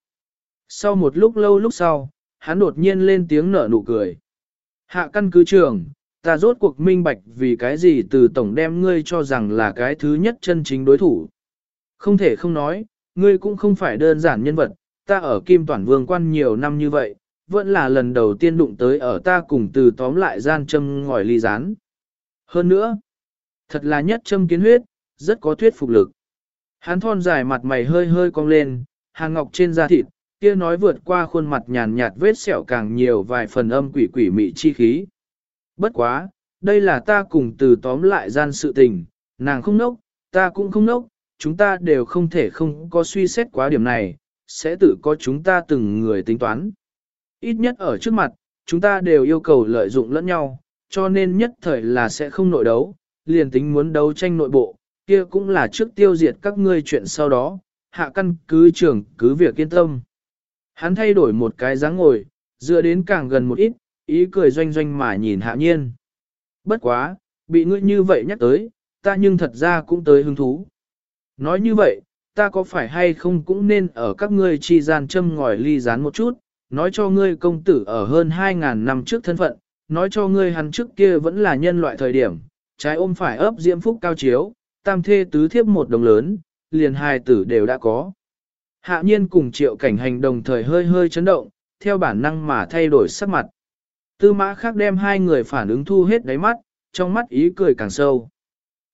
Sau một lúc lâu lúc sau, hắn đột nhiên lên tiếng nở nụ cười. Hạ căn cứ trường, ta rốt cuộc minh bạch vì cái gì từ tổng đem ngươi cho rằng là cái thứ nhất chân chính đối thủ. Không thể không nói, ngươi cũng không phải đơn giản nhân vật, ta ở Kim Toản Vương quan nhiều năm như vậy, vẫn là lần đầu tiên đụng tới ở ta cùng từ tóm lại gian châm ngòi ly rán. Hơn nữa, thật là nhất châm kiến huyết, rất có thuyết phục lực. Hắn thon dài mặt mày hơi hơi cong lên, hàng ngọc trên da thịt, kia nói vượt qua khuôn mặt nhàn nhạt vết sẹo càng nhiều vài phần âm quỷ quỷ mị chi khí. Bất quá, đây là ta cùng từ tóm lại gian sự tình, nàng không nốc, ta cũng không nốc, chúng ta đều không thể không có suy xét quá điểm này, sẽ tự có chúng ta từng người tính toán. Ít nhất ở trước mặt, chúng ta đều yêu cầu lợi dụng lẫn nhau, cho nên nhất thời là sẽ không nội đấu, liền tính muốn đấu tranh nội bộ, kia cũng là trước tiêu diệt các ngươi chuyện sau đó, hạ căn cứ trưởng cứ việc yên tâm. Hắn thay đổi một cái dáng ngồi, dựa đến càng gần một ít, ý cười doanh doanh mà nhìn hạ nhiên. Bất quá, bị ngươi như vậy nhắc tới, ta nhưng thật ra cũng tới hứng thú. Nói như vậy, ta có phải hay không cũng nên ở các ngươi chi gian châm ngòi ly rán một chút, nói cho ngươi công tử ở hơn 2.000 năm trước thân phận, nói cho ngươi hắn trước kia vẫn là nhân loại thời điểm, trái ôm phải ấp diễm phúc cao chiếu, tam thê tứ thiếp một đồng lớn, liền hai tử đều đã có. Hạ nhiên cùng triệu cảnh hành đồng thời hơi hơi chấn động, theo bản năng mà thay đổi sắc mặt. Tư mã khác đem hai người phản ứng thu hết đáy mắt, trong mắt ý cười càng sâu.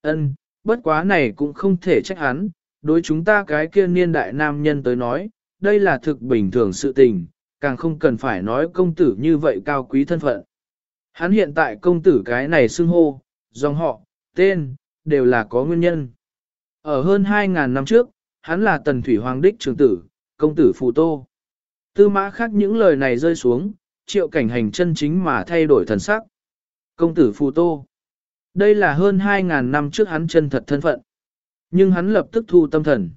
Ân, bất quá này cũng không thể trách hắn, đối chúng ta cái kia niên đại nam nhân tới nói, đây là thực bình thường sự tình, càng không cần phải nói công tử như vậy cao quý thân phận. Hắn hiện tại công tử cái này xưng hô, dòng họ, tên, đều là có nguyên nhân. Ở hơn 2.000 năm trước, hắn là tần thủy hoàng đích trường tử, công tử Phù Tô. Tư mã khác những lời này rơi xuống, triệu cảnh hành chân chính mà thay đổi thần sắc. Công tử Phù Tô. Đây là hơn 2.000 năm trước hắn chân thật thân phận. Nhưng hắn lập tức thu tâm thần.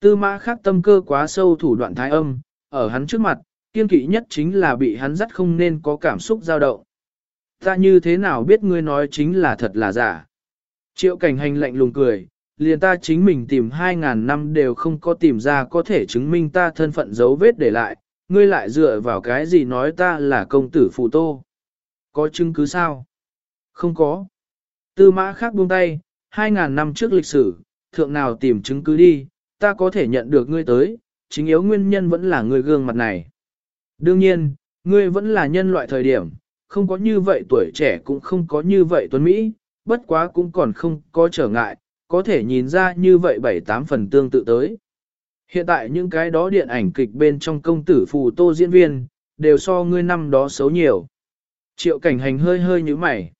Tư mã khác tâm cơ quá sâu thủ đoạn thái âm, ở hắn trước mặt, kiên kỵ nhất chính là bị hắn dắt không nên có cảm xúc dao động. Ta như thế nào biết ngươi nói chính là thật là giả? Triệu cảnh hành lạnh lùng cười, liền ta chính mình tìm 2.000 năm đều không có tìm ra có thể chứng minh ta thân phận dấu vết để lại, ngươi lại dựa vào cái gì nói ta là công tử phụ tô. Có chứng cứ sao? Không có. Tư mã khác buông tay, 2.000 năm trước lịch sử, thượng nào tìm chứng cứ đi, ta có thể nhận được ngươi tới, chính yếu nguyên nhân vẫn là ngươi gương mặt này. Đương nhiên, ngươi vẫn là nhân loại thời điểm, không có như vậy tuổi trẻ cũng không có như vậy tuấn Mỹ, bất quá cũng còn không có trở ngại, có thể nhìn ra như vậy bảy tám phần tương tự tới. Hiện tại những cái đó điện ảnh kịch bên trong công tử phù tô diễn viên, đều so ngươi năm đó xấu nhiều. Triệu cảnh hành hơi hơi như mày.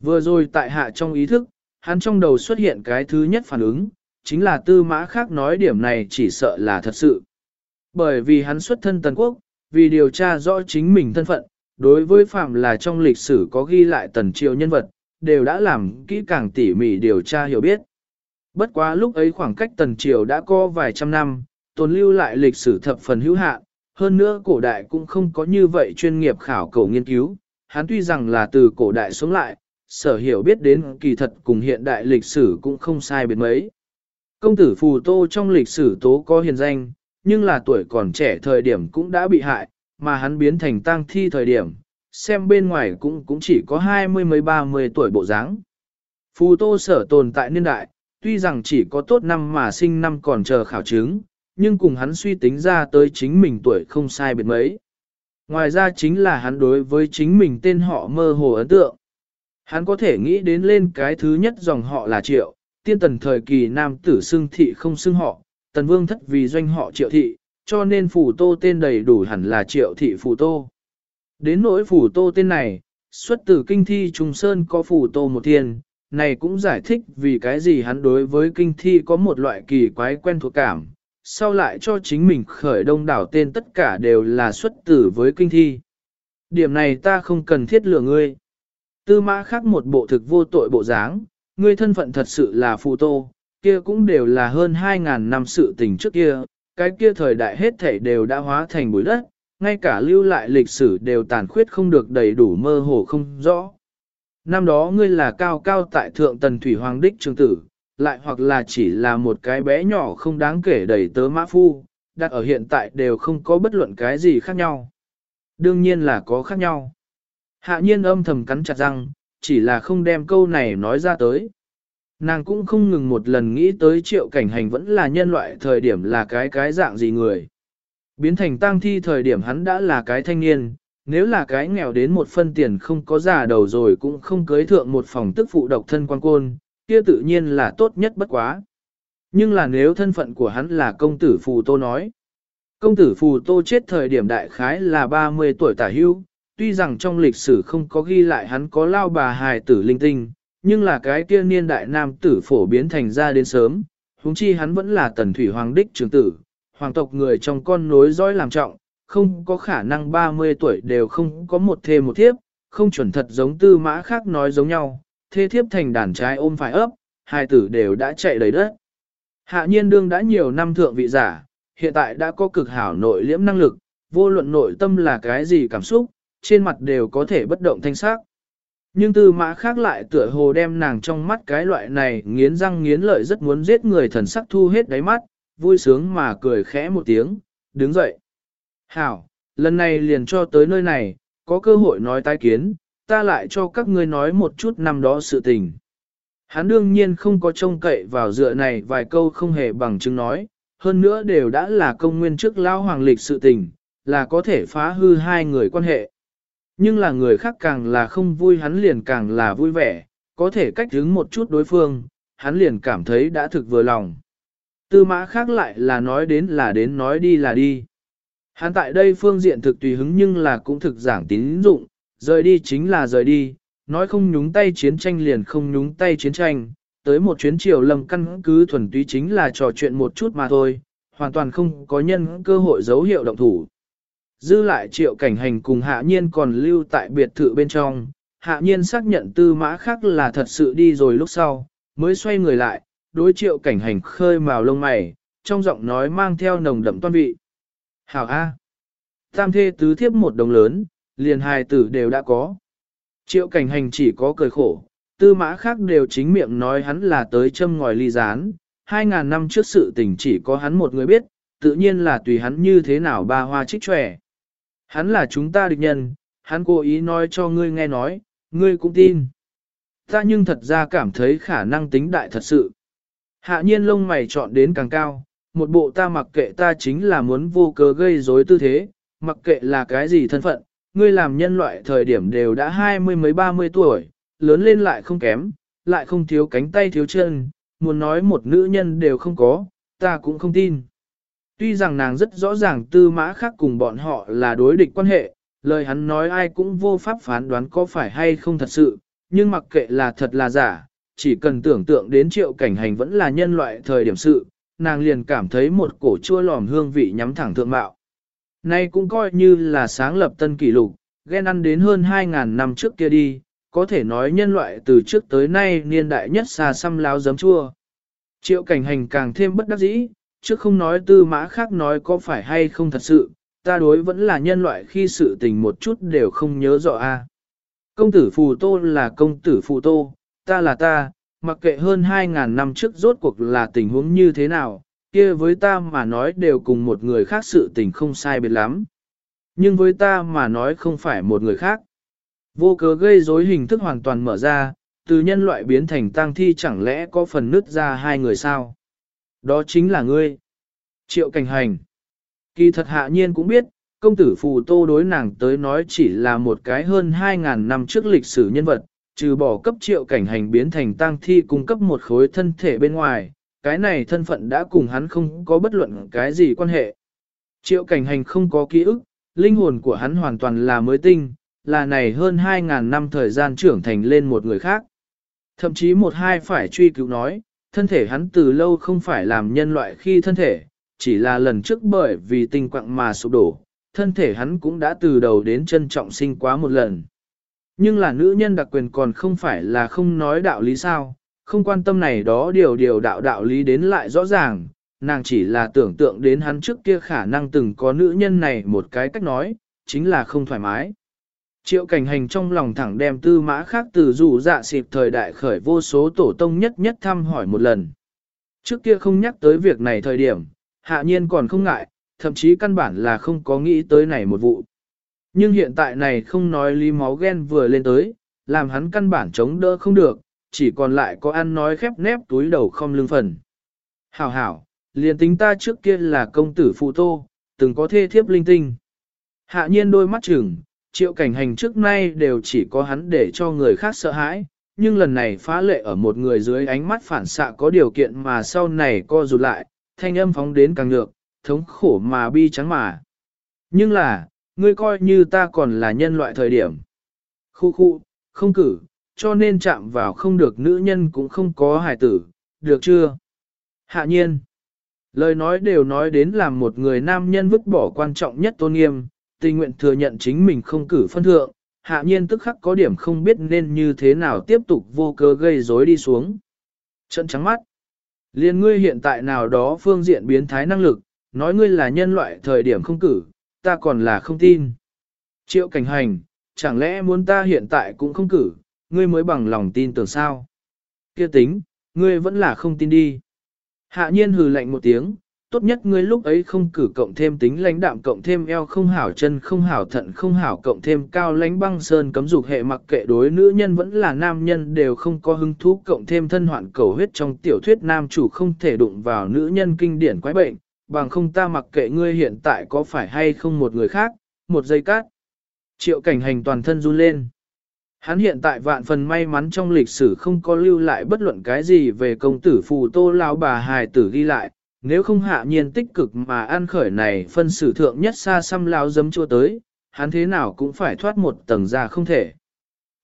Vừa rồi tại hạ trong ý thức, hắn trong đầu xuất hiện cái thứ nhất phản ứng, chính là tư mã khác nói điểm này chỉ sợ là thật sự. Bởi vì hắn xuất thân Tần Quốc, vì điều tra rõ chính mình thân phận, đối với phạm là trong lịch sử có ghi lại tần triều nhân vật, đều đã làm kỹ càng tỉ mỉ điều tra hiểu biết. Bất quá lúc ấy khoảng cách tần triều đã có vài trăm năm, tồn lưu lại lịch sử thập phần hữu hạn, hơn nữa cổ đại cũng không có như vậy chuyên nghiệp khảo cổ nghiên cứu, hắn tuy rằng là từ cổ đại xuống lại, sở hiểu biết đến kỳ thật cùng hiện đại lịch sử cũng không sai biệt mấy. Công tử Phù Tô trong lịch sử tố có hiền danh, nhưng là tuổi còn trẻ thời điểm cũng đã bị hại, mà hắn biến thành tang thi thời điểm, xem bên ngoài cũng cũng chỉ có hai mươi mấy ba mươi tuổi bộ dáng. Phù Tô sở tồn tại niên đại, tuy rằng chỉ có tốt năm mà sinh năm còn chờ khảo chứng, nhưng cùng hắn suy tính ra tới chính mình tuổi không sai biệt mấy. Ngoài ra chính là hắn đối với chính mình tên họ mơ hồ ấn tượng. Hắn có thể nghĩ đến lên cái thứ nhất dòng họ là Triệu, tiên tần thời kỳ nam tử xưng thị không xưng họ, tần vương thất vì doanh họ Triệu thị, cho nên phủ tô tên đầy đủ hẳn là Triệu thị phủ tô. Đến nỗi phủ tô tên này, xuất từ kinh thi trùng Sơn có phủ tô một thiên, này cũng giải thích vì cái gì hắn đối với kinh thi có một loại kỳ quái quen thuộc cảm, sau lại cho chính mình khởi đông đảo tên tất cả đều là xuất tử với kinh thi. Điểm này ta không cần thiết lừa ngươi. Tư mã khác một bộ thực vô tội bộ dáng, ngươi thân phận thật sự là phù tô, kia cũng đều là hơn 2.000 năm sự tình trước kia, cái kia thời đại hết thảy đều đã hóa thành bụi đất, ngay cả lưu lại lịch sử đều tàn khuyết không được đầy đủ mơ hồ không rõ. Năm đó ngươi là cao cao tại thượng tần thủy hoàng đích trường tử, lại hoặc là chỉ là một cái bé nhỏ không đáng kể đầy tớ mã phu, đặt ở hiện tại đều không có bất luận cái gì khác nhau. Đương nhiên là có khác nhau. Hạ nhiên âm thầm cắn chặt răng, chỉ là không đem câu này nói ra tới. Nàng cũng không ngừng một lần nghĩ tới triệu cảnh hành vẫn là nhân loại thời điểm là cái cái dạng gì người. Biến thành tang thi thời điểm hắn đã là cái thanh niên, nếu là cái nghèo đến một phân tiền không có già đầu rồi cũng không cưới thượng một phòng tức phụ độc thân quan côn, kia tự nhiên là tốt nhất bất quá. Nhưng là nếu thân phận của hắn là công tử Phù Tô nói. Công tử Phù Tô chết thời điểm đại khái là 30 tuổi tả hưu, tuy rằng trong lịch sử không có ghi lại hắn có lao bà hài tử linh tinh, nhưng là cái kia niên đại nam tử phổ biến thành ra đến sớm, huống chi hắn vẫn là tần thủy hoàng đích trường tử, hoàng tộc người trong con nối dõi làm trọng, không có khả năng 30 tuổi đều không có một thê một thiếp, không chuẩn thật giống tư mã khác nói giống nhau, thê thiếp thành đàn trai ôm phải ấp, hai tử đều đã chạy đầy đất. Hạ nhiên đương đã nhiều năm thượng vị giả, hiện tại đã có cực hảo nội liễm năng lực, vô luận nội tâm là cái gì cảm xúc, trên mặt đều có thể bất động thanh sắc. Nhưng tư mã khác lại tựa hồ đem nàng trong mắt cái loại này nghiến răng nghiến lợi rất muốn giết người thần sắc thu hết đáy mắt, vui sướng mà cười khẽ một tiếng, đứng dậy. Hảo, lần này liền cho tới nơi này, có cơ hội nói tái kiến, ta lại cho các ngươi nói một chút năm đó sự tình. Hắn đương nhiên không có trông cậy vào dựa này vài câu không hề bằng chứng nói, hơn nữa đều đã là công nguyên trước lao hoàng lịch sự tình, là có thể phá hư hai người quan hệ. Nhưng là người khác càng là không vui hắn liền càng là vui vẻ, có thể cách hướng một chút đối phương, hắn liền cảm thấy đã thực vừa lòng. Tư mã khác lại là nói đến là đến nói đi là đi. Hắn tại đây phương diện thực tùy hứng nhưng là cũng thực giảng tín dụng, rời đi chính là rời đi, nói không nhúng tay chiến tranh liền không nhúng tay chiến tranh, tới một chuyến triều lầm căn cứ thuần túy chính là trò chuyện một chút mà thôi, hoàn toàn không có nhân cơ hội dấu hiệu động thủ. Dư lại triệu cảnh hành cùng hạ nhiên còn lưu tại biệt thự bên trong, hạ nhiên xác nhận tư mã khác là thật sự đi rồi lúc sau, mới xoay người lại, đối triệu cảnh hành khơi màu lông mày, trong giọng nói mang theo nồng đậm toan vị. Hảo A. Tam thê tứ thiếp một đồng lớn, liền hài tử đều đã có. Triệu cảnh hành chỉ có cười khổ, tư mã khác đều chính miệng nói hắn là tới châm ngòi ly gián, hai ngàn năm trước sự tình chỉ có hắn một người biết, tự nhiên là tùy hắn như thế nào ba hoa trích trẻ. Hắn là chúng ta địch nhân, hắn cố ý nói cho ngươi nghe nói, ngươi cũng tin. Ta nhưng thật ra cảm thấy khả năng tính đại thật sự. Hạ nhiên lông mày chọn đến càng cao, một bộ ta mặc kệ ta chính là muốn vô cớ gây rối tư thế, mặc kệ là cái gì thân phận, ngươi làm nhân loại thời điểm đều đã hai mươi mấy ba mươi tuổi, lớn lên lại không kém, lại không thiếu cánh tay thiếu chân, muốn nói một nữ nhân đều không có, ta cũng không tin. Tuy rằng nàng rất rõ ràng tư mã khác cùng bọn họ là đối địch quan hệ, lời hắn nói ai cũng vô pháp phán đoán có phải hay không thật sự, nhưng mặc kệ là thật là giả, chỉ cần tưởng tượng đến triệu cảnh hành vẫn là nhân loại thời điểm sự, nàng liền cảm thấy một cổ chua lòm hương vị nhắm thẳng thượng mạo. Nay cũng coi như là sáng lập tân kỷ lục, ghen ăn đến hơn 2.000 năm trước kia đi, có thể nói nhân loại từ trước tới nay niên đại nhất xa xăm láo giấm chua. Triệu cảnh hành càng thêm bất đắc dĩ, chứ không nói tư mã khác nói có phải hay không thật sự, ta đối vẫn là nhân loại khi sự tình một chút đều không nhớ rõ a. Công tử Phù Tô là công tử Phù Tô, ta là ta, mặc kệ hơn 2.000 năm trước rốt cuộc là tình huống như thế nào, kia với ta mà nói đều cùng một người khác sự tình không sai biệt lắm. Nhưng với ta mà nói không phải một người khác. Vô cớ gây rối hình thức hoàn toàn mở ra, từ nhân loại biến thành tang thi chẳng lẽ có phần nứt ra hai người sao? Đó chính là ngươi. Triệu cảnh hành. Kỳ thật hạ nhiên cũng biết, công tử phù tô đối nàng tới nói chỉ là một cái hơn 2.000 năm trước lịch sử nhân vật, trừ bỏ cấp triệu cảnh hành biến thành tang thi cung cấp một khối thân thể bên ngoài, cái này thân phận đã cùng hắn không có bất luận cái gì quan hệ. Triệu cảnh hành không có ký ức, linh hồn của hắn hoàn toàn là mới tinh, là này hơn 2.000 năm thời gian trưởng thành lên một người khác. Thậm chí một hai phải truy cứu nói, thân thể hắn từ lâu không phải làm nhân loại khi thân thể, chỉ là lần trước bởi vì tình quặng mà sụp đổ, thân thể hắn cũng đã từ đầu đến chân trọng sinh quá một lần. Nhưng là nữ nhân đặc quyền còn không phải là không nói đạo lý sao, không quan tâm này đó điều điều đạo đạo lý đến lại rõ ràng, nàng chỉ là tưởng tượng đến hắn trước kia khả năng từng có nữ nhân này một cái cách nói, chính là không thoải mái. Triệu cảnh hành trong lòng thẳng đem tư mã khác từ dù dạ xịp thời đại khởi vô số tổ tông nhất nhất thăm hỏi một lần. Trước kia không nhắc tới việc này thời điểm, hạ nhiên còn không ngại, thậm chí căn bản là không có nghĩ tới này một vụ. Nhưng hiện tại này không nói lý máu ghen vừa lên tới, làm hắn căn bản chống đỡ không được, chỉ còn lại có ăn nói khép nép túi đầu không lương phần. Hảo hảo, liền tính ta trước kia là công tử phụ tô, từng có thê thiếp linh tinh. Hạ nhiên đôi mắt chừng, triệu cảnh hành trước nay đều chỉ có hắn để cho người khác sợ hãi, nhưng lần này phá lệ ở một người dưới ánh mắt phản xạ có điều kiện mà sau này co rụt lại, thanh âm phóng đến càng ngược, thống khổ mà bi trắng mà. Nhưng là, ngươi coi như ta còn là nhân loại thời điểm. Khu khu, không cử, cho nên chạm vào không được nữ nhân cũng không có hài tử, được chưa? Hạ nhiên, lời nói đều nói đến làm một người nam nhân vứt bỏ quan trọng nhất tôn nghiêm, tình nguyện thừa nhận chính mình không cử phân thượng, hạ nhiên tức khắc có điểm không biết nên như thế nào tiếp tục vô cơ gây rối đi xuống. Trận trắng mắt. Liên ngươi hiện tại nào đó phương diện biến thái năng lực, nói ngươi là nhân loại thời điểm không cử, ta còn là không tin. Triệu cảnh hành, chẳng lẽ muốn ta hiện tại cũng không cử, ngươi mới bằng lòng tin tưởng sao? Kia tính, ngươi vẫn là không tin đi. Hạ nhiên hừ lạnh một tiếng, tốt nhất ngươi lúc ấy không cử cộng thêm tính lãnh đạm cộng thêm eo không hảo chân không hảo thận không hảo cộng thêm cao lãnh băng sơn cấm dục hệ mặc kệ đối nữ nhân vẫn là nam nhân đều không có hứng thú cộng thêm thân hoạn cầu huyết trong tiểu thuyết nam chủ không thể đụng vào nữ nhân kinh điển quái bệnh, bằng không ta mặc kệ ngươi hiện tại có phải hay không một người khác, một giây cát. Triệu cảnh hành toàn thân run lên. Hắn hiện tại vạn phần may mắn trong lịch sử không có lưu lại bất luận cái gì về công tử phù tô lão bà hài tử ghi lại, nếu không hạ nhiên tích cực mà ăn khởi này phân sử thượng nhất xa xăm lao dấm chua tới, hắn thế nào cũng phải thoát một tầng ra không thể.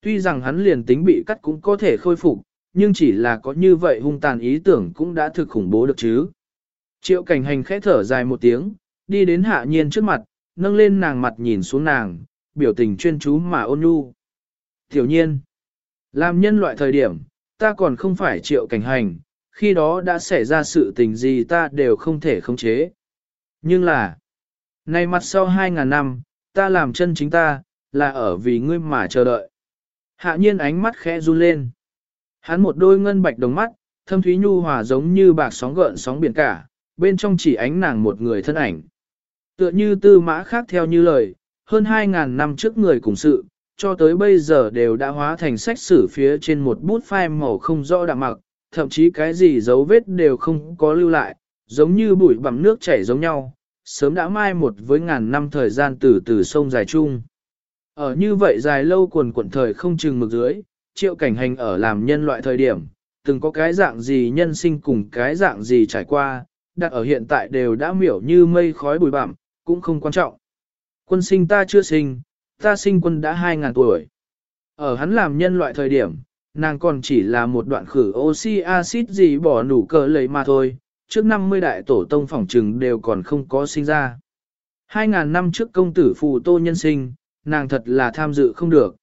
Tuy rằng hắn liền tính bị cắt cũng có thể khôi phục, nhưng chỉ là có như vậy hung tàn ý tưởng cũng đã thực khủng bố được chứ. Triệu cảnh hành khẽ thở dài một tiếng, đi đến hạ nhiên trước mặt, nâng lên nàng mặt nhìn xuống nàng, biểu tình chuyên chú mà ôn nhu. Tiểu nhiên, làm nhân loại thời điểm, ta còn không phải triệu cảnh hành, khi đó đã xảy ra sự tình gì ta đều không thể khống chế. Nhưng là, nay mặt sau 2.000 năm, ta làm chân chính ta, là ở vì ngươi mà chờ đợi. Hạ nhiên ánh mắt khẽ run lên. Hắn một đôi ngân bạch đồng mắt, thâm thúy nhu hòa giống như bạc sóng gợn sóng biển cả, bên trong chỉ ánh nàng một người thân ảnh. Tựa như tư mã khác theo như lời, hơn 2.000 năm trước người cùng sự, cho tới bây giờ đều đã hóa thành sách sử phía trên một bút phai màu không rõ đạm mặc, thậm chí cái gì dấu vết đều không có lưu lại, giống như bụi bặm nước chảy giống nhau, sớm đã mai một với ngàn năm thời gian từ từ sông dài chung. Ở như vậy dài lâu quần quận thời không chừng mực dưới, triệu cảnh hành ở làm nhân loại thời điểm, từng có cái dạng gì nhân sinh cùng cái dạng gì trải qua, đặt ở hiện tại đều đã miểu như mây khói bụi bặm, cũng không quan trọng. Quân sinh ta chưa sinh, ta sinh quân đã 2.000 tuổi. Ở hắn làm nhân loại thời điểm, nàng còn chỉ là một đoạn khử oxy axit gì bỏ nủ cờ lấy mà thôi, trước 50 đại tổ tông phỏng trừng đều còn không có sinh ra. 2.000 năm trước công tử phù tô nhân sinh, nàng thật là tham dự không được.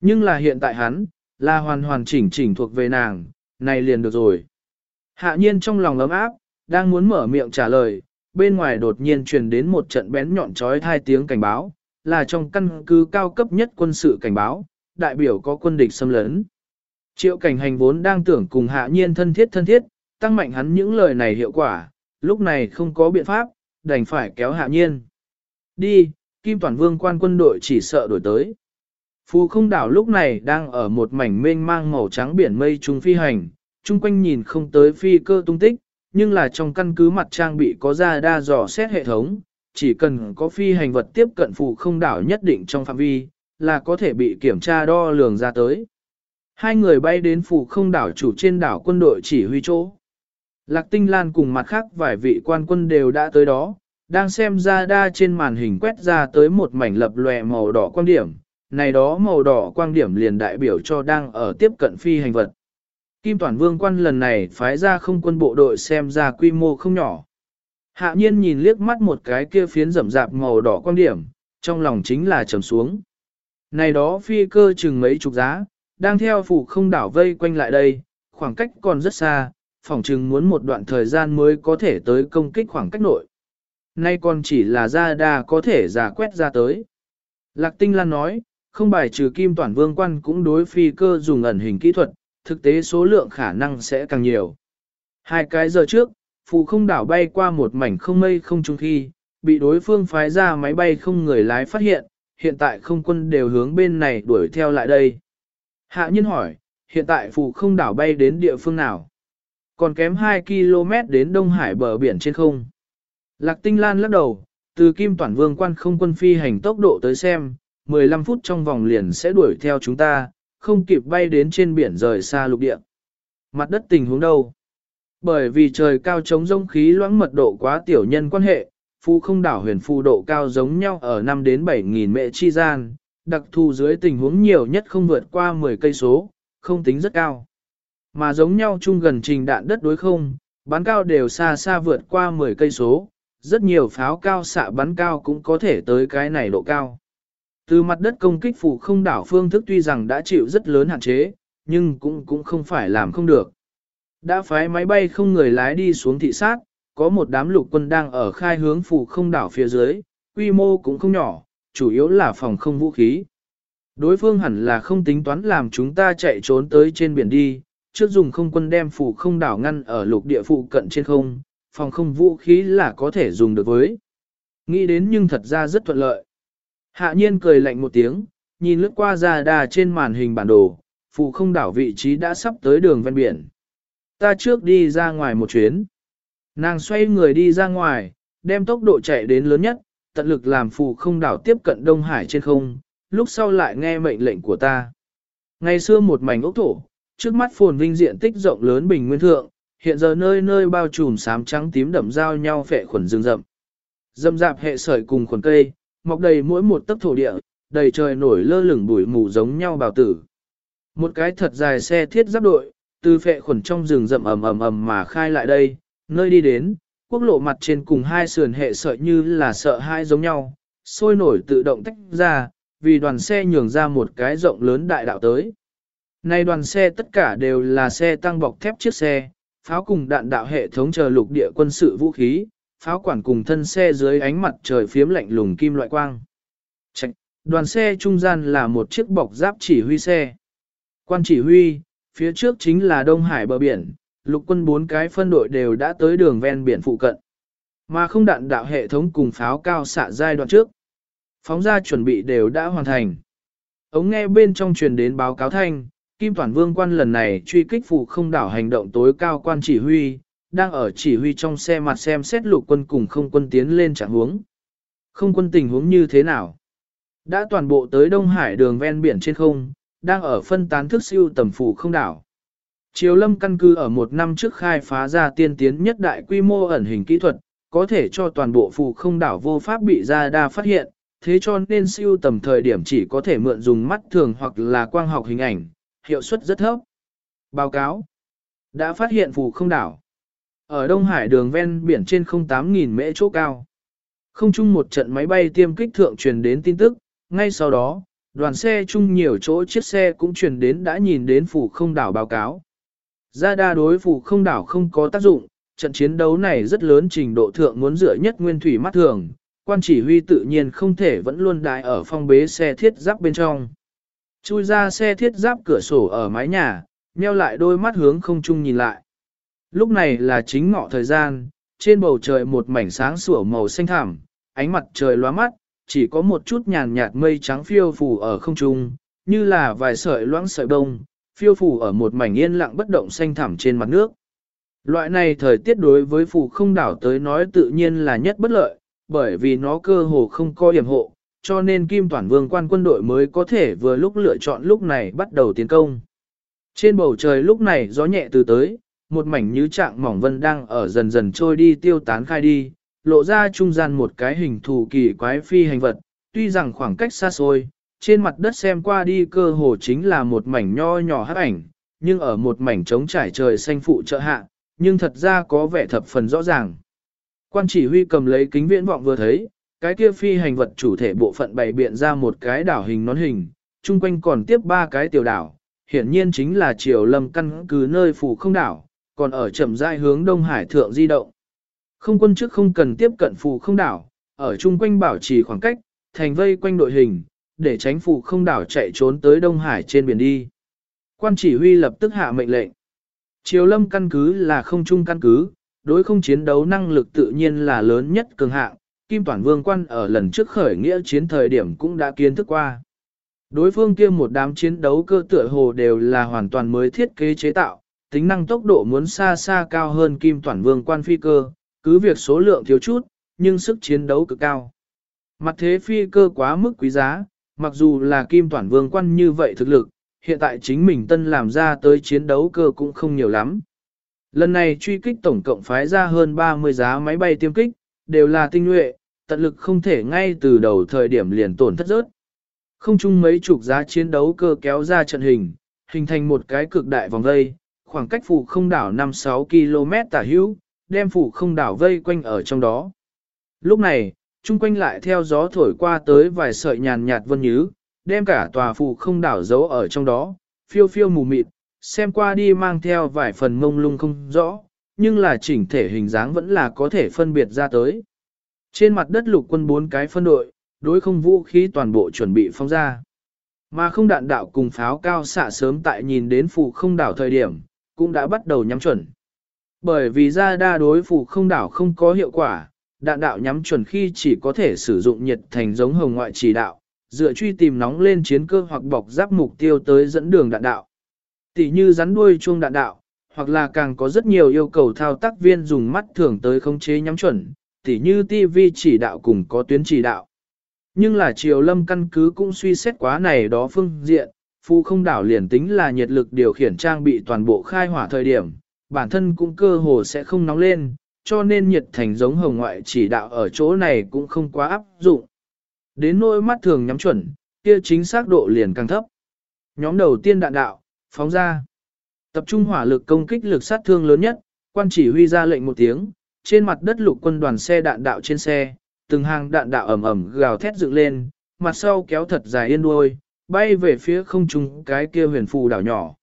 Nhưng là hiện tại hắn, là hoàn hoàn chỉnh chỉnh thuộc về nàng, này liền được rồi. Hạ nhiên trong lòng ấm áp, đang muốn mở miệng trả lời, bên ngoài đột nhiên truyền đến một trận bén nhọn trói hai tiếng cảnh báo, là trong căn cứ cao cấp nhất quân sự cảnh báo, đại biểu có quân địch xâm lấn. Triệu cảnh hành vốn đang tưởng cùng hạ nhiên thân thiết thân thiết, tăng mạnh hắn những lời này hiệu quả, lúc này không có biện pháp, đành phải kéo hạ nhiên. Đi, Kim Toàn Vương quan quân đội chỉ sợ đổi tới. Phù không đảo lúc này đang ở một mảnh mênh mang màu trắng biển mây trung phi hành, chung quanh nhìn không tới phi cơ tung tích, nhưng là trong căn cứ mặt trang bị có ra đa dò xét hệ thống, chỉ cần có phi hành vật tiếp cận phù không đảo nhất định trong phạm vi, là có thể bị kiểm tra đo lường ra tới. Hai người bay đến phù không đảo chủ trên đảo quân đội chỉ huy chỗ. Lạc Tinh Lan cùng mặt khác vài vị quan quân đều đã tới đó, đang xem ra đa trên màn hình quét ra tới một mảnh lập lòe màu đỏ quang điểm, này đó màu đỏ quang điểm liền đại biểu cho đang ở tiếp cận phi hành vật. Kim Toàn Vương quan lần này phái ra không quân bộ đội xem ra quy mô không nhỏ. Hạ nhiên nhìn liếc mắt một cái kia phiến rậm rạp màu đỏ quan điểm, trong lòng chính là trầm xuống. Này đó phi cơ chừng mấy chục giá, đang theo phủ không đảo vây quanh lại đây, khoảng cách còn rất xa, phỏng chừng muốn một đoạn thời gian mới có thể tới công kích khoảng cách nội. Nay còn chỉ là ra đa có thể giả quét ra tới. Lạc Tinh Lan nói, không bài trừ kim toàn vương quan cũng đối phi cơ dùng ẩn hình kỹ thuật, thực tế số lượng khả năng sẽ càng nhiều. Hai cái giờ trước, phù không đảo bay qua một mảnh không mây không trung khi, bị đối phương phái ra máy bay không người lái phát hiện, hiện tại không quân đều hướng bên này đuổi theo lại đây. Hạ nhân hỏi, hiện tại phù không đảo bay đến địa phương nào? Còn kém 2 km đến Đông Hải bờ biển trên không. Lạc Tinh Lan lắc đầu, từ Kim Toản Vương quan không quân phi hành tốc độ tới xem, 15 phút trong vòng liền sẽ đuổi theo chúng ta, không kịp bay đến trên biển rời xa lục địa. Mặt đất tình huống đâu? Bởi vì trời cao chống rông khí loãng mật độ quá tiểu nhân quan hệ, phu không đảo huyền phu độ cao giống nhau ở 5 đến 7 nghìn mệ chi gian, đặc thù dưới tình huống nhiều nhất không vượt qua 10 cây số, không tính rất cao. Mà giống nhau chung gần trình đạn đất đối không, bắn cao đều xa xa vượt qua 10 cây số, rất nhiều pháo cao xạ bắn cao cũng có thể tới cái này độ cao. Từ mặt đất công kích phủ không đảo phương thức tuy rằng đã chịu rất lớn hạn chế, nhưng cũng cũng không phải làm không được. Đã phái máy bay không người lái đi xuống thị sát, có một đám lục quân đang ở khai hướng phủ không đảo phía dưới, quy mô cũng không nhỏ, chủ yếu là phòng không vũ khí. Đối phương hẳn là không tính toán làm chúng ta chạy trốn tới trên biển đi, trước dùng không quân đem phủ không đảo ngăn ở lục địa phụ cận trên không, phòng không vũ khí là có thể dùng được với. Nghĩ đến nhưng thật ra rất thuận lợi. Hạ nhiên cười lạnh một tiếng, nhìn lướt qua ra đà trên màn hình bản đồ, phụ không đảo vị trí đã sắp tới đường ven biển. Ta trước đi ra ngoài một chuyến. Nàng xoay người đi ra ngoài, đem tốc độ chạy đến lớn nhất, tận lực làm phụ không đảo tiếp cận Đông Hải trên không, lúc sau lại nghe mệnh lệnh của ta. Ngày xưa một mảnh ốc thổ, trước mắt phồn vinh diện tích rộng lớn bình nguyên thượng, hiện giờ nơi nơi bao trùm xám trắng tím đậm giao nhau phệ khuẩn rừng rậm. Dâm dạp hệ sợi cùng khuẩn cây, mọc đầy mỗi một tấc thổ địa, đầy trời nổi lơ lửng bụi mù giống nhau bào tử. Một cái thật dài xe thiết giáp đội, từ phệ khuẩn trong rừng rậm ầm ầm ầm mà khai lại đây, nơi đi đến, quốc lộ mặt trên cùng hai sườn hệ sợi như là sợ hai giống nhau, sôi nổi tự động tách ra, vì đoàn xe nhường ra một cái rộng lớn đại đạo tới. Nay đoàn xe tất cả đều là xe tăng bọc thép chiếc xe, pháo cùng đạn đạo hệ thống chờ lục địa quân sự vũ khí, pháo quản cùng thân xe dưới ánh mặt trời phiếm lạnh lùng kim loại quang. Chạy, đoàn xe trung gian là một chiếc bọc giáp chỉ huy xe. Quan chỉ huy, phía trước chính là Đông Hải bờ biển, lục quân bốn cái phân đội đều đã tới đường ven biển phụ cận. Mà không đạn đạo hệ thống cùng pháo cao xạ giai đoạn trước. Phóng ra chuẩn bị đều đã hoàn thành. Ống nghe bên trong truyền đến báo cáo thanh, Kim Toàn Vương quan lần này truy kích phụ không đảo hành động tối cao quan chỉ huy, đang ở chỉ huy trong xe mặt xem xét lục quân cùng không quân tiến lên trạng huống. Không quân tình huống như thế nào? Đã toàn bộ tới Đông Hải đường ven biển trên không, đang ở phân tán thức siêu tầm phủ không đảo. Triều lâm căn cứ ở một năm trước khai phá ra tiên tiến nhất đại quy mô ẩn hình kỹ thuật, có thể cho toàn bộ phủ không đảo vô pháp bị ra đa phát hiện, thế cho nên siêu tầm thời điểm chỉ có thể mượn dùng mắt thường hoặc là quang học hình ảnh, hiệu suất rất thấp. Báo cáo đã phát hiện phủ không đảo. Ở Đông Hải đường ven biển trên 08.000 mễ chỗ cao. Không chung một trận máy bay tiêm kích thượng truyền đến tin tức, ngay sau đó, đoàn xe chung nhiều chỗ chiếc xe cũng truyền đến đã nhìn đến phủ không đảo báo cáo. Ra đa đối phủ không đảo không có tác dụng, trận chiến đấu này rất lớn trình độ thượng muốn dựa nhất nguyên thủy mắt thường, quan chỉ huy tự nhiên không thể vẫn luôn đại ở phong bế xe thiết giáp bên trong. Chui ra xe thiết giáp cửa sổ ở mái nhà, nheo lại đôi mắt hướng không chung nhìn lại. Lúc này là chính ngọ thời gian, trên bầu trời một mảnh sáng sủa màu xanh thẳm, ánh mặt trời lóa mắt, chỉ có một chút nhàn nhạt mây trắng phiêu phù ở không trung, như là vài sợi loãng sợi bông, phiêu phù ở một mảnh yên lặng bất động xanh thẳm trên mặt nước. Loại này thời tiết đối với phù không đảo tới nói tự nhiên là nhất bất lợi, bởi vì nó cơ hồ không có điểm hộ, cho nên Kim Toản Vương quan quân đội mới có thể vừa lúc lựa chọn lúc này bắt đầu tiến công. Trên bầu trời lúc này gió nhẹ từ tới, một mảnh như trạng mỏng vân đang ở dần dần trôi đi tiêu tán khai đi, lộ ra trung gian một cái hình thù kỳ quái phi hành vật, tuy rằng khoảng cách xa xôi, trên mặt đất xem qua đi cơ hồ chính là một mảnh nho nhỏ hấp ảnh, nhưng ở một mảnh trống trải trời xanh phụ trợ hạ, nhưng thật ra có vẻ thập phần rõ ràng. Quan chỉ huy cầm lấy kính viễn vọng vừa thấy, cái kia phi hành vật chủ thể bộ phận bày biện ra một cái đảo hình nón hình, chung quanh còn tiếp ba cái tiểu đảo, hiển nhiên chính là triều lâm căn cứ nơi phủ không đảo, còn ở chậm rãi hướng Đông Hải thượng di động. Không quân trước không cần tiếp cận phù không đảo, ở chung quanh bảo trì khoảng cách, thành vây quanh đội hình, để tránh phù không đảo chạy trốn tới Đông Hải trên biển đi. Quan chỉ huy lập tức hạ mệnh lệnh. Triều lâm căn cứ là không trung căn cứ, đối không chiến đấu năng lực tự nhiên là lớn nhất cường hạng, Kim Toản Vương quan ở lần trước khởi nghĩa chiến thời điểm cũng đã kiến thức qua. Đối phương kia một đám chiến đấu cơ tựa hồ đều là hoàn toàn mới thiết kế chế tạo, tính năng tốc độ muốn xa xa cao hơn Kim toàn Vương quan phi cơ, cứ việc số lượng thiếu chút, nhưng sức chiến đấu cực cao. Mặt thế phi cơ quá mức quý giá, mặc dù là Kim toàn Vương quan như vậy thực lực, hiện tại chính mình tân làm ra tới chiến đấu cơ cũng không nhiều lắm. Lần này truy kích tổng cộng phái ra hơn 30 giá máy bay tiêm kích, đều là tinh nhuệ, tận lực không thể ngay từ đầu thời điểm liền tổn thất rớt. Không chung mấy chục giá chiến đấu cơ kéo ra trận hình, hình thành một cái cực đại vòng vây, khoảng cách phủ không đảo 5-6 km tả hữu, đem phủ không đảo vây quanh ở trong đó. Lúc này, chung quanh lại theo gió thổi qua tới vài sợi nhàn nhạt vân nhứ, đem cả tòa phủ không đảo giấu ở trong đó, phiêu phiêu mù mịt, xem qua đi mang theo vài phần mông lung không rõ, nhưng là chỉnh thể hình dáng vẫn là có thể phân biệt ra tới. Trên mặt đất lục quân bốn cái phân đội, đối không vũ khí toàn bộ chuẩn bị phong ra. Mà không đạn đạo cùng pháo cao xạ sớm tại nhìn đến phủ không đảo thời điểm, cũng đã bắt đầu nhắm chuẩn. Bởi vì ra đa đối phủ không đảo không có hiệu quả, đạn đạo nhắm chuẩn khi chỉ có thể sử dụng nhiệt thành giống hồng ngoại chỉ đạo, dựa truy tìm nóng lên chiến cơ hoặc bọc giáp mục tiêu tới dẫn đường đạn đạo. Tỷ như rắn đuôi chuông đạn đạo, hoặc là càng có rất nhiều yêu cầu thao tác viên dùng mắt thường tới khống chế nhắm chuẩn, tỉ như TV chỉ đạo cùng có tuyến chỉ đạo. Nhưng là triều lâm căn cứ cũng suy xét quá này đó phương diện, phu không đảo liền tính là nhiệt lực điều khiển trang bị toàn bộ khai hỏa thời điểm, bản thân cũng cơ hồ sẽ không nóng lên, cho nên nhiệt thành giống hồng ngoại chỉ đạo ở chỗ này cũng không quá áp dụng. Đến nỗi mắt thường nhắm chuẩn, kia chính xác độ liền càng thấp. Nhóm đầu tiên đạn đạo, phóng ra. Tập trung hỏa lực công kích lực sát thương lớn nhất, quan chỉ huy ra lệnh một tiếng, trên mặt đất lục quân đoàn xe đạn đạo trên xe, từng hàng đạn đạo ầm ầm gào thét dựng lên, mặt sau kéo thật dài yên đuôi, bay về phía không trung cái kia huyền phù đảo nhỏ.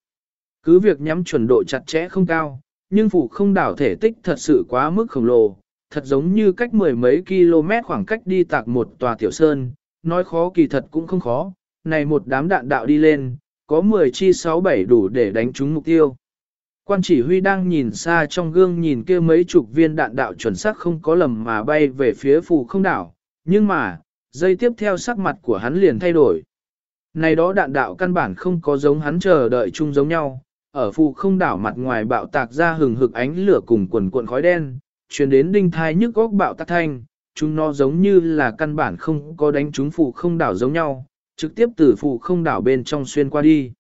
Cứ việc nhắm chuẩn độ chặt chẽ không cao, nhưng phù không đảo thể tích thật sự quá mức khổng lồ, thật giống như cách mười mấy km khoảng cách đi tạc một tòa tiểu sơn, nói khó kỳ thật cũng không khó, này một đám đạn đạo đi lên, có 10 chi 6-7 đủ để đánh trúng mục tiêu. Quan chỉ huy đang nhìn xa trong gương nhìn kia mấy chục viên đạn đạo chuẩn xác không có lầm mà bay về phía phù không đảo, nhưng mà, dây tiếp theo sắc mặt của hắn liền thay đổi. Này đó đạn đạo căn bản không có giống hắn chờ đợi chung giống nhau, ở phù không đảo mặt ngoài bạo tạc ra hừng hực ánh lửa cùng quần cuộn khói đen, truyền đến đinh thai nhức góc bạo tạc thanh, chúng nó giống như là căn bản không có đánh chúng phù không đảo giống nhau, trực tiếp từ phù không đảo bên trong xuyên qua đi.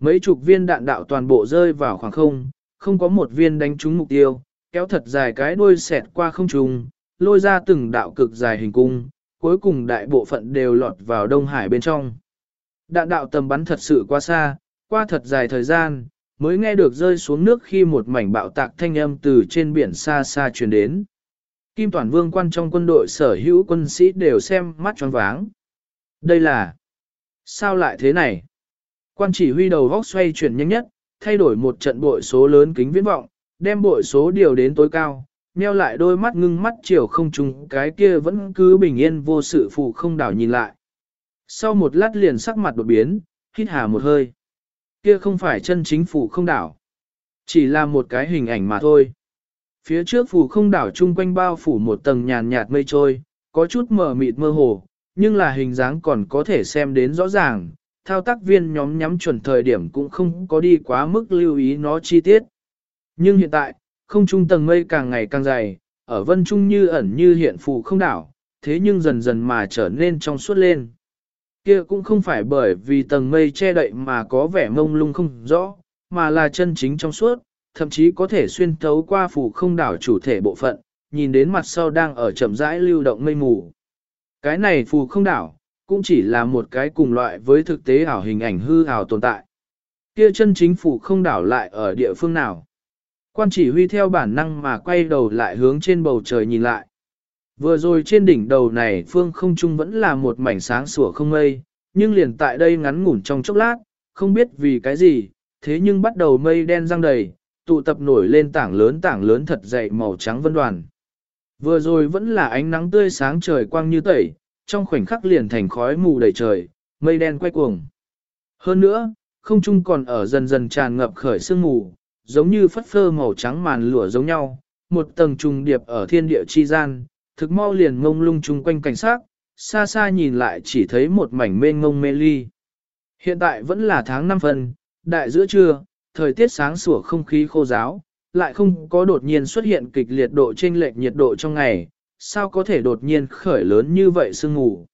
Mấy chục viên đạn đạo toàn bộ rơi vào khoảng không, không có một viên đánh trúng mục tiêu, kéo thật dài cái đuôi xẹt qua không trung, lôi ra từng đạo cực dài hình cung, cuối cùng đại bộ phận đều lọt vào Đông Hải bên trong. Đạn đạo tầm bắn thật sự quá xa, qua thật dài thời gian, mới nghe được rơi xuống nước khi một mảnh bạo tạc thanh âm từ trên biển xa xa truyền đến. Kim Toàn Vương quan trong quân đội sở hữu quân sĩ đều xem mắt tròn váng. Đây là... Sao lại thế này? Quan chỉ huy đầu góc xoay chuyển nhanh nhất, thay đổi một trận bội số lớn kính viễn vọng, đem bội số điều đến tối cao, nheo lại đôi mắt ngưng mắt chiều không trùng cái kia vẫn cứ bình yên vô sự phụ không đảo nhìn lại. Sau một lát liền sắc mặt đột biến, hít hà một hơi. Kia không phải chân chính phủ không đảo. Chỉ là một cái hình ảnh mà thôi. Phía trước phủ không đảo chung quanh bao phủ một tầng nhàn nhạt mây trôi, có chút mờ mịt mơ hồ, nhưng là hình dáng còn có thể xem đến rõ ràng, thao tác viên nhóm nhắm chuẩn thời điểm cũng không có đi quá mức lưu ý nó chi tiết. Nhưng hiện tại, không trung tầng mây càng ngày càng dày, ở vân trung như ẩn như hiện phù không đảo, thế nhưng dần dần mà trở nên trong suốt lên. Kia cũng không phải bởi vì tầng mây che đậy mà có vẻ mông lung không rõ, mà là chân chính trong suốt, thậm chí có thể xuyên thấu qua phù không đảo chủ thể bộ phận, nhìn đến mặt sau đang ở chậm rãi lưu động mây mù. Cái này phù không đảo, cũng chỉ là một cái cùng loại với thực tế ảo hình ảnh hư ảo tồn tại. Kia chân chính phủ không đảo lại ở địa phương nào. Quan chỉ huy theo bản năng mà quay đầu lại hướng trên bầu trời nhìn lại. Vừa rồi trên đỉnh đầu này phương không trung vẫn là một mảnh sáng sủa không mây, nhưng liền tại đây ngắn ngủn trong chốc lát, không biết vì cái gì, thế nhưng bắt đầu mây đen răng đầy, tụ tập nổi lên tảng lớn tảng lớn thật dày màu trắng vân đoàn. Vừa rồi vẫn là ánh nắng tươi sáng trời quang như tẩy, trong khoảnh khắc liền thành khói mù đầy trời, mây đen quay cuồng. Hơn nữa, không trung còn ở dần dần tràn ngập khởi sương mù, giống như phất phơ màu trắng màn lửa giống nhau, một tầng trùng điệp ở thiên địa chi gian, thực mau liền ngông lung chung quanh cảnh sát, xa xa nhìn lại chỉ thấy một mảnh mênh ngông mê ly. Hiện tại vẫn là tháng 5 phần, đại giữa trưa, thời tiết sáng sủa không khí khô giáo, lại không có đột nhiên xuất hiện kịch liệt độ chênh lệch nhiệt độ trong ngày, sao có thể đột nhiên khởi lớn như vậy sương mù.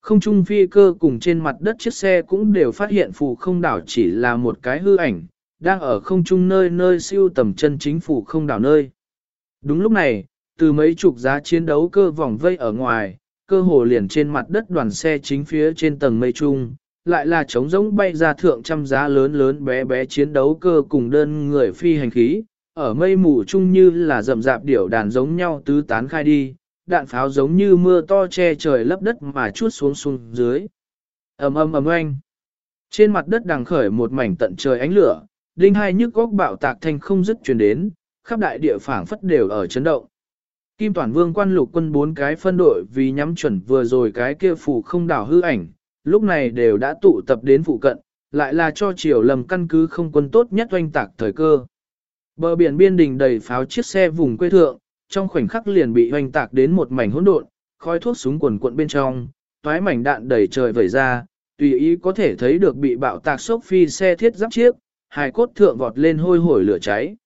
Không trung phi cơ cùng trên mặt đất chiếc xe cũng đều phát hiện phù không đảo chỉ là một cái hư ảnh, đang ở không trung nơi nơi siêu tầm chân chính phù không đảo nơi. Đúng lúc này, từ mấy chục giá chiến đấu cơ vòng vây ở ngoài, cơ hồ liền trên mặt đất đoàn xe chính phía trên tầng mây trung, lại là trống rỗng bay ra thượng trăm giá lớn lớn bé bé chiến đấu cơ cùng đơn người phi hành khí, ở mây mù chung như là rậm rạp điểu đàn giống nhau tứ tán khai đi, đạn pháo giống như mưa to che trời lấp đất mà chuốt xuống xuống dưới. ầm ầm ầm oanh. Trên mặt đất đằng khởi một mảnh tận trời ánh lửa, đinh hai nhức góc bạo tạc thanh không dứt truyền đến, khắp đại địa phảng phất đều ở chấn động. Kim Toàn Vương quan lục quân bốn cái phân đội vì nhắm chuẩn vừa rồi cái kia phủ không đảo hư ảnh, lúc này đều đã tụ tập đến phụ cận, lại là cho triều lầm căn cứ không quân tốt nhất oanh tạc thời cơ. Bờ biển biên đình đầy pháo chiếc xe vùng quê thượng, trong khoảnh khắc liền bị hoành tạc đến một mảnh hỗn độn, khói thuốc súng quần cuộn bên trong, toái mảnh đạn đầy trời vẩy ra, tùy ý có thể thấy được bị bạo tạc sốc phi xe thiết giáp chiếc, hài cốt thượng vọt lên hôi hổi lửa cháy.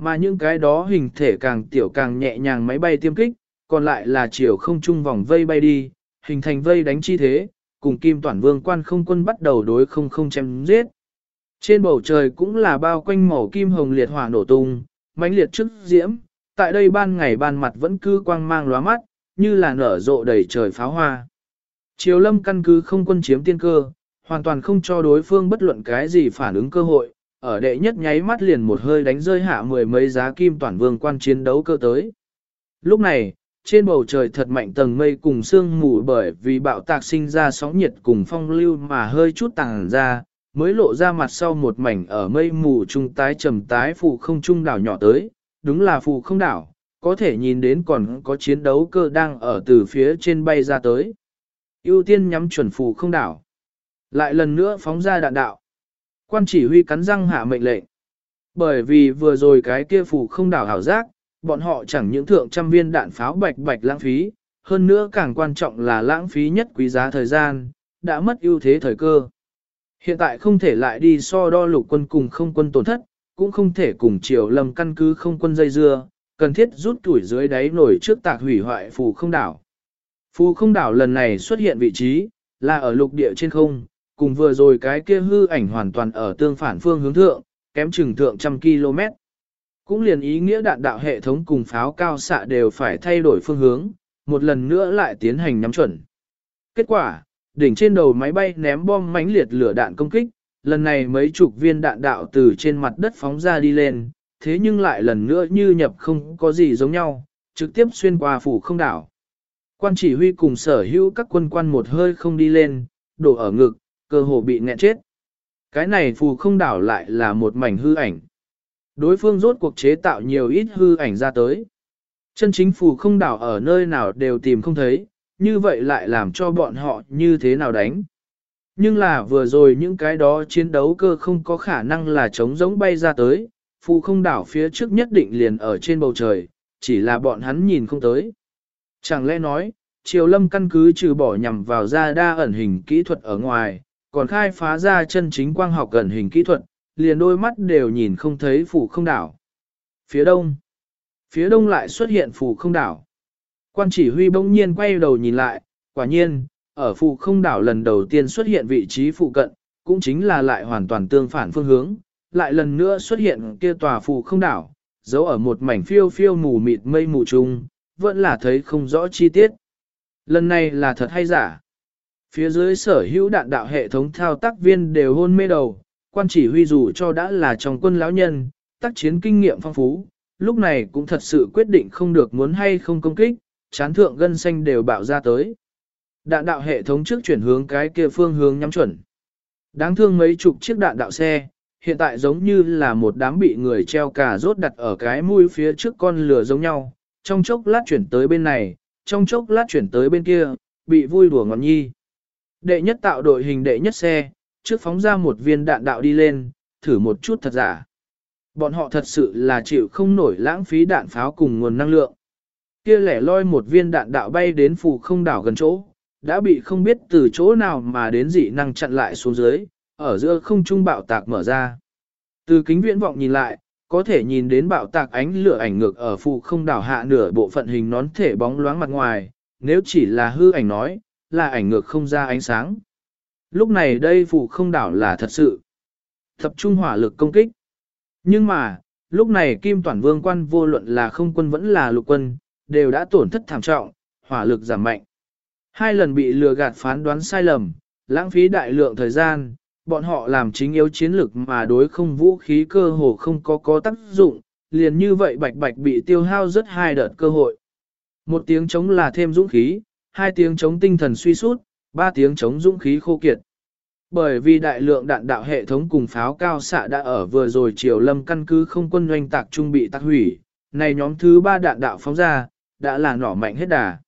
Mà những cái đó hình thể càng tiểu càng nhẹ nhàng máy bay tiêm kích, còn lại là chiều không trung vòng vây bay đi, hình thành vây đánh chi thế, cùng kim toàn vương quan không quân bắt đầu đối không không chém giết. Trên bầu trời cũng là bao quanh màu kim hồng liệt hỏa nổ tung, mãnh liệt trước diễm, tại đây ban ngày ban mặt vẫn cứ quang mang lóa mắt, như là nở rộ đầy trời pháo hoa. Triều lâm căn cứ không quân chiếm tiên cơ, hoàn toàn không cho đối phương bất luận cái gì phản ứng cơ hội, ở đệ nhất nháy mắt liền một hơi đánh rơi hạ mười mấy giá kim toàn vương quan chiến đấu cơ tới. Lúc này, trên bầu trời thật mạnh tầng mây cùng sương mù bởi vì bạo tạc sinh ra sóng nhiệt cùng phong lưu mà hơi chút tàng ra, mới lộ ra mặt sau một mảnh ở mây mù trung tái trầm tái phù không trung đảo nhỏ tới, đúng là phù không đảo, có thể nhìn đến còn có chiến đấu cơ đang ở từ phía trên bay ra tới. ưu tiên nhắm chuẩn phù không đảo. Lại lần nữa phóng ra đạn đạo. Quan chỉ huy cắn răng hạ mệnh lệnh. Bởi vì vừa rồi cái kia phủ không đảo hảo giác, bọn họ chẳng những thượng trăm viên đạn pháo bạch bạch lãng phí, hơn nữa càng quan trọng là lãng phí nhất quý giá thời gian, đã mất ưu thế thời cơ. Hiện tại không thể lại đi so đo lục quân cùng không quân tổn thất, cũng không thể cùng triều lâm căn cứ không quân dây dưa, cần thiết rút tuổi dưới đáy nổi trước tạc hủy hoại phù không đảo. Phù không đảo lần này xuất hiện vị trí, là ở lục địa trên không, cùng vừa rồi cái kia hư ảnh hoàn toàn ở tương phản phương hướng thượng, kém chừng thượng trăm km. Cũng liền ý nghĩa đạn đạo hệ thống cùng pháo cao xạ đều phải thay đổi phương hướng, một lần nữa lại tiến hành nhắm chuẩn. Kết quả, đỉnh trên đầu máy bay ném bom mãnh liệt lửa đạn công kích, lần này mấy chục viên đạn đạo từ trên mặt đất phóng ra đi lên, thế nhưng lại lần nữa như nhập không có gì giống nhau, trực tiếp xuyên qua phủ không đảo. Quan chỉ huy cùng sở hữu các quân quan một hơi không đi lên, đổ ở ngực, cơ hồ bị nghẹn chết. Cái này phù không đảo lại là một mảnh hư ảnh. Đối phương rốt cuộc chế tạo nhiều ít hư ảnh ra tới. Chân chính phù không đảo ở nơi nào đều tìm không thấy, như vậy lại làm cho bọn họ như thế nào đánh. Nhưng là vừa rồi những cái đó chiến đấu cơ không có khả năng là chống giống bay ra tới, phù không đảo phía trước nhất định liền ở trên bầu trời, chỉ là bọn hắn nhìn không tới. Chẳng lẽ nói, Triều Lâm căn cứ trừ bỏ nhằm vào ra đa ẩn hình kỹ thuật ở ngoài, còn khai phá ra chân chính quang học gần hình kỹ thuật, liền đôi mắt đều nhìn không thấy phù không đảo. Phía đông. Phía đông lại xuất hiện phù không đảo. Quan chỉ huy bỗng nhiên quay đầu nhìn lại, quả nhiên, ở phù không đảo lần đầu tiên xuất hiện vị trí phụ cận, cũng chính là lại hoàn toàn tương phản phương hướng, lại lần nữa xuất hiện kia tòa phù không đảo, giấu ở một mảnh phiêu phiêu mù mịt mây mù trung vẫn là thấy không rõ chi tiết. Lần này là thật hay giả? Phía dưới sở hữu đạn đạo hệ thống thao tác viên đều hôn mê đầu, quan chỉ huy dù cho đã là trong quân lão nhân, tác chiến kinh nghiệm phong phú, lúc này cũng thật sự quyết định không được muốn hay không công kích, chán thượng gân xanh đều bạo ra tới. Đạn đạo hệ thống trước chuyển hướng cái kia phương hướng nhắm chuẩn. Đáng thương mấy chục chiếc đạn đạo xe, hiện tại giống như là một đám bị người treo cà rốt đặt ở cái mũi phía trước con lửa giống nhau, trong chốc lát chuyển tới bên này, trong chốc lát chuyển tới bên kia, bị vui đùa ngọn nhi. Đệ nhất tạo đội hình đệ nhất xe, trước phóng ra một viên đạn đạo đi lên, thử một chút thật giả. Bọn họ thật sự là chịu không nổi lãng phí đạn pháo cùng nguồn năng lượng. Kia lẻ loi một viên đạn đạo bay đến phù không đảo gần chỗ, đã bị không biết từ chỗ nào mà đến dị năng chặn lại xuống dưới, ở giữa không trung bạo tạc mở ra. Từ kính viễn vọng nhìn lại, có thể nhìn đến bạo tạc ánh lửa ảnh ngược ở phù không đảo hạ nửa bộ phận hình nón thể bóng loáng mặt ngoài, nếu chỉ là hư ảnh nói, là ảnh ngược không ra ánh sáng. Lúc này đây phụ không đảo là thật sự. Tập trung hỏa lực công kích. Nhưng mà, lúc này Kim Toản Vương quan vô luận là không quân vẫn là lục quân, đều đã tổn thất thảm trọng, hỏa lực giảm mạnh. Hai lần bị lừa gạt phán đoán sai lầm, lãng phí đại lượng thời gian, bọn họ làm chính yếu chiến lược mà đối không vũ khí cơ hồ không có có tác dụng, liền như vậy bạch bạch bị tiêu hao rất hai đợt cơ hội. Một tiếng chống là thêm dũng khí, hai tiếng chống tinh thần suy sút, ba tiếng chống dũng khí khô kiệt. Bởi vì đại lượng đạn đạo hệ thống cùng pháo cao xạ đã ở vừa rồi chiều lâm căn cứ không quân doanh tạc trung bị tạc hủy, này nhóm thứ ba đạn đạo phóng ra, đã là nỏ mạnh hết đà.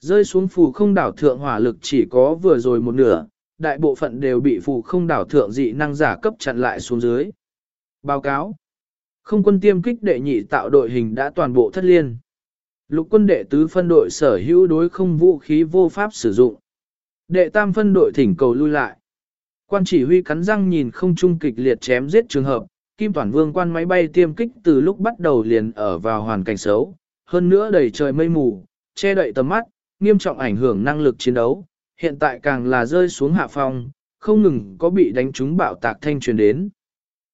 Rơi xuống phù không đảo thượng hỏa lực chỉ có vừa rồi một nửa, đại bộ phận đều bị phù không đảo thượng dị năng giả cấp chặn lại xuống dưới. Báo cáo. Không quân tiêm kích đệ nhị tạo đội hình đã toàn bộ thất liên. Lục quân đệ tứ phân đội sở hữu đối không vũ khí vô pháp sử dụng. Đệ tam phân đội thỉnh cầu lui lại. Quan chỉ huy cắn răng nhìn không trung kịch liệt chém giết trường hợp, Kim Toàn Vương quan máy bay tiêm kích từ lúc bắt đầu liền ở vào hoàn cảnh xấu, hơn nữa đầy trời mây mù, che đậy tầm mắt, nghiêm trọng ảnh hưởng năng lực chiến đấu, hiện tại càng là rơi xuống hạ phong, không ngừng có bị đánh trúng bạo tạc thanh truyền đến.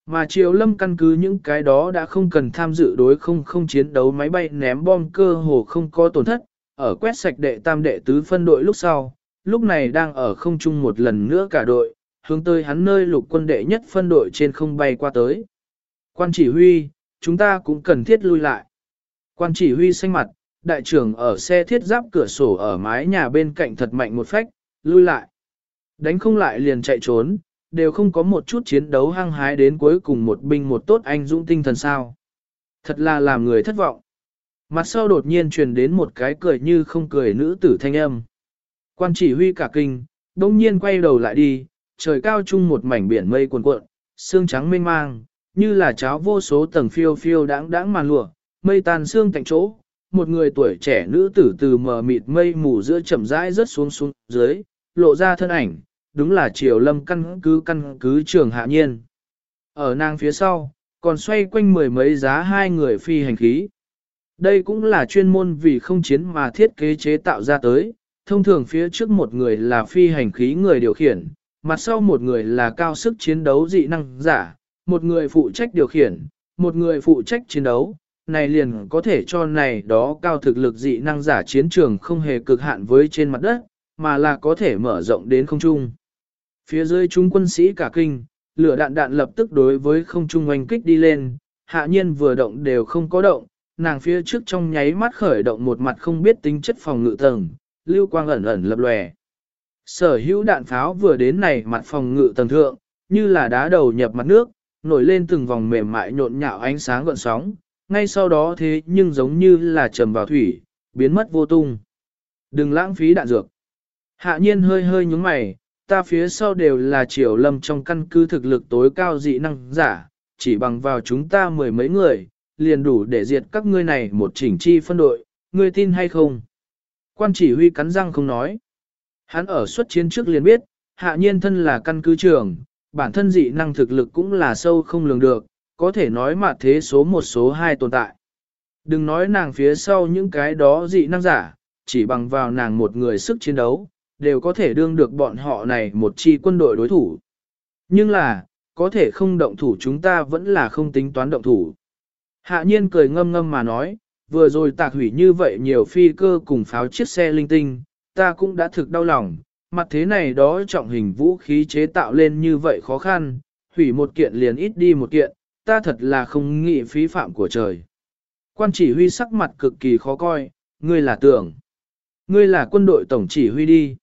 Mà Triều Lâm căn cứ những cái đó đã không cần tham dự đối không không chiến đấu máy bay ném bom cơ hồ không có tổn thất, ở quét sạch đệ tam đệ tứ phân đội lúc sau, lúc này đang ở không trung một lần nữa cả đội, hướng tới hắn nơi lục quân đệ nhất phân đội trên không bay qua tới. Quan chỉ huy, chúng ta cũng cần thiết lui lại. Quan chỉ huy xanh mặt, đại trưởng ở xe thiết giáp cửa sổ ở mái nhà bên cạnh thật mạnh một phách, lui lại. Đánh không lại liền chạy trốn, đều không có một chút chiến đấu hăng hái đến cuối cùng một binh một tốt anh dũng tinh thần sao. Thật là làm người thất vọng. Mặt sau đột nhiên truyền đến một cái cười như không cười nữ tử thanh âm. Quan chỉ huy cả kinh, đông nhiên quay đầu lại đi, trời cao chung một mảnh biển mây cuồn cuộn, xương trắng mênh mang, như là cháo vô số tầng phiêu phiêu đáng đáng màn lụa, mây tan xương cạnh chỗ, một người tuổi trẻ nữ tử từ mờ mịt mây mù giữa chậm rãi rớt xuống xuống dưới, lộ ra thân ảnh, đúng là triều lâm căn cứ căn cứ trường hạ nhiên. Ở nàng phía sau, còn xoay quanh mười mấy giá hai người phi hành khí. Đây cũng là chuyên môn vì không chiến mà thiết kế chế tạo ra tới, thông thường phía trước một người là phi hành khí người điều khiển, mặt sau một người là cao sức chiến đấu dị năng giả, một người phụ trách điều khiển, một người phụ trách chiến đấu, này liền có thể cho này đó cao thực lực dị năng giả chiến trường không hề cực hạn với trên mặt đất, mà là có thể mở rộng đến không trung. Phía dưới chúng quân sĩ cả kinh, lửa đạn đạn lập tức đối với không trung oanh kích đi lên, hạ nhiên vừa động đều không có động, nàng phía trước trong nháy mắt khởi động một mặt không biết tính chất phòng ngự tầng, lưu quang ẩn ẩn lập lòe. Sở hữu đạn pháo vừa đến này mặt phòng ngự tầng thượng, như là đá đầu nhập mặt nước, nổi lên từng vòng mềm mại nhộn nhạo ánh sáng gọn sóng, ngay sau đó thế nhưng giống như là trầm vào thủy, biến mất vô tung. Đừng lãng phí đạn dược. Hạ nhiên hơi hơi nhúng mày, ta phía sau đều là triều lâm trong căn cứ thực lực tối cao dị năng giả, chỉ bằng vào chúng ta mười mấy người, liền đủ để diệt các ngươi này một chỉnh chi phân đội, ngươi tin hay không? Quan chỉ huy cắn răng không nói. Hắn ở xuất chiến trước liền biết, hạ nhiên thân là căn cứ trưởng, bản thân dị năng thực lực cũng là sâu không lường được, có thể nói mà thế số một số hai tồn tại. Đừng nói nàng phía sau những cái đó dị năng giả, chỉ bằng vào nàng một người sức chiến đấu, đều có thể đương được bọn họ này một chi quân đội đối thủ. Nhưng là, có thể không động thủ chúng ta vẫn là không tính toán động thủ. Hạ nhiên cười ngâm ngâm mà nói, vừa rồi tạc hủy như vậy nhiều phi cơ cùng pháo chiếc xe linh tinh, ta cũng đã thực đau lòng, mặt thế này đó trọng hình vũ khí chế tạo lên như vậy khó khăn, hủy một kiện liền ít đi một kiện, ta thật là không nghĩ phí phạm của trời. Quan chỉ huy sắc mặt cực kỳ khó coi, ngươi là tưởng. Ngươi là quân đội tổng chỉ huy đi.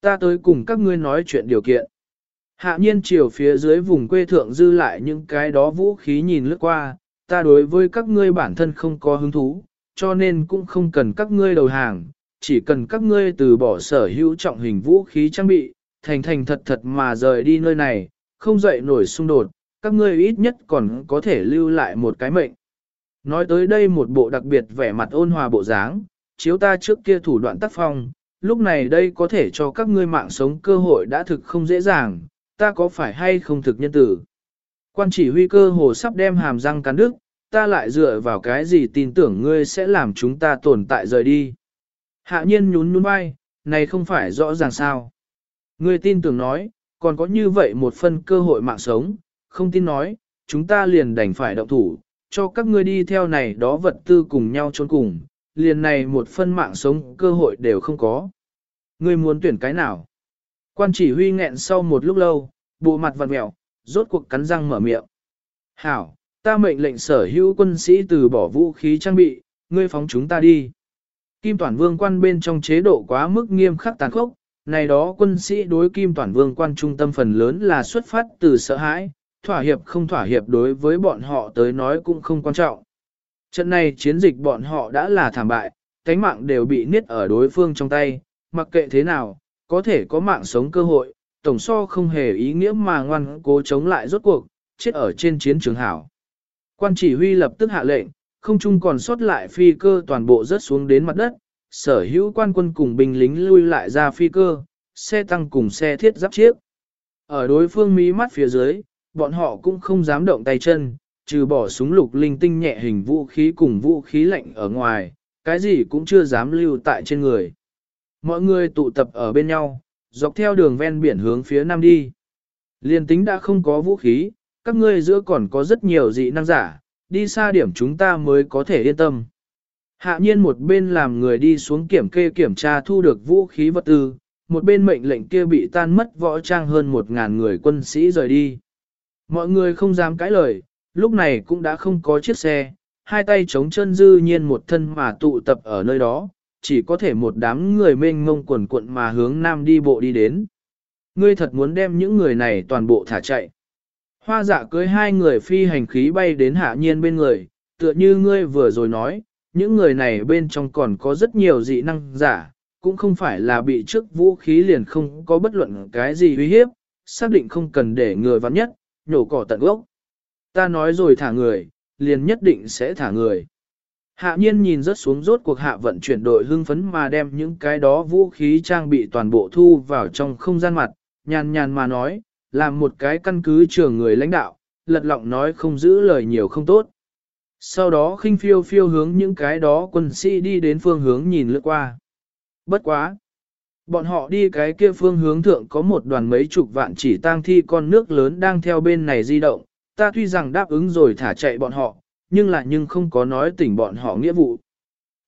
Ta tới cùng các ngươi nói chuyện điều kiện. Hạ nhiên chiều phía dưới vùng quê thượng dư lại những cái đó vũ khí nhìn lướt qua, ta đối với các ngươi bản thân không có hứng thú, cho nên cũng không cần các ngươi đầu hàng, chỉ cần các ngươi từ bỏ sở hữu trọng hình vũ khí trang bị, thành thành thật thật mà rời đi nơi này, không dậy nổi xung đột, các ngươi ít nhất còn có thể lưu lại một cái mệnh. Nói tới đây một bộ đặc biệt vẻ mặt ôn hòa bộ dáng, chiếu ta trước kia thủ đoạn tác phong, lúc này đây có thể cho các ngươi mạng sống cơ hội đã thực không dễ dàng, ta có phải hay không thực nhân tử. Quan chỉ huy cơ hồ sắp đem hàm răng cắn đứt, ta lại dựa vào cái gì tin tưởng ngươi sẽ làm chúng ta tồn tại rời đi. Hạ nhiên nhún nhún vai, này không phải rõ ràng sao. Ngươi tin tưởng nói, còn có như vậy một phân cơ hội mạng sống, không tin nói, chúng ta liền đành phải động thủ, cho các ngươi đi theo này đó vật tư cùng nhau trốn cùng, liền này một phân mạng sống cơ hội đều không có. Ngươi muốn tuyển cái nào? Quan chỉ huy nghẹn sau một lúc lâu, bộ mặt vặn mẹo, rốt cuộc cắn răng mở miệng. Hảo, ta mệnh lệnh sở hữu quân sĩ từ bỏ vũ khí trang bị, ngươi phóng chúng ta đi. Kim Toản Vương quan bên trong chế độ quá mức nghiêm khắc tàn khốc, này đó quân sĩ đối Kim Toản Vương quan trung tâm phần lớn là xuất phát từ sợ hãi, thỏa hiệp không thỏa hiệp đối với bọn họ tới nói cũng không quan trọng. Trận này chiến dịch bọn họ đã là thảm bại, cánh mạng đều bị niết ở đối phương trong tay, mặc kệ thế nào, có thể có mạng sống cơ hội, tổng so không hề ý nghĩa mà ngoan cố chống lại rốt cuộc, chết ở trên chiến trường hảo. Quan chỉ huy lập tức hạ lệnh, không chung còn sót lại phi cơ toàn bộ rớt xuống đến mặt đất, sở hữu quan quân cùng binh lính lui lại ra phi cơ, xe tăng cùng xe thiết giáp chiếc. Ở đối phương mí mắt phía dưới, bọn họ cũng không dám động tay chân, trừ bỏ súng lục linh tinh nhẹ hình vũ khí cùng vũ khí lạnh ở ngoài, cái gì cũng chưa dám lưu tại trên người. Mọi người tụ tập ở bên nhau, dọc theo đường ven biển hướng phía nam đi. Liên tính đã không có vũ khí, các ngươi giữa còn có rất nhiều dị năng giả, đi xa điểm chúng ta mới có thể yên tâm. Hạ nhiên một bên làm người đi xuống kiểm kê kiểm tra thu được vũ khí vật tư, một bên mệnh lệnh kia bị tan mất võ trang hơn một ngàn người quân sĩ rời đi. Mọi người không dám cãi lời, lúc này cũng đã không có chiếc xe, hai tay chống chân dư nhiên một thân mà tụ tập ở nơi đó, chỉ có thể một đám người mênh ngông quần cuộn mà hướng nam đi bộ đi đến. Ngươi thật muốn đem những người này toàn bộ thả chạy. Hoa dạ cưới hai người phi hành khí bay đến hạ nhiên bên người, tựa như ngươi vừa rồi nói, những người này bên trong còn có rất nhiều dị năng giả, cũng không phải là bị trước vũ khí liền không có bất luận cái gì uy hiếp, xác định không cần để người vắn nhất, nhổ cỏ tận gốc. Ta nói rồi thả người, liền nhất định sẽ thả người. Hạ nhiên nhìn rất xuống rốt cuộc hạ vận chuyển đội hưng phấn mà đem những cái đó vũ khí trang bị toàn bộ thu vào trong không gian mặt, nhàn nhàn mà nói, làm một cái căn cứ trường người lãnh đạo, lật lọng nói không giữ lời nhiều không tốt. Sau đó khinh phiêu phiêu hướng những cái đó quân sĩ đi đến phương hướng nhìn lướt qua. Bất quá! Bọn họ đi cái kia phương hướng thượng có một đoàn mấy chục vạn chỉ tang thi con nước lớn đang theo bên này di động, ta tuy rằng đáp ứng rồi thả chạy bọn họ, nhưng là nhưng không có nói tỉnh bọn họ nghĩa vụ.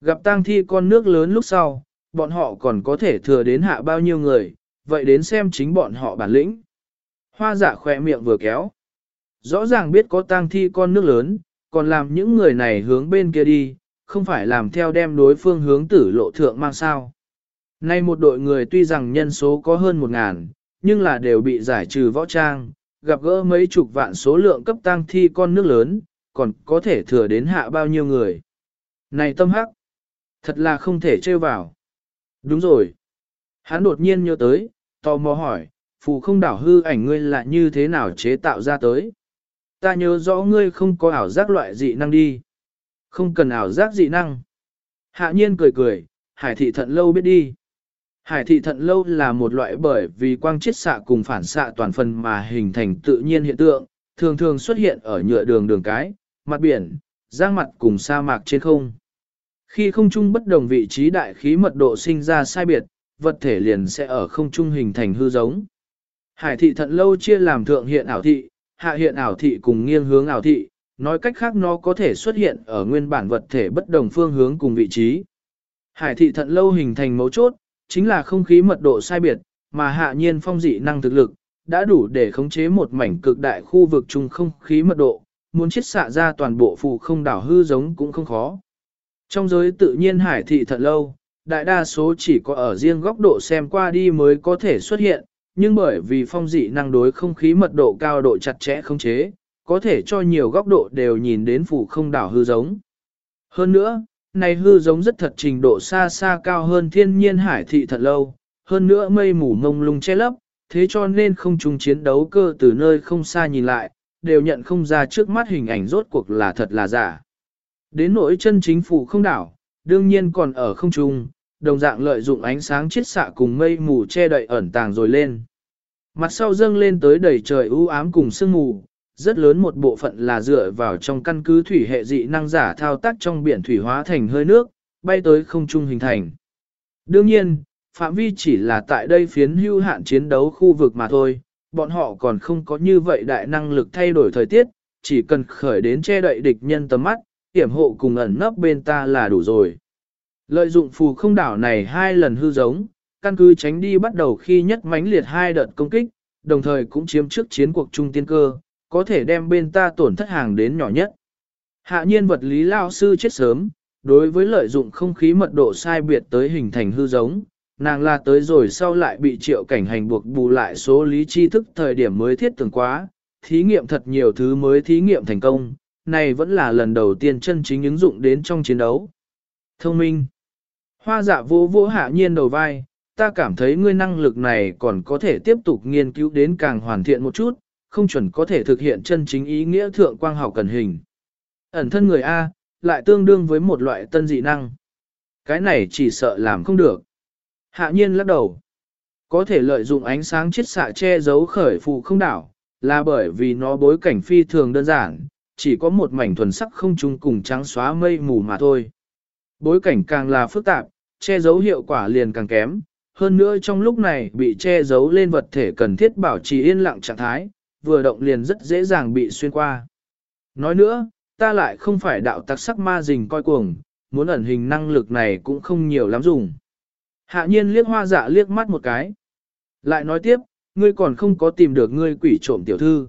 Gặp tang thi con nước lớn lúc sau, bọn họ còn có thể thừa đến hạ bao nhiêu người, vậy đến xem chính bọn họ bản lĩnh. Hoa dạ khỏe miệng vừa kéo. Rõ ràng biết có tang thi con nước lớn, còn làm những người này hướng bên kia đi, không phải làm theo đem đối phương hướng tử lộ thượng mang sao. Nay một đội người tuy rằng nhân số có hơn một ngàn, nhưng là đều bị giải trừ võ trang, gặp gỡ mấy chục vạn số lượng cấp tăng thi con nước lớn, còn có thể thừa đến hạ bao nhiêu người. Này tâm hắc, thật là không thể trêu vào. Đúng rồi. Hắn đột nhiên nhớ tới, tò mò hỏi, phù không đảo hư ảnh ngươi là như thế nào chế tạo ra tới. Ta nhớ rõ ngươi không có ảo giác loại dị năng đi. Không cần ảo giác dị năng. Hạ nhiên cười cười, hải thị thận lâu biết đi. Hải thị thận lâu là một loại bởi vì quang chiết xạ cùng phản xạ toàn phần mà hình thành tự nhiên hiện tượng, thường thường xuất hiện ở nhựa đường đường cái, mặt biển, giang mặt cùng sa mạc trên không. Khi không trung bất đồng vị trí đại khí mật độ sinh ra sai biệt, vật thể liền sẽ ở không trung hình thành hư giống. Hải thị thận lâu chia làm thượng hiện ảo thị, hạ hiện ảo thị cùng nghiêng hướng ảo thị, nói cách khác nó có thể xuất hiện ở nguyên bản vật thể bất đồng phương hướng cùng vị trí. Hải thị thận lâu hình thành mấu chốt, chính là không khí mật độ sai biệt, mà hạ nhiên phong dị năng thực lực, đã đủ để khống chế một mảnh cực đại khu vực chung không khí mật độ, muốn chiết xạ ra toàn bộ phù không đảo hư giống cũng không khó. Trong giới tự nhiên hải thị thật lâu, đại đa số chỉ có ở riêng góc độ xem qua đi mới có thể xuất hiện, nhưng bởi vì phong dị năng đối không khí mật độ cao độ chặt chẽ khống chế, có thể cho nhiều góc độ đều nhìn đến phủ không đảo hư giống. Hơn nữa, này hư giống rất thật trình độ xa xa cao hơn thiên nhiên hải thị thật lâu, hơn nữa mây mù mông lung che lấp, thế cho nên không chung chiến đấu cơ từ nơi không xa nhìn lại, đều nhận không ra trước mắt hình ảnh rốt cuộc là thật là giả. Đến nỗi chân chính phủ không đảo, đương nhiên còn ở không trung, đồng dạng lợi dụng ánh sáng chiết xạ cùng mây mù che đậy ẩn tàng rồi lên. Mặt sau dâng lên tới đầy trời u ám cùng sương mù, rất lớn một bộ phận là dựa vào trong căn cứ thủy hệ dị năng giả thao tác trong biển thủy hóa thành hơi nước, bay tới không trung hình thành. Đương nhiên, phạm vi chỉ là tại đây phiến hưu hạn chiến đấu khu vực mà thôi, bọn họ còn không có như vậy đại năng lực thay đổi thời tiết, chỉ cần khởi đến che đậy địch nhân tầm mắt, hiểm hộ cùng ẩn nấp bên ta là đủ rồi. Lợi dụng phù không đảo này hai lần hư giống, căn cứ tránh đi bắt đầu khi nhất mãnh liệt hai đợt công kích, đồng thời cũng chiếm trước chiến cuộc trung tiên cơ, có thể đem bên ta tổn thất hàng đến nhỏ nhất. Hạ nhiên vật lý lao sư chết sớm, đối với lợi dụng không khí mật độ sai biệt tới hình thành hư giống, nàng là tới rồi sau lại bị triệu cảnh hành buộc bù lại số lý tri thức thời điểm mới thiết tưởng quá, thí nghiệm thật nhiều thứ mới thí nghiệm thành công, này vẫn là lần đầu tiên chân chính ứng dụng đến trong chiến đấu. Thông minh Hoa dạ vô vô hạ nhiên đầu vai, ta cảm thấy ngươi năng lực này còn có thể tiếp tục nghiên cứu đến càng hoàn thiện một chút, không chuẩn có thể thực hiện chân chính ý nghĩa thượng quang học cần hình. Ẩn thân người A, lại tương đương với một loại tân dị năng. Cái này chỉ sợ làm không được. Hạ nhiên lắc đầu. Có thể lợi dụng ánh sáng chiết xạ che giấu khởi phù không đảo, là bởi vì nó bối cảnh phi thường đơn giản, chỉ có một mảnh thuần sắc không chung cùng trắng xóa mây mù mà thôi. Bối cảnh càng là phức tạp, che giấu hiệu quả liền càng kém, hơn nữa trong lúc này bị che giấu lên vật thể cần thiết bảo trì yên lặng trạng thái, vừa động liền rất dễ dàng bị xuyên qua. Nói nữa, ta lại không phải đạo tặc sắc ma rình coi cuồng, muốn ẩn hình năng lực này cũng không nhiều lắm dùng. Hạ nhiên liếc hoa dạ liếc mắt một cái. Lại nói tiếp, ngươi còn không có tìm được ngươi quỷ trộm tiểu thư.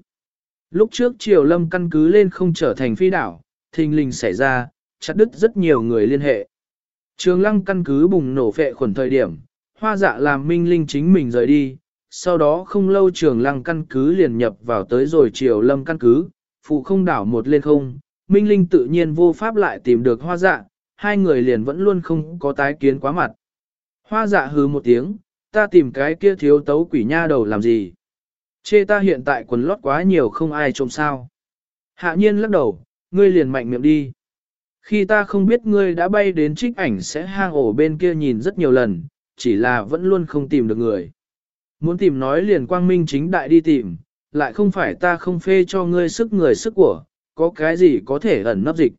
Lúc trước triều lâm căn cứ lên không trở thành phi đảo, thình lình xảy ra, chặt đứt rất nhiều người liên hệ. Trường lăng căn cứ bùng nổ phệ khuẩn thời điểm, hoa dạ làm minh linh chính mình rời đi, sau đó không lâu trường lăng căn cứ liền nhập vào tới rồi triều lâm căn cứ, phụ không đảo một lên không, minh linh tự nhiên vô pháp lại tìm được hoa dạ, hai người liền vẫn luôn không có tái kiến quá mặt. Hoa dạ hừ một tiếng, ta tìm cái kia thiếu tấu quỷ nha đầu làm gì? Chê ta hiện tại quần lót quá nhiều không ai trông sao. Hạ nhiên lắc đầu, ngươi liền mạnh miệng đi. Khi ta không biết ngươi đã bay đến trích ảnh sẽ hang ổ bên kia nhìn rất nhiều lần, chỉ là vẫn luôn không tìm được người. Muốn tìm nói liền quang minh chính đại đi tìm, lại không phải ta không phê cho ngươi sức người sức của, có cái gì có thể ẩn nấp dịch.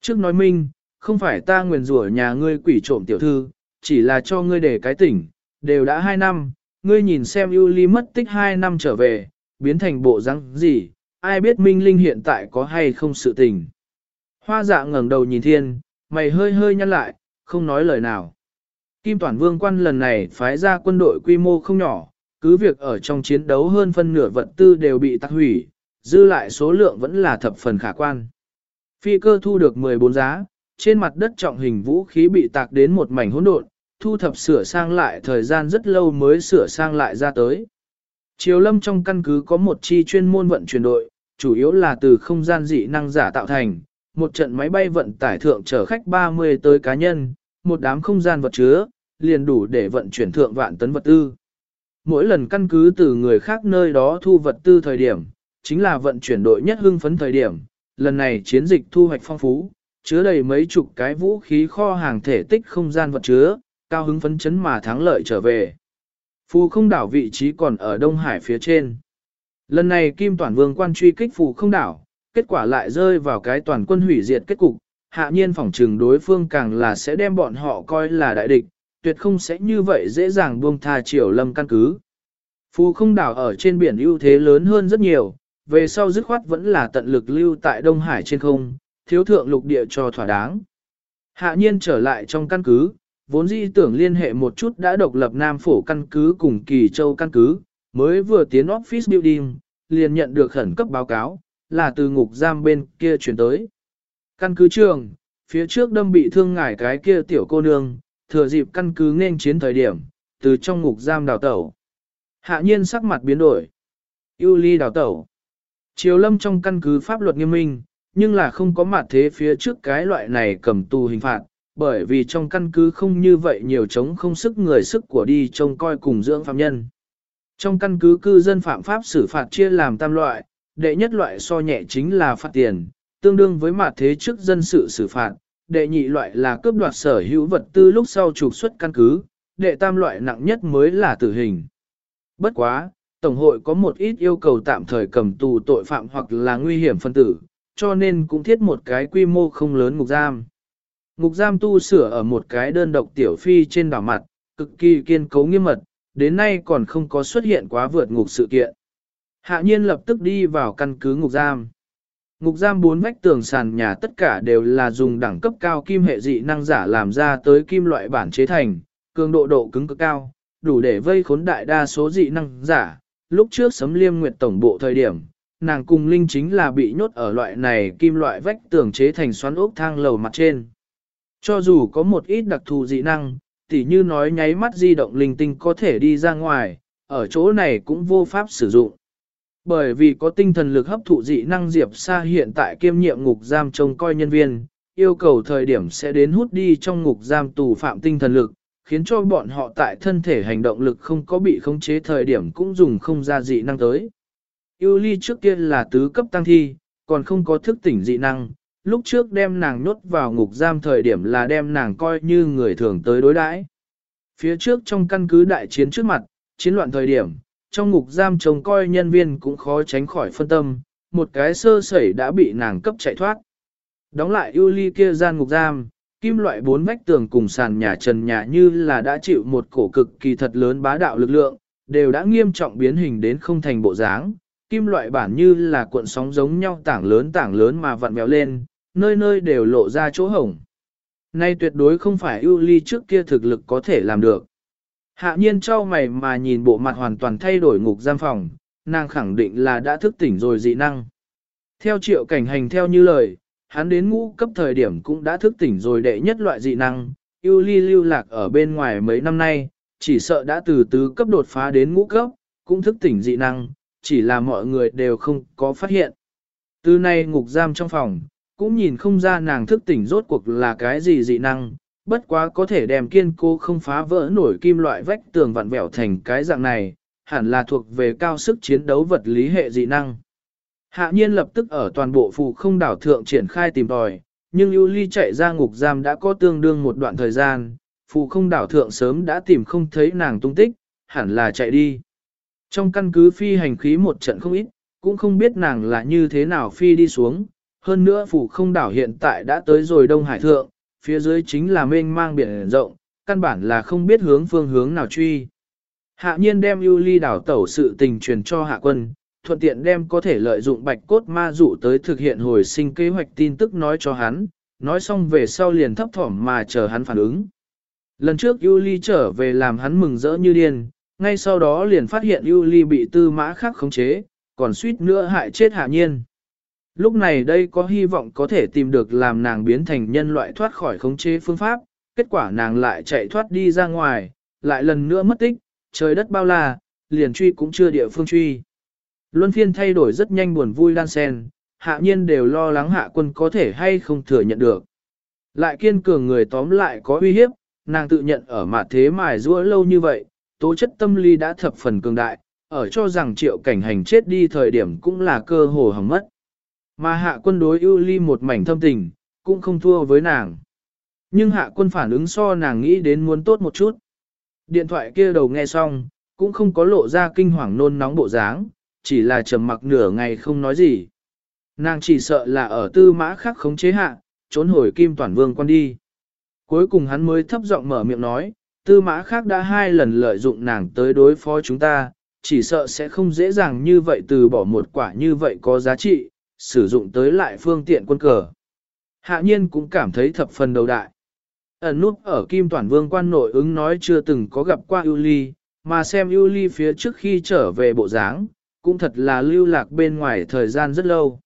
Trước nói minh, không phải ta nguyền rủa nhà ngươi quỷ trộm tiểu thư, chỉ là cho ngươi để cái tỉnh, đều đã hai năm, ngươi nhìn xem ưu ly mất tích hai năm trở về, biến thành bộ răng gì, ai biết minh linh hiện tại có hay không sự tình. Hoa dạ ngẩng đầu nhìn thiên, mày hơi hơi nhăn lại, không nói lời nào. Kim Toàn Vương quan lần này phái ra quân đội quy mô không nhỏ, cứ việc ở trong chiến đấu hơn phân nửa vật tư đều bị tắc hủy, dư lại số lượng vẫn là thập phần khả quan. Phi cơ thu được 14 giá, trên mặt đất trọng hình vũ khí bị tạc đến một mảnh hỗn độn, thu thập sửa sang lại thời gian rất lâu mới sửa sang lại ra tới. Triều lâm trong căn cứ có một chi chuyên môn vận chuyển đội, chủ yếu là từ không gian dị năng giả tạo thành, một trận máy bay vận tải thượng chở khách 30 tới cá nhân, một đám không gian vật chứa, liền đủ để vận chuyển thượng vạn tấn vật tư. Mỗi lần căn cứ từ người khác nơi đó thu vật tư thời điểm, chính là vận chuyển đội nhất hưng phấn thời điểm, lần này chiến dịch thu hoạch phong phú, chứa đầy mấy chục cái vũ khí kho hàng thể tích không gian vật chứa, cao hứng phấn chấn mà thắng lợi trở về. Phù không đảo vị trí còn ở Đông Hải phía trên. Lần này Kim Toản Vương quan truy kích phù không đảo, kết quả lại rơi vào cái toàn quân hủy diệt kết cục, hạ nhiên phỏng trừng đối phương càng là sẽ đem bọn họ coi là đại địch, tuyệt không sẽ như vậy dễ dàng buông tha triều lâm căn cứ. Phù không đảo ở trên biển ưu thế lớn hơn rất nhiều, về sau dứt khoát vẫn là tận lực lưu tại Đông Hải trên không, thiếu thượng lục địa cho thỏa đáng. Hạ nhiên trở lại trong căn cứ, vốn dĩ tưởng liên hệ một chút đã độc lập Nam Phổ căn cứ cùng Kỳ Châu căn cứ, mới vừa tiến office building, liền nhận được khẩn cấp báo cáo, là từ ngục giam bên kia chuyển tới. Căn cứ trường, phía trước đâm bị thương ngải cái kia tiểu cô nương, thừa dịp căn cứ nên chiến thời điểm, từ trong ngục giam đào tẩu. Hạ nhiên sắc mặt biến đổi. Yêu ly đào tẩu. Triều lâm trong căn cứ pháp luật nghiêm minh, nhưng là không có mặt thế phía trước cái loại này cầm tù hình phạt, bởi vì trong căn cứ không như vậy nhiều chống không sức người sức của đi trông coi cùng dưỡng phạm nhân. Trong căn cứ cư dân phạm pháp xử phạt chia làm tam loại, đệ nhất loại so nhẹ chính là phạt tiền, tương đương với mặt thế trước dân sự xử phạt, đệ nhị loại là cướp đoạt sở hữu vật tư lúc sau trục xuất căn cứ, đệ tam loại nặng nhất mới là tử hình. Bất quá, Tổng hội có một ít yêu cầu tạm thời cầm tù tội phạm hoặc là nguy hiểm phân tử, cho nên cũng thiết một cái quy mô không lớn ngục giam. Ngục giam tu sửa ở một cái đơn độc tiểu phi trên đảo mặt, cực kỳ kiên cố nghiêm mật, đến nay còn không có xuất hiện quá vượt ngục sự kiện. Hạ nhiên lập tức đi vào căn cứ ngục giam. Ngục giam bốn vách tường sàn nhà tất cả đều là dùng đẳng cấp cao kim hệ dị năng giả làm ra tới kim loại bản chế thành, cường độ độ cứng cực cao, đủ để vây khốn đại đa số dị năng giả. Lúc trước sấm liêm nguyệt tổng bộ thời điểm, nàng cùng linh chính là bị nhốt ở loại này kim loại vách tường chế thành xoắn ốc thang lầu mặt trên. Cho dù có một ít đặc thù dị năng, tỉ như nói nháy mắt di động linh tinh có thể đi ra ngoài, ở chỗ này cũng vô pháp sử dụng. Bởi vì có tinh thần lực hấp thụ dị năng Diệp Sa hiện tại kiêm nhiệm ngục giam trông coi nhân viên, yêu cầu thời điểm sẽ đến hút đi trong ngục giam tù phạm tinh thần lực, khiến cho bọn họ tại thân thể hành động lực không có bị khống chế thời điểm cũng dùng không ra dị năng tới. Yêu ly trước kia là tứ cấp tăng thi, còn không có thức tỉnh dị năng, lúc trước đem nàng nhốt vào ngục giam thời điểm là đem nàng coi như người thường tới đối đãi. Phía trước trong căn cứ đại chiến trước mặt, chiến loạn thời điểm, trong ngục giam trông coi nhân viên cũng khó tránh khỏi phân tâm, một cái sơ sẩy đã bị nàng cấp chạy thoát. Đóng lại ưu ly kia gian ngục giam, kim loại bốn vách tường cùng sàn nhà trần nhà như là đã chịu một cổ cực kỳ thật lớn bá đạo lực lượng, đều đã nghiêm trọng biến hình đến không thành bộ dáng. Kim loại bản như là cuộn sóng giống nhau tảng lớn tảng lớn mà vặn mèo lên, nơi nơi đều lộ ra chỗ hổng. Nay tuyệt đối không phải ưu ly trước kia thực lực có thể làm được. Hạ nhiên trao mày mà nhìn bộ mặt hoàn toàn thay đổi ngục giam phòng, nàng khẳng định là đã thức tỉnh rồi dị năng. Theo triệu cảnh hành theo như lời, hắn đến ngũ cấp thời điểm cũng đã thức tỉnh rồi đệ nhất loại dị năng, ưu ly lưu lạc ở bên ngoài mấy năm nay, chỉ sợ đã từ tứ cấp đột phá đến ngũ cấp, cũng thức tỉnh dị năng, chỉ là mọi người đều không có phát hiện. Từ nay ngục giam trong phòng, cũng nhìn không ra nàng thức tỉnh rốt cuộc là cái gì dị năng, bất quá có thể đem kiên cố không phá vỡ nổi kim loại vách tường vặn vẹo thành cái dạng này, hẳn là thuộc về cao sức chiến đấu vật lý hệ dị năng. Hạ nhiên lập tức ở toàn bộ phù không đảo thượng triển khai tìm tòi, nhưng ưu ly chạy ra ngục giam đã có tương đương một đoạn thời gian, phù không đảo thượng sớm đã tìm không thấy nàng tung tích, hẳn là chạy đi. Trong căn cứ phi hành khí một trận không ít, cũng không biết nàng là như thế nào phi đi xuống, hơn nữa phù không đảo hiện tại đã tới rồi Đông Hải Thượng, phía dưới chính là mênh mang biển rộng, căn bản là không biết hướng phương hướng nào truy. Hạ nhiên đem ưu ly đảo tẩu sự tình truyền cho hạ quân, thuận tiện đem có thể lợi dụng bạch cốt ma dụ tới thực hiện hồi sinh kế hoạch tin tức nói cho hắn, nói xong về sau liền thấp thỏm mà chờ hắn phản ứng. Lần trước Yuli trở về làm hắn mừng rỡ như điên, ngay sau đó liền phát hiện Yuli bị tư mã khác khống chế, còn suýt nữa hại chết hạ nhiên. Lúc này đây có hy vọng có thể tìm được làm nàng biến thành nhân loại thoát khỏi khống chế phương pháp, kết quả nàng lại chạy thoát đi ra ngoài, lại lần nữa mất tích, trời đất bao la, liền truy cũng chưa địa phương truy. Luân phiên thay đổi rất nhanh buồn vui đan sen, hạ nhiên đều lo lắng hạ quân có thể hay không thừa nhận được. Lại kiên cường người tóm lại có uy hiếp, nàng tự nhận ở mặt thế mài rũa lâu như vậy, tố chất tâm lý đã thập phần cường đại, ở cho rằng triệu cảnh hành chết đi thời điểm cũng là cơ hồ hỏng mất. Mà hạ quân đối ưu ly một mảnh thâm tình, cũng không thua với nàng. Nhưng hạ quân phản ứng so nàng nghĩ đến muốn tốt một chút. Điện thoại kia đầu nghe xong, cũng không có lộ ra kinh hoàng nôn nóng bộ dáng, chỉ là trầm mặc nửa ngày không nói gì. Nàng chỉ sợ là ở tư mã khác khống chế hạ, trốn hồi kim toàn vương quan đi. Cuối cùng hắn mới thấp giọng mở miệng nói, tư mã khác đã hai lần lợi dụng nàng tới đối phó chúng ta, chỉ sợ sẽ không dễ dàng như vậy từ bỏ một quả như vậy có giá trị, sử dụng tới lại phương tiện quân cờ. Hạ nhiên cũng cảm thấy thập phần đầu đại. Ẩn nút ở Kim Toàn Vương quan nội ứng nói chưa từng có gặp qua ưu mà xem ưu phía trước khi trở về bộ dáng, cũng thật là lưu lạc bên ngoài thời gian rất lâu.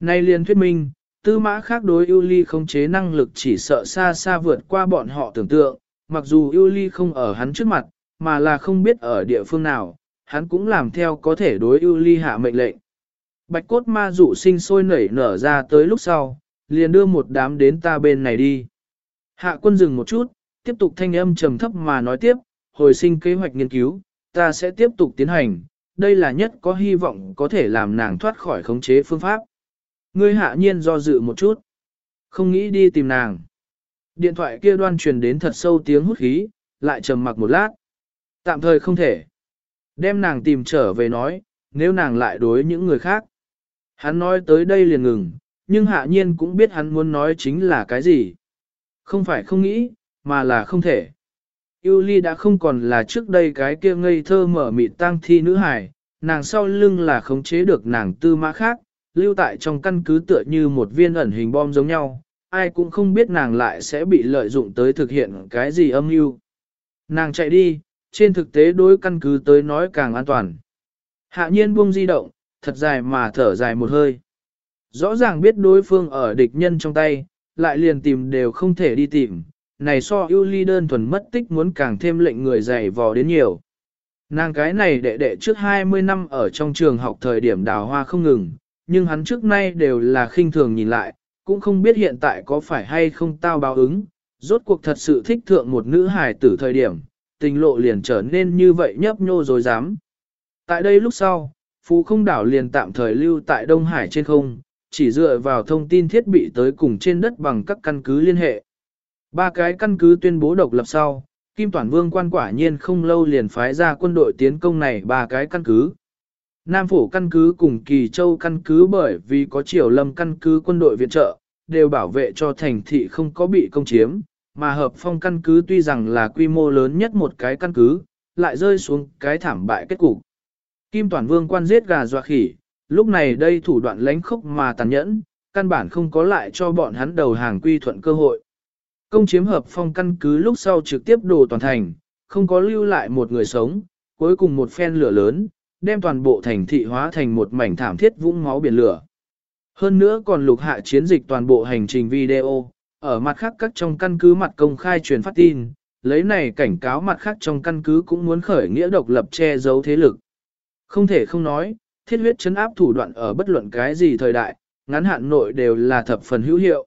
Nay liền thuyết minh, tư mã khác đối ưu không chế năng lực chỉ sợ xa xa vượt qua bọn họ tưởng tượng, mặc dù ưu không ở hắn trước mặt, mà là không biết ở địa phương nào, hắn cũng làm theo có thể đối ưu hạ mệnh lệnh. Bạch cốt ma dụ sinh sôi nảy nở ra tới lúc sau, liền đưa một đám đến ta bên này đi. Hạ quân dừng một chút, tiếp tục thanh âm trầm thấp mà nói tiếp, hồi sinh kế hoạch nghiên cứu, ta sẽ tiếp tục tiến hành, đây là nhất có hy vọng có thể làm nàng thoát khỏi khống chế phương pháp. Ngươi hạ nhiên do dự một chút, không nghĩ đi tìm nàng. Điện thoại kia đoan truyền đến thật sâu tiếng hút khí, lại trầm mặc một lát. Tạm thời không thể. Đem nàng tìm trở về nói, nếu nàng lại đối những người khác. Hắn nói tới đây liền ngừng, nhưng hạ nhiên cũng biết hắn muốn nói chính là cái gì. Không phải không nghĩ, mà là không thể. Yêu ly đã không còn là trước đây cái kia ngây thơ mở mịt tang thi nữ hài, nàng sau lưng là khống chế được nàng tư mã khác, lưu tại trong căn cứ tựa như một viên ẩn hình bom giống nhau, ai cũng không biết nàng lại sẽ bị lợi dụng tới thực hiện cái gì âm mưu. Nàng chạy đi, trên thực tế đối căn cứ tới nói càng an toàn. Hạ nhiên buông di động, thật dài mà thở dài một hơi. Rõ ràng biết đối phương ở địch nhân trong tay, lại liền tìm đều không thể đi tìm, này so ưu ly đơn thuần mất tích muốn càng thêm lệnh người dày vò đến nhiều. Nàng cái này đệ đệ trước 20 năm ở trong trường học thời điểm đào hoa không ngừng, nhưng hắn trước nay đều là khinh thường nhìn lại, cũng không biết hiện tại có phải hay không tao báo ứng, rốt cuộc thật sự thích thượng một nữ hài tử thời điểm, tình lộ liền trở nên như vậy nhấp nhô rồi dám. Tại đây lúc sau, Phú không đảo liền tạm thời lưu tại Đông Hải trên không, chỉ dựa vào thông tin thiết bị tới cùng trên đất bằng các căn cứ liên hệ. Ba cái căn cứ tuyên bố độc lập sau, Kim Toản Vương quan quả nhiên không lâu liền phái ra quân đội tiến công này ba cái căn cứ. Nam Phủ căn cứ cùng Kỳ Châu căn cứ bởi vì có triều lâm căn cứ quân đội viện trợ, đều bảo vệ cho thành thị không có bị công chiếm, mà hợp phong căn cứ tuy rằng là quy mô lớn nhất một cái căn cứ, lại rơi xuống cái thảm bại kết cục. Kim Toàn Vương quan giết gà dọa khỉ, lúc này đây thủ đoạn lánh khốc mà tàn nhẫn, căn bản không có lại cho bọn hắn đầu hàng quy thuận cơ hội. Công chiếm hợp phong căn cứ lúc sau trực tiếp đổ toàn thành, không có lưu lại một người sống, cuối cùng một phen lửa lớn, đem toàn bộ thành thị hóa thành một mảnh thảm thiết vũng máu biển lửa. Hơn nữa còn lục hạ chiến dịch toàn bộ hành trình video, ở mặt khác các trong căn cứ mặt công khai truyền phát tin, lấy này cảnh cáo mặt khác trong căn cứ cũng muốn khởi nghĩa độc lập che giấu thế lực. Không thể không nói, thiết huyết chấn áp thủ đoạn ở bất luận cái gì thời đại, ngắn hạn nội đều là thập phần hữu hiệu.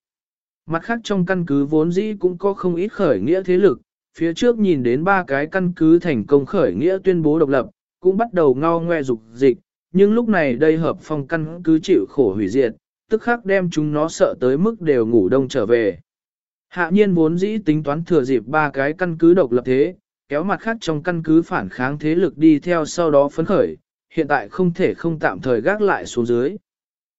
Mặt khác trong căn cứ vốn dĩ cũng có không ít khởi nghĩa thế lực, phía trước nhìn đến ba cái căn cứ thành công khởi nghĩa tuyên bố độc lập, cũng bắt đầu ngao ngoe dục dịch, nhưng lúc này đây hợp phong căn cứ chịu khổ hủy diệt, tức khắc đem chúng nó sợ tới mức đều ngủ đông trở về. Hạ nhiên vốn dĩ tính toán thừa dịp ba cái căn cứ độc lập thế, kéo mặt khác trong căn cứ phản kháng thế lực đi theo sau đó phấn khởi, hiện tại không thể không tạm thời gác lại xuống dưới.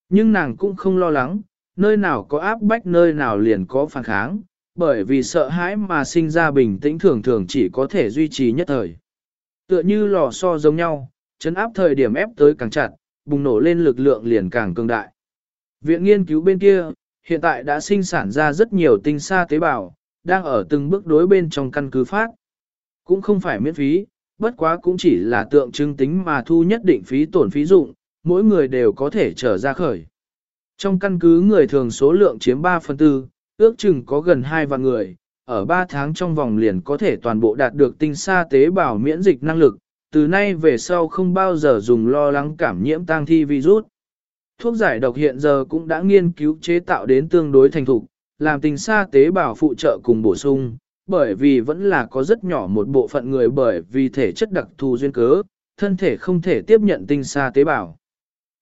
Nhưng nàng cũng không lo lắng, nơi nào có áp bách nơi nào liền có phản kháng, bởi vì sợ hãi mà sinh ra bình tĩnh thường thường chỉ có thể duy trì nhất thời. Tựa như lò xo giống nhau, chấn áp thời điểm ép tới càng chặt, bùng nổ lên lực lượng liền càng cường đại. Viện nghiên cứu bên kia, hiện tại đã sinh sản ra rất nhiều tinh sa tế bào, đang ở từng bước đối bên trong căn cứ phát. Cũng không phải miễn phí, bất quá cũng chỉ là tượng trưng tính mà thu nhất định phí tổn phí dụng, mỗi người đều có thể trở ra khởi. Trong căn cứ người thường số lượng chiếm 3 phần 4, ước chừng có gần 2 vạn người, ở 3 tháng trong vòng liền có thể toàn bộ đạt được tinh sa tế bào miễn dịch năng lực, từ nay về sau không bao giờ dùng lo lắng cảm nhiễm tang thi virus. Thuốc giải độc hiện giờ cũng đã nghiên cứu chế tạo đến tương đối thành thục, làm tinh sa tế bào phụ trợ cùng bổ sung, bởi vì vẫn là có rất nhỏ một bộ phận người bởi vì thể chất đặc thù duyên cớ, thân thể không thể tiếp nhận tinh sa tế bào.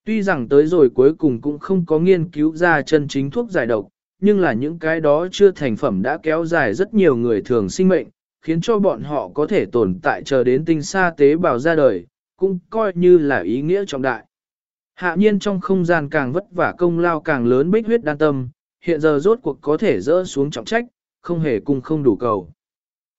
Tuy rằng tới rồi cuối cùng cũng không có nghiên cứu ra chân chính thuốc giải độc, nhưng là những cái đó chưa thành phẩm đã kéo dài rất nhiều người thường sinh mệnh, khiến cho bọn họ có thể tồn tại chờ đến tinh sa tế bào ra đời, cũng coi như là ý nghĩa trọng đại. Hạ nhiên trong không gian càng vất vả công lao càng lớn bích huyết đan tâm, hiện giờ rốt cuộc có thể dỡ xuống trọng trách, không hề cung không đủ cầu.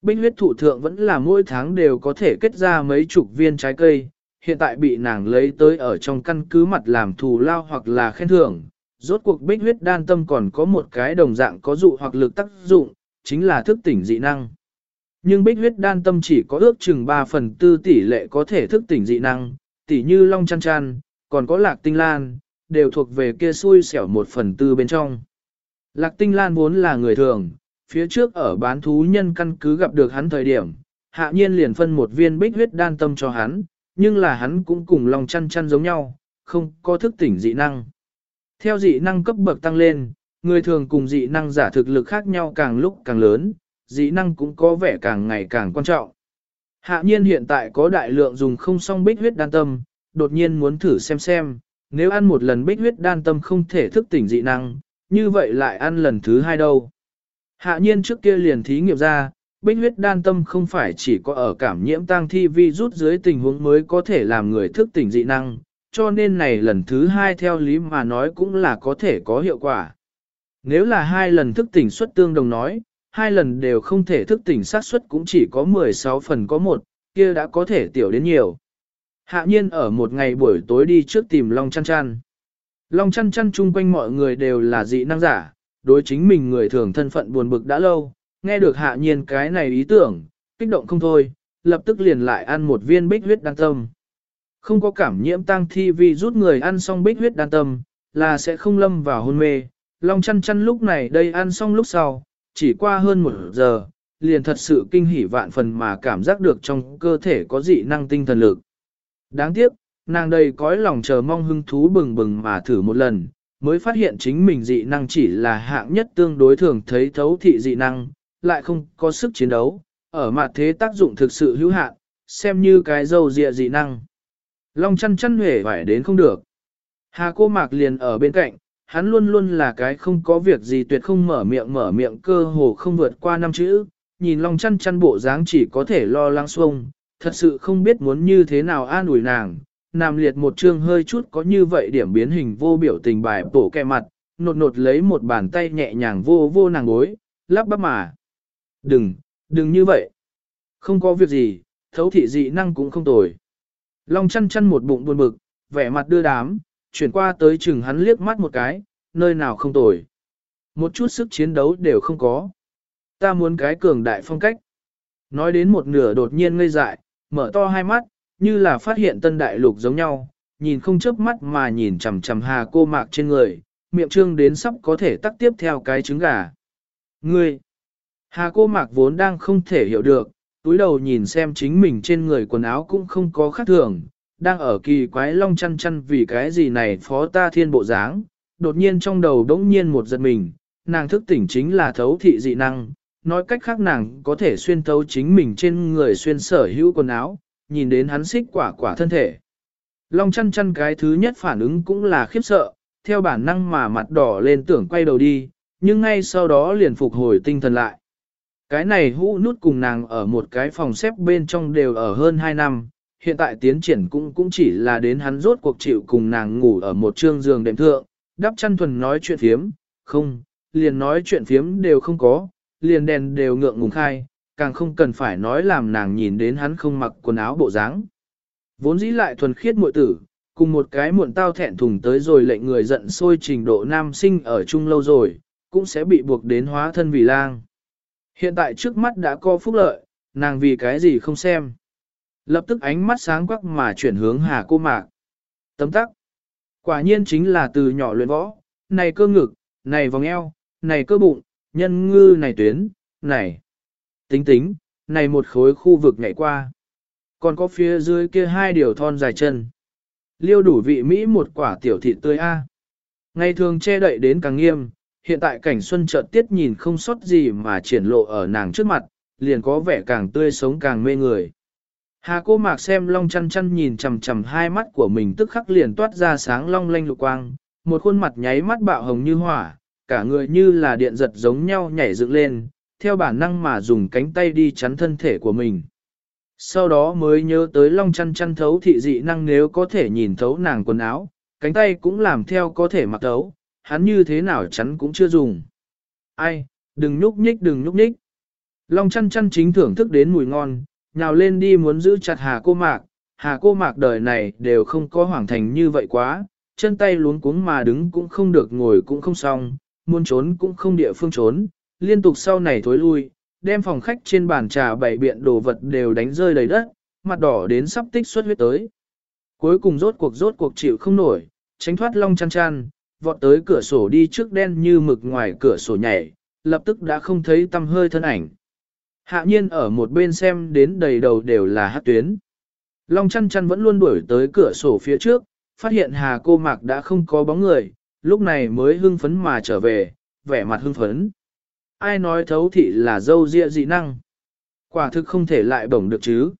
Bích huyết thụ thượng vẫn là mỗi tháng đều có thể kết ra mấy chục viên trái cây, hiện tại bị nàng lấy tới ở trong căn cứ mặt làm thù lao hoặc là khen thưởng. Rốt cuộc bích huyết đan tâm còn có một cái đồng dạng có dụ hoặc lực tác dụng, chính là thức tỉnh dị năng. Nhưng bích huyết đan tâm chỉ có ước chừng 3 phần tư tỷ lệ có thể thức tỉnh dị năng, tỷ như long chăn chăn, còn có lạc tinh lan, đều thuộc về kia xui xẻo một phần tư bên trong. Lạc tinh lan vốn là người thường, phía trước ở bán thú nhân căn cứ gặp được hắn thời điểm, hạ nhiên liền phân một viên bích huyết đan tâm cho hắn, nhưng là hắn cũng cùng lòng chăn chăn giống nhau, không có thức tỉnh dị năng. Theo dị năng cấp bậc tăng lên, người thường cùng dị năng giả thực lực khác nhau càng lúc càng lớn, dị năng cũng có vẻ càng ngày càng quan trọng. Hạ nhiên hiện tại có đại lượng dùng không song bích huyết đan tâm, đột nhiên muốn thử xem xem, nếu ăn một lần bích huyết đan tâm không thể thức tỉnh dị năng, như vậy lại ăn lần thứ hai đâu. Hạ nhiên trước kia liền thí nghiệm ra, bích huyết đan tâm không phải chỉ có ở cảm nhiễm tăng thi vi rút dưới tình huống mới có thể làm người thức tỉnh dị năng, cho nên này lần thứ hai theo lý mà nói cũng là có thể có hiệu quả. Nếu là hai lần thức tỉnh suất tương đồng nói, hai lần đều không thể thức tỉnh sát suất cũng chỉ có 16 phần có một, kia đã có thể tiểu đến nhiều. Hạ nhiên ở một ngày buổi tối đi trước tìm Long chăn chăn. Long chăn chăn chung quanh mọi người đều là dị năng giả, đối chính mình người thường thân phận buồn bực đã lâu, nghe được hạ nhiên cái này ý tưởng, kích động không thôi, lập tức liền lại ăn một viên bích huyết đan tâm. Không có cảm nhiễm tăng thi vì rút người ăn xong bích huyết đan tâm, là sẽ không lâm vào hôn mê. Long chăn chăn lúc này đây ăn xong lúc sau, chỉ qua hơn một giờ, liền thật sự kinh hỉ vạn phần mà cảm giác được trong cơ thể có dị năng tinh thần lực. Đáng tiếc, nàng đây cõi lòng chờ mong hưng thú bừng bừng mà thử một lần, mới phát hiện chính mình dị năng chỉ là hạng nhất tương đối thường thấy thấu thị dị năng, lại không có sức chiến đấu, ở mặt thế tác dụng thực sự hữu hạn, xem như cái dâu dịa dị năng. Long chăn chăn huệ phải đến không được. Hà cô mạc liền ở bên cạnh, hắn luôn luôn là cái không có việc gì tuyệt không mở miệng mở miệng cơ hồ không vượt qua năm chữ, nhìn long chăn chăn bộ dáng chỉ có thể lo lắng xuông, thật sự không biết muốn như thế nào an ủi nàng, nằm liệt một chương hơi chút có như vậy điểm biến hình vô biểu tình bài bổ kẹ mặt, nột nột lấy một bàn tay nhẹ nhàng vô vô nàng gối, lắp bắp mà. Đừng, đừng như vậy. Không có việc gì, thấu thị dị năng cũng không tồi. Long chăn chăn một bụng buồn bực, vẻ mặt đưa đám, chuyển qua tới chừng hắn liếc mắt một cái, nơi nào không tồi. Một chút sức chiến đấu đều không có. Ta muốn cái cường đại phong cách. Nói đến một nửa đột nhiên ngây dại, mở to hai mắt, như là phát hiện tân đại lục giống nhau, nhìn không chớp mắt mà nhìn chằm chằm hà cô mạc trên người, miệng trương đến sắp có thể tắt tiếp theo cái trứng gà. Ngươi! Hà cô mạc vốn đang không thể hiểu được, túi đầu nhìn xem chính mình trên người quần áo cũng không có khác thường, đang ở kỳ quái long chăn chăn vì cái gì này phó ta thiên bộ dáng, đột nhiên trong đầu đống nhiên một giật mình, nàng thức tỉnh chính là thấu thị dị năng, nói cách khác nàng có thể xuyên thấu chính mình trên người xuyên sở hữu quần áo, nhìn đến hắn xích quả quả thân thể. Long chăn chăn cái thứ nhất phản ứng cũng là khiếp sợ, theo bản năng mà mặt đỏ lên tưởng quay đầu đi, nhưng ngay sau đó liền phục hồi tinh thần lại. Cái này hũ nút cùng nàng ở một cái phòng xếp bên trong đều ở hơn 2 năm, hiện tại tiến triển cũng cũng chỉ là đến hắn rốt cuộc chịu cùng nàng ngủ ở một trương giường đệm thượng, đắp chăn thuần nói chuyện phiếm, không, liền nói chuyện phiếm đều không có, liền đèn đều ngượng ngùng khai, càng không cần phải nói làm nàng nhìn đến hắn không mặc quần áo bộ dáng. Vốn dĩ lại thuần khiết muội tử, cùng một cái muộn tao thẹn thùng tới rồi lệnh người giận sôi trình độ nam sinh ở chung lâu rồi, cũng sẽ bị buộc đến hóa thân vì lang. Hiện tại trước mắt đã có phúc lợi, nàng vì cái gì không xem. Lập tức ánh mắt sáng quắc mà chuyển hướng hà cô mạc. Tấm tắc. Quả nhiên chính là từ nhỏ luyện võ, này cơ ngực, này vòng eo, này cơ bụng, nhân ngư này tuyến, này. Tính tính, này một khối khu vực nhảy qua. Còn có phía dưới kia hai điều thon dài chân. Liêu đủ vị Mỹ một quả tiểu thị tươi A. Ngày thường che đậy đến càng nghiêm, hiện tại cảnh xuân chợt tiết nhìn không sót gì mà triển lộ ở nàng trước mặt, liền có vẻ càng tươi sống càng mê người. Hà cô mạc xem long chăn chăn nhìn chầm chầm hai mắt của mình tức khắc liền toát ra sáng long lanh lục quang, một khuôn mặt nháy mắt bạo hồng như hỏa, cả người như là điện giật giống nhau nhảy dựng lên, theo bản năng mà dùng cánh tay đi chắn thân thể của mình. Sau đó mới nhớ tới long chăn chăn thấu thị dị năng nếu có thể nhìn thấu nàng quần áo, cánh tay cũng làm theo có thể mặc thấu, hắn như thế nào chắn cũng chưa dùng. Ai, đừng nhúc nhích đừng nhúc nhích. Long chăn chăn chính thưởng thức đến mùi ngon, nhào lên đi muốn giữ chặt hà cô mạc, hà cô mạc đời này đều không có hoàng thành như vậy quá, chân tay luống cuống mà đứng cũng không được ngồi cũng không xong, muốn trốn cũng không địa phương trốn, liên tục sau này thối lui, đem phòng khách trên bàn trà bảy biện đồ vật đều đánh rơi đầy đất, mặt đỏ đến sắp tích xuất huyết tới. Cuối cùng rốt cuộc rốt cuộc chịu không nổi, tránh thoát long chăn chăn, vọt tới cửa sổ đi trước đen như mực ngoài cửa sổ nhảy, lập tức đã không thấy tâm hơi thân ảnh. Hạ nhiên ở một bên xem đến đầy đầu đều là hát tuyến. Long chăn chăn vẫn luôn đuổi tới cửa sổ phía trước, phát hiện hà cô mạc đã không có bóng người, lúc này mới hưng phấn mà trở về, vẻ mặt hưng phấn. Ai nói thấu thị là dâu dịa dị năng? Quả thực không thể lại bổng được chứ.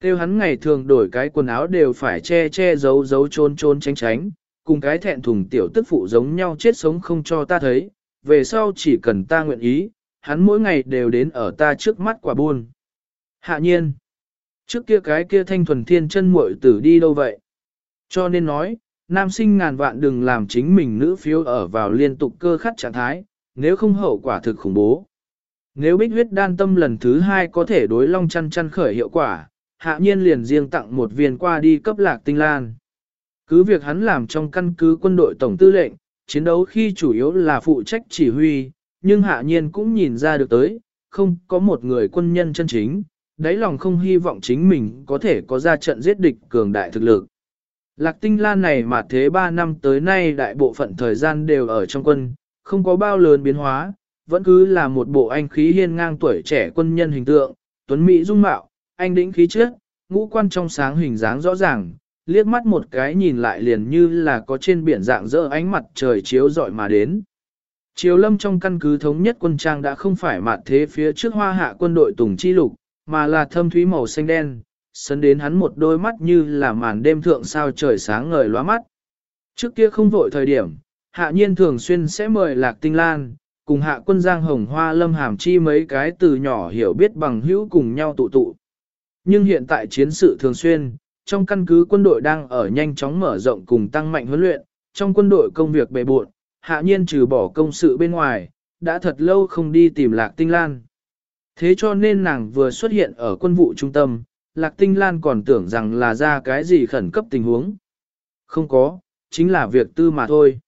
Tiêu hắn ngày thường đổi cái quần áo đều phải che che giấu giấu trôn trôn tránh tránh, cùng cái thẹn thùng tiểu tức phụ giống nhau chết sống không cho ta thấy, về sau chỉ cần ta nguyện ý, hắn mỗi ngày đều đến ở ta trước mắt quả buôn. Hạ nhiên, trước kia cái kia thanh thuần thiên chân muội tử đi đâu vậy? Cho nên nói, nam sinh ngàn vạn đừng làm chính mình nữ phiếu ở vào liên tục cơ khắc trạng thái, nếu không hậu quả thực khủng bố. Nếu bích huyết đan tâm lần thứ hai có thể đối long chăn chăn khởi hiệu quả, hạ nhiên liền riêng tặng một viên qua đi cấp lạc tinh lan. Cứ việc hắn làm trong căn cứ quân đội tổng tư lệnh, chiến đấu khi chủ yếu là phụ trách chỉ huy, nhưng hạ nhiên cũng nhìn ra được tới, không có một người quân nhân chân chính, đáy lòng không hy vọng chính mình có thể có ra trận giết địch cường đại thực lực. Lạc tinh lan này mà thế 3 năm tới nay đại bộ phận thời gian đều ở trong quân, không có bao lớn biến hóa, vẫn cứ là một bộ anh khí hiên ngang tuổi trẻ quân nhân hình tượng, tuấn mỹ dung mạo, anh đĩnh khí chất, ngũ quan trong sáng hình dáng rõ ràng, liếc mắt một cái nhìn lại liền như là có trên biển dạng dỡ ánh mặt trời chiếu rọi mà đến. Triều lâm trong căn cứ thống nhất quân trang đã không phải mặt thế phía trước hoa hạ quân đội tùng chi lục, mà là thâm thúy màu xanh đen, sấn đến hắn một đôi mắt như là màn đêm thượng sao trời sáng ngời lóa mắt. Trước kia không vội thời điểm, hạ nhiên thường xuyên sẽ mời lạc tinh lan, cùng hạ quân giang hồng hoa lâm hàm chi mấy cái từ nhỏ hiểu biết bằng hữu cùng nhau tụ tụ. Nhưng hiện tại chiến sự thường xuyên, trong căn cứ quân đội đang ở nhanh chóng mở rộng cùng tăng mạnh huấn luyện, trong quân đội công việc bề bộn, hạ nhiên trừ bỏ công sự bên ngoài, đã thật lâu không đi tìm lạc tinh lan. Thế cho nên nàng vừa xuất hiện ở quân vụ trung tâm, lạc tinh lan còn tưởng rằng là ra cái gì khẩn cấp tình huống. Không có, chính là việc tư mà thôi.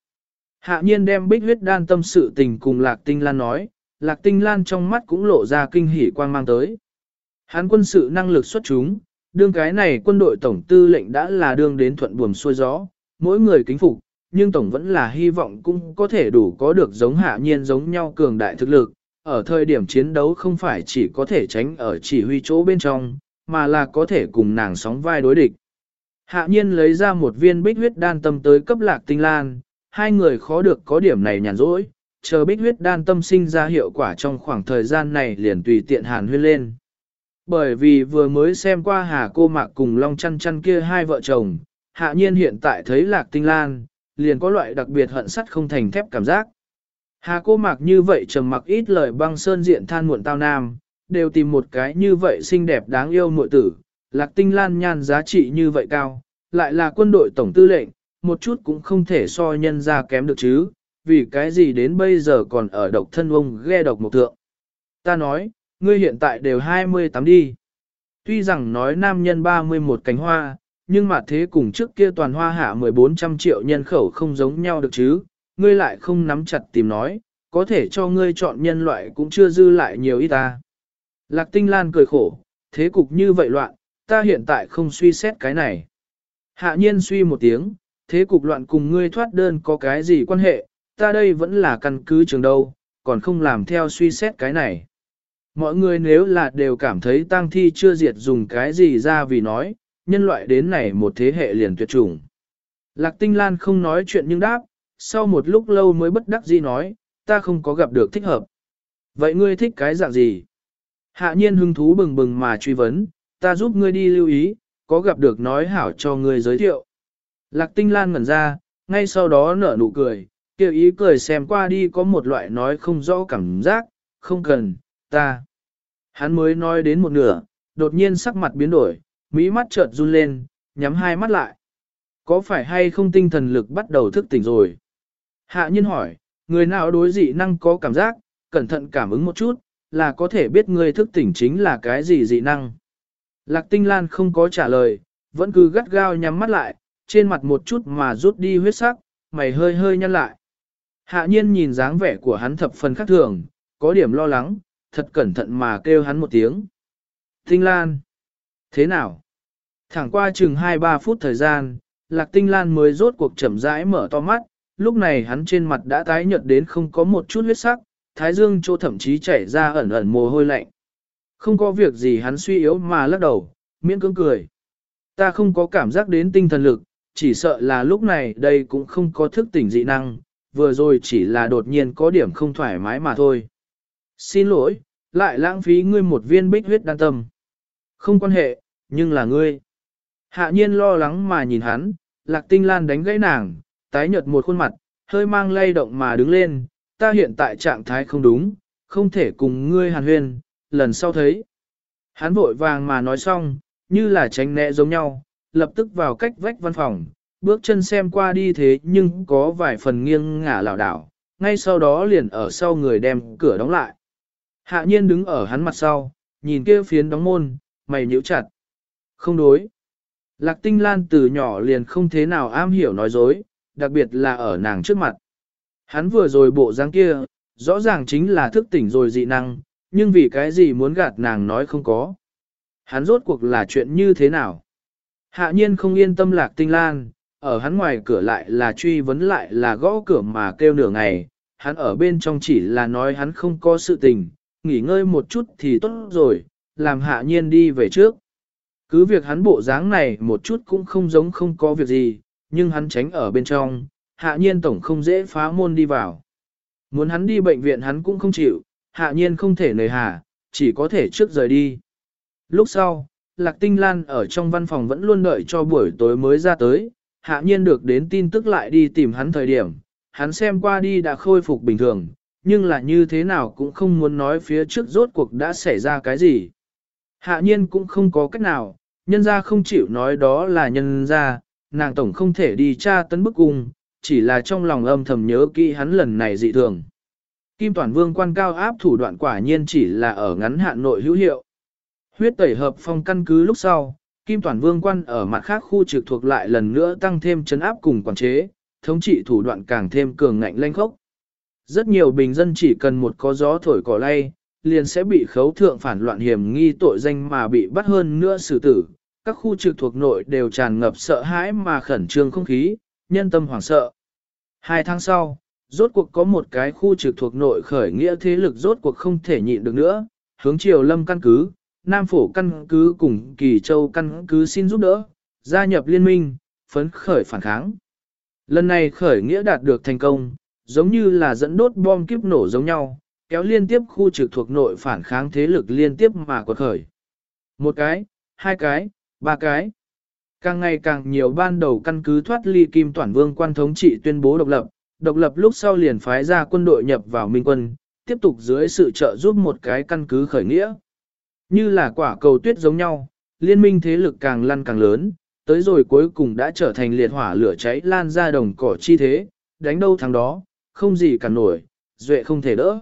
Hạ nhiên đem bích huyết đan tâm sự tình cùng lạc tinh lan nói, lạc tinh lan trong mắt cũng lộ ra kinh hỉ quang mang tới. Hán quân sự năng lực xuất chúng, đương cái này quân đội tổng tư lệnh đã là đương đến thuận buồm xuôi gió, mỗi người kính phục, nhưng tổng vẫn là hy vọng cũng có thể đủ có được giống hạ nhiên giống nhau cường đại thực lực, ở thời điểm chiến đấu không phải chỉ có thể tránh ở chỉ huy chỗ bên trong, mà là có thể cùng nàng sóng vai đối địch. Hạ nhiên lấy ra một viên bích huyết đan tâm tới cấp lạc tinh lan, hai người khó được có điểm này nhàn rỗi, chờ bích huyết đan tâm sinh ra hiệu quả trong khoảng thời gian này liền tùy tiện hàn huyên lên. Bởi vì vừa mới xem qua hà cô mạc cùng long chăn chăn kia hai vợ chồng, hạ nhiên hiện tại thấy lạc tinh lan, liền có loại đặc biệt hận sắt không thành thép cảm giác. Hà cô mạc như vậy trầm mặc ít lời băng sơn diện than muộn tao nam, đều tìm một cái như vậy xinh đẹp đáng yêu muội tử, lạc tinh lan nhan giá trị như vậy cao, lại là quân đội tổng tư lệnh, một chút cũng không thể so nhân ra kém được chứ, vì cái gì đến bây giờ còn ở độc thân ông ghe độc một thượng. Ta nói, ngươi hiện tại đều 28 đi. Tuy rằng nói nam nhân 31 cánh hoa, nhưng mà thế cùng trước kia toàn hoa hạ 1400 triệu nhân khẩu không giống nhau được chứ, ngươi lại không nắm chặt tìm nói, có thể cho ngươi chọn nhân loại cũng chưa dư lại nhiều ít ta. Lạc tinh lan cười khổ, thế cục như vậy loạn, ta hiện tại không suy xét cái này. Hạ nhiên suy một tiếng, thế cục loạn cùng ngươi thoát đơn có cái gì quan hệ, ta đây vẫn là căn cứ trường đâu, còn không làm theo suy xét cái này. Mọi người nếu là đều cảm thấy tang thi chưa diệt dùng cái gì ra vì nói, nhân loại đến này một thế hệ liền tuyệt chủng. Lạc Tinh Lan không nói chuyện nhưng đáp, sau một lúc lâu mới bất đắc dĩ nói, ta không có gặp được thích hợp. Vậy ngươi thích cái dạng gì? Hạ nhiên hứng thú bừng bừng mà truy vấn, ta giúp ngươi đi lưu ý, có gặp được nói hảo cho ngươi giới thiệu. Lạc Tinh Lan ngẩn ra, ngay sau đó nở nụ cười, kêu ý cười xem qua đi có một loại nói không rõ cảm giác, không cần, ta. Hắn mới nói đến một nửa, đột nhiên sắc mặt biến đổi, mỹ mắt chợt run lên, nhắm hai mắt lại. Có phải hay không tinh thần lực bắt đầu thức tỉnh rồi? Hạ Nhân hỏi, người nào đối dị năng có cảm giác, cẩn thận cảm ứng một chút, là có thể biết người thức tỉnh chính là cái gì dị năng. Lạc tinh lan không có trả lời, vẫn cứ gắt gao nhắm mắt lại, trên mặt một chút mà rút đi huyết sắc, mày hơi hơi nhăn lại. Hạ nhiên nhìn dáng vẻ của hắn thập phần khác thường, có điểm lo lắng, thật cẩn thận mà kêu hắn một tiếng. Tinh Lan! Thế nào? Thẳng qua chừng 2-3 phút thời gian, Lạc Tinh Lan mới rốt cuộc chậm rãi mở to mắt, lúc này hắn trên mặt đã tái nhợt đến không có một chút huyết sắc, thái dương chỗ thậm chí chảy ra ẩn ẩn mồ hôi lạnh. Không có việc gì hắn suy yếu mà lắc đầu, miễn cưỡng cười. Ta không có cảm giác đến tinh thần lực, chỉ sợ là lúc này đây cũng không có thức tỉnh dị năng, vừa rồi chỉ là đột nhiên có điểm không thoải mái mà thôi. Xin lỗi, lại lãng phí ngươi một viên bích huyết đan tâm. Không quan hệ, nhưng là ngươi. Hạ nhiên lo lắng mà nhìn hắn, lạc tinh lan đánh gãy nàng, tái nhợt một khuôn mặt, hơi mang lay động mà đứng lên, ta hiện tại trạng thái không đúng, không thể cùng ngươi hàn huyên, lần sau thấy. Hắn vội vàng mà nói xong, như là tránh né giống nhau, lập tức vào cách vách văn phòng, bước chân xem qua đi thế nhưng có vài phần nghiêng ngả lảo đảo, ngay sau đó liền ở sau người đem cửa đóng lại. Hạ nhiên đứng ở hắn mặt sau, nhìn kia phiến đóng môn, mày nhíu chặt. Không đối. Lạc tinh lan từ nhỏ liền không thế nào am hiểu nói dối, đặc biệt là ở nàng trước mặt. Hắn vừa rồi bộ dáng kia, rõ ràng chính là thức tỉnh rồi dị năng, nhưng vì cái gì muốn gạt nàng nói không có. Hắn rốt cuộc là chuyện như thế nào? Hạ nhiên không yên tâm lạc tinh lan, ở hắn ngoài cửa lại là truy vấn lại là gõ cửa mà kêu nửa ngày, hắn ở bên trong chỉ là nói hắn không có sự tình, nghỉ ngơi một chút thì tốt rồi, làm hạ nhiên đi về trước. Cứ việc hắn bộ dáng này một chút cũng không giống không có việc gì, nhưng hắn tránh ở bên trong, hạ nhiên tổng không dễ phá môn đi vào. Muốn hắn đi bệnh viện hắn cũng không chịu, hạ nhiên không thể nời hà, chỉ có thể trước rời đi. Lúc sau, Lạc Tinh Lan ở trong văn phòng vẫn luôn đợi cho buổi tối mới ra tới, hạ nhiên được đến tin tức lại đi tìm hắn thời điểm, hắn xem qua đi đã khôi phục bình thường, nhưng là như thế nào cũng không muốn nói phía trước rốt cuộc đã xảy ra cái gì. Hạ nhiên cũng không có cách nào, nhân ra không chịu nói đó là nhân ra, nàng tổng không thể đi tra tấn bức cung, chỉ là trong lòng âm thầm nhớ kỹ hắn lần này dị thường. Kim Toàn Vương quan cao áp thủ đoạn quả nhiên chỉ là ở ngắn hạn nội hữu hiệu. Huyết tẩy hợp phong căn cứ lúc sau, Kim Toàn Vương quan ở mặt khác khu trực thuộc lại lần nữa tăng thêm chấn áp cùng quản chế, thống trị thủ đoạn càng thêm cường ngạnh lanh khốc. Rất nhiều bình dân chỉ cần một có gió thổi cỏ lay, liền sẽ bị khấu thượng phản loạn hiểm nghi tội danh mà bị bắt hơn nữa xử tử. Các khu trực thuộc nội đều tràn ngập sợ hãi mà khẩn trương không khí, nhân tâm hoảng sợ. Hai tháng sau, rốt cuộc có một cái khu trực thuộc nội khởi nghĩa thế lực rốt cuộc không thể nhịn được nữa, hướng triều lâm căn cứ, Nam Phổ căn cứ cùng Kỳ Châu căn cứ xin giúp đỡ, gia nhập liên minh, phấn khởi phản kháng. Lần này khởi nghĩa đạt được thành công, giống như là dẫn đốt bom kiếp nổ giống nhau, kéo liên tiếp khu trực thuộc nội phản kháng thế lực liên tiếp mà quật khởi. Một cái, hai cái, ba cái. Càng ngày càng nhiều ban đầu căn cứ thoát ly kim toàn vương quan thống trị tuyên bố độc lập, độc lập lúc sau liền phái ra quân đội nhập vào minh quân, tiếp tục dưới sự trợ giúp một cái căn cứ khởi nghĩa. Như là quả cầu tuyết giống nhau, liên minh thế lực càng lăn càng lớn, tới rồi cuối cùng đã trở thành liệt hỏa lửa cháy lan ra đồng cỏ chi thế, đánh đâu thắng đó, không gì cả nổi, duệ không thể đỡ.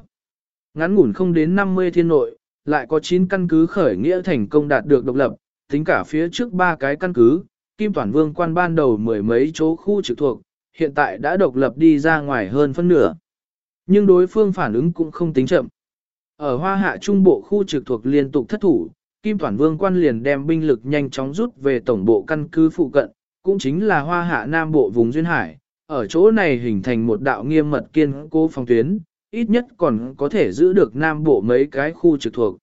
Ngắn ngủn không đến 50 thiên nội, lại có 9 căn cứ khởi nghĩa thành công đạt được độc lập, tính cả phía trước ba cái căn cứ, Kim Toàn Vương quan ban đầu mười mấy chỗ khu trực thuộc, hiện tại đã độc lập đi ra ngoài hơn phân nửa. Nhưng đối phương phản ứng cũng không tính chậm. Ở hoa hạ trung bộ khu trực thuộc liên tục thất thủ, Kim Toản Vương quan liền đem binh lực nhanh chóng rút về tổng bộ căn cứ phụ cận, cũng chính là hoa hạ nam bộ vùng Duyên Hải, ở chỗ này hình thành một đạo nghiêm mật kiên cố phòng tuyến, ít nhất còn có thể giữ được nam bộ mấy cái khu trực thuộc.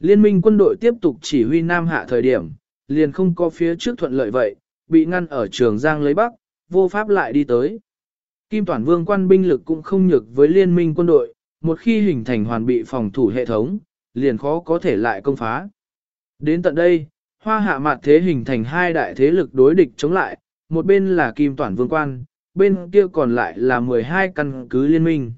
Liên minh quân đội tiếp tục chỉ huy nam hạ thời điểm, liền không có phía trước thuận lợi vậy, bị ngăn ở trường Giang lấy Bắc, vô pháp lại đi tới. Kim Toản Vương quan binh lực cũng không nhược với liên minh quân đội, một khi hình thành hoàn bị phòng thủ hệ thống, liền khó có thể lại công phá. Đến tận đây, hoa hạ mặt thế hình thành hai đại thế lực đối địch chống lại, một bên là Kim Toàn Vương quan, bên kia còn lại là 12 căn cứ liên minh.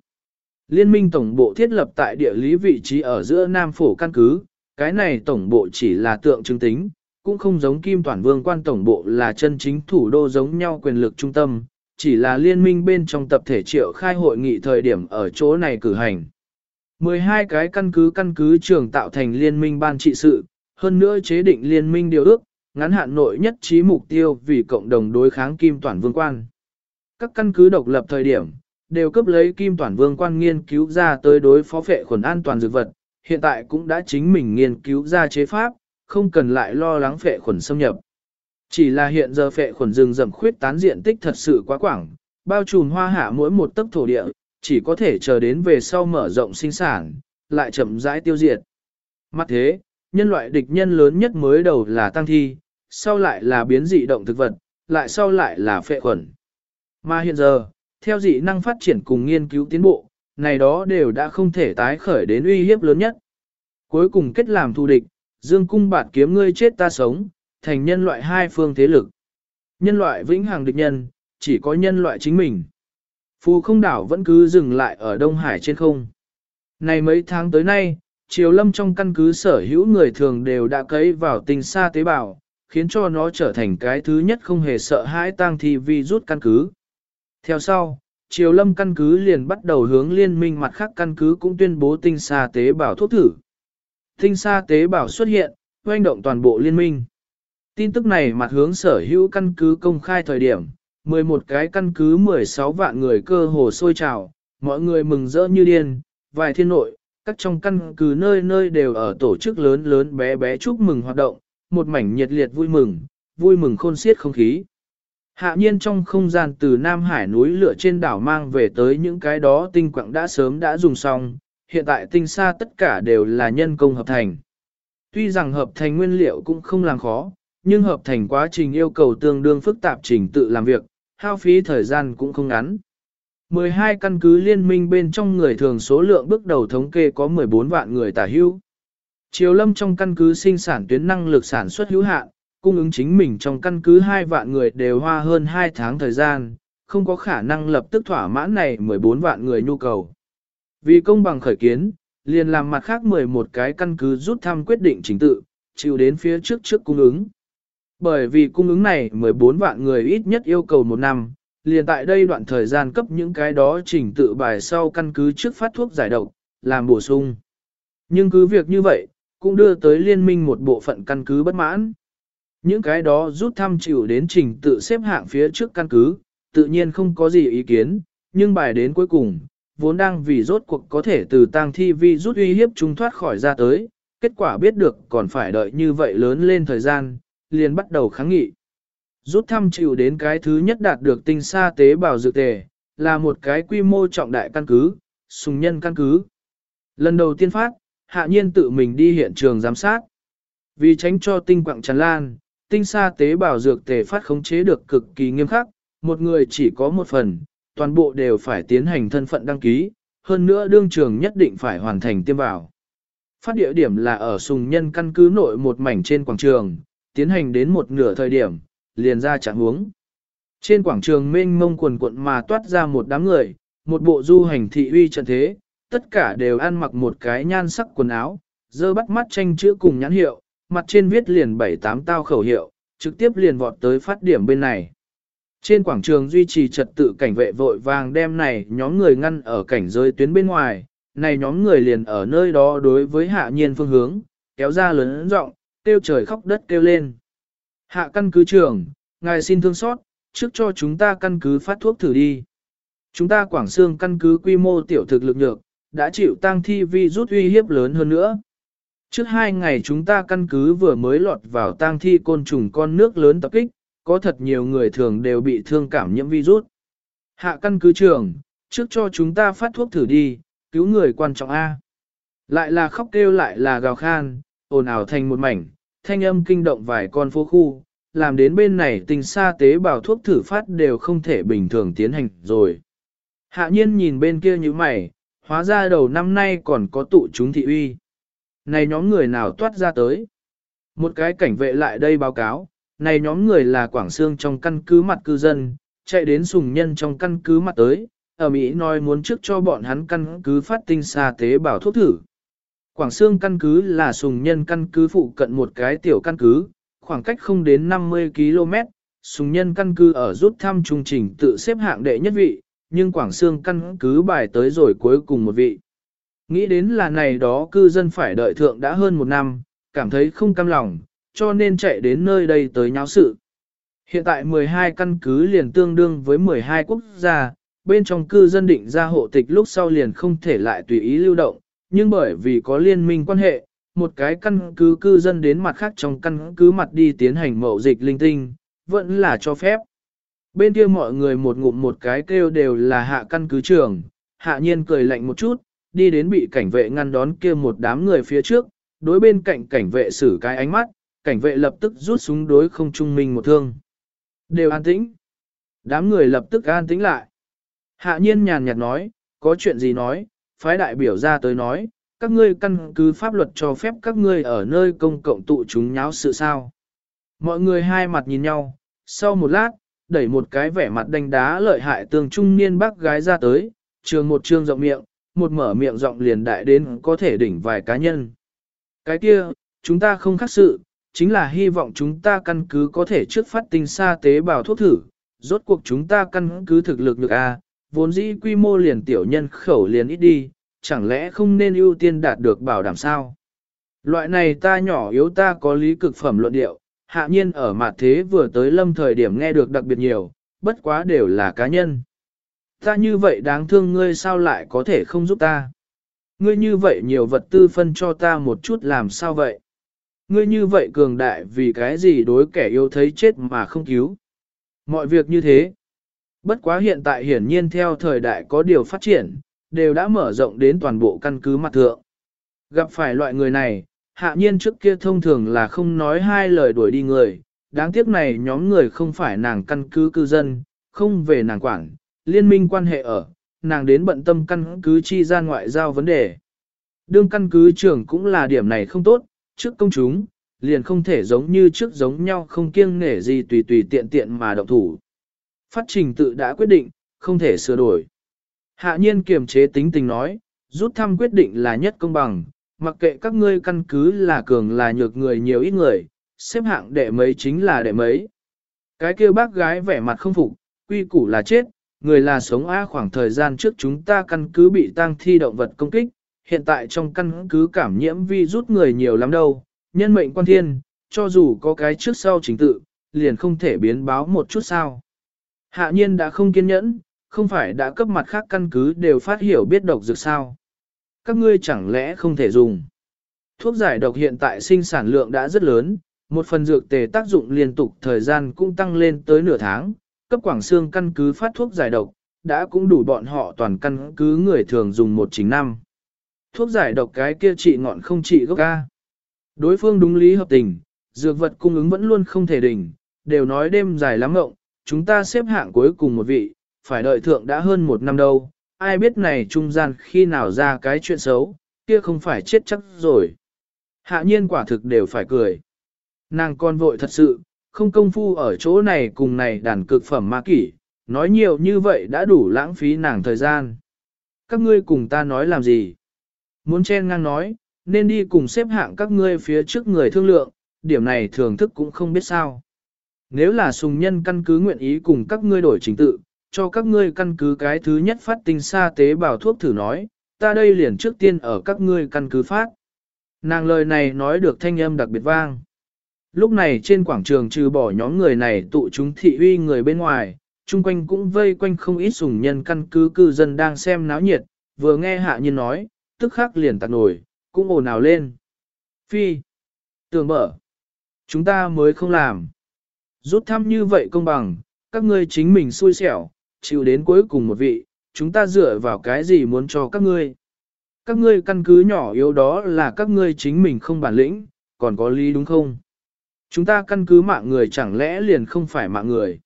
Liên minh tổng bộ thiết lập tại địa lý vị trí ở giữa Nam Phổ căn cứ, cái này tổng bộ chỉ là tượng trưng tính, cũng không giống Kim Toản Vương quan tổng bộ là chân chính thủ đô giống nhau quyền lực trung tâm, chỉ là liên minh bên trong tập thể triệu khai hội nghị thời điểm ở chỗ này cử hành. 12 cái căn cứ căn cứ trường tạo thành liên minh ban trị sự, hơn nữa chế định liên minh điều ước, ngắn hạn nội nhất trí mục tiêu vì cộng đồng đối kháng Kim Toản Vương quan. Các căn cứ độc lập thời điểm, đều cấp lấy Kim Toản Vương quan nghiên cứu ra tới đối phó vệ khuẩn an toàn dược vật, hiện tại cũng đã chính mình nghiên cứu ra chế pháp, không cần lại lo lắng vệ khuẩn xâm nhập. Chỉ là hiện giờ phệ khuẩn rừng rậm khuyết tán diện tích thật sự quá quảng, bao trùm hoa hạ mỗi một tấc thổ địa, chỉ có thể chờ đến về sau mở rộng sinh sản, lại chậm rãi tiêu diệt. Mặt thế, nhân loại địch nhân lớn nhất mới đầu là tăng thi, sau lại là biến dị động thực vật, lại sau lại là phệ khuẩn. Mà hiện giờ, theo dị năng phát triển cùng nghiên cứu tiến bộ, này đó đều đã không thể tái khởi đến uy hiếp lớn nhất. Cuối cùng kết làm thù địch, dương cung bạt kiếm ngươi chết ta sống, thành nhân loại hai phương thế lực. Nhân loại vĩnh hằng địch nhân, chỉ có nhân loại chính mình. Phù không đảo vẫn cứ dừng lại ở Đông Hải trên không. Này mấy tháng tới nay, Triều Lâm trong căn cứ sở hữu người thường đều đã cấy vào tình xa tế bào, khiến cho nó trở thành cái thứ nhất không hề sợ hãi tang thi vi rút căn cứ. Theo sau, Triều Lâm căn cứ liền bắt đầu hướng liên minh mặt khác căn cứ cũng tuyên bố tinh xa tế bào thuốc thử. Tinh xa tế bào xuất hiện, hoành động toàn bộ liên minh. Tin tức này mặt hướng sở hữu căn cứ công khai thời điểm, 11 cái căn cứ 16 vạn người cơ hồ sôi trào, mọi người mừng rỡ như điên, vài thiên nội, các trong căn cứ nơi nơi đều ở tổ chức lớn lớn bé bé chúc mừng hoạt động, một mảnh nhiệt liệt vui mừng, vui mừng khôn xiết không khí. Hạ nhiên trong không gian từ Nam Hải núi lửa trên đảo mang về tới những cái đó tinh quặng đã sớm đã dùng xong, hiện tại tinh xa tất cả đều là nhân công hợp thành. Tuy rằng hợp thành nguyên liệu cũng không làm khó, nhưng hợp thành quá trình yêu cầu tương đương phức tạp trình tự làm việc, hao phí thời gian cũng không ngắn. 12 căn cứ liên minh bên trong người thường số lượng bước đầu thống kê có 14 vạn người tả hữu. Triều lâm trong căn cứ sinh sản tuyến năng lực sản xuất hữu hạn, cung ứng chính mình trong căn cứ 2 vạn người đều hoa hơn 2 tháng thời gian, không có khả năng lập tức thỏa mãn này 14 vạn người nhu cầu. Vì công bằng khởi kiến, liền làm mặt khác 11 cái căn cứ rút thăm quyết định chính tự, chịu đến phía trước trước cung ứng. Bởi vì cung ứng này 14 vạn người ít nhất yêu cầu một năm, liền tại đây đoạn thời gian cấp những cái đó chỉnh tự bài sau căn cứ trước phát thuốc giải độc, làm bổ sung. Nhưng cứ việc như vậy, cũng đưa tới liên minh một bộ phận căn cứ bất mãn. Những cái đó rút thăm chịu đến trình tự xếp hạng phía trước căn cứ, tự nhiên không có gì ý kiến, nhưng bài đến cuối cùng, vốn đang vì rốt cuộc có thể từ tang thi vi rút uy hiếp chúng thoát khỏi ra tới, kết quả biết được còn phải đợi như vậy lớn lên thời gian, liền bắt đầu kháng nghị. Rút thăm chịu đến cái thứ nhất đạt được tinh sa tế bào dược tề, là một cái quy mô trọng đại căn cứ, sùng nhân căn cứ. Lần đầu tiên phát, hạ nhiên tự mình đi hiện trường giám sát. Vì tránh cho tinh quạng tràn lan, tinh sa tế bào dược tề phát khống chế được cực kỳ nghiêm khắc, một người chỉ có một phần, toàn bộ đều phải tiến hành thân phận đăng ký, hơn nữa đương trường nhất định phải hoàn thành tiêm vào. Phát địa điểm là ở sùng nhân căn cứ nội một mảnh trên quảng trường, tiến hành đến một nửa thời điểm, liền ra trạng huống. Trên quảng trường mênh mông quần cuộn mà toát ra một đám người, một bộ du hành thị uy trận thế, tất cả đều ăn mặc một cái nhan sắc quần áo, dơ bắt mắt tranh chữ cùng nhãn hiệu, mặt trên viết liền bảy tám tao khẩu hiệu, trực tiếp liền vọt tới phát điểm bên này. Trên quảng trường duy trì trật tự cảnh vệ vội vàng đem này nhóm người ngăn ở cảnh giới tuyến bên ngoài, này nhóm người liền ở nơi đó đối với hạ nhiên phương hướng, kéo ra lớn rộng, kêu trời khóc đất kêu lên. Hạ căn cứ trưởng, ngài xin thương xót, trước cho chúng ta căn cứ phát thuốc thử đi. Chúng ta Quảng Sương căn cứ quy mô tiểu thực lực nhược, đã chịu tăng thi vi rút uy hiếp lớn hơn nữa. Trước hai ngày chúng ta căn cứ vừa mới lọt vào tang thi côn trùng con nước lớn tập kích, có thật nhiều người thường đều bị thương cảm nhiễm virus. Hạ căn cứ trưởng, trước cho chúng ta phát thuốc thử đi, cứu người quan trọng A. Lại là khóc kêu lại là gào khan, ồn ào thành một mảnh, thanh âm kinh động vài con phố khu, làm đến bên này tình xa tế bào thuốc thử phát đều không thể bình thường tiến hành rồi. Hạ nhiên nhìn bên kia như mày, hóa ra đầu năm nay còn có tụ chúng thị uy. Này nhóm người nào toát ra tới? Một cái cảnh vệ lại đây báo cáo, này nhóm người là Quảng Sương trong căn cứ mặt cư dân, chạy đến sùng nhân trong căn cứ mặt tới, ở Mỹ nói muốn trước cho bọn hắn căn cứ phát tinh xa tế bào thuốc thử. Quảng Sương căn cứ là sùng nhân căn cứ phụ cận một cái tiểu căn cứ, khoảng cách không đến 50 km, sùng nhân căn cứ ở rút thăm trung trình tự xếp hạng đệ nhất vị, nhưng Quảng Sương căn cứ bài tới rồi cuối cùng một vị. Nghĩ đến là này đó cư dân phải đợi thượng đã hơn một năm, cảm thấy không cam lòng, cho nên chạy đến nơi đây tới nháo sự. Hiện tại 12 căn cứ liền tương đương với 12 quốc gia, bên trong cư dân định ra hộ tịch lúc sau liền không thể lại tùy ý lưu động, nhưng bởi vì có liên minh quan hệ, một cái căn cứ cư dân đến mặt khác trong căn cứ mặt đi tiến hành mậu dịch linh tinh, vẫn là cho phép. Bên kia mọi người một ngụm một cái kêu đều là hạ căn cứ trưởng hạ nhiên cười lạnh một chút, đi đến bị cảnh vệ ngăn đón kia một đám người phía trước, đối bên cạnh cảnh vệ xử cái ánh mắt, cảnh vệ lập tức rút súng đối không trung minh một thương. Đều an tĩnh. Đám người lập tức an tĩnh lại. Hạ nhiên nhàn nhạt nói, có chuyện gì nói, phái đại biểu ra tới nói, các ngươi căn cứ pháp luật cho phép các ngươi ở nơi công cộng tụ chúng nháo sự sao. Mọi người hai mặt nhìn nhau, sau một lát, đẩy một cái vẻ mặt đánh đá lợi hại tường trung niên bác gái ra tới, trường một trương rộng miệng, một mở miệng rộng liền đại đến có thể đỉnh vài cá nhân. Cái kia, chúng ta không khác sự, chính là hy vọng chúng ta căn cứ có thể trước phát tinh xa tế bào thuốc thử, rốt cuộc chúng ta căn cứ thực lực được A, vốn dĩ quy mô liền tiểu nhân khẩu liền ít đi, chẳng lẽ không nên ưu tiên đạt được bảo đảm sao? Loại này ta nhỏ yếu ta có lý cực phẩm luận điệu, hạ nhiên ở mặt thế vừa tới lâm thời điểm nghe được đặc biệt nhiều, bất quá đều là cá nhân. Ta như vậy đáng thương ngươi sao lại có thể không giúp ta? Ngươi như vậy nhiều vật tư phân cho ta một chút làm sao vậy? Ngươi như vậy cường đại vì cái gì đối kẻ yêu thấy chết mà không cứu? Mọi việc như thế. Bất quá hiện tại hiển nhiên theo thời đại có điều phát triển, đều đã mở rộng đến toàn bộ căn cứ mặt thượng. Gặp phải loại người này, hạ nhiên trước kia thông thường là không nói hai lời đuổi đi người, đáng tiếc này nhóm người không phải nàng căn cứ cư dân, không về nàng quản, liên minh quan hệ ở, nàng đến bận tâm căn cứ chi gian ngoại giao vấn đề. Đương căn cứ trưởng cũng là điểm này không tốt, trước công chúng, liền không thể giống như trước giống nhau không kiêng nể gì tùy tùy tiện tiện mà động thủ. Phát trình tự đã quyết định, không thể sửa đổi. Hạ nhiên kiềm chế tính tình nói, rút thăm quyết định là nhất công bằng, mặc kệ các ngươi căn cứ là cường là nhược người nhiều ít người, xếp hạng đệ mấy chính là đệ mấy. Cái kia bác gái vẻ mặt không phục, quy củ là chết, người là sống á khoảng thời gian trước chúng ta căn cứ bị tăng thi động vật công kích, hiện tại trong căn cứ cảm nhiễm vi rút người nhiều lắm đâu, nhân mệnh quan thiên, cho dù có cái trước sau chính tự, liền không thể biến báo một chút sao. Hạ nhiên đã không kiên nhẫn, không phải đã cấp mặt khác căn cứ đều phát hiểu biết độc dược sao. Các ngươi chẳng lẽ không thể dùng. Thuốc giải độc hiện tại sinh sản lượng đã rất lớn, một phần dược tề tác dụng liên tục thời gian cũng tăng lên tới nửa tháng, cấp Quảng xương căn cứ phát thuốc giải độc, đã cũng đủ bọn họ toàn căn cứ người thường dùng một chính năm. Thuốc giải độc cái kia trị ngọn không trị gốc ca. Đối phương đúng lý hợp tình, dược vật cung ứng vẫn luôn không thể đỉnh, đều nói đêm dài lắm ngộng, chúng ta xếp hạng cuối cùng một vị, phải đợi thượng đã hơn một năm đâu, ai biết này trung gian khi nào ra cái chuyện xấu, kia không phải chết chắc rồi. Hạ nhiên quả thực đều phải cười. Nàng con vội thật sự, không công phu ở chỗ này cùng này đàn cực phẩm ma kỷ, nói nhiều như vậy đã đủ lãng phí nàng thời gian. Các ngươi cùng ta nói làm gì? Muốn chen ngang nói, nên đi cùng xếp hạng các ngươi phía trước người thương lượng, điểm này thường thức cũng không biết sao. Nếu là sùng nhân căn cứ nguyện ý cùng các ngươi đổi trình tự, cho các ngươi căn cứ cái thứ nhất phát tinh xa tế bào thuốc thử nói, ta đây liền trước tiên ở các ngươi căn cứ phát. Nàng lời này nói được thanh âm đặc biệt vang. Lúc này trên quảng trường trừ bỏ nhóm người này tụ chúng thị uy người bên ngoài, chung quanh cũng vây quanh không ít sùng nhân căn cứ cư dân đang xem náo nhiệt, vừa nghe hạ nhân nói, tức khắc liền tạc nổi, cũng ồn ào lên. Phi, tường mở, chúng ta mới không làm. Rút thăm như vậy công bằng, các ngươi chính mình xui xẻo, chịu đến cuối cùng một vị, chúng ta dựa vào cái gì muốn cho các ngươi. Các ngươi căn cứ nhỏ yếu đó là các ngươi chính mình không bản lĩnh, còn có lý đúng không? Chúng ta căn cứ mạng người chẳng lẽ liền không phải mạng người.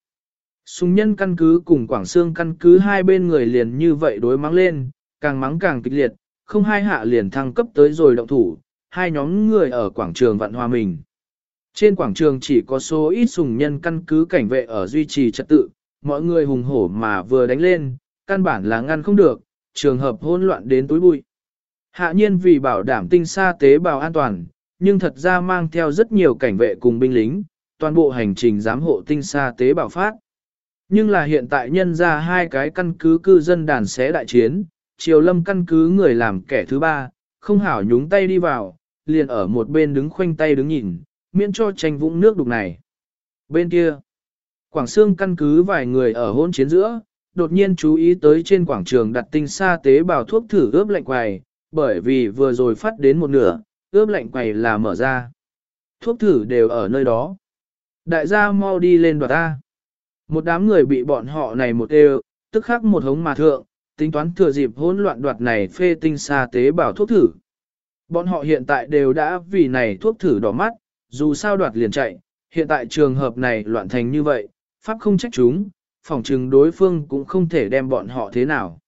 Sùng nhân căn cứ cùng Quảng Sương căn cứ hai bên người liền như vậy đối mắng lên, càng mắng càng kịch liệt, không hai hạ liền thăng cấp tới rồi động thủ, hai nhóm người ở quảng trường vạn hòa mình. Trên quảng trường chỉ có số ít sùng nhân căn cứ cảnh vệ ở duy trì trật tự, mọi người hùng hổ mà vừa đánh lên, căn bản là ngăn không được, trường hợp hỗn loạn đến túi bụi. Hạ nhiên vì bảo đảm tinh xa tế bào an toàn, nhưng thật ra mang theo rất nhiều cảnh vệ cùng binh lính, toàn bộ hành trình giám hộ tinh xa tế bào phát. Nhưng là hiện tại nhân ra hai cái căn cứ cư dân đàn xé đại chiến, triều lâm căn cứ người làm kẻ thứ ba, không hảo nhúng tay đi vào, liền ở một bên đứng khoanh tay đứng nhìn, miễn cho tranh vũng nước đục này. Bên kia, Quảng Sương căn cứ vài người ở hôn chiến giữa, đột nhiên chú ý tới trên quảng trường đặt tinh sa tế bào thuốc thử ướp lạnh quầy, bởi vì vừa rồi phát đến một nửa, ướp lạnh quầy là mở ra. Thuốc thử đều ở nơi đó. Đại gia mau đi lên đoạt ta. Một đám người bị bọn họ này một đều, tức khắc một hống mà thượng, tính toán thừa dịp hỗn loạn đoạt này phê tinh sa tế bào thuốc thử. Bọn họ hiện tại đều đã vì này thuốc thử đỏ mắt, dù sao đoạt liền chạy, hiện tại trường hợp này loạn thành như vậy, pháp không trách chúng, phòng trừng đối phương cũng không thể đem bọn họ thế nào.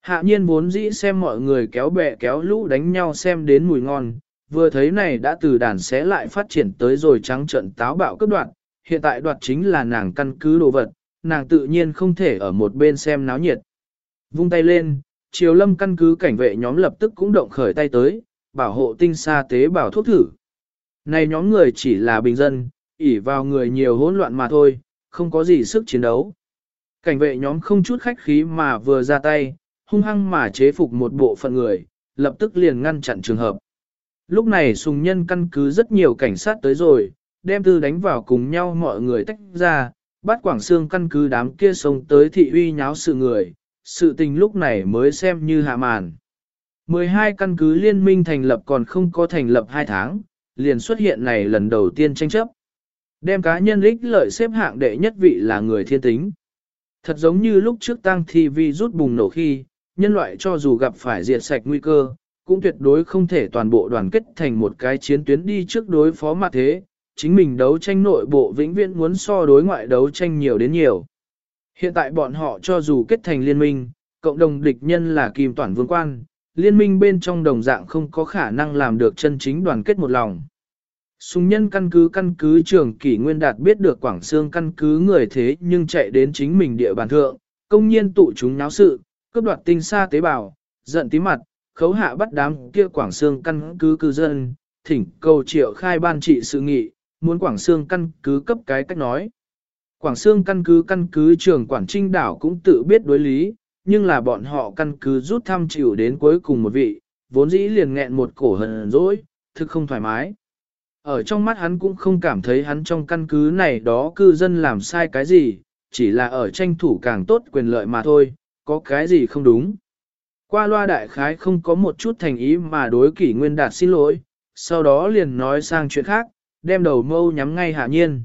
Hạ nhiên vốn dĩ xem mọi người kéo bè kéo lũ đánh nhau xem đến mùi ngon, vừa thấy này đã từ đàn xé lại phát triển tới rồi trắng trận táo bạo cấp đoạn, hiện tại đoạt chính là nàng căn cứ đồ vật, nàng tự nhiên không thể ở một bên xem náo nhiệt. Vung tay lên, triều lâm căn cứ cảnh vệ nhóm lập tức cũng động khởi tay tới, bảo hộ tinh sa tế bảo thuốc thử. Này nhóm người chỉ là bình dân, ỉ vào người nhiều hỗn loạn mà thôi, không có gì sức chiến đấu. Cảnh vệ nhóm không chút khách khí mà vừa ra tay, hung hăng mà chế phục một bộ phận người, lập tức liền ngăn chặn trường hợp. Lúc này sùng nhân căn cứ rất nhiều cảnh sát tới rồi, đem tư đánh vào cùng nhau mọi người tách ra, bắt Quảng xương căn cứ đám kia sống tới thị uy nháo sự người, sự tình lúc này mới xem như hạ màn. 12 căn cứ liên minh thành lập còn không có thành lập 2 tháng, liền xuất hiện này lần đầu tiên tranh chấp. Đem cá nhân ích lợi xếp hạng đệ nhất vị là người thiên tính. Thật giống như lúc trước tăng thi vi rút bùng nổ khi, nhân loại cho dù gặp phải diệt sạch nguy cơ, cũng tuyệt đối không thể toàn bộ đoàn kết thành một cái chiến tuyến đi trước đối phó mặt thế, chính mình đấu tranh nội bộ vĩnh viễn muốn so đối ngoại đấu tranh nhiều đến nhiều. Hiện tại bọn họ cho dù kết thành liên minh, cộng đồng địch nhân là kim toàn vương quan, liên minh bên trong đồng dạng không có khả năng làm được chân chính đoàn kết một lòng. Sùng nhân căn cứ căn cứ trưởng kỷ nguyên đạt biết được Quảng Sương căn cứ người thế nhưng chạy đến chính mình địa bàn thượng, công nhiên tụ chúng náo sự, cướp đoạt tinh sa tế bào, giận tí mặt, khấu hạ bắt đám kia Quảng Sương căn cứ cư dân, thỉnh cầu triệu khai ban trị sự nghị, muốn Quảng Sương căn cứ cấp cái cách nói. Quảng Sương căn cứ căn cứ trưởng Quảng Trinh đảo cũng tự biết đối lý, nhưng là bọn họ căn cứ rút thăm chịu đến cuối cùng một vị, vốn dĩ liền nghẹn một cổ hận dỗi, thực không thoải mái. Ở trong mắt hắn cũng không cảm thấy hắn trong căn cứ này đó cư dân làm sai cái gì, chỉ là ở tranh thủ càng tốt quyền lợi mà thôi, có cái gì không đúng. Qua loa đại khái không có một chút thành ý mà đối kỷ nguyên đạt xin lỗi, sau đó liền nói sang chuyện khác, đem đầu mâu nhắm ngay hạ nhiên.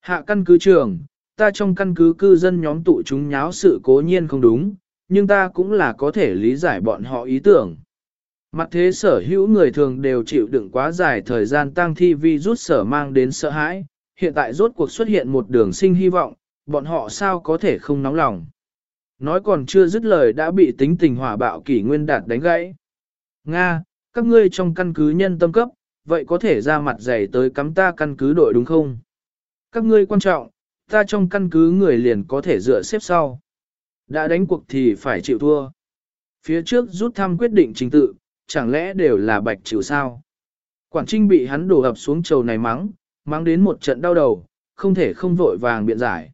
Hạ căn cứ trưởng, ta trong căn cứ cư dân nhóm tụ chúng nháo sự cố nhiên không đúng, nhưng ta cũng là có thể lý giải bọn họ ý tưởng. Mặt thế sở hữu người thường đều chịu đựng quá dài thời gian tăng thi vi rút sở mang đến sợ hãi, hiện tại rốt cuộc xuất hiện một đường sinh hy vọng, bọn họ sao có thể không nóng lòng. Nói còn chưa dứt lời đã bị tính tình hỏa bạo kỷ nguyên đạt đánh gãy. Nga, các ngươi trong căn cứ nhân tâm cấp, vậy có thể ra mặt dày tới cắm ta căn cứ đội đúng không? Các ngươi quan trọng, ta trong căn cứ người liền có thể dựa xếp sau. Đã đánh cuộc thì phải chịu thua. Phía trước rút thăm quyết định trình tự, chẳng lẽ đều là bạch chịu sao? Quản trinh bị hắn đổ ập xuống trầu này mắng, mắng đến một trận đau đầu, không thể không vội vàng biện giải.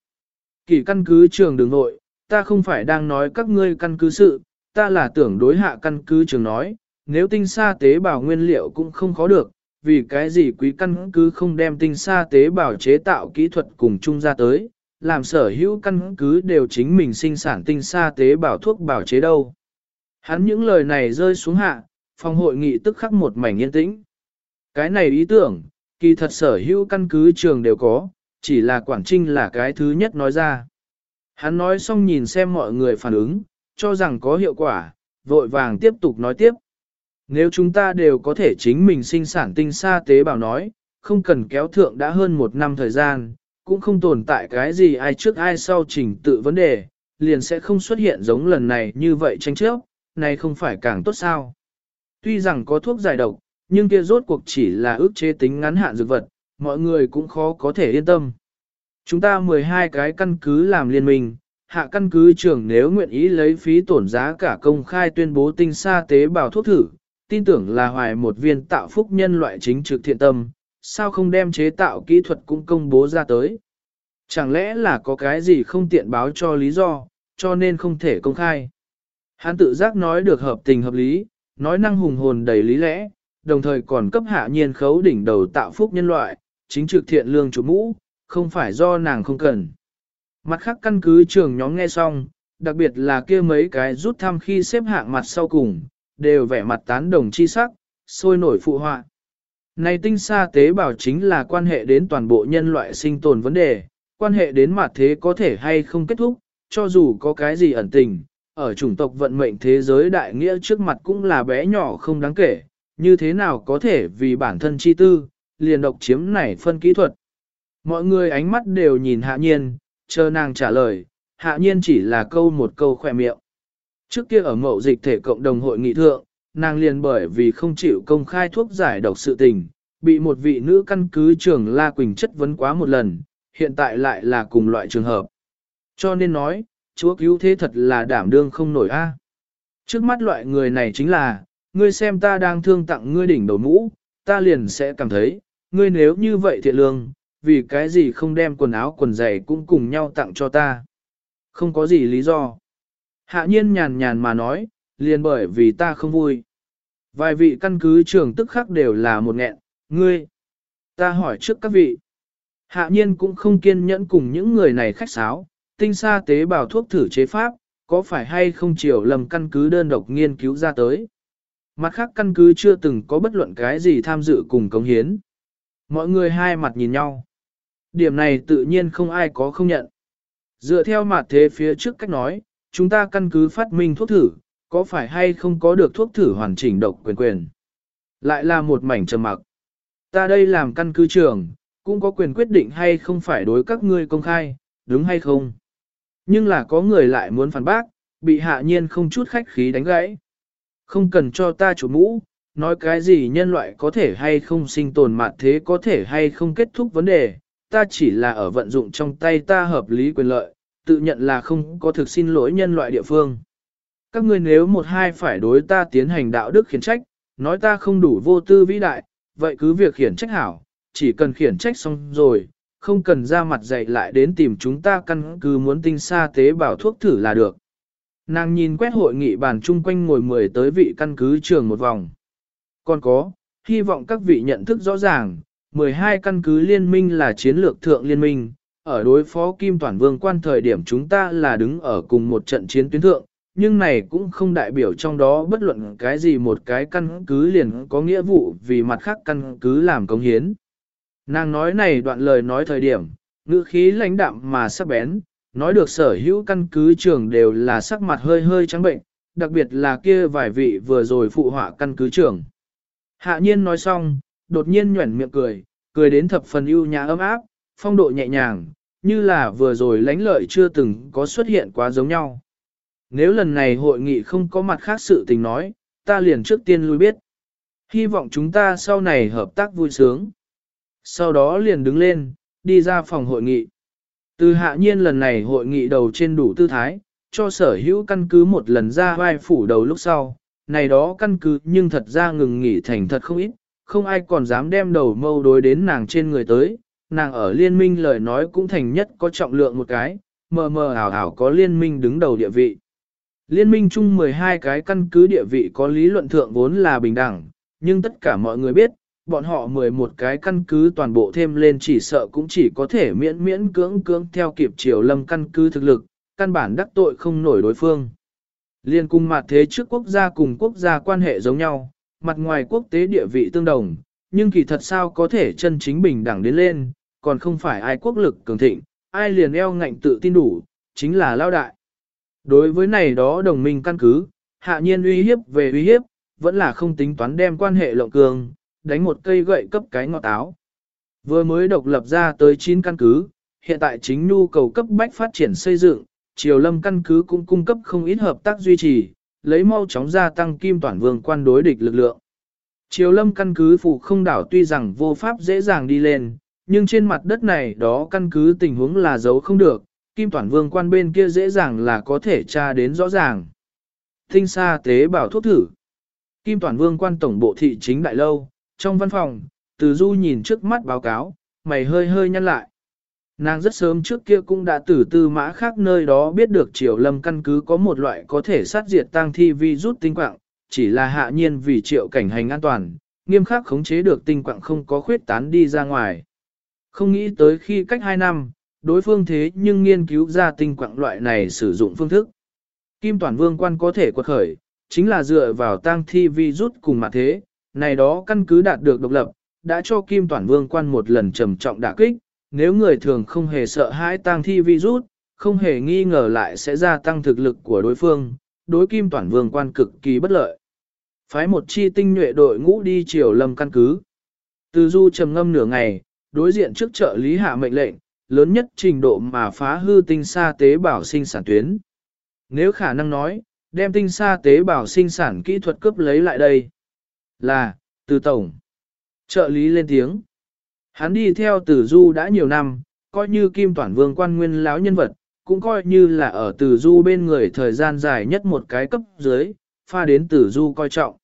Kỳ căn cứ trường đường nội, ta không phải đang nói các ngươi căn cứ sự, ta là tưởng đối hạ căn cứ trường nói, nếu tinh sa tế bào nguyên liệu cũng không khó được, vì cái gì quý căn cứ không đem tinh sa tế bào chế tạo kỹ thuật cùng chung ra tới, làm sở hữu căn cứ đều chính mình sinh sản tinh sa tế bào thuốc bảo chế đâu. Hắn những lời này rơi xuống hạ, phòng hội nghị tức khắc một mảnh yên tĩnh. Cái này ý tưởng, kỳ thật sở hữu căn cứ trường đều có, chỉ là Quảng Trinh là cái thứ nhất nói ra. Hắn nói xong nhìn xem mọi người phản ứng, cho rằng có hiệu quả, vội vàng tiếp tục nói tiếp. Nếu chúng ta đều có thể chính mình sinh sản tinh sa tế bào nói, không cần kéo thượng đã hơn một năm thời gian, cũng không tồn tại cái gì ai trước ai sau trình tự vấn đề, liền sẽ không xuất hiện giống lần này như vậy tranh trước này không phải càng tốt sao. Tuy rằng có thuốc giải độc, nhưng kia rốt cuộc chỉ là ước chế tính ngắn hạn dược vật, mọi người cũng khó có thể yên tâm. Chúng ta 12 cái căn cứ làm liên minh, hạ căn cứ trưởng nếu nguyện ý lấy phí tổn giá cả công khai tuyên bố tinh sa tế bào thuốc thử, tin tưởng là hoài một viên tạo phúc nhân loại chính trực thiện tâm, sao không đem chế tạo kỹ thuật cũng công bố ra tới. Chẳng lẽ là có cái gì không tiện báo cho lý do, cho nên không thể công khai. Hắn tự giác nói được hợp tình hợp lý, nói năng hùng hồn đầy lý lẽ, đồng thời còn cấp hạ nhiên khấu đỉnh đầu tạo phúc nhân loại, chính trực thiện lương chủ mũ, không phải do nàng không cần. Mặt khác căn cứ trường nhóm nghe xong, đặc biệt là kia mấy cái rút thăm khi xếp hạng mặt sau cùng, đều vẻ mặt tán đồng chi sắc, sôi nổi phụ họa. Này tinh xa tế bào chính là quan hệ đến toàn bộ nhân loại sinh tồn vấn đề, quan hệ đến mặt thế có thể hay không kết thúc, cho dù có cái gì ẩn tình, ở chủng tộc vận mệnh thế giới đại nghĩa trước mặt cũng là bé nhỏ không đáng kể, như thế nào có thể vì bản thân chi tư, liền độc chiếm này phân kỹ thuật. Mọi người ánh mắt đều nhìn hạ nhiên, chờ nàng trả lời, hạ nhiên chỉ là câu một câu khỏe miệng. Trước kia ở mậu dịch thể cộng đồng hội nghị thượng, nàng liền bởi vì không chịu công khai thuốc giải độc sự tình, bị một vị nữ căn cứ trưởng La Quỳnh chất vấn quá một lần, hiện tại lại là cùng loại trường hợp. Cho nên nói, chúa cứu thế thật là đảm đương không nổi a. À. Trước mắt loại người này chính là, ngươi xem ta đang thương tặng ngươi đỉnh đầu mũ, ta liền sẽ cảm thấy, ngươi nếu như vậy thiện lương, vì cái gì không đem quần áo quần giày cũng cùng nhau tặng cho ta. Không có gì lý do. Hạ nhiên nhàn nhàn mà nói, liền bởi vì ta không vui. Vài vị căn cứ trưởng tức khắc đều là một nghẹn, ngươi. Ta hỏi trước các vị. Hạ nhiên cũng không kiên nhẫn cùng những người này khách sáo, tinh xa tế bào thuốc thử chế pháp, có phải hay không chiều lầm căn cứ đơn độc nghiên cứu ra tới. Mặt khác căn cứ chưa từng có bất luận cái gì tham dự cùng cống hiến. Mọi người hai mặt nhìn nhau. Điểm này tự nhiên không ai có không nhận. Dựa theo mặt thế phía trước cách nói, chúng ta căn cứ phát minh thuốc thử, có phải hay không có được thuốc thử hoàn chỉnh độc quyền quyền. Lại là một mảnh trầm mặc. Ta đây làm căn cứ trưởng, cũng có quyền quyết định hay không phải đối các ngươi công khai, đúng hay không. Nhưng là có người lại muốn phản bác, bị hạ nhiên không chút khách khí đánh gãy. Không cần cho ta chủ mũ, nói cái gì nhân loại có thể hay không sinh tồn mạng thế có thể hay không kết thúc vấn đề, ta chỉ là ở vận dụng trong tay ta hợp lý quyền lợi, tự nhận là không có thực xin lỗi nhân loại địa phương. Các ngươi nếu một hai phải đối ta tiến hành đạo đức khiển trách, nói ta không đủ vô tư vĩ đại, vậy cứ việc khiển trách hảo, chỉ cần khiển trách xong rồi, không cần ra mặt dạy lại đến tìm chúng ta căn cứ muốn tinh xa tế bảo thuốc thử là được. Nàng nhìn quét hội nghị bàn chung quanh ngồi mười tới vị căn cứ trường một vòng. Còn có, hy vọng các vị nhận thức rõ ràng, 12 căn cứ liên minh là chiến lược thượng liên minh, ở đối phó Kim Toàn Vương quan thời điểm chúng ta là đứng ở cùng một trận chiến tuyến thượng, nhưng này cũng không đại biểu trong đó bất luận cái gì một cái căn cứ liền có nghĩa vụ vì mặt khác căn cứ làm công hiến. Nàng nói này đoạn lời nói thời điểm, ngữ khí lãnh đạm mà sắc bén, nói được sở hữu căn cứ trưởng đều là sắc mặt hơi hơi trắng bệnh, đặc biệt là kia vài vị vừa rồi phụ họa căn cứ trưởng Hạ nhiên nói xong, đột nhiên nhuẩn miệng cười, cười đến thập phần ưu nhã ấm áp, phong độ nhẹ nhàng, như là vừa rồi lãnh lợi chưa từng có xuất hiện quá giống nhau. Nếu lần này hội nghị không có mặt khác sự tình nói, ta liền trước tiên lui biết. Hy vọng chúng ta sau này hợp tác vui sướng. Sau đó liền đứng lên, đi ra phòng hội nghị. Từ hạ nhiên lần này hội nghị đầu trên đủ tư thái, cho sở hữu căn cứ một lần ra vai phủ đầu lúc sau, này đó căn cứ nhưng thật ra ngừng nghỉ thành thật không ít, không ai còn dám đem đầu mâu đối đến nàng trên người tới, nàng ở liên minh lời nói cũng thành nhất có trọng lượng một cái, mờ mờ ảo ảo có liên minh đứng đầu địa vị. Liên minh chung 12 cái căn cứ địa vị có lý luận thượng vốn là bình đẳng, nhưng tất cả mọi người biết, bọn họ 11 cái căn cứ toàn bộ thêm lên chỉ sợ cũng chỉ có thể miễn miễn cưỡng cưỡng theo kịp triều lâm căn cứ thực lực, căn bản đắc tội không nổi đối phương. Liên cung mặt thế trước quốc gia cùng quốc gia quan hệ giống nhau, mặt ngoài quốc tế địa vị tương đồng, nhưng kỳ thật sao có thể chân chính bình đẳng đến lên, còn không phải ai quốc lực cường thịnh, ai liền eo ngạnh tự tin đủ, chính là lao đại. Đối với này đó đồng minh căn cứ, hạ nhiên uy hiếp về uy hiếp, vẫn là không tính toán đem quan hệ lộng cường, đánh một cây gậy cấp cái ngọt áo. Vừa mới độc lập ra tới 9 căn cứ, hiện tại chính nhu cầu cấp bách phát triển xây dựng, Triều Lâm căn cứ cũng cung cấp không ít hợp tác duy trì, lấy mau chóng gia tăng kim toàn vương quan đối địch lực lượng. Triều Lâm căn cứ phụ không đảo tuy rằng vô pháp dễ dàng đi lên, nhưng trên mặt đất này đó căn cứ tình huống là giấu không được, kim toàn vương quan bên kia dễ dàng là có thể tra đến rõ ràng. Tinh xa tế bảo thuốc thử. Kim Toàn Vương quan tổng bộ thị chính đại lâu, trong văn phòng, Từ Du nhìn trước mắt báo cáo, mày hơi hơi nhăn lại. Nàng rất sớm trước kia cũng đã từ tư mã khác nơi đó biết được triệu lâm căn cứ có một loại có thể sát diệt tang thi vi rút tinh quạng, chỉ là hạ nhiên vì triệu cảnh hành an toàn, nghiêm khắc khống chế được tinh quạng không có khuyết tán đi ra ngoài. Không nghĩ tới khi cách 2 năm, đối phương thế nhưng nghiên cứu ra tinh quạng loại này sử dụng phương thức. Kim Toàn Vương quan có thể quật khởi, chính là dựa vào Tang thi vi rút cùng mặt thế, này đó căn cứ đạt được độc lập, đã cho Kim Toàn Vương quan một lần trầm trọng đả kích, nếu người thường không hề sợ hãi Tang thi virus, không hề nghi ngờ lại sẽ gia tăng thực lực của đối phương, đối kim toàn vương quan cực kỳ bất lợi. Phái một chi tinh nhuệ đội ngũ đi chiều lâm căn cứ. Từ du trầm ngâm nửa ngày, đối diện trước trợ lý hạ mệnh lệnh, lớn nhất trình độ mà phá hư tinh sa tế bào sinh sản tuyến. Nếu khả năng nói, đem tinh sa tế bào sinh sản kỹ thuật cướp lấy lại đây. Là, từ tổng. Trợ lý lên tiếng. Hắn đi theo tử du đã nhiều năm, coi như kim toàn vương quan nguyên lão nhân vật, cũng coi như là ở tử du bên người thời gian dài nhất một cái cấp dưới, pha đến tử du coi trọng.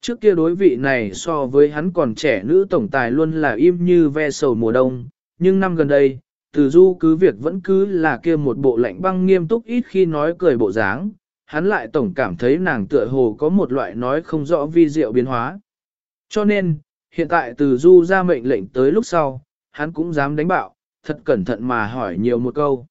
Trước kia đối vị này so với hắn còn trẻ nữ tổng tài luôn là im như ve sầu mùa đông, nhưng năm gần đây, từ du cứ việc vẫn cứ là kia một bộ lạnh băng nghiêm túc ít khi nói cười bộ dáng, hắn lại tổng cảm thấy nàng tựa hồ có một loại nói không rõ vi diệu biến hóa. Cho nên, hiện tại từ du ra mệnh lệnh tới lúc sau, hắn cũng dám đánh bạo, thật cẩn thận mà hỏi nhiều một câu.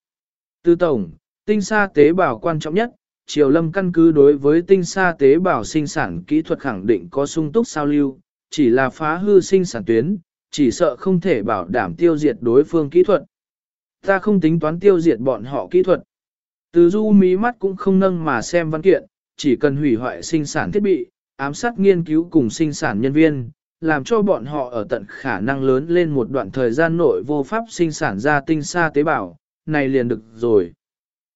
Tư tổng, tinh sa tế bào quan trọng nhất, Triều Lâm căn cứ đối với tinh sa tế bào sinh sản kỹ thuật khẳng định có sung túc sao lưu, chỉ là phá hư sinh sản tuyến, chỉ sợ không thể bảo đảm tiêu diệt đối phương kỹ thuật. Ta không tính toán tiêu diệt bọn họ kỹ thuật. Từ du mí mắt cũng không nâng mà xem văn kiện, chỉ cần hủy hoại sinh sản thiết bị, ám sát nghiên cứu cùng sinh sản nhân viên, làm cho bọn họ ở tận khả năng lớn lên một đoạn thời gian nội vô pháp sinh sản ra tinh sa tế bào, này liền được rồi.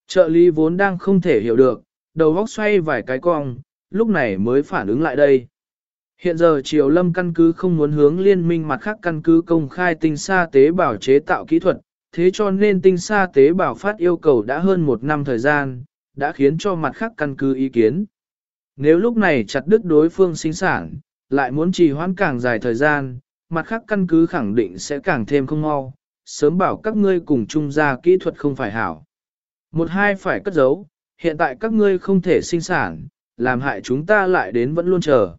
Trợ lý vốn đang không thể hiểu được, đầu góc xoay vài cái cong, lúc này mới phản ứng lại đây. Hiện giờ Triều Lâm căn cứ không muốn hướng liên minh mặt khác căn cứ công khai tinh sa tế bào chế tạo kỹ thuật, thế cho nên tinh sa tế bào phát yêu cầu đã hơn một năm thời gian, đã khiến cho mặt khác căn cứ ý kiến. Nếu lúc này chặt đứt đối phương sinh sản, lại muốn trì hoãn càng dài thời gian, mặt khác căn cứ khẳng định sẽ càng thêm không mau, sớm bảo các ngươi cùng chung ra kỹ thuật không phải hảo. Một hai phải cất giấu, hiện tại các ngươi không thể sinh sản, làm hại chúng ta lại đến vẫn luôn chờ.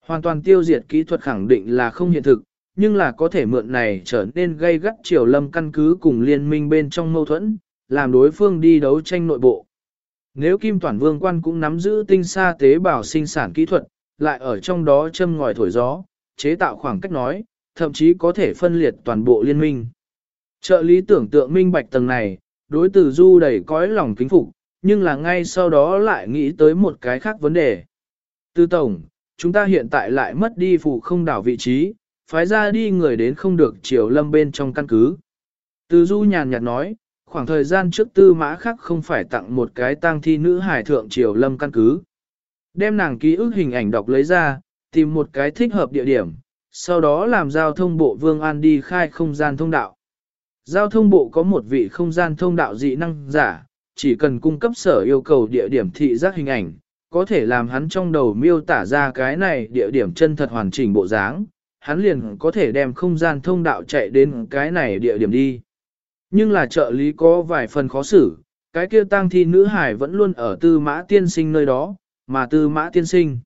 Hoàn toàn tiêu diệt kỹ thuật khẳng định là không hiện thực, nhưng là có thể mượn này trở nên gây gắt triều lâm căn cứ cùng liên minh bên trong mâu thuẫn, làm đối phương đi đấu tranh nội bộ. Nếu Kim Toàn Vương quan cũng nắm giữ tinh sa tế bào sinh sản kỹ thuật, lại ở trong đó châm ngòi thổi gió, chế tạo khoảng cách nói, thậm chí có thể phân liệt toàn bộ liên minh. Trợ lý tưởng tượng minh bạch tầng này, đối tử du đầy cõi lòng kính phục, nhưng là ngay sau đó lại nghĩ tới một cái khác vấn đề. Tư tổng, chúng ta hiện tại lại mất đi phụ không đảo vị trí, phái ra đi người đến không được triều lâm bên trong căn cứ. Từ du nhàn nhạt nói, khoảng thời gian trước tư mã khắc không phải tặng một cái tang thi nữ hải thượng triều lâm căn cứ. Đem nàng ký ức hình ảnh đọc lấy ra, tìm một cái thích hợp địa điểm, sau đó làm giao thông bộ Vương An đi khai không gian thông đạo. Giao thông bộ có một vị không gian thông đạo dị năng giả, chỉ cần cung cấp sở yêu cầu địa điểm thị giác hình ảnh, có thể làm hắn trong đầu miêu tả ra cái này địa điểm chân thật hoàn chỉnh bộ dáng, hắn liền có thể đem không gian thông đạo chạy đến cái này địa điểm đi. Nhưng là trợ lý có vài phần khó xử, cái kia tang thi nữ hải vẫn luôn ở tư mã tiên sinh nơi đó, mà tư mã tiên sinh.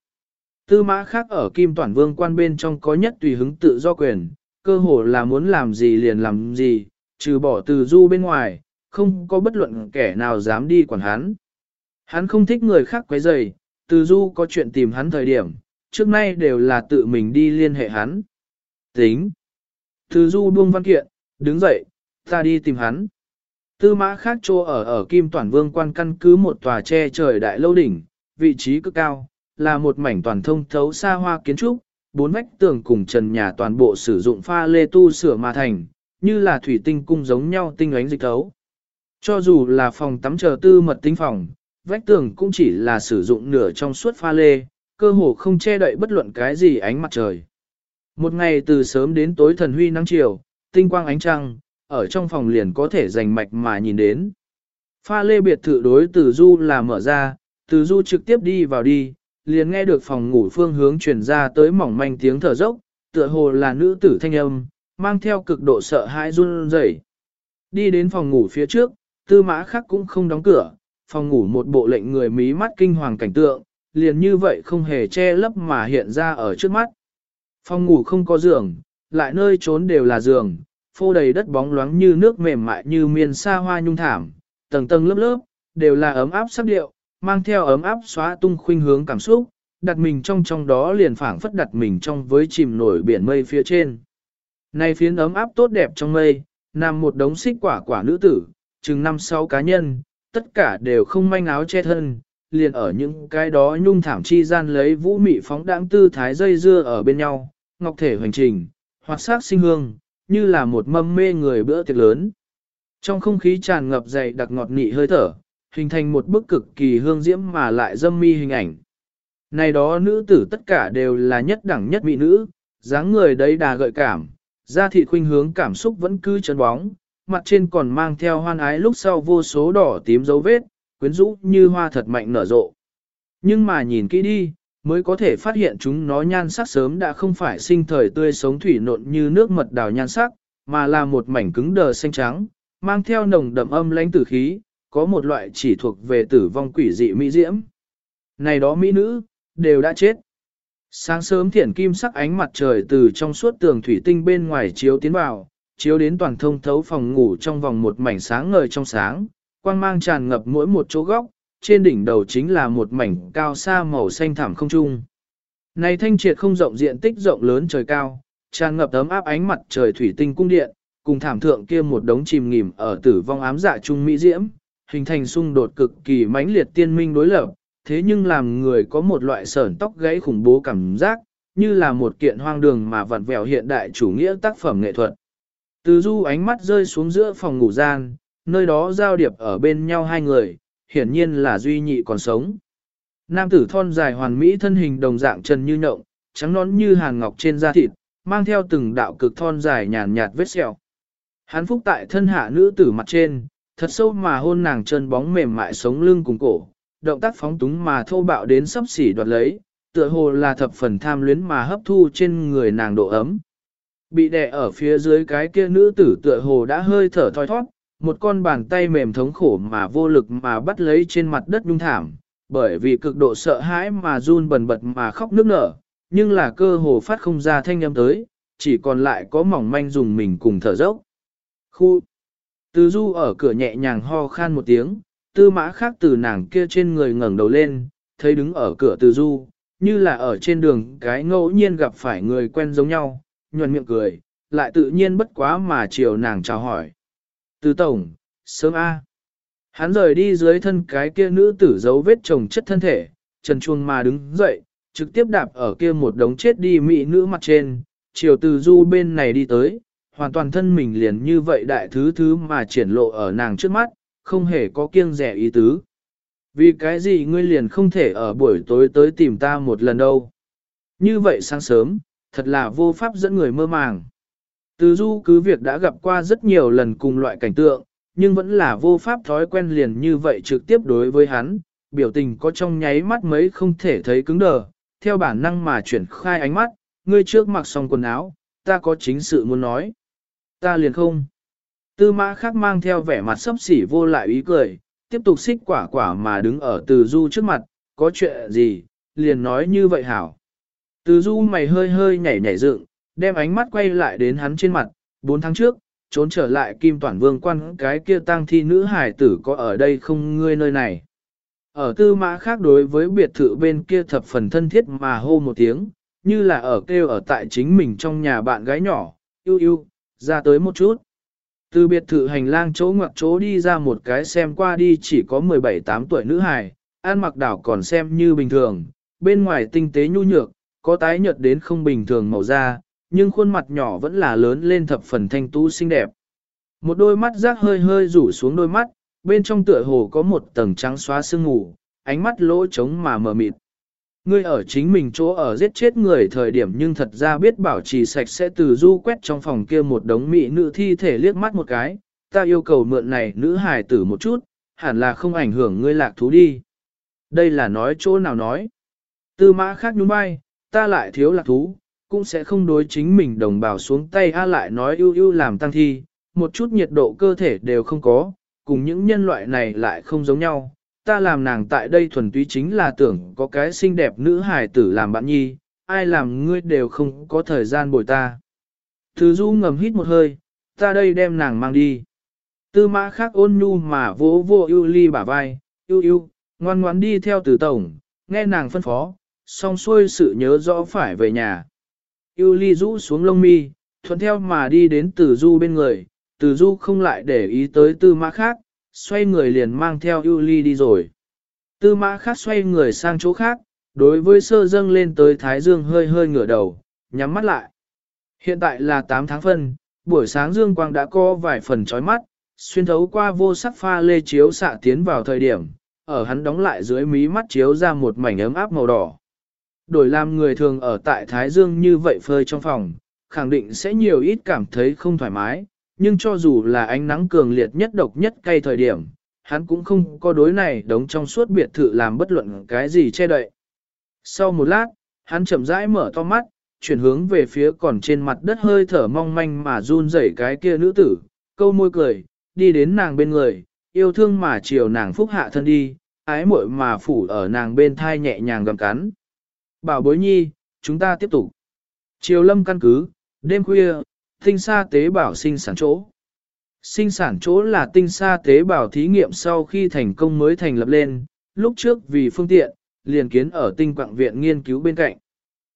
Tư mã khác ở Kim Toản Vương quan bên trong có nhất tùy hứng tự do quyền, cơ hồ là muốn làm gì liền làm gì, trừ bỏ từ du bên ngoài, không có bất luận kẻ nào dám đi quản hắn. Hắn không thích người khác quấy rầy, từ du có chuyện tìm hắn thời điểm, trước nay đều là tự mình đi liên hệ hắn. Tính. Từ du buông văn kiện, đứng dậy, ta đi tìm hắn. Tư mã khác trô ở ở Kim Toản Vương quan căn cứ một tòa che trời đại lâu đỉnh, vị trí cực cao, là một mảnh toàn thông thấu xa hoa kiến trúc, bốn vách tường cùng trần nhà toàn bộ sử dụng pha lê tu sửa mà thành, như là thủy tinh cung giống nhau tinh ánh dịch thấu. Cho dù là phòng tắm chờ tư mật tinh phòng, vách tường cũng chỉ là sử dụng nửa trong suốt pha lê, cơ hồ không che đậy bất luận cái gì ánh mặt trời. Một ngày từ sớm đến tối thần huy nắng chiều, tinh quang ánh trăng, ở trong phòng liền có thể rành mạch mà nhìn đến. Pha lê biệt thự đối từ du là mở ra, từ du trực tiếp đi vào đi, liền nghe được phòng ngủ phương hướng truyền ra tới mỏng manh tiếng thở dốc, tựa hồ là nữ tử thanh âm, mang theo cực độ sợ hãi run rẩy. Đi đến phòng ngủ phía trước, tư mã khắc cũng không đóng cửa, phòng ngủ một bộ lệnh người mí mắt kinh hoàng cảnh tượng, liền như vậy không hề che lấp mà hiện ra ở trước mắt. Phòng ngủ không có giường, lại nơi trốn đều là giường, phô đầy đất bóng loáng như nước mềm mại như miền sa hoa nhung thảm, tầng tầng lớp lớp, đều là ấm áp sắc điệu, mang theo ấm áp xóa tung khuynh hướng cảm xúc, đặt mình trong trong đó liền phảng phất đặt mình trong với chìm nổi biển mây phía trên. Này phiến ấm áp tốt đẹp trong mây, nằm một đống xích quả quả nữ tử, chừng năm sáu cá nhân, tất cả đều không manh áo che thân, liền ở những cái đó nhung thảm chi gian lấy vũ mị phóng đãng tư thái dây dưa ở bên nhau, ngọc thể hoành trình, hoặc sắc sinh hương, như là một mâm mê người bữa tiệc lớn. Trong không khí tràn ngập dày đặc ngọt nị hơi thở, hình thành một bức cực kỳ hương diễm mà lại dâm mi hình ảnh. Này đó nữ tử tất cả đều là nhất đẳng nhất mỹ nữ, dáng người đấy đà gợi cảm, da thịt khuynh hướng cảm xúc vẫn cứ chấn bóng, mặt trên còn mang theo hoan ái lúc sau vô số đỏ tím dấu vết, quyến rũ như hoa thật mạnh nở rộ. Nhưng mà nhìn kỹ đi, mới có thể phát hiện chúng nó nhan sắc sớm đã không phải sinh thời tươi sống thủy nộn như nước mật đào nhan sắc, mà là một mảnh cứng đờ xanh trắng, mang theo nồng đậm âm lãnh tử khí, có một loại chỉ thuộc về tử vong quỷ dị mỹ diễm. Này đó mỹ nữ, đều đã chết. Sáng sớm thiển kim sắc ánh mặt trời từ trong suốt tường thủy tinh bên ngoài chiếu tiến vào, chiếu đến toàn thông thấu phòng ngủ trong vòng một mảnh sáng ngời trong sáng, quang mang tràn ngập mỗi một chỗ góc, trên đỉnh đầu chính là một mảnh cao xa màu xanh thảm không trung. Này thanh triệt không rộng diện tích rộng lớn trời cao, tràn ngập tấm áp ánh mặt trời thủy tinh cung điện, cùng thảm thượng kia một đống chìm nghỉm ở tử vong ám dạ trung mỹ diễm, hình thành xung đột cực kỳ mãnh liệt tiên minh đối lập, thế nhưng làm người có một loại sởn tóc gãy khủng bố cảm giác, như là một kiện hoang đường mà vặn vẹo hiện đại chủ nghĩa tác phẩm nghệ thuật. Từ du ánh mắt rơi xuống giữa phòng ngủ gian, nơi đó giao điệp ở bên nhau hai người, hiển nhiên là duy nhị còn sống. Nam tử thon dài hoàn mỹ thân hình đồng dạng trần như nhộng, trắng nón như hàng ngọc trên da thịt, mang theo từng đạo cực thon dài nhàn nhạt vết sẹo. Hắn phúc tại thân hạ nữ tử mặt trên, thật sâu mà hôn nàng chân bóng mềm mại sống lưng cùng cổ, động tác phóng túng mà thô bạo đến sắp xỉ đoạt lấy, tựa hồ là thập phần tham luyến mà hấp thu trên người nàng độ ấm. Bị đè ở phía dưới cái kia nữ tử tựa hồ đã hơi thở thoi thoát, một con bàn tay mềm thống khổ mà vô lực mà bắt lấy trên mặt đất nhung thảm, bởi vì cực độ sợ hãi mà run bần bật mà khóc nức nở, nhưng là cơ hồ phát không ra thanh âm tới, chỉ còn lại có mỏng manh dùng mình cùng thở dốc. Khu Từ du ở cửa nhẹ nhàng ho khan một tiếng, tư mã khác từ nàng kia trên người ngẩng đầu lên, thấy đứng ở cửa từ du, như là ở trên đường cái ngẫu nhiên gặp phải người quen giống nhau, nhuận miệng cười, lại tự nhiên bất quá mà chiều nàng chào hỏi. Từ tổng, sớm A. Hắn rời đi dưới thân cái kia nữ tử dấu vết chồng chất thân thể, trần chuông mà đứng dậy, trực tiếp đạp ở kia một đống chết đi mỹ nữ mặt trên, chiều từ du bên này đi tới, hoàn toàn thân mình liền như vậy đại thứ thứ mà triển lộ ở nàng trước mắt, không hề có kiêng rẻ ý tứ. Vì cái gì ngươi liền không thể ở buổi tối tới tìm ta một lần đâu. Như vậy sáng sớm, thật là vô pháp dẫn người mơ màng. Từ du cứ việc đã gặp qua rất nhiều lần cùng loại cảnh tượng, nhưng vẫn là vô pháp thói quen liền như vậy trực tiếp đối với hắn, biểu tình có trong nháy mắt mấy không thể thấy cứng đờ, theo bản năng mà chuyển khai ánh mắt, ngươi trước mặc xong quần áo, ta có chính sự muốn nói. Ta liền không. Tư mã khác mang theo vẻ mặt sấp xỉ vô lại ý cười, tiếp tục xích quả quả mà đứng ở từ du trước mặt, có chuyện gì, liền nói như vậy hảo. Từ du mày hơi hơi nhảy nhảy dựng, đem ánh mắt quay lại đến hắn trên mặt, bốn tháng trước, trốn trở lại kim Toản vương quan cái kia tang thi nữ hải tử có ở đây không ngươi nơi này. Ở tư mã khác đối với biệt thự bên kia thập phần thân thiết mà hô một tiếng, như là ở kêu ở tại chính mình trong nhà bạn gái nhỏ, yêu yêu, ra tới một chút. Từ biệt thự hành lang chỗ ngoặc chỗ đi ra một cái xem qua đi chỉ có 17-8 tuổi nữ hài, an mặc đảo còn xem như bình thường, bên ngoài tinh tế nhu nhược, có tái nhợt đến không bình thường màu da, nhưng khuôn mặt nhỏ vẫn là lớn lên thập phần thanh tú xinh đẹp. Một đôi mắt rác hơi hơi rủ xuống đôi mắt, bên trong tựa hồ có một tầng trắng xóa sương ngủ, ánh mắt lỗ trống mà mờ mịt. Ngươi ở chính mình chỗ ở giết chết người thời điểm nhưng thật ra biết bảo trì sạch sẽ từ du quét trong phòng kia một đống mỹ nữ thi thể liếc mắt một cái, ta yêu cầu mượn này nữ hài tử một chút, hẳn là không ảnh hưởng ngươi lạc thú đi. Đây là nói chỗ nào nói. Tư mã khác nhún vai, ta lại thiếu lạc thú, cũng sẽ không đối chính mình đồng bào xuống tay a lại nói ưu ưu làm tăng thi, một chút nhiệt độ cơ thể đều không có, cùng những nhân loại này lại không giống nhau. Ta làm nàng tại đây thuần túy chính là tưởng có cái xinh đẹp nữ hài tử làm bạn nhi, ai làm ngươi đều không có thời gian bồi ta. Thứ du ngầm hít một hơi, ta đây đem nàng mang đi. Tư mã khác ôn nhu mà vỗ vô ưu ly bả vai, ưu ưu, ngoan ngoãn đi theo tử tổng, nghe nàng phân phó, xong xuôi sự nhớ rõ phải về nhà. Yêu ly rũ xuống lông mi, thuận theo mà đi đến Tử du bên người, Tử du không lại để ý tới tư mã khác, xoay người liền mang theo yêu ly đi rồi. Tư mã khác xoay người sang chỗ khác, đối với sơ dâng lên tới thái dương hơi hơi ngửa đầu, nhắm mắt lại. Hiện tại là 8 tháng phân, buổi sáng dương quang đã có vài phần chói mắt, xuyên thấu qua vô sắc pha lê chiếu xạ tiến vào thời điểm, ở hắn đóng lại dưới mí mắt chiếu ra một mảnh ấm áp màu đỏ. Đổi làm người thường ở tại Thái Dương như vậy phơi trong phòng, khẳng định sẽ nhiều ít cảm thấy không thoải mái, nhưng cho dù là ánh nắng cường liệt nhất độc nhất cay thời điểm, hắn cũng không có đối này đống trong suốt biệt thự làm bất luận cái gì che đậy. Sau một lát, hắn chậm rãi mở to mắt, chuyển hướng về phía còn trên mặt đất hơi thở mong manh mà run rẩy cái kia nữ tử, câu môi cười, đi đến nàng bên người, yêu thương mà chiều nàng phúc hạ thân đi, ái muội mà phủ ở nàng bên thai nhẹ nhàng gầm cắn. Bảo bối nhi, chúng ta tiếp tục. Chiều lâm căn cứ, đêm khuya, tinh sa tế bảo sinh sản chỗ. Sinh sản chỗ là tinh sa tế bào thí nghiệm sau khi thành công mới thành lập lên, lúc trước vì phương tiện, liền kiến ở tinh quạng viện nghiên cứu bên cạnh.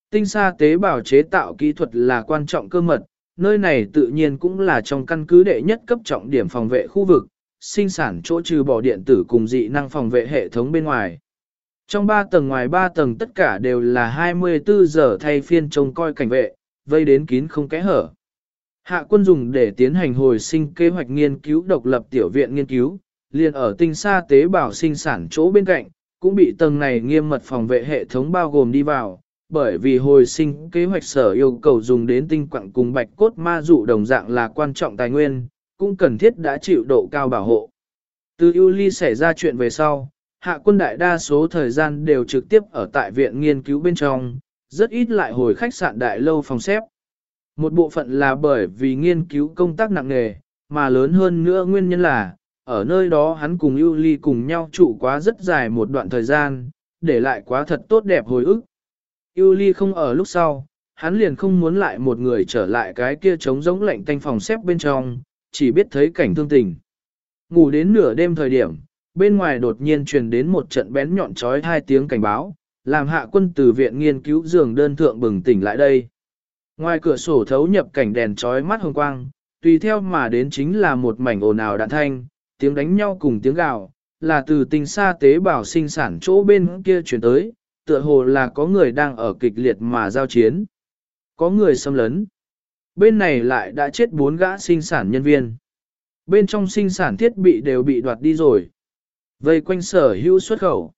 Tinh sa tế bào chế tạo kỹ thuật là quan trọng cơ mật, nơi này tự nhiên cũng là trong căn cứ đệ nhất cấp trọng điểm phòng vệ khu vực, sinh sản chỗ trừ bỏ điện tử cùng dị năng phòng vệ hệ thống bên ngoài. Trong 3 tầng ngoài 3 tầng tất cả đều là 24 giờ thay phiên trông coi cảnh vệ, vây đến kín không kẽ hở. Hạ quân dùng để tiến hành hồi sinh kế hoạch nghiên cứu độc lập tiểu viện nghiên cứu, liền ở tinh xa tế bào sinh sản chỗ bên cạnh, cũng bị tầng này nghiêm mật phòng vệ hệ thống bao gồm đi vào, bởi vì hồi sinh kế hoạch sở yêu cầu dùng đến tinh quặng cùng bạch cốt ma dụ đồng dạng là quan trọng tài nguyên, cũng cần thiết đã chịu độ cao bảo hộ. Từ ưu ly xảy ra chuyện về sau, hạ quân đại đa số thời gian đều trực tiếp ở tại viện nghiên cứu bên trong, rất ít lại hồi khách sạn đại lâu phòng xếp. Một bộ phận là bởi vì nghiên cứu công tác nặng nề, mà lớn hơn nữa nguyên nhân là, ở nơi đó hắn cùng ưu ly cùng nhau trụ quá rất dài một đoạn thời gian, để lại quá thật tốt đẹp hồi ức. Ưu ly không ở lúc sau, hắn liền không muốn lại một người trở lại cái kia trống giống lạnh tanh phòng xếp bên trong, chỉ biết thấy cảnh thương tình. Ngủ đến nửa đêm thời điểm, bên ngoài đột nhiên truyền đến một trận bén nhọn trói hai tiếng cảnh báo, làm hạ quân từ viện nghiên cứu giường đơn thượng bừng tỉnh lại đây. Ngoài cửa sổ thấu nhập cảnh đèn trói mắt hồng quang, tùy theo mà đến chính là một mảnh ồn ào đạn thanh, tiếng đánh nhau cùng tiếng gào, là từ tinh xa tế bào sinh sản chỗ bên kia chuyển tới, tựa hồ là có người đang ở kịch liệt mà giao chiến. Có người xâm lấn. Bên này lại đã chết bốn gã sinh sản nhân viên. Bên trong sinh sản thiết bị đều bị đoạt đi rồi. Vây quanh sở hữu xuất khẩu.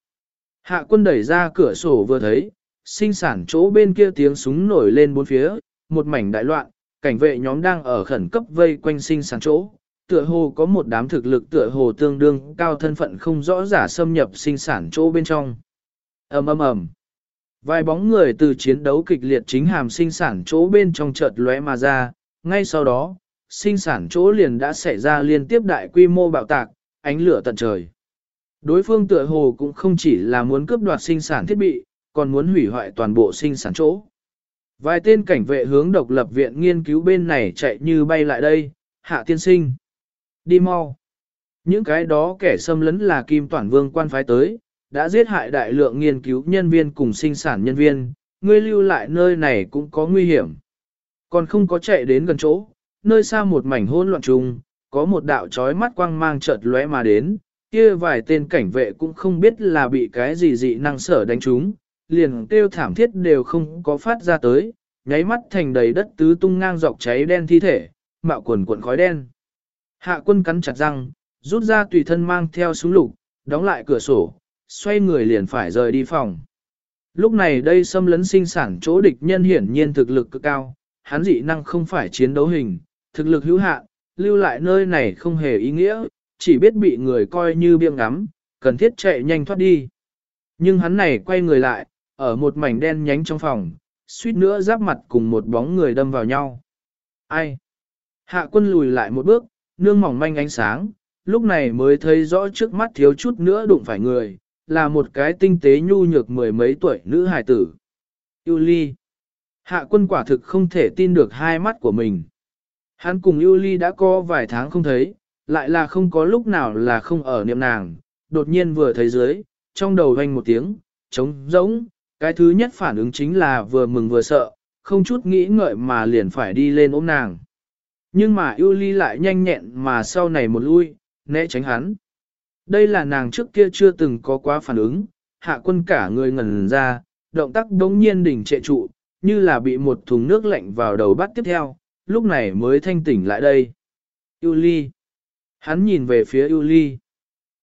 Hạ quân đẩy ra cửa sổ vừa thấy, sinh sản chỗ bên kia tiếng súng nổi lên bốn phía, một mảnh đại loạn, cảnh vệ nhóm đang ở khẩn cấp vây quanh sinh sản chỗ. Tựa hồ có một đám thực lực tựa hồ tương đương cao thân phận không rõ giả xâm nhập sinh sản chỗ bên trong. ầm ầm ầm Vài bóng người từ chiến đấu kịch liệt chính hàm sinh sản chỗ bên trong chợt lóe mà ra, ngay sau đó, sinh sản chỗ liền đã xảy ra liên tiếp đại quy mô bạo tạc, ánh lửa tận trời. Đối phương tựa hồ cũng không chỉ là muốn cướp đoạt sinh sản thiết bị, còn muốn hủy hoại toàn bộ sinh sản chỗ. Vài tên cảnh vệ hướng độc lập viện nghiên cứu bên này chạy như bay lại đây, hạ tiên sinh. Đi mau. Những cái đó kẻ xâm lấn là Kim Toản Vương quan phái tới, đã giết hại đại lượng nghiên cứu nhân viên cùng sinh sản nhân viên, ngươi lưu lại nơi này cũng có nguy hiểm. Còn không có chạy đến gần chỗ, nơi xa một mảnh hỗn loạn trùng, có một đạo chói mắt quang mang chợt lóe mà đến, kia vài tên cảnh vệ cũng không biết là bị cái gì dị năng sở đánh trúng, liền kêu thảm thiết đều không có phát ra tới, nháy mắt thành đầy đất tứ tung ngang dọc cháy đen thi thể, mạo quần cuộn khói đen. Hạ quân cắn chặt răng, rút ra tùy thân mang theo súng lục, đóng lại cửa sổ, xoay người liền phải rời đi phòng. Lúc này đây xâm lấn sinh sản chỗ địch nhân hiển nhiên thực lực cực cao, hắn dị năng không phải chiến đấu hình, thực lực hữu hạn, lưu lại nơi này không hề ý nghĩa, chỉ biết bị người coi như biêng ngắm, cần thiết chạy nhanh thoát đi. Nhưng hắn này quay người lại, ở một mảnh đen nhánh trong phòng, suýt nữa giáp mặt cùng một bóng người đâm vào nhau. Ai? Hạ quân lùi lại một bước, nương mỏng manh ánh sáng, lúc này mới thấy rõ trước mắt thiếu chút nữa đụng phải người, là một cái tinh tế nhu nhược mười mấy tuổi nữ hài tử. Yêu ly. Hạ quân quả thực không thể tin được hai mắt của mình. Hắn cùng yêu ly đã có vài tháng không thấy, lại là không có lúc nào là không ở niệm nàng, đột nhiên vừa thấy dưới, trong đầu vang một tiếng, trống rỗng, cái thứ nhất phản ứng chính là vừa mừng vừa sợ, không chút nghĩ ngợi mà liền phải đi lên ôm nàng. Nhưng mà yêu ly lại nhanh nhẹn mà sau này một lui, né tránh hắn. Đây là nàng trước kia chưa từng có quá phản ứng, hạ quân cả người ngẩn ra, động tác đống nhiên đỉnh trệ trụ, như là bị một thùng nước lạnh vào đầu bắt tiếp theo, lúc này mới thanh tỉnh lại đây. Yêu ly. Hắn nhìn về phía Yuli, ly.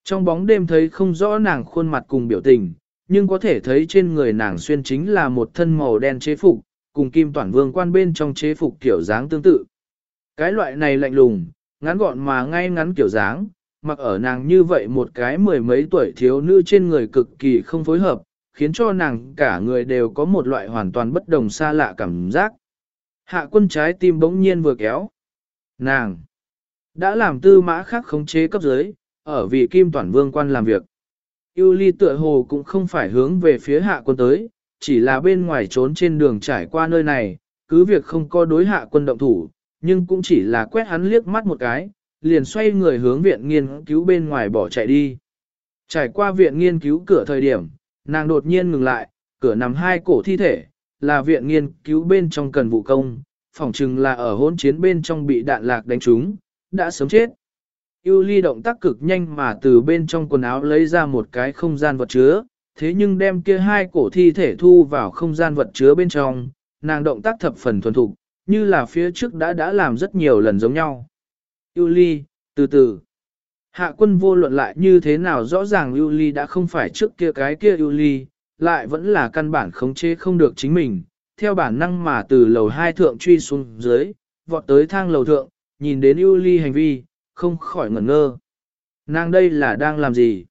Trong bóng đêm thấy không rõ nàng khuôn mặt cùng biểu tình, nhưng có thể thấy trên người nàng xuyên chính là một thân màu đen chế phục, cùng kim toàn vương quan bên trong chế phục kiểu dáng tương tự. Cái loại này lạnh lùng, ngắn gọn mà ngay ngắn kiểu dáng, mặc ở nàng như vậy một cái mười mấy tuổi thiếu nữ trên người cực kỳ không phối hợp, khiến cho nàng cả người đều có một loại hoàn toàn bất đồng xa lạ cảm giác. Hạ quân trái tim bỗng nhiên vừa kéo. Nàng đã làm tư mã khác khống chế cấp dưới, ở vị kim toàn vương quan làm việc. Yêu ly tựa hồ cũng không phải hướng về phía hạ quân tới, chỉ là bên ngoài trốn trên đường trải qua nơi này, cứ việc không có đối hạ quân động thủ, nhưng cũng chỉ là quét hắn liếc mắt một cái, liền xoay người hướng viện nghiên cứu bên ngoài bỏ chạy đi. Trải qua viện nghiên cứu cửa thời điểm, nàng đột nhiên ngừng lại, cửa nằm hai cổ thi thể, là viện nghiên cứu bên trong cần vụ công, phỏng chừng là ở hôn chiến bên trong bị đạn lạc đánh trúng, đã sớm chết. Yêu ly động tác cực nhanh mà từ bên trong quần áo lấy ra một cái không gian vật chứa, thế nhưng đem kia hai cổ thi thể thu vào không gian vật chứa bên trong, nàng động tác thập phần thuần thục, như là phía trước đã đã làm rất nhiều lần giống nhau. Yêu ly, từ từ. Hạ quân vô luận lại như thế nào rõ ràng yêu ly đã không phải trước kia cái kia yêu ly, lại vẫn là căn bản khống chế không được chính mình, theo bản năng mà từ lầu hai thượng truy xuống dưới, vọt tới thang lầu thượng, nhìn đến Yuli ly hành vi, không khỏi ngẩn ngơ. Nàng đây là đang làm gì?